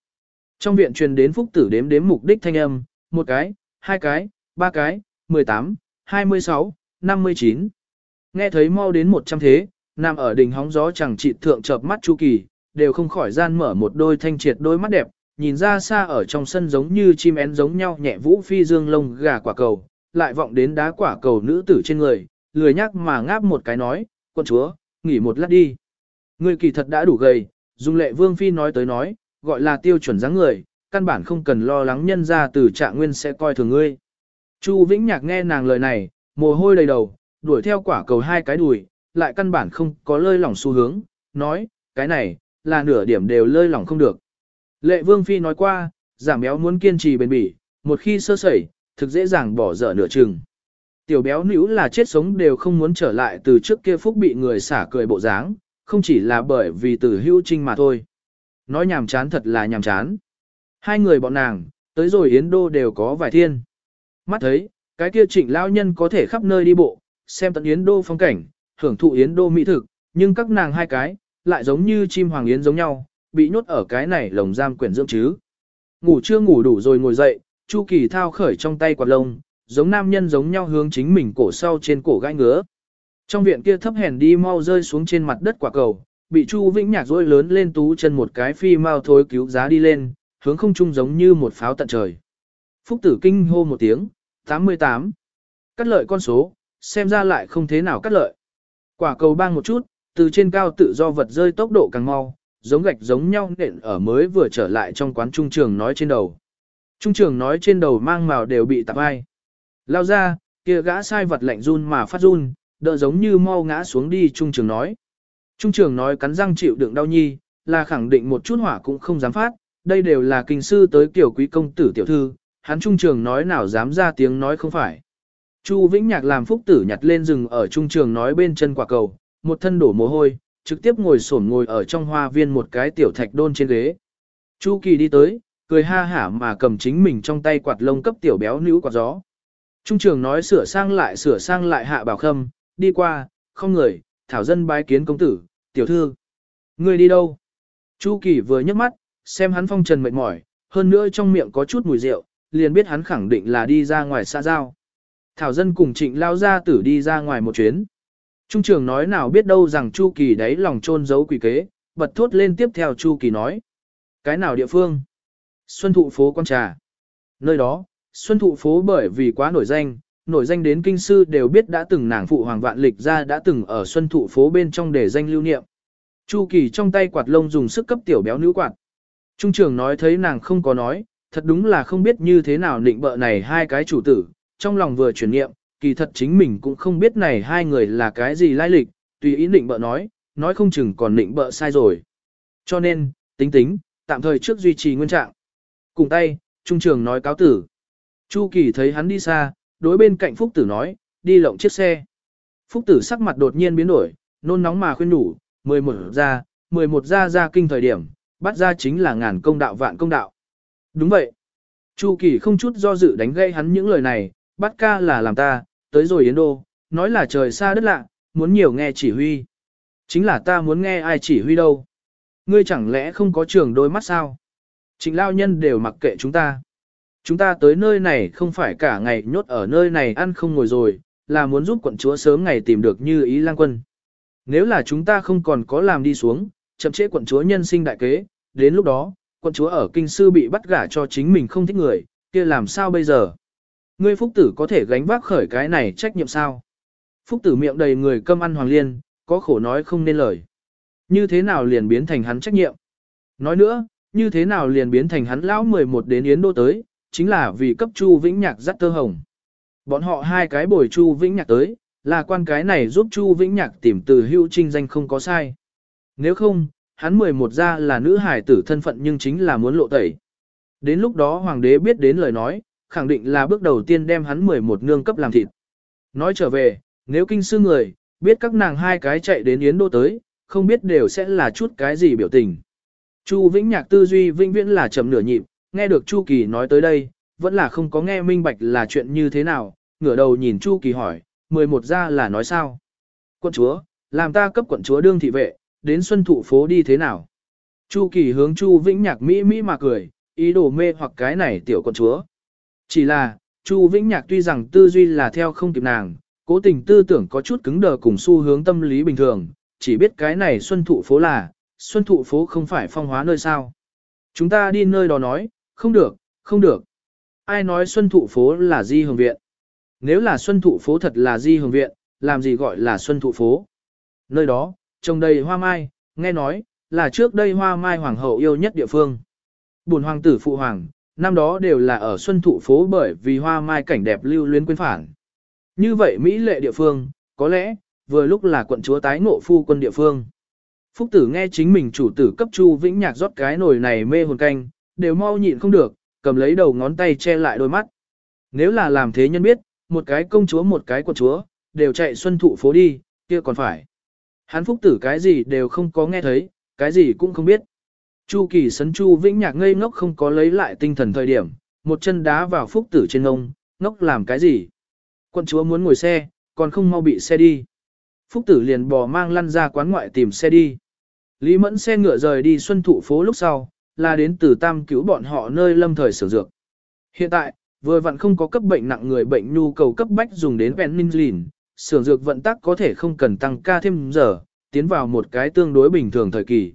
Trong viện truyền đến phúc tử đếm đếm mục đích thanh âm, một cái, hai cái, ba cái, mười tám, hai mươi sáu, năm mươi chín. Nghe thấy mau đến một trăm thế, nằm ở đỉnh hóng gió chẳng trị thượng chợp mắt Chu Kỳ, đều không khỏi gian mở một đôi thanh triệt đôi mắt đẹp, nhìn ra xa ở trong sân giống như chim én giống nhau nhẹ vũ phi dương lông gà quả cầu, lại vọng đến đá quả cầu nữ tử trên người, lười nhắc mà ngáp một cái nói, quân chúa, nghỉ một lát đi. Người kỳ thật đã đủ gầy, dung lệ vương phi nói tới nói, gọi là tiêu chuẩn dáng người, căn bản không cần lo lắng nhân ra từ trạng nguyên sẽ coi thường ngươi. Chu Vĩnh Nhạc nghe nàng lời này, mồ hôi đầy đầu, đuổi theo quả cầu hai cái đùi, lại căn bản không có lơi lỏng xu hướng, nói, cái này, là nửa điểm đều lơi lỏng không được. Lệ Vương Phi nói qua, giảm béo muốn kiên trì bền bỉ, một khi sơ sẩy, thực dễ dàng bỏ dở nửa chừng. Tiểu béo nữ là chết sống đều không muốn trở lại từ trước kia phúc bị người xả cười bộ dáng, không chỉ là bởi vì từ hưu trinh mà thôi. Nói nhàm chán thật là nhàm chán. Hai người bọn nàng, tới rồi Yến Đô đều có vài thiên. Mắt thấy, cái kia trịnh lao nhân có thể khắp nơi đi bộ, xem tận Yến Đô phong cảnh, hưởng thụ Yến Đô mỹ thực, nhưng các nàng hai cái, lại giống như chim hoàng yến giống nhau, bị nhốt ở cái này lồng giam quyển dưỡng chứ. Ngủ chưa ngủ đủ rồi ngồi dậy, Chu Kỳ thao khởi trong tay quạt lông, giống nam nhân giống nhau hướng chính mình cổ sau trên cổ gai ngứa. Trong viện kia thấp hèn đi mau rơi xuống trên mặt đất quả cầu, bị Chu Vĩnh Nhạc rôi lớn lên tú chân một cái phi mau thối cứu giá đi lên, hướng không trung giống như một pháo tận trời. Phúc tử kinh hô một tiếng, 88. Cắt lợi con số, xem ra lại không thế nào cắt lợi. Quả cầu bang một chút, từ trên cao tự do vật rơi tốc độ càng mau, giống gạch giống nhau nện ở mới vừa trở lại trong quán trung trường nói trên đầu. Trung trường nói trên đầu mang màu đều bị tạp ai. Lao ra, kia gã sai vật lạnh run mà phát run, đỡ giống như mau ngã xuống đi trung trường nói. Trung trường nói cắn răng chịu đựng đau nhi, là khẳng định một chút hỏa cũng không dám phát, đây đều là kinh sư tới kiểu quý công tử tiểu thư, hắn trung trường nói nào dám ra tiếng nói không phải. Chu Vĩnh Nhạc làm phúc tử nhặt lên rừng ở trung trường nói bên chân quả cầu, một thân đổ mồ hôi, trực tiếp ngồi xổm ngồi ở trong hoa viên một cái tiểu thạch đôn trên ghế. Chu Kỳ đi tới, cười ha hả mà cầm chính mình trong tay quạt lông cấp tiểu béo nữ quạt gió. Trung trường nói sửa sang lại sửa sang lại hạ bảo khâm, đi qua, không người, thảo dân bái kiến công tử, tiểu thư. Người đi đâu? Chu Kỳ vừa nhấc mắt, xem hắn phong trần mệt mỏi, hơn nữa trong miệng có chút mùi rượu, liền biết hắn khẳng định là đi ra ngoài xa giao. Thảo dân cùng trịnh lao ra tử đi ra ngoài một chuyến. Trung trường nói nào biết đâu rằng Chu Kỳ đấy lòng trôn giấu quỷ kế, bật thốt lên tiếp theo Chu Kỳ nói. Cái nào địa phương? Xuân thụ phố Quan trà. Nơi đó, Xuân thụ phố bởi vì quá nổi danh, nổi danh đến kinh sư đều biết đã từng nàng phụ hoàng vạn lịch ra đã từng ở Xuân thụ phố bên trong để danh lưu niệm. Chu Kỳ trong tay quạt lông dùng sức cấp tiểu béo nữ quạt. Trung trường nói thấy nàng không có nói, thật đúng là không biết như thế nào định bợ này hai cái chủ tử, trong lòng vừa chuyển niệm, kỳ thật chính mình cũng không biết này hai người là cái gì lai lịch, tùy ý định bợ nói, nói không chừng còn định bợ sai rồi. Cho nên, tính tính, tạm thời trước duy trì nguyên trạng. Cùng tay, trung trường nói cáo tử. Chu Kỳ thấy hắn đi xa, đối bên cạnh Phúc Tử nói, đi lộng chiếc xe. Phúc Tử sắc mặt đột nhiên biến đổi, nôn nóng mà khuyên nhủ, 11 ra, 11 ra ra kinh thời điểm, bắt ra chính là ngàn công đạo vạn công đạo. Đúng vậy. Chu Kỳ không chút do dự đánh gây hắn những lời này, bắt ca là làm ta, tới rồi Yến Đô, nói là trời xa đất lạ, muốn nhiều nghe chỉ huy. Chính là ta muốn nghe ai chỉ huy đâu. Ngươi chẳng lẽ không có trường đôi mắt sao? Trịnh lao nhân đều mặc kệ chúng ta. Chúng ta tới nơi này không phải cả ngày nhốt ở nơi này ăn không ngồi rồi, là muốn giúp quận chúa sớm ngày tìm được như ý lang quân. Nếu là chúng ta không còn có làm đi xuống, chậm trễ quận chúa nhân sinh đại kế, đến lúc đó, quận chúa ở kinh sư bị bắt gả cho chính mình không thích người, kia làm sao bây giờ? Ngươi phúc tử có thể gánh vác khởi cái này trách nhiệm sao? Phúc tử miệng đầy người câm ăn hoàng liên, có khổ nói không nên lời. Như thế nào liền biến thành hắn trách nhiệm? Nói nữa, như thế nào liền biến thành hắn lão 11 đến Yến Đô tới, chính là vì cấp Chu Vĩnh Nhạc dắt tơ hồng. Bọn họ hai cái bồi Chu Vĩnh Nhạc tới, là quan cái này giúp Chu Vĩnh Nhạc tìm từ hưu trinh danh không có sai. Nếu không, hắn 11 ra là nữ hải tử thân phận nhưng chính là muốn lộ tẩy. Đến lúc đó hoàng đế biết đến lời nói, khẳng định là bước đầu tiên đem hắn 11 nương cấp làm thịt. Nói trở về, nếu kinh sư người, biết các nàng hai cái chạy đến Yến Đô tới, không biết đều sẽ là chút cái gì biểu tình. Chu Vĩnh Nhạc tư duy vĩnh viễn là chậm nửa nhịp, nghe được Chu Kỳ nói tới đây, vẫn là không có nghe minh bạch là chuyện như thế nào, ngửa đầu nhìn Chu Kỳ hỏi, 11 ra là nói sao? Quận chúa, làm ta cấp quận chúa đương thị vệ, đến xuân thụ phố đi thế nào? Chu Kỳ hướng Chu Vĩnh Nhạc mỹ mỹ mà cười, ý đồ mê hoặc cái này tiểu quận chúa. Chỉ là, Chu Vĩnh Nhạc tuy rằng tư duy là theo không kịp nàng, cố tình tư tưởng có chút cứng đờ cùng xu hướng tâm lý bình thường, chỉ biết cái này xuân thụ phố là, xuân thụ phố không phải phong hóa nơi sao. Chúng ta đi nơi đó nói, không được, không được. Ai nói xuân thụ phố là di hồng viện? Nếu là xuân thụ phố thật là di hồng viện, làm gì gọi là xuân thụ phố? Nơi đó, trồng đầy hoa mai, nghe nói, là trước đây hoa mai hoàng hậu yêu nhất địa phương. Bùn hoàng tử phụ hoàng, năm đó đều là ở xuân thụ phố bởi vì hoa mai cảnh đẹp lưu luyến quên phản. Như vậy Mỹ lệ địa phương, có lẽ, vừa lúc là quận chúa tái ngộ phu quân địa phương. Phúc tử nghe chính mình chủ tử cấp Chu Vĩnh Nhạc rót cái nồi này mê hồn canh, đều mau nhịn không được, cầm lấy đầu ngón tay che lại đôi mắt. Nếu là làm thế nhân biết, một cái công chúa một cái quận chúa, đều chạy xuân thụ phố đi, kia còn phải. Hắn Phúc tử cái gì đều không có nghe thấy, cái gì cũng không biết. Chu kỳ sấn Chu Vĩnh Nhạc ngây ngốc không có lấy lại tinh thần thời điểm, một chân đá vào Phúc tử trên ngông, ngốc làm cái gì. quân chúa muốn ngồi xe, còn không mau bị xe đi. Phúc tử liền bò mang lăn ra quán ngoại tìm xe đi. Lý Mẫn xe ngựa rời đi xuân thụ phố lúc sau, là đến từ tam cứu bọn họ nơi lâm thời sử dược. Hiện tại, vừa vặn không có cấp bệnh nặng người bệnh nhu cầu cấp bách dùng đến penicillin, sử dược vận tắc có thể không cần tăng ca thêm giờ, tiến vào một cái tương đối bình thường thời kỳ.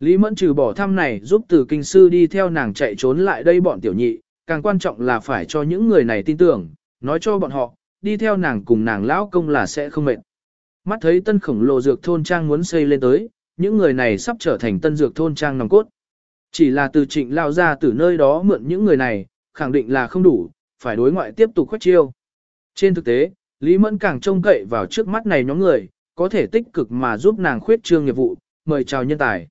Lý Mẫn trừ bỏ thăm này giúp từ kinh sư đi theo nàng chạy trốn lại đây bọn tiểu nhị, càng quan trọng là phải cho những người này tin tưởng, nói cho bọn họ, đi theo nàng cùng nàng lão công là sẽ không mệt. Mắt thấy tân khổng lồ dược thôn trang muốn xây lên tới, những người này sắp trở thành tân dược thôn trang nòng cốt. Chỉ là từ trịnh lao ra từ nơi đó mượn những người này, khẳng định là không đủ, phải đối ngoại tiếp tục khoét chiêu. Trên thực tế, Lý Mẫn càng trông cậy vào trước mắt này nhóm người, có thể tích cực mà giúp nàng khuyết trương nghiệp vụ, mời chào nhân tài.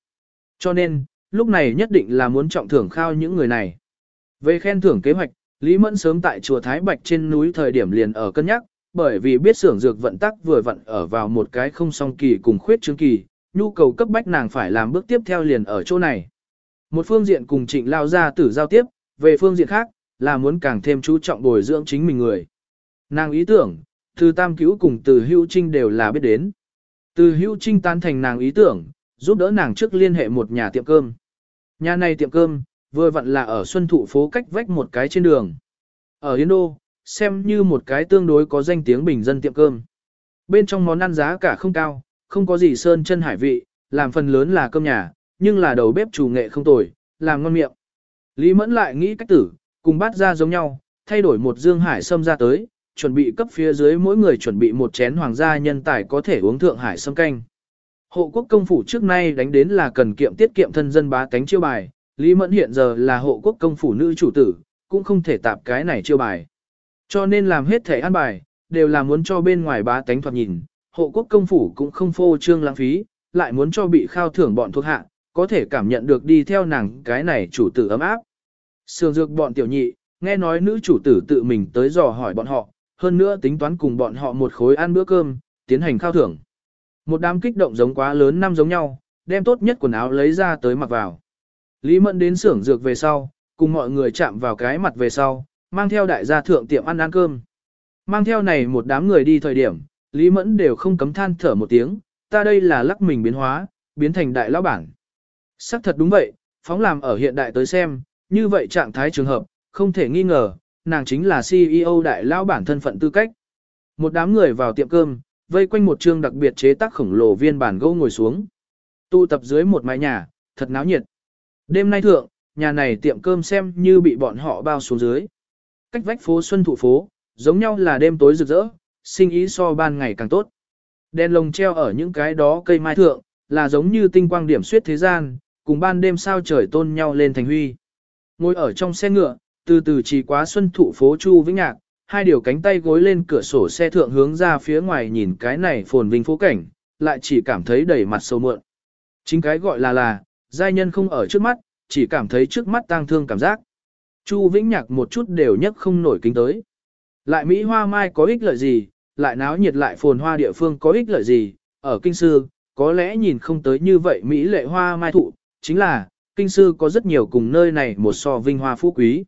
Cho nên, lúc này nhất định là muốn trọng thưởng khao những người này. Về khen thưởng kế hoạch, Lý Mẫn sớm tại chùa Thái Bạch trên núi thời điểm liền ở cân nhắc, bởi vì biết xưởng dược vận tắc vừa vận ở vào một cái không song kỳ cùng khuyết chứng kỳ, nhu cầu cấp bách nàng phải làm bước tiếp theo liền ở chỗ này. Một phương diện cùng trịnh lao ra tử giao tiếp, về phương diện khác, là muốn càng thêm chú trọng bồi dưỡng chính mình người. Nàng ý tưởng, từ tam cứu cùng từ hữu trinh đều là biết đến. Từ hữu trinh tan thành nàng ý tưởng, giúp đỡ nàng trước liên hệ một nhà tiệm cơm. Nhà này tiệm cơm, vừa vặn là ở Xuân Thụ phố cách vách một cái trên đường. Ở Yến Đô, xem như một cái tương đối có danh tiếng bình dân tiệm cơm. Bên trong món ăn giá cả không cao, không có gì sơn chân hải vị, làm phần lớn là cơm nhà, nhưng là đầu bếp chủ nghệ không tồi, làm ngon miệng. Lý Mẫn lại nghĩ cách tử, cùng bát ra giống nhau, thay đổi một dương hải sâm ra tới, chuẩn bị cấp phía dưới mỗi người chuẩn bị một chén hoàng gia nhân tài có thể uống thượng hải sâm canh. Hộ quốc công phủ trước nay đánh đến là cần kiệm tiết kiệm thân dân bá cánh chiêu bài, Lý Mẫn hiện giờ là hộ quốc công phủ nữ chủ tử, cũng không thể tạp cái này chiêu bài. Cho nên làm hết thể an bài, đều là muốn cho bên ngoài bá tánh thoạt nhìn, hộ quốc công phủ cũng không phô trương lãng phí, lại muốn cho bị khao thưởng bọn thuộc hạ, có thể cảm nhận được đi theo nàng cái này chủ tử ấm áp. Sương dược bọn tiểu nhị, nghe nói nữ chủ tử tự mình tới dò hỏi bọn họ, hơn nữa tính toán cùng bọn họ một khối ăn bữa cơm, tiến hành khao thưởng. Một đám kích động giống quá lớn năm giống nhau, đem tốt nhất quần áo lấy ra tới mặc vào. Lý Mẫn đến xưởng dược về sau, cùng mọi người chạm vào cái mặt về sau, mang theo đại gia thượng tiệm ăn ăn cơm. Mang theo này một đám người đi thời điểm, Lý Mẫn đều không cấm than thở một tiếng, ta đây là lắc mình biến hóa, biến thành đại lão bản. Sắc thật đúng vậy, phóng làm ở hiện đại tới xem, như vậy trạng thái trường hợp, không thể nghi ngờ, nàng chính là CEO đại lão bản thân phận tư cách. Một đám người vào tiệm cơm, vây quanh một chương đặc biệt chế tác khổng lồ viên bản gỗ ngồi xuống. Tụ tập dưới một mái nhà, thật náo nhiệt. Đêm nay thượng, nhà này tiệm cơm xem như bị bọn họ bao xuống dưới. Cách vách phố Xuân Thụ phố, giống nhau là đêm tối rực rỡ, sinh ý so ban ngày càng tốt. Đèn lồng treo ở những cái đó cây mai thượng, là giống như tinh quang điểm suyết thế gian, cùng ban đêm sao trời tôn nhau lên thành huy. Ngồi ở trong xe ngựa, từ từ chỉ quá Xuân Thụ phố Chu Vĩnh Nhạc, hai điều cánh tay gối lên cửa sổ xe thượng hướng ra phía ngoài nhìn cái này phồn vinh phố cảnh, lại chỉ cảm thấy đầy mặt sâu mượn. Chính cái gọi là là, giai nhân không ở trước mắt, chỉ cảm thấy trước mắt tang thương cảm giác. Chu Vĩnh Nhạc một chút đều nhất không nổi kính tới. Lại Mỹ Hoa Mai có ích lợi gì, lại náo nhiệt lại phồn hoa địa phương có ích lợi gì, ở kinh sư, có lẽ nhìn không tới như vậy Mỹ lệ hoa mai thụ, chính là, kinh sư có rất nhiều cùng nơi này một so vinh hoa phú quý.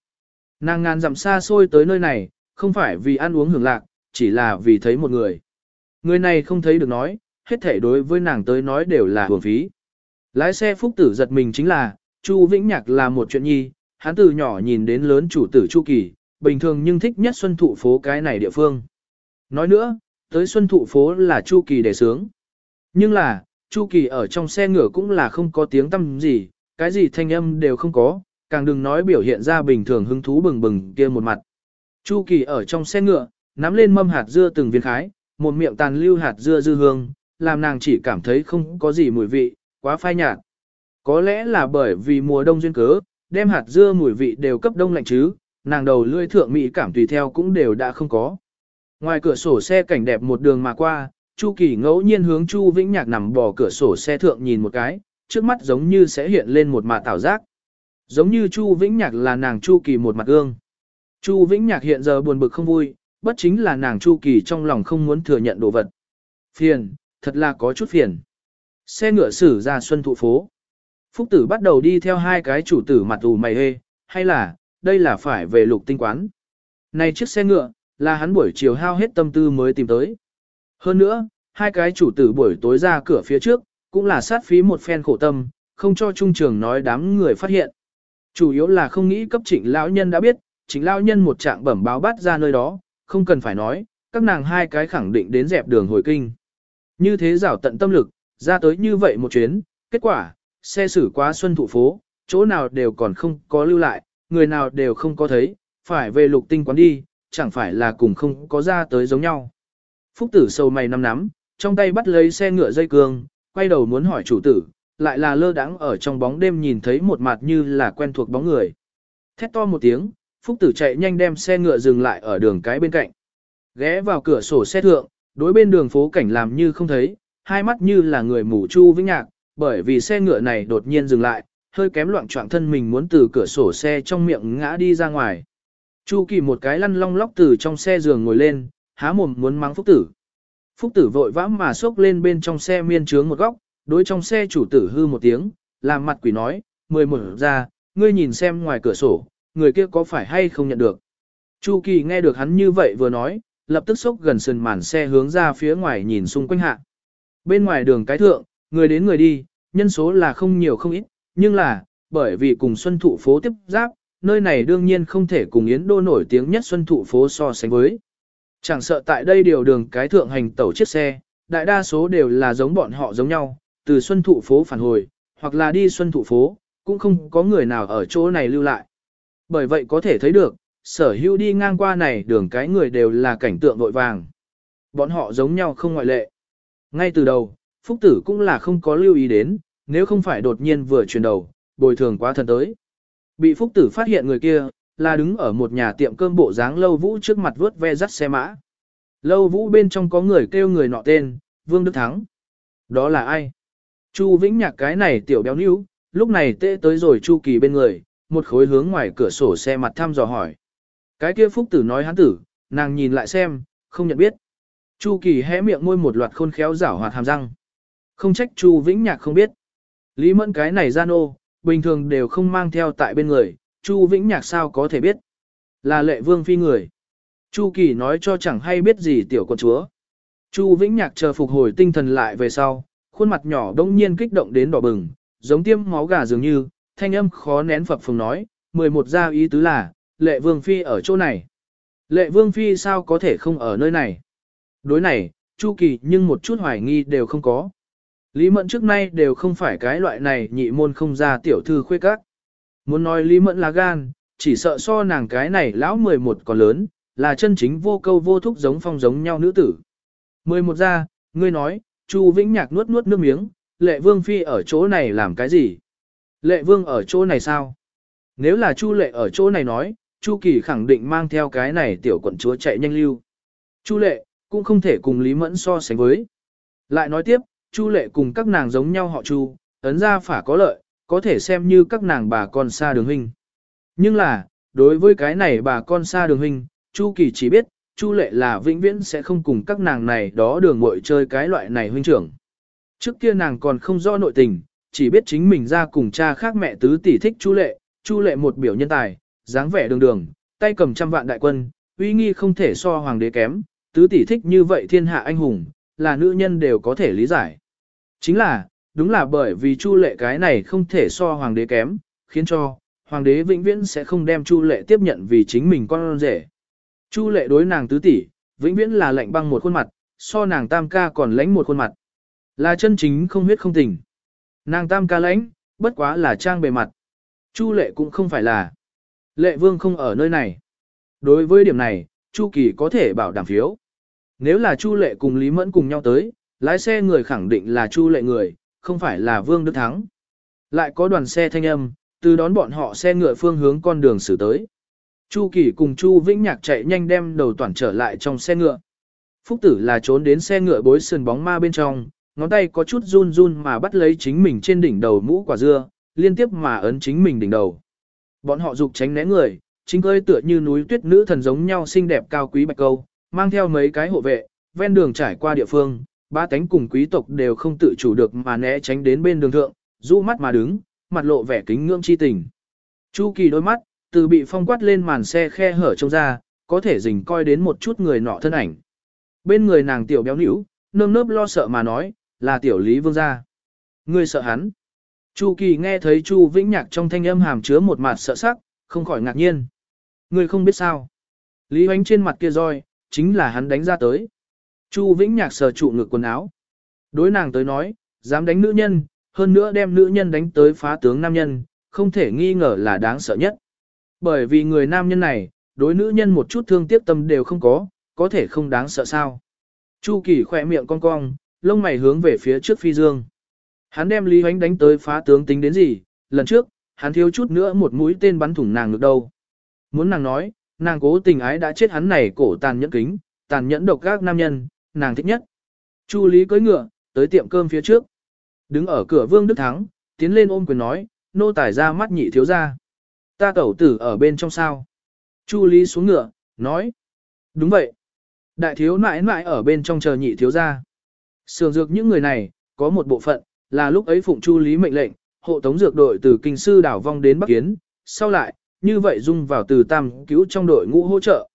Nàng ngàn dặm xa xôi tới nơi này, không phải vì ăn uống hưởng lạc, chỉ là vì thấy một người. Người này không thấy được nói, hết thể đối với nàng tới nói đều là hưởng phí. Lái xe phúc tử giật mình chính là, Chu Vĩnh Nhạc là một chuyện nhi, hắn từ nhỏ nhìn đến lớn chủ tử Chu Kỳ, bình thường nhưng thích nhất xuân thụ phố cái này địa phương. Nói nữa, tới xuân thụ phố là Chu Kỳ để sướng. Nhưng là, Chu Kỳ ở trong xe ngựa cũng là không có tiếng tâm gì, cái gì thanh âm đều không có, càng đừng nói biểu hiện ra bình thường hứng thú bừng bừng kia một mặt. Chu Kỳ ở trong xe ngựa, nắm lên mâm hạt dưa từng viên khái, một miệng tàn lưu hạt dưa dư hương, làm nàng chỉ cảm thấy không có gì mùi vị, quá phai nhạt. Có lẽ là bởi vì mùa đông duyên cớ, đem hạt dưa mùi vị đều cấp đông lạnh chứ, nàng đầu lươi thượng mỹ cảm tùy theo cũng đều đã không có. Ngoài cửa sổ xe cảnh đẹp một đường mà qua, Chu Kỳ ngẫu nhiên hướng Chu Vĩnh Nhạc nằm bò cửa sổ xe thượng nhìn một cái, trước mắt giống như sẽ hiện lên một mạt tảo giác. Giống như Chu Vĩnh Nhạc là nàng Chu Kỳ một mặt gương. Chu Vĩnh Nhạc hiện giờ buồn bực không vui, bất chính là nàng Chu Kỳ trong lòng không muốn thừa nhận đồ vật. Phiền, thật là có chút phiền. Xe ngựa xử ra xuân thụ phố. Phúc tử bắt đầu đi theo hai cái chủ tử mặt ủ mày hê, hay là, đây là phải về lục tinh quán. Này chiếc xe ngựa, là hắn buổi chiều hao hết tâm tư mới tìm tới. Hơn nữa, hai cái chủ tử buổi tối ra cửa phía trước, cũng là sát phí một phen khổ tâm, không cho trung trường nói đám người phát hiện. Chủ yếu là không nghĩ cấp trịnh lão nhân đã biết, chính lão nhân một trạng bẩm báo bắt ra nơi đó, không cần phải nói, các nàng hai cái khẳng định đến dẹp đường hồi kinh. Như thế rảo tận tâm lực, ra tới như vậy một chuyến, kết quả, xe xử quá xuân thụ phố, chỗ nào đều còn không có lưu lại, người nào đều không có thấy, phải về lục tinh quán đi, chẳng phải là cùng không có ra tới giống nhau. Phúc tử sâu mày năm nắm, trong tay bắt lấy xe ngựa dây cương, quay đầu muốn hỏi chủ tử, lại là lơ đãng ở trong bóng đêm nhìn thấy một mặt như là quen thuộc bóng người. Thét to một tiếng, Phúc tử chạy nhanh đem xe ngựa dừng lại ở đường cái bên cạnh. Ghé vào cửa sổ xe thượng, đối bên đường phố cảnh làm như không thấy, hai mắt như là người mù chu vĩnh nhạc, bởi vì xe ngựa này đột nhiên dừng lại, hơi kém loạn trọng thân mình muốn từ cửa sổ xe trong miệng ngã đi ra ngoài. Chu kỳ một cái lăn long lóc từ trong xe giường ngồi lên, há mồm muốn mắng phúc tử. Phúc tử vội vã mà xốc lên bên trong xe miên trướng một góc, đối trong xe chủ tử hư một tiếng, làm mặt quỷ nói, mười mở ra, ngươi nhìn xem ngoài cửa sổ, người kia có phải hay không nhận được. Chu kỳ nghe được hắn như vậy vừa nói, lập tức xốc gần sườn màn xe hướng ra phía ngoài nhìn xung quanh hạ. Bên ngoài đường cái thượng, người đến người đi, nhân số là không nhiều không ít, nhưng là, bởi vì cùng xuân thụ phố tiếp giáp, nơi này đương nhiên không thể cùng Yến Đô nổi tiếng nhất xuân thụ phố so sánh với. Chẳng sợ tại đây điều đường cái thượng hành tẩu chiếc xe, đại đa số đều là giống bọn họ giống nhau, từ xuân thụ phố phản hồi, hoặc là đi xuân thụ phố, cũng không có người nào ở chỗ này lưu lại. Bởi vậy có thể thấy được, sở hữu đi ngang qua này đường cái người đều là cảnh tượng vội vàng. Bọn họ giống nhau không ngoại lệ. Ngay từ đầu, Phúc Tử cũng là không có lưu ý đến, nếu không phải đột nhiên vừa chuyển đầu, bồi thường quá thần tới. Bị Phúc Tử phát hiện người kia, là đứng ở một nhà tiệm cơm bộ dáng Lâu Vũ trước mặt vớt ve dắt xe mã. Lâu Vũ bên trong có người kêu người nọ tên, Vương Đức Thắng. Đó là ai? Chu Vĩnh Nhạc cái này tiểu béo níu, lúc này tê tới rồi Chu Kỳ bên người, một khối hướng ngoài cửa sổ xe mặt thăm dò hỏi. Cái kia Phúc Tử nói hắn tử, nàng nhìn lại xem, không nhận biết. Chu Kỳ hé miệng môi một loạt khôn khéo giảo hoạt hàm răng. Không trách Chu Vĩnh Nhạc không biết. Lý Mẫn cái này gian ô, bình thường đều không mang theo tại bên người, Chu Vĩnh Nhạc sao có thể biết. Là lệ vương phi người. Chu Kỳ nói cho chẳng hay biết gì tiểu con chúa. Chu Vĩnh Nhạc chờ phục hồi tinh thần lại về sau, khuôn mặt nhỏ đông nhiên kích động đến đỏ bừng, giống tiêm máu gà dường như, thanh âm khó nén phập phồng nói, 11 gia ý tứ là, lệ vương phi ở chỗ này. Lệ vương phi sao có thể không ở nơi này? Đối này, Chu Kỳ nhưng một chút hoài nghi đều không có. Lý Mẫn trước nay đều không phải cái loại này nhị môn không ra tiểu thư khuê các. Muốn nói Lý Mẫn là gan, chỉ sợ so nàng cái này lão 11 còn lớn, là chân chính vô câu vô thúc giống phong giống nhau nữ tử. 11 ra, ngươi nói, Chu Vĩnh Nhạc nuốt nuốt nước miếng, Lệ Vương Phi ở chỗ này làm cái gì? Lệ Vương ở chỗ này sao? Nếu là Chu Lệ ở chỗ này nói, Chu Kỳ khẳng định mang theo cái này tiểu quận chúa chạy nhanh lưu. Chu Lệ, cũng không thể cùng Lý Mẫn so sánh với. Lại nói tiếp, Chu Lệ cùng các nàng giống nhau họ Chu, ấn ra phả có lợi, có thể xem như các nàng bà con xa đường huynh. Nhưng là, đối với cái này bà con xa đường huynh, Chu Kỳ chỉ biết, Chu lệ là vĩnh viễn sẽ không cùng các nàng này đó đường muội chơi cái loại này huynh trưởng. Trước kia nàng còn không rõ nội tình, chỉ biết chính mình ra cùng cha khác mẹ tứ tỷ thích Chu lệ, Chu lệ một biểu nhân tài, dáng vẻ đường đường, tay cầm trăm vạn đại quân, uy nghi không thể so hoàng đế kém, tứ tỷ thích như vậy thiên hạ anh hùng, là nữ nhân đều có thể lý giải. Chính là, đúng là bởi vì Chu lệ cái này không thể so hoàng đế kém, khiến cho hoàng đế vĩnh viễn sẽ không đem Chu lệ tiếp nhận vì chính mình con rể. Chu lệ đối nàng tứ tỷ, vĩnh viễn là lạnh băng một khuôn mặt, so nàng tam ca còn lãnh một khuôn mặt. Là chân chính không huyết không tình. Nàng tam ca lãnh, bất quá là trang bề mặt. Chu lệ cũng không phải là. Lệ vương không ở nơi này. Đối với điểm này, Chu Kỳ có thể bảo đảm phiếu. Nếu là Chu lệ cùng Lý Mẫn cùng nhau tới, lái xe người khẳng định là Chu lệ người, không phải là Vương Đức Thắng. Lại có đoàn xe thanh âm, từ đón bọn họ xe ngựa phương hướng con đường xử tới. Chu Kỳ cùng Chu Vĩnh Nhạc chạy nhanh đem đầu toàn trở lại trong xe ngựa. Phúc tử là trốn đến xe ngựa bối sườn bóng ma bên trong, ngón tay có chút run run mà bắt lấy chính mình trên đỉnh đầu mũ quả dưa, liên tiếp mà ấn chính mình đỉnh đầu. Bọn họ dục tránh né người, chính cơi tựa như núi tuyết nữ thần giống nhau xinh đẹp cao quý bạch câu, mang theo mấy cái hộ vệ, ven đường trải qua địa phương, ba tánh cùng quý tộc đều không tự chủ được mà né tránh đến bên đường thượng, rũ mắt mà đứng, mặt lộ vẻ kính ngưỡng chi tình. Chu Kỳ đôi mắt, từ bị phong quát lên màn xe khe hở trông ra, có thể dình coi đến một chút người nọ thân ảnh. Bên người nàng tiểu béo nữ, nơm nớp lo sợ mà nói, là tiểu lý vương gia. Ngươi sợ hắn. Chu Kỳ nghe thấy Chu Vĩnh Nhạc trong thanh âm hàm chứa một mặt sợ sắc, không khỏi ngạc nhiên. Ngươi không biết sao. Lý Hoánh trên mặt kia roi, chính là hắn đánh ra tới. Chu Vĩnh Nhạc sờ trụ ngực quần áo. Đối nàng tới nói, dám đánh nữ nhân, hơn nữa đem nữ nhân đánh tới phá tướng nam nhân, không thể nghi ngờ là đáng sợ nhất. Bởi vì người nam nhân này, đối nữ nhân một chút thương tiếc tâm đều không có, có thể không đáng sợ sao. Chu Kỳ khỏe miệng cong cong, lông mày hướng về phía trước phi dương. Hắn đem Lý Hoánh đánh tới phá tướng tính đến gì, lần trước, hắn thiếu chút nữa một mũi tên bắn thủng nàng ngực đâu. Muốn nàng nói, nàng cố tình ái đã chết hắn này cổ tàn nhẫn kính, tàn nhẫn độc các nam nhân, nàng thích nhất. Chu Lý cưỡi ngựa, tới tiệm cơm phía trước. Đứng ở cửa Vương Đức Thắng, tiến lên ôm quyền nói, nô tài ra mắt nhị thiếu ra. Ta tẩu tử ở bên trong sao. Chu Lý xuống ngựa, nói. Đúng vậy. Đại thiếu nãi nãi ở bên trong chờ nhị thiếu ra. Sường dược những người này, có một bộ phận, là lúc ấy phụng Chu Lý mệnh lệnh, hộ tống dược đội từ kinh sư đảo vong đến Bắc Kiến, sau lại, như vậy dung vào từ tam cứu trong đội ngũ hỗ trợ.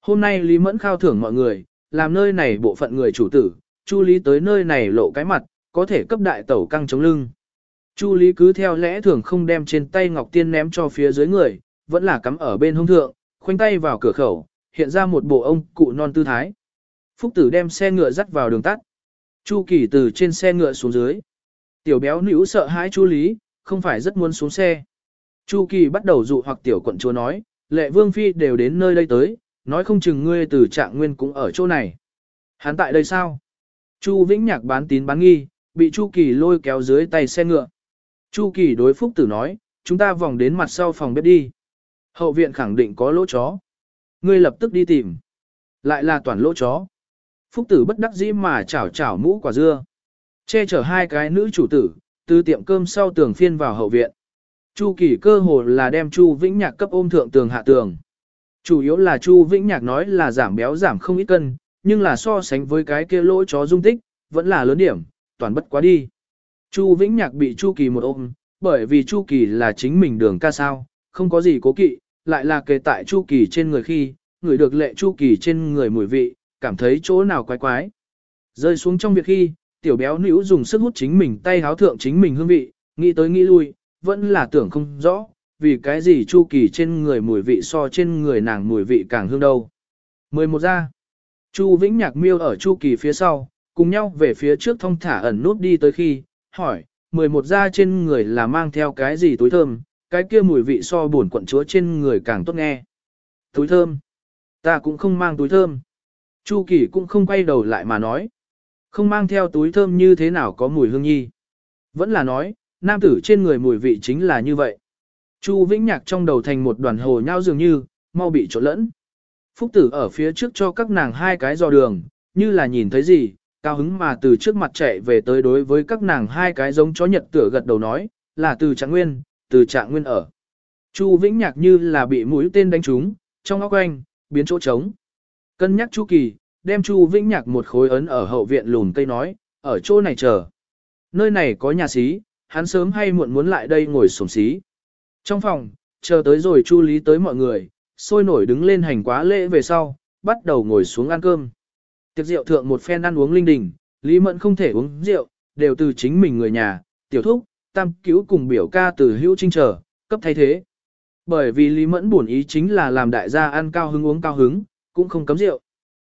Hôm nay Lý Mẫn khao thưởng mọi người, làm nơi này bộ phận người chủ tử, Chu Lý tới nơi này lộ cái mặt, có thể cấp đại tẩu căng chống lưng. Chu Lý cứ theo lẽ thường không đem trên tay Ngọc Tiên ném cho phía dưới người, vẫn là cắm ở bên hông thượng, khoanh tay vào cửa khẩu, hiện ra một bộ ông cụ non tư thái. Phúc tử đem xe ngựa dắt vào đường tắt. Chu Kỳ từ trên xe ngựa xuống dưới. Tiểu béo nữ sợ hãi Chu Lý, không phải rất muốn xuống xe. Chu Kỳ bắt đầu dụ hoặc tiểu quận chúa nói, lệ vương phi đều đến nơi đây tới, nói không chừng ngươi từ trạng nguyên cũng ở chỗ này. Hắn tại đây sao? Chu Vĩnh Nhạc bán tín bán nghi, bị Chu Kỳ lôi kéo dưới tay xe ngựa. Chu Kỳ đối Phúc Tử nói, chúng ta vòng đến mặt sau phòng bếp đi. Hậu viện khẳng định có lỗ chó. Ngươi lập tức đi tìm. Lại là toàn lỗ chó. Phúc Tử bất đắc dĩ mà chảo chảo mũ quả dưa. Che chở hai cái nữ chủ tử, từ tiệm cơm sau tường phiên vào hậu viện. Chu Kỳ cơ hồ là đem Chu Vĩnh Nhạc cấp ôm thượng tường hạ tường. Chủ yếu là Chu Vĩnh Nhạc nói là giảm béo giảm không ít cân, nhưng là so sánh với cái kia lỗ chó dung tích, vẫn là lớn điểm, toàn bất quá đi. Chu Vĩnh Nhạc bị Chu Kỳ một ôm, bởi vì Chu Kỳ là chính mình đường ca sao, không có gì cố kỵ, lại là kề tại Chu Kỳ trên người khi, người được lệ Chu Kỳ trên người mùi vị, cảm thấy chỗ nào quái quái. Rơi xuống trong việc khi, tiểu béo nữ dùng sức hút chính mình tay háo thượng chính mình hương vị, nghĩ tới nghĩ lui, vẫn là tưởng không rõ, vì cái gì Chu Kỳ trên người mùi vị so trên người nàng mùi vị càng hương đâu. 11 ra. Chu Vĩnh Nhạc miêu ở Chu Kỳ phía sau, cùng nhau về phía trước thông thả ẩn nút đi tới khi, hỏi, 11 ra trên người là mang theo cái gì túi thơm, cái kia mùi vị so buồn quận chúa trên người càng tốt nghe. Túi thơm. Ta cũng không mang túi thơm. Chu Kỳ cũng không quay đầu lại mà nói. Không mang theo túi thơm như thế nào có mùi hương nhi. Vẫn là nói, nam tử trên người mùi vị chính là như vậy. Chu Vĩnh Nhạc trong đầu thành một đoàn hồ nhau dường như, mau bị trộn lẫn. Phúc tử ở phía trước cho các nàng hai cái dò đường, như là nhìn thấy gì, cao hứng mà từ trước mặt chạy về tới đối với các nàng hai cái giống chó nhật tựa gật đầu nói, là từ trạng nguyên, từ trạng nguyên ở. Chu Vĩnh Nhạc như là bị mũi tên đánh trúng, trong óc quanh, biến chỗ trống. Cân nhắc Chu Kỳ, đem Chu Vĩnh Nhạc một khối ấn ở hậu viện lùn cây nói, ở chỗ này chờ. Nơi này có nhà xí, hắn sớm hay muộn muốn lại đây ngồi sổm xí. Trong phòng, chờ tới rồi Chu Lý tới mọi người, sôi nổi đứng lên hành quá lễ về sau, bắt đầu ngồi xuống ăn cơm. Tiệc rượu thượng một phen ăn uống linh đình, Lý Mẫn không thể uống rượu, đều từ chính mình người nhà, tiểu thúc, tam cứu cùng biểu ca từ hữu trinh trở, cấp thay thế. Bởi vì Lý Mẫn buồn ý chính là làm đại gia ăn cao hứng uống cao hứng, cũng không cấm rượu.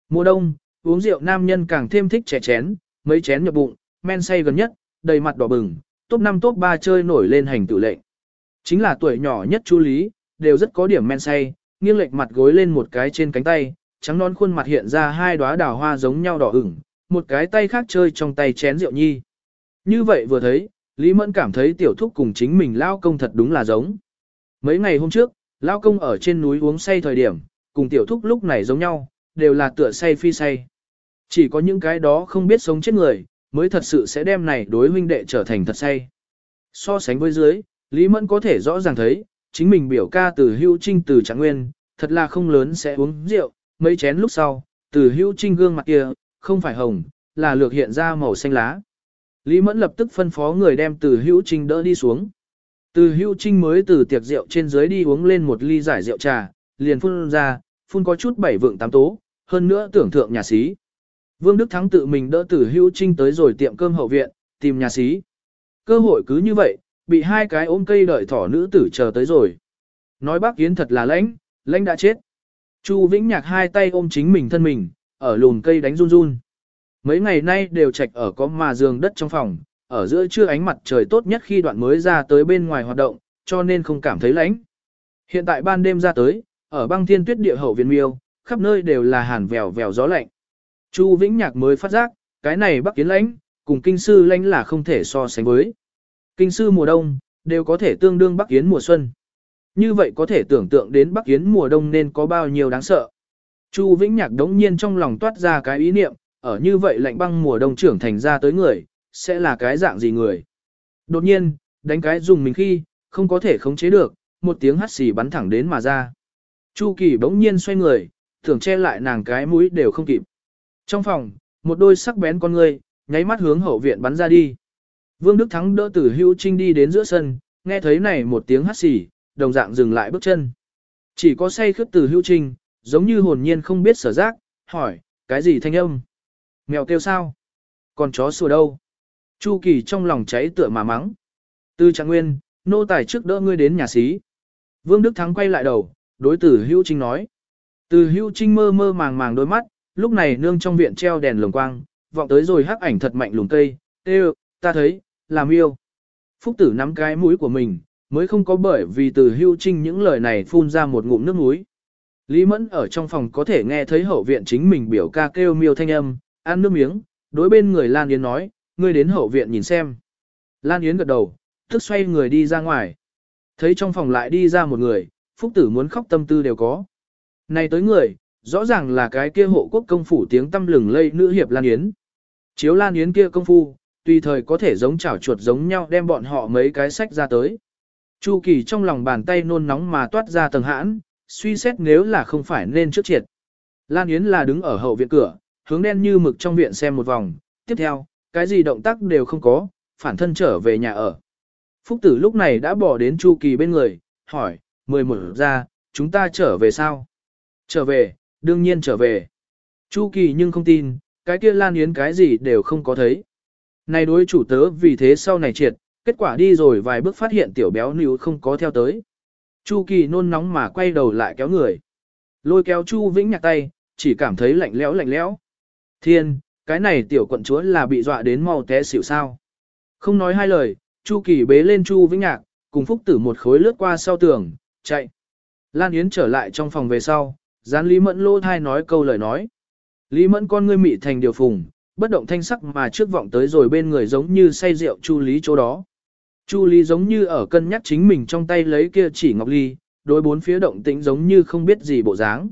Mùa đông, uống rượu nam nhân càng thêm thích trẻ chén, mấy chén nhập bụng, men say gần nhất, đầy mặt đỏ bừng, top 5 top 3 chơi nổi lên hành tự lệnh. Chính là tuổi nhỏ nhất chú Lý, đều rất có điểm men say, nghiêng lệch mặt gối lên một cái trên cánh tay, trắng non khuôn mặt hiện ra hai đóa đào hoa giống nhau đỏ ửng, một cái tay khác chơi trong tay chén rượu nhi. Như vậy vừa thấy, Lý Mẫn cảm thấy tiểu thúc cùng chính mình lao công thật đúng là giống. Mấy ngày hôm trước, lao công ở trên núi uống say thời điểm, cùng tiểu thúc lúc này giống nhau, đều là tựa say phi say. Chỉ có những cái đó không biết sống chết người, mới thật sự sẽ đem này đối huynh đệ trở thành thật say. So sánh với dưới, Lý Mẫn có thể rõ ràng thấy, chính mình biểu ca từ hưu trinh từ trạng nguyên, thật là không lớn sẽ uống rượu, mấy chén lúc sau, từ hưu trinh gương mặt kia, không phải hồng, là lược hiện ra màu xanh lá. Lý Mẫn lập tức phân phó người đem từ hữu trinh đỡ đi xuống. Từ hữu trinh mới từ tiệc rượu trên dưới đi uống lên một ly giải rượu trà, liền phun ra, phun có chút bảy vượng tám tố, hơn nữa tưởng thượng nhà sĩ. Vương Đức Thắng tự mình đỡ tử hữu trinh tới rồi tiệm cơm hậu viện, tìm nhà sĩ. Cơ hội cứ như vậy, bị hai cái ôm cây đợi thỏ nữ tử chờ tới rồi. Nói bác Yến thật là lãnh, lãnh đã chết. Chu Vĩnh Nhạc hai tay ôm chính mình thân mình, ở lùn cây đánh run run. Mấy ngày nay đều trạch ở có mà giường đất trong phòng, ở giữa trưa ánh mặt trời tốt nhất khi đoạn mới ra tới bên ngoài hoạt động, cho nên không cảm thấy lạnh. Hiện tại ban đêm ra tới, ở băng thiên tuyết địa hậu viên miêu, khắp nơi đều là hàn vèo vèo gió lạnh. Chu Vĩnh Nhạc mới phát giác, cái này bắc kiến lãnh, cùng kinh sư lãnh là không thể so sánh với. Kinh sư mùa đông, đều có thể tương đương bắc kiến mùa xuân. Như vậy có thể tưởng tượng đến bắc kiến mùa đông nên có bao nhiêu đáng sợ. Chu Vĩnh Nhạc đống nhiên trong lòng toát ra cái ý niệm, ở như vậy lạnh băng mùa đông trưởng thành ra tới người, sẽ là cái dạng gì người. Đột nhiên, đánh cái dùng mình khi, không có thể khống chế được, một tiếng hắt xì bắn thẳng đến mà ra. Chu Kỳ bỗng nhiên xoay người, tưởng che lại nàng cái mũi đều không kịp. Trong phòng, một đôi sắc bén con người, nháy mắt hướng hậu viện bắn ra đi. Vương Đức Thắng đỡ tử Hữu trinh đi đến giữa sân, nghe thấy này một tiếng hắt xì, đồng dạng dừng lại bước chân. Chỉ có say khướt tử Hữu trinh, giống như hồn nhiên không biết sở giác, hỏi, cái gì thanh âm? Mèo kêu sao? Còn chó sủa đâu? Chu Kỳ trong lòng cháy tựa mà mắng. Tư trạng nguyên, nô tài trước đỡ ngươi đến nhà xí. Vương Đức Thắng quay lại đầu, đối tử Hữu Trinh nói. Từ Hữu Trinh mơ mơ màng màng đôi mắt, lúc này nương trong viện treo đèn lồng quang, vọng tới rồi hắc ảnh thật mạnh lùng cây, tê ta thấy, làm yêu. Phúc tử nắm cái mũi của mình, mới không có bởi vì từ Hữu Trinh những lời này phun ra một ngụm nước mũi. Lý Mẫn ở trong phòng có thể nghe thấy hậu viện chính mình biểu ca kêu miêu thanh âm, ăn nước miếng, đối bên người Lan Yến nói, ngươi đến hậu viện nhìn xem. Lan Yến gật đầu, tức xoay người đi ra ngoài. Thấy trong phòng lại đi ra một người, Phúc Tử muốn khóc tâm tư đều có. Này tới người, rõ ràng là cái kia hộ quốc công phủ tiếng tâm lừng lây nữ hiệp Lan Yến. Chiếu Lan Yến kia công phu, tùy thời có thể giống chảo chuột giống nhau đem bọn họ mấy cái sách ra tới. Chu Kỳ trong lòng bàn tay nôn nóng mà toát ra tầng hãn, suy xét nếu là không phải nên trước triệt. Lan Yến là đứng ở hậu viện cửa, hướng đen như mực trong viện xem một vòng, tiếp theo, cái gì động tác đều không có, phản thân trở về nhà ở. Phúc tử lúc này đã bỏ đến Chu Kỳ bên người, hỏi, mười một ra, chúng ta trở về sao? Trở về, đương nhiên trở về. Chu Kỳ nhưng không tin, cái kia Lan Yến cái gì đều không có thấy. Này đối chủ tớ vì thế sau này triệt, kết quả đi rồi vài bước phát hiện tiểu béo níu không có theo tới. Chu Kỳ nôn nóng mà quay đầu lại kéo người. Lôi kéo Chu Vĩnh nhạc tay, chỉ cảm thấy lạnh lẽo lạnh lẽo. Thiên, cái này tiểu quận chúa là bị dọa đến mau té xỉu sao. Không nói hai lời, Chu Kỳ bế lên Chu Vĩnh Nhạc, cùng Phúc Tử một khối lướt qua sau tường, chạy. Lan Yến trở lại trong phòng về sau, gián Lý Mẫn lô thai nói câu lời nói. Lý Mẫn con ngươi mị thành điều phùng, bất động thanh sắc mà trước vọng tới rồi bên người giống như say rượu Chu Lý chỗ đó. Chu Lý giống như ở cân nhắc chính mình trong tay lấy kia chỉ ngọc ly, đối bốn phía động tĩnh giống như không biết gì bộ dáng.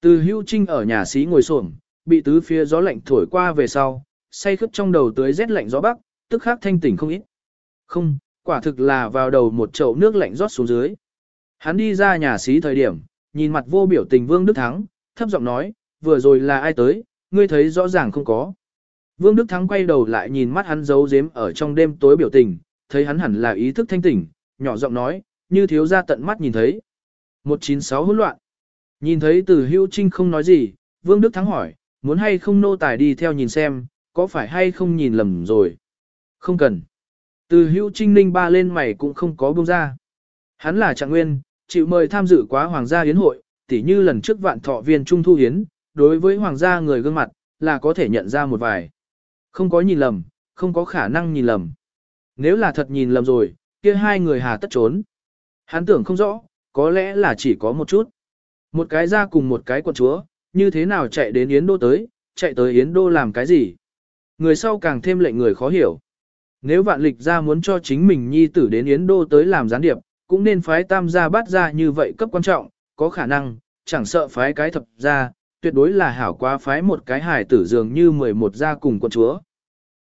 Từ hưu trinh ở nhà xí ngồi xổm bị tứ phía gió lạnh thổi qua về sau, say khướt trong đầu tới rét lạnh gió bắc, tức khắc thanh tỉnh không ít. Không, quả thực là vào đầu một chậu nước lạnh rót xuống dưới. Hắn đi ra nhà xí thời điểm, nhìn mặt vô biểu tình Vương Đức Thắng, thấp giọng nói, vừa rồi là ai tới, ngươi thấy rõ ràng không có. Vương Đức Thắng quay đầu lại nhìn mắt hắn giấu giếm ở trong đêm tối biểu tình, thấy hắn hẳn là ý thức thanh tỉnh, nhỏ giọng nói, như thiếu ra tận mắt nhìn thấy. 196 hỗn loạn. Nhìn thấy từ hưu trinh không nói gì, Vương Đức Thắng hỏi, muốn hay không nô tài đi theo nhìn xem, có phải hay không nhìn lầm rồi. Không cần. Từ hưu trinh ninh ba lên mày cũng không có buông ra. Hắn là trạng nguyên, chịu mời tham dự quá hoàng gia hiến hội, tỉ như lần trước vạn thọ viên trung thu hiến, đối với hoàng gia người gương mặt, là có thể nhận ra một vài. Không có nhìn lầm, không có khả năng nhìn lầm. Nếu là thật nhìn lầm rồi, kia hai người hà tất trốn. Hắn tưởng không rõ, có lẽ là chỉ có một chút. Một cái ra cùng một cái quận chúa, như thế nào chạy đến Yến Đô tới, chạy tới Yến Đô làm cái gì. Người sau càng thêm lệnh người khó hiểu. Nếu vạn lịch ra muốn cho chính mình nhi tử đến Yến Đô tới làm gián điệp, cũng nên phái tam gia bát gia như vậy cấp quan trọng, có khả năng, chẳng sợ phái cái thập gia, tuyệt đối là hảo quá phái một cái hài tử dường như 11 gia cùng quân chúa.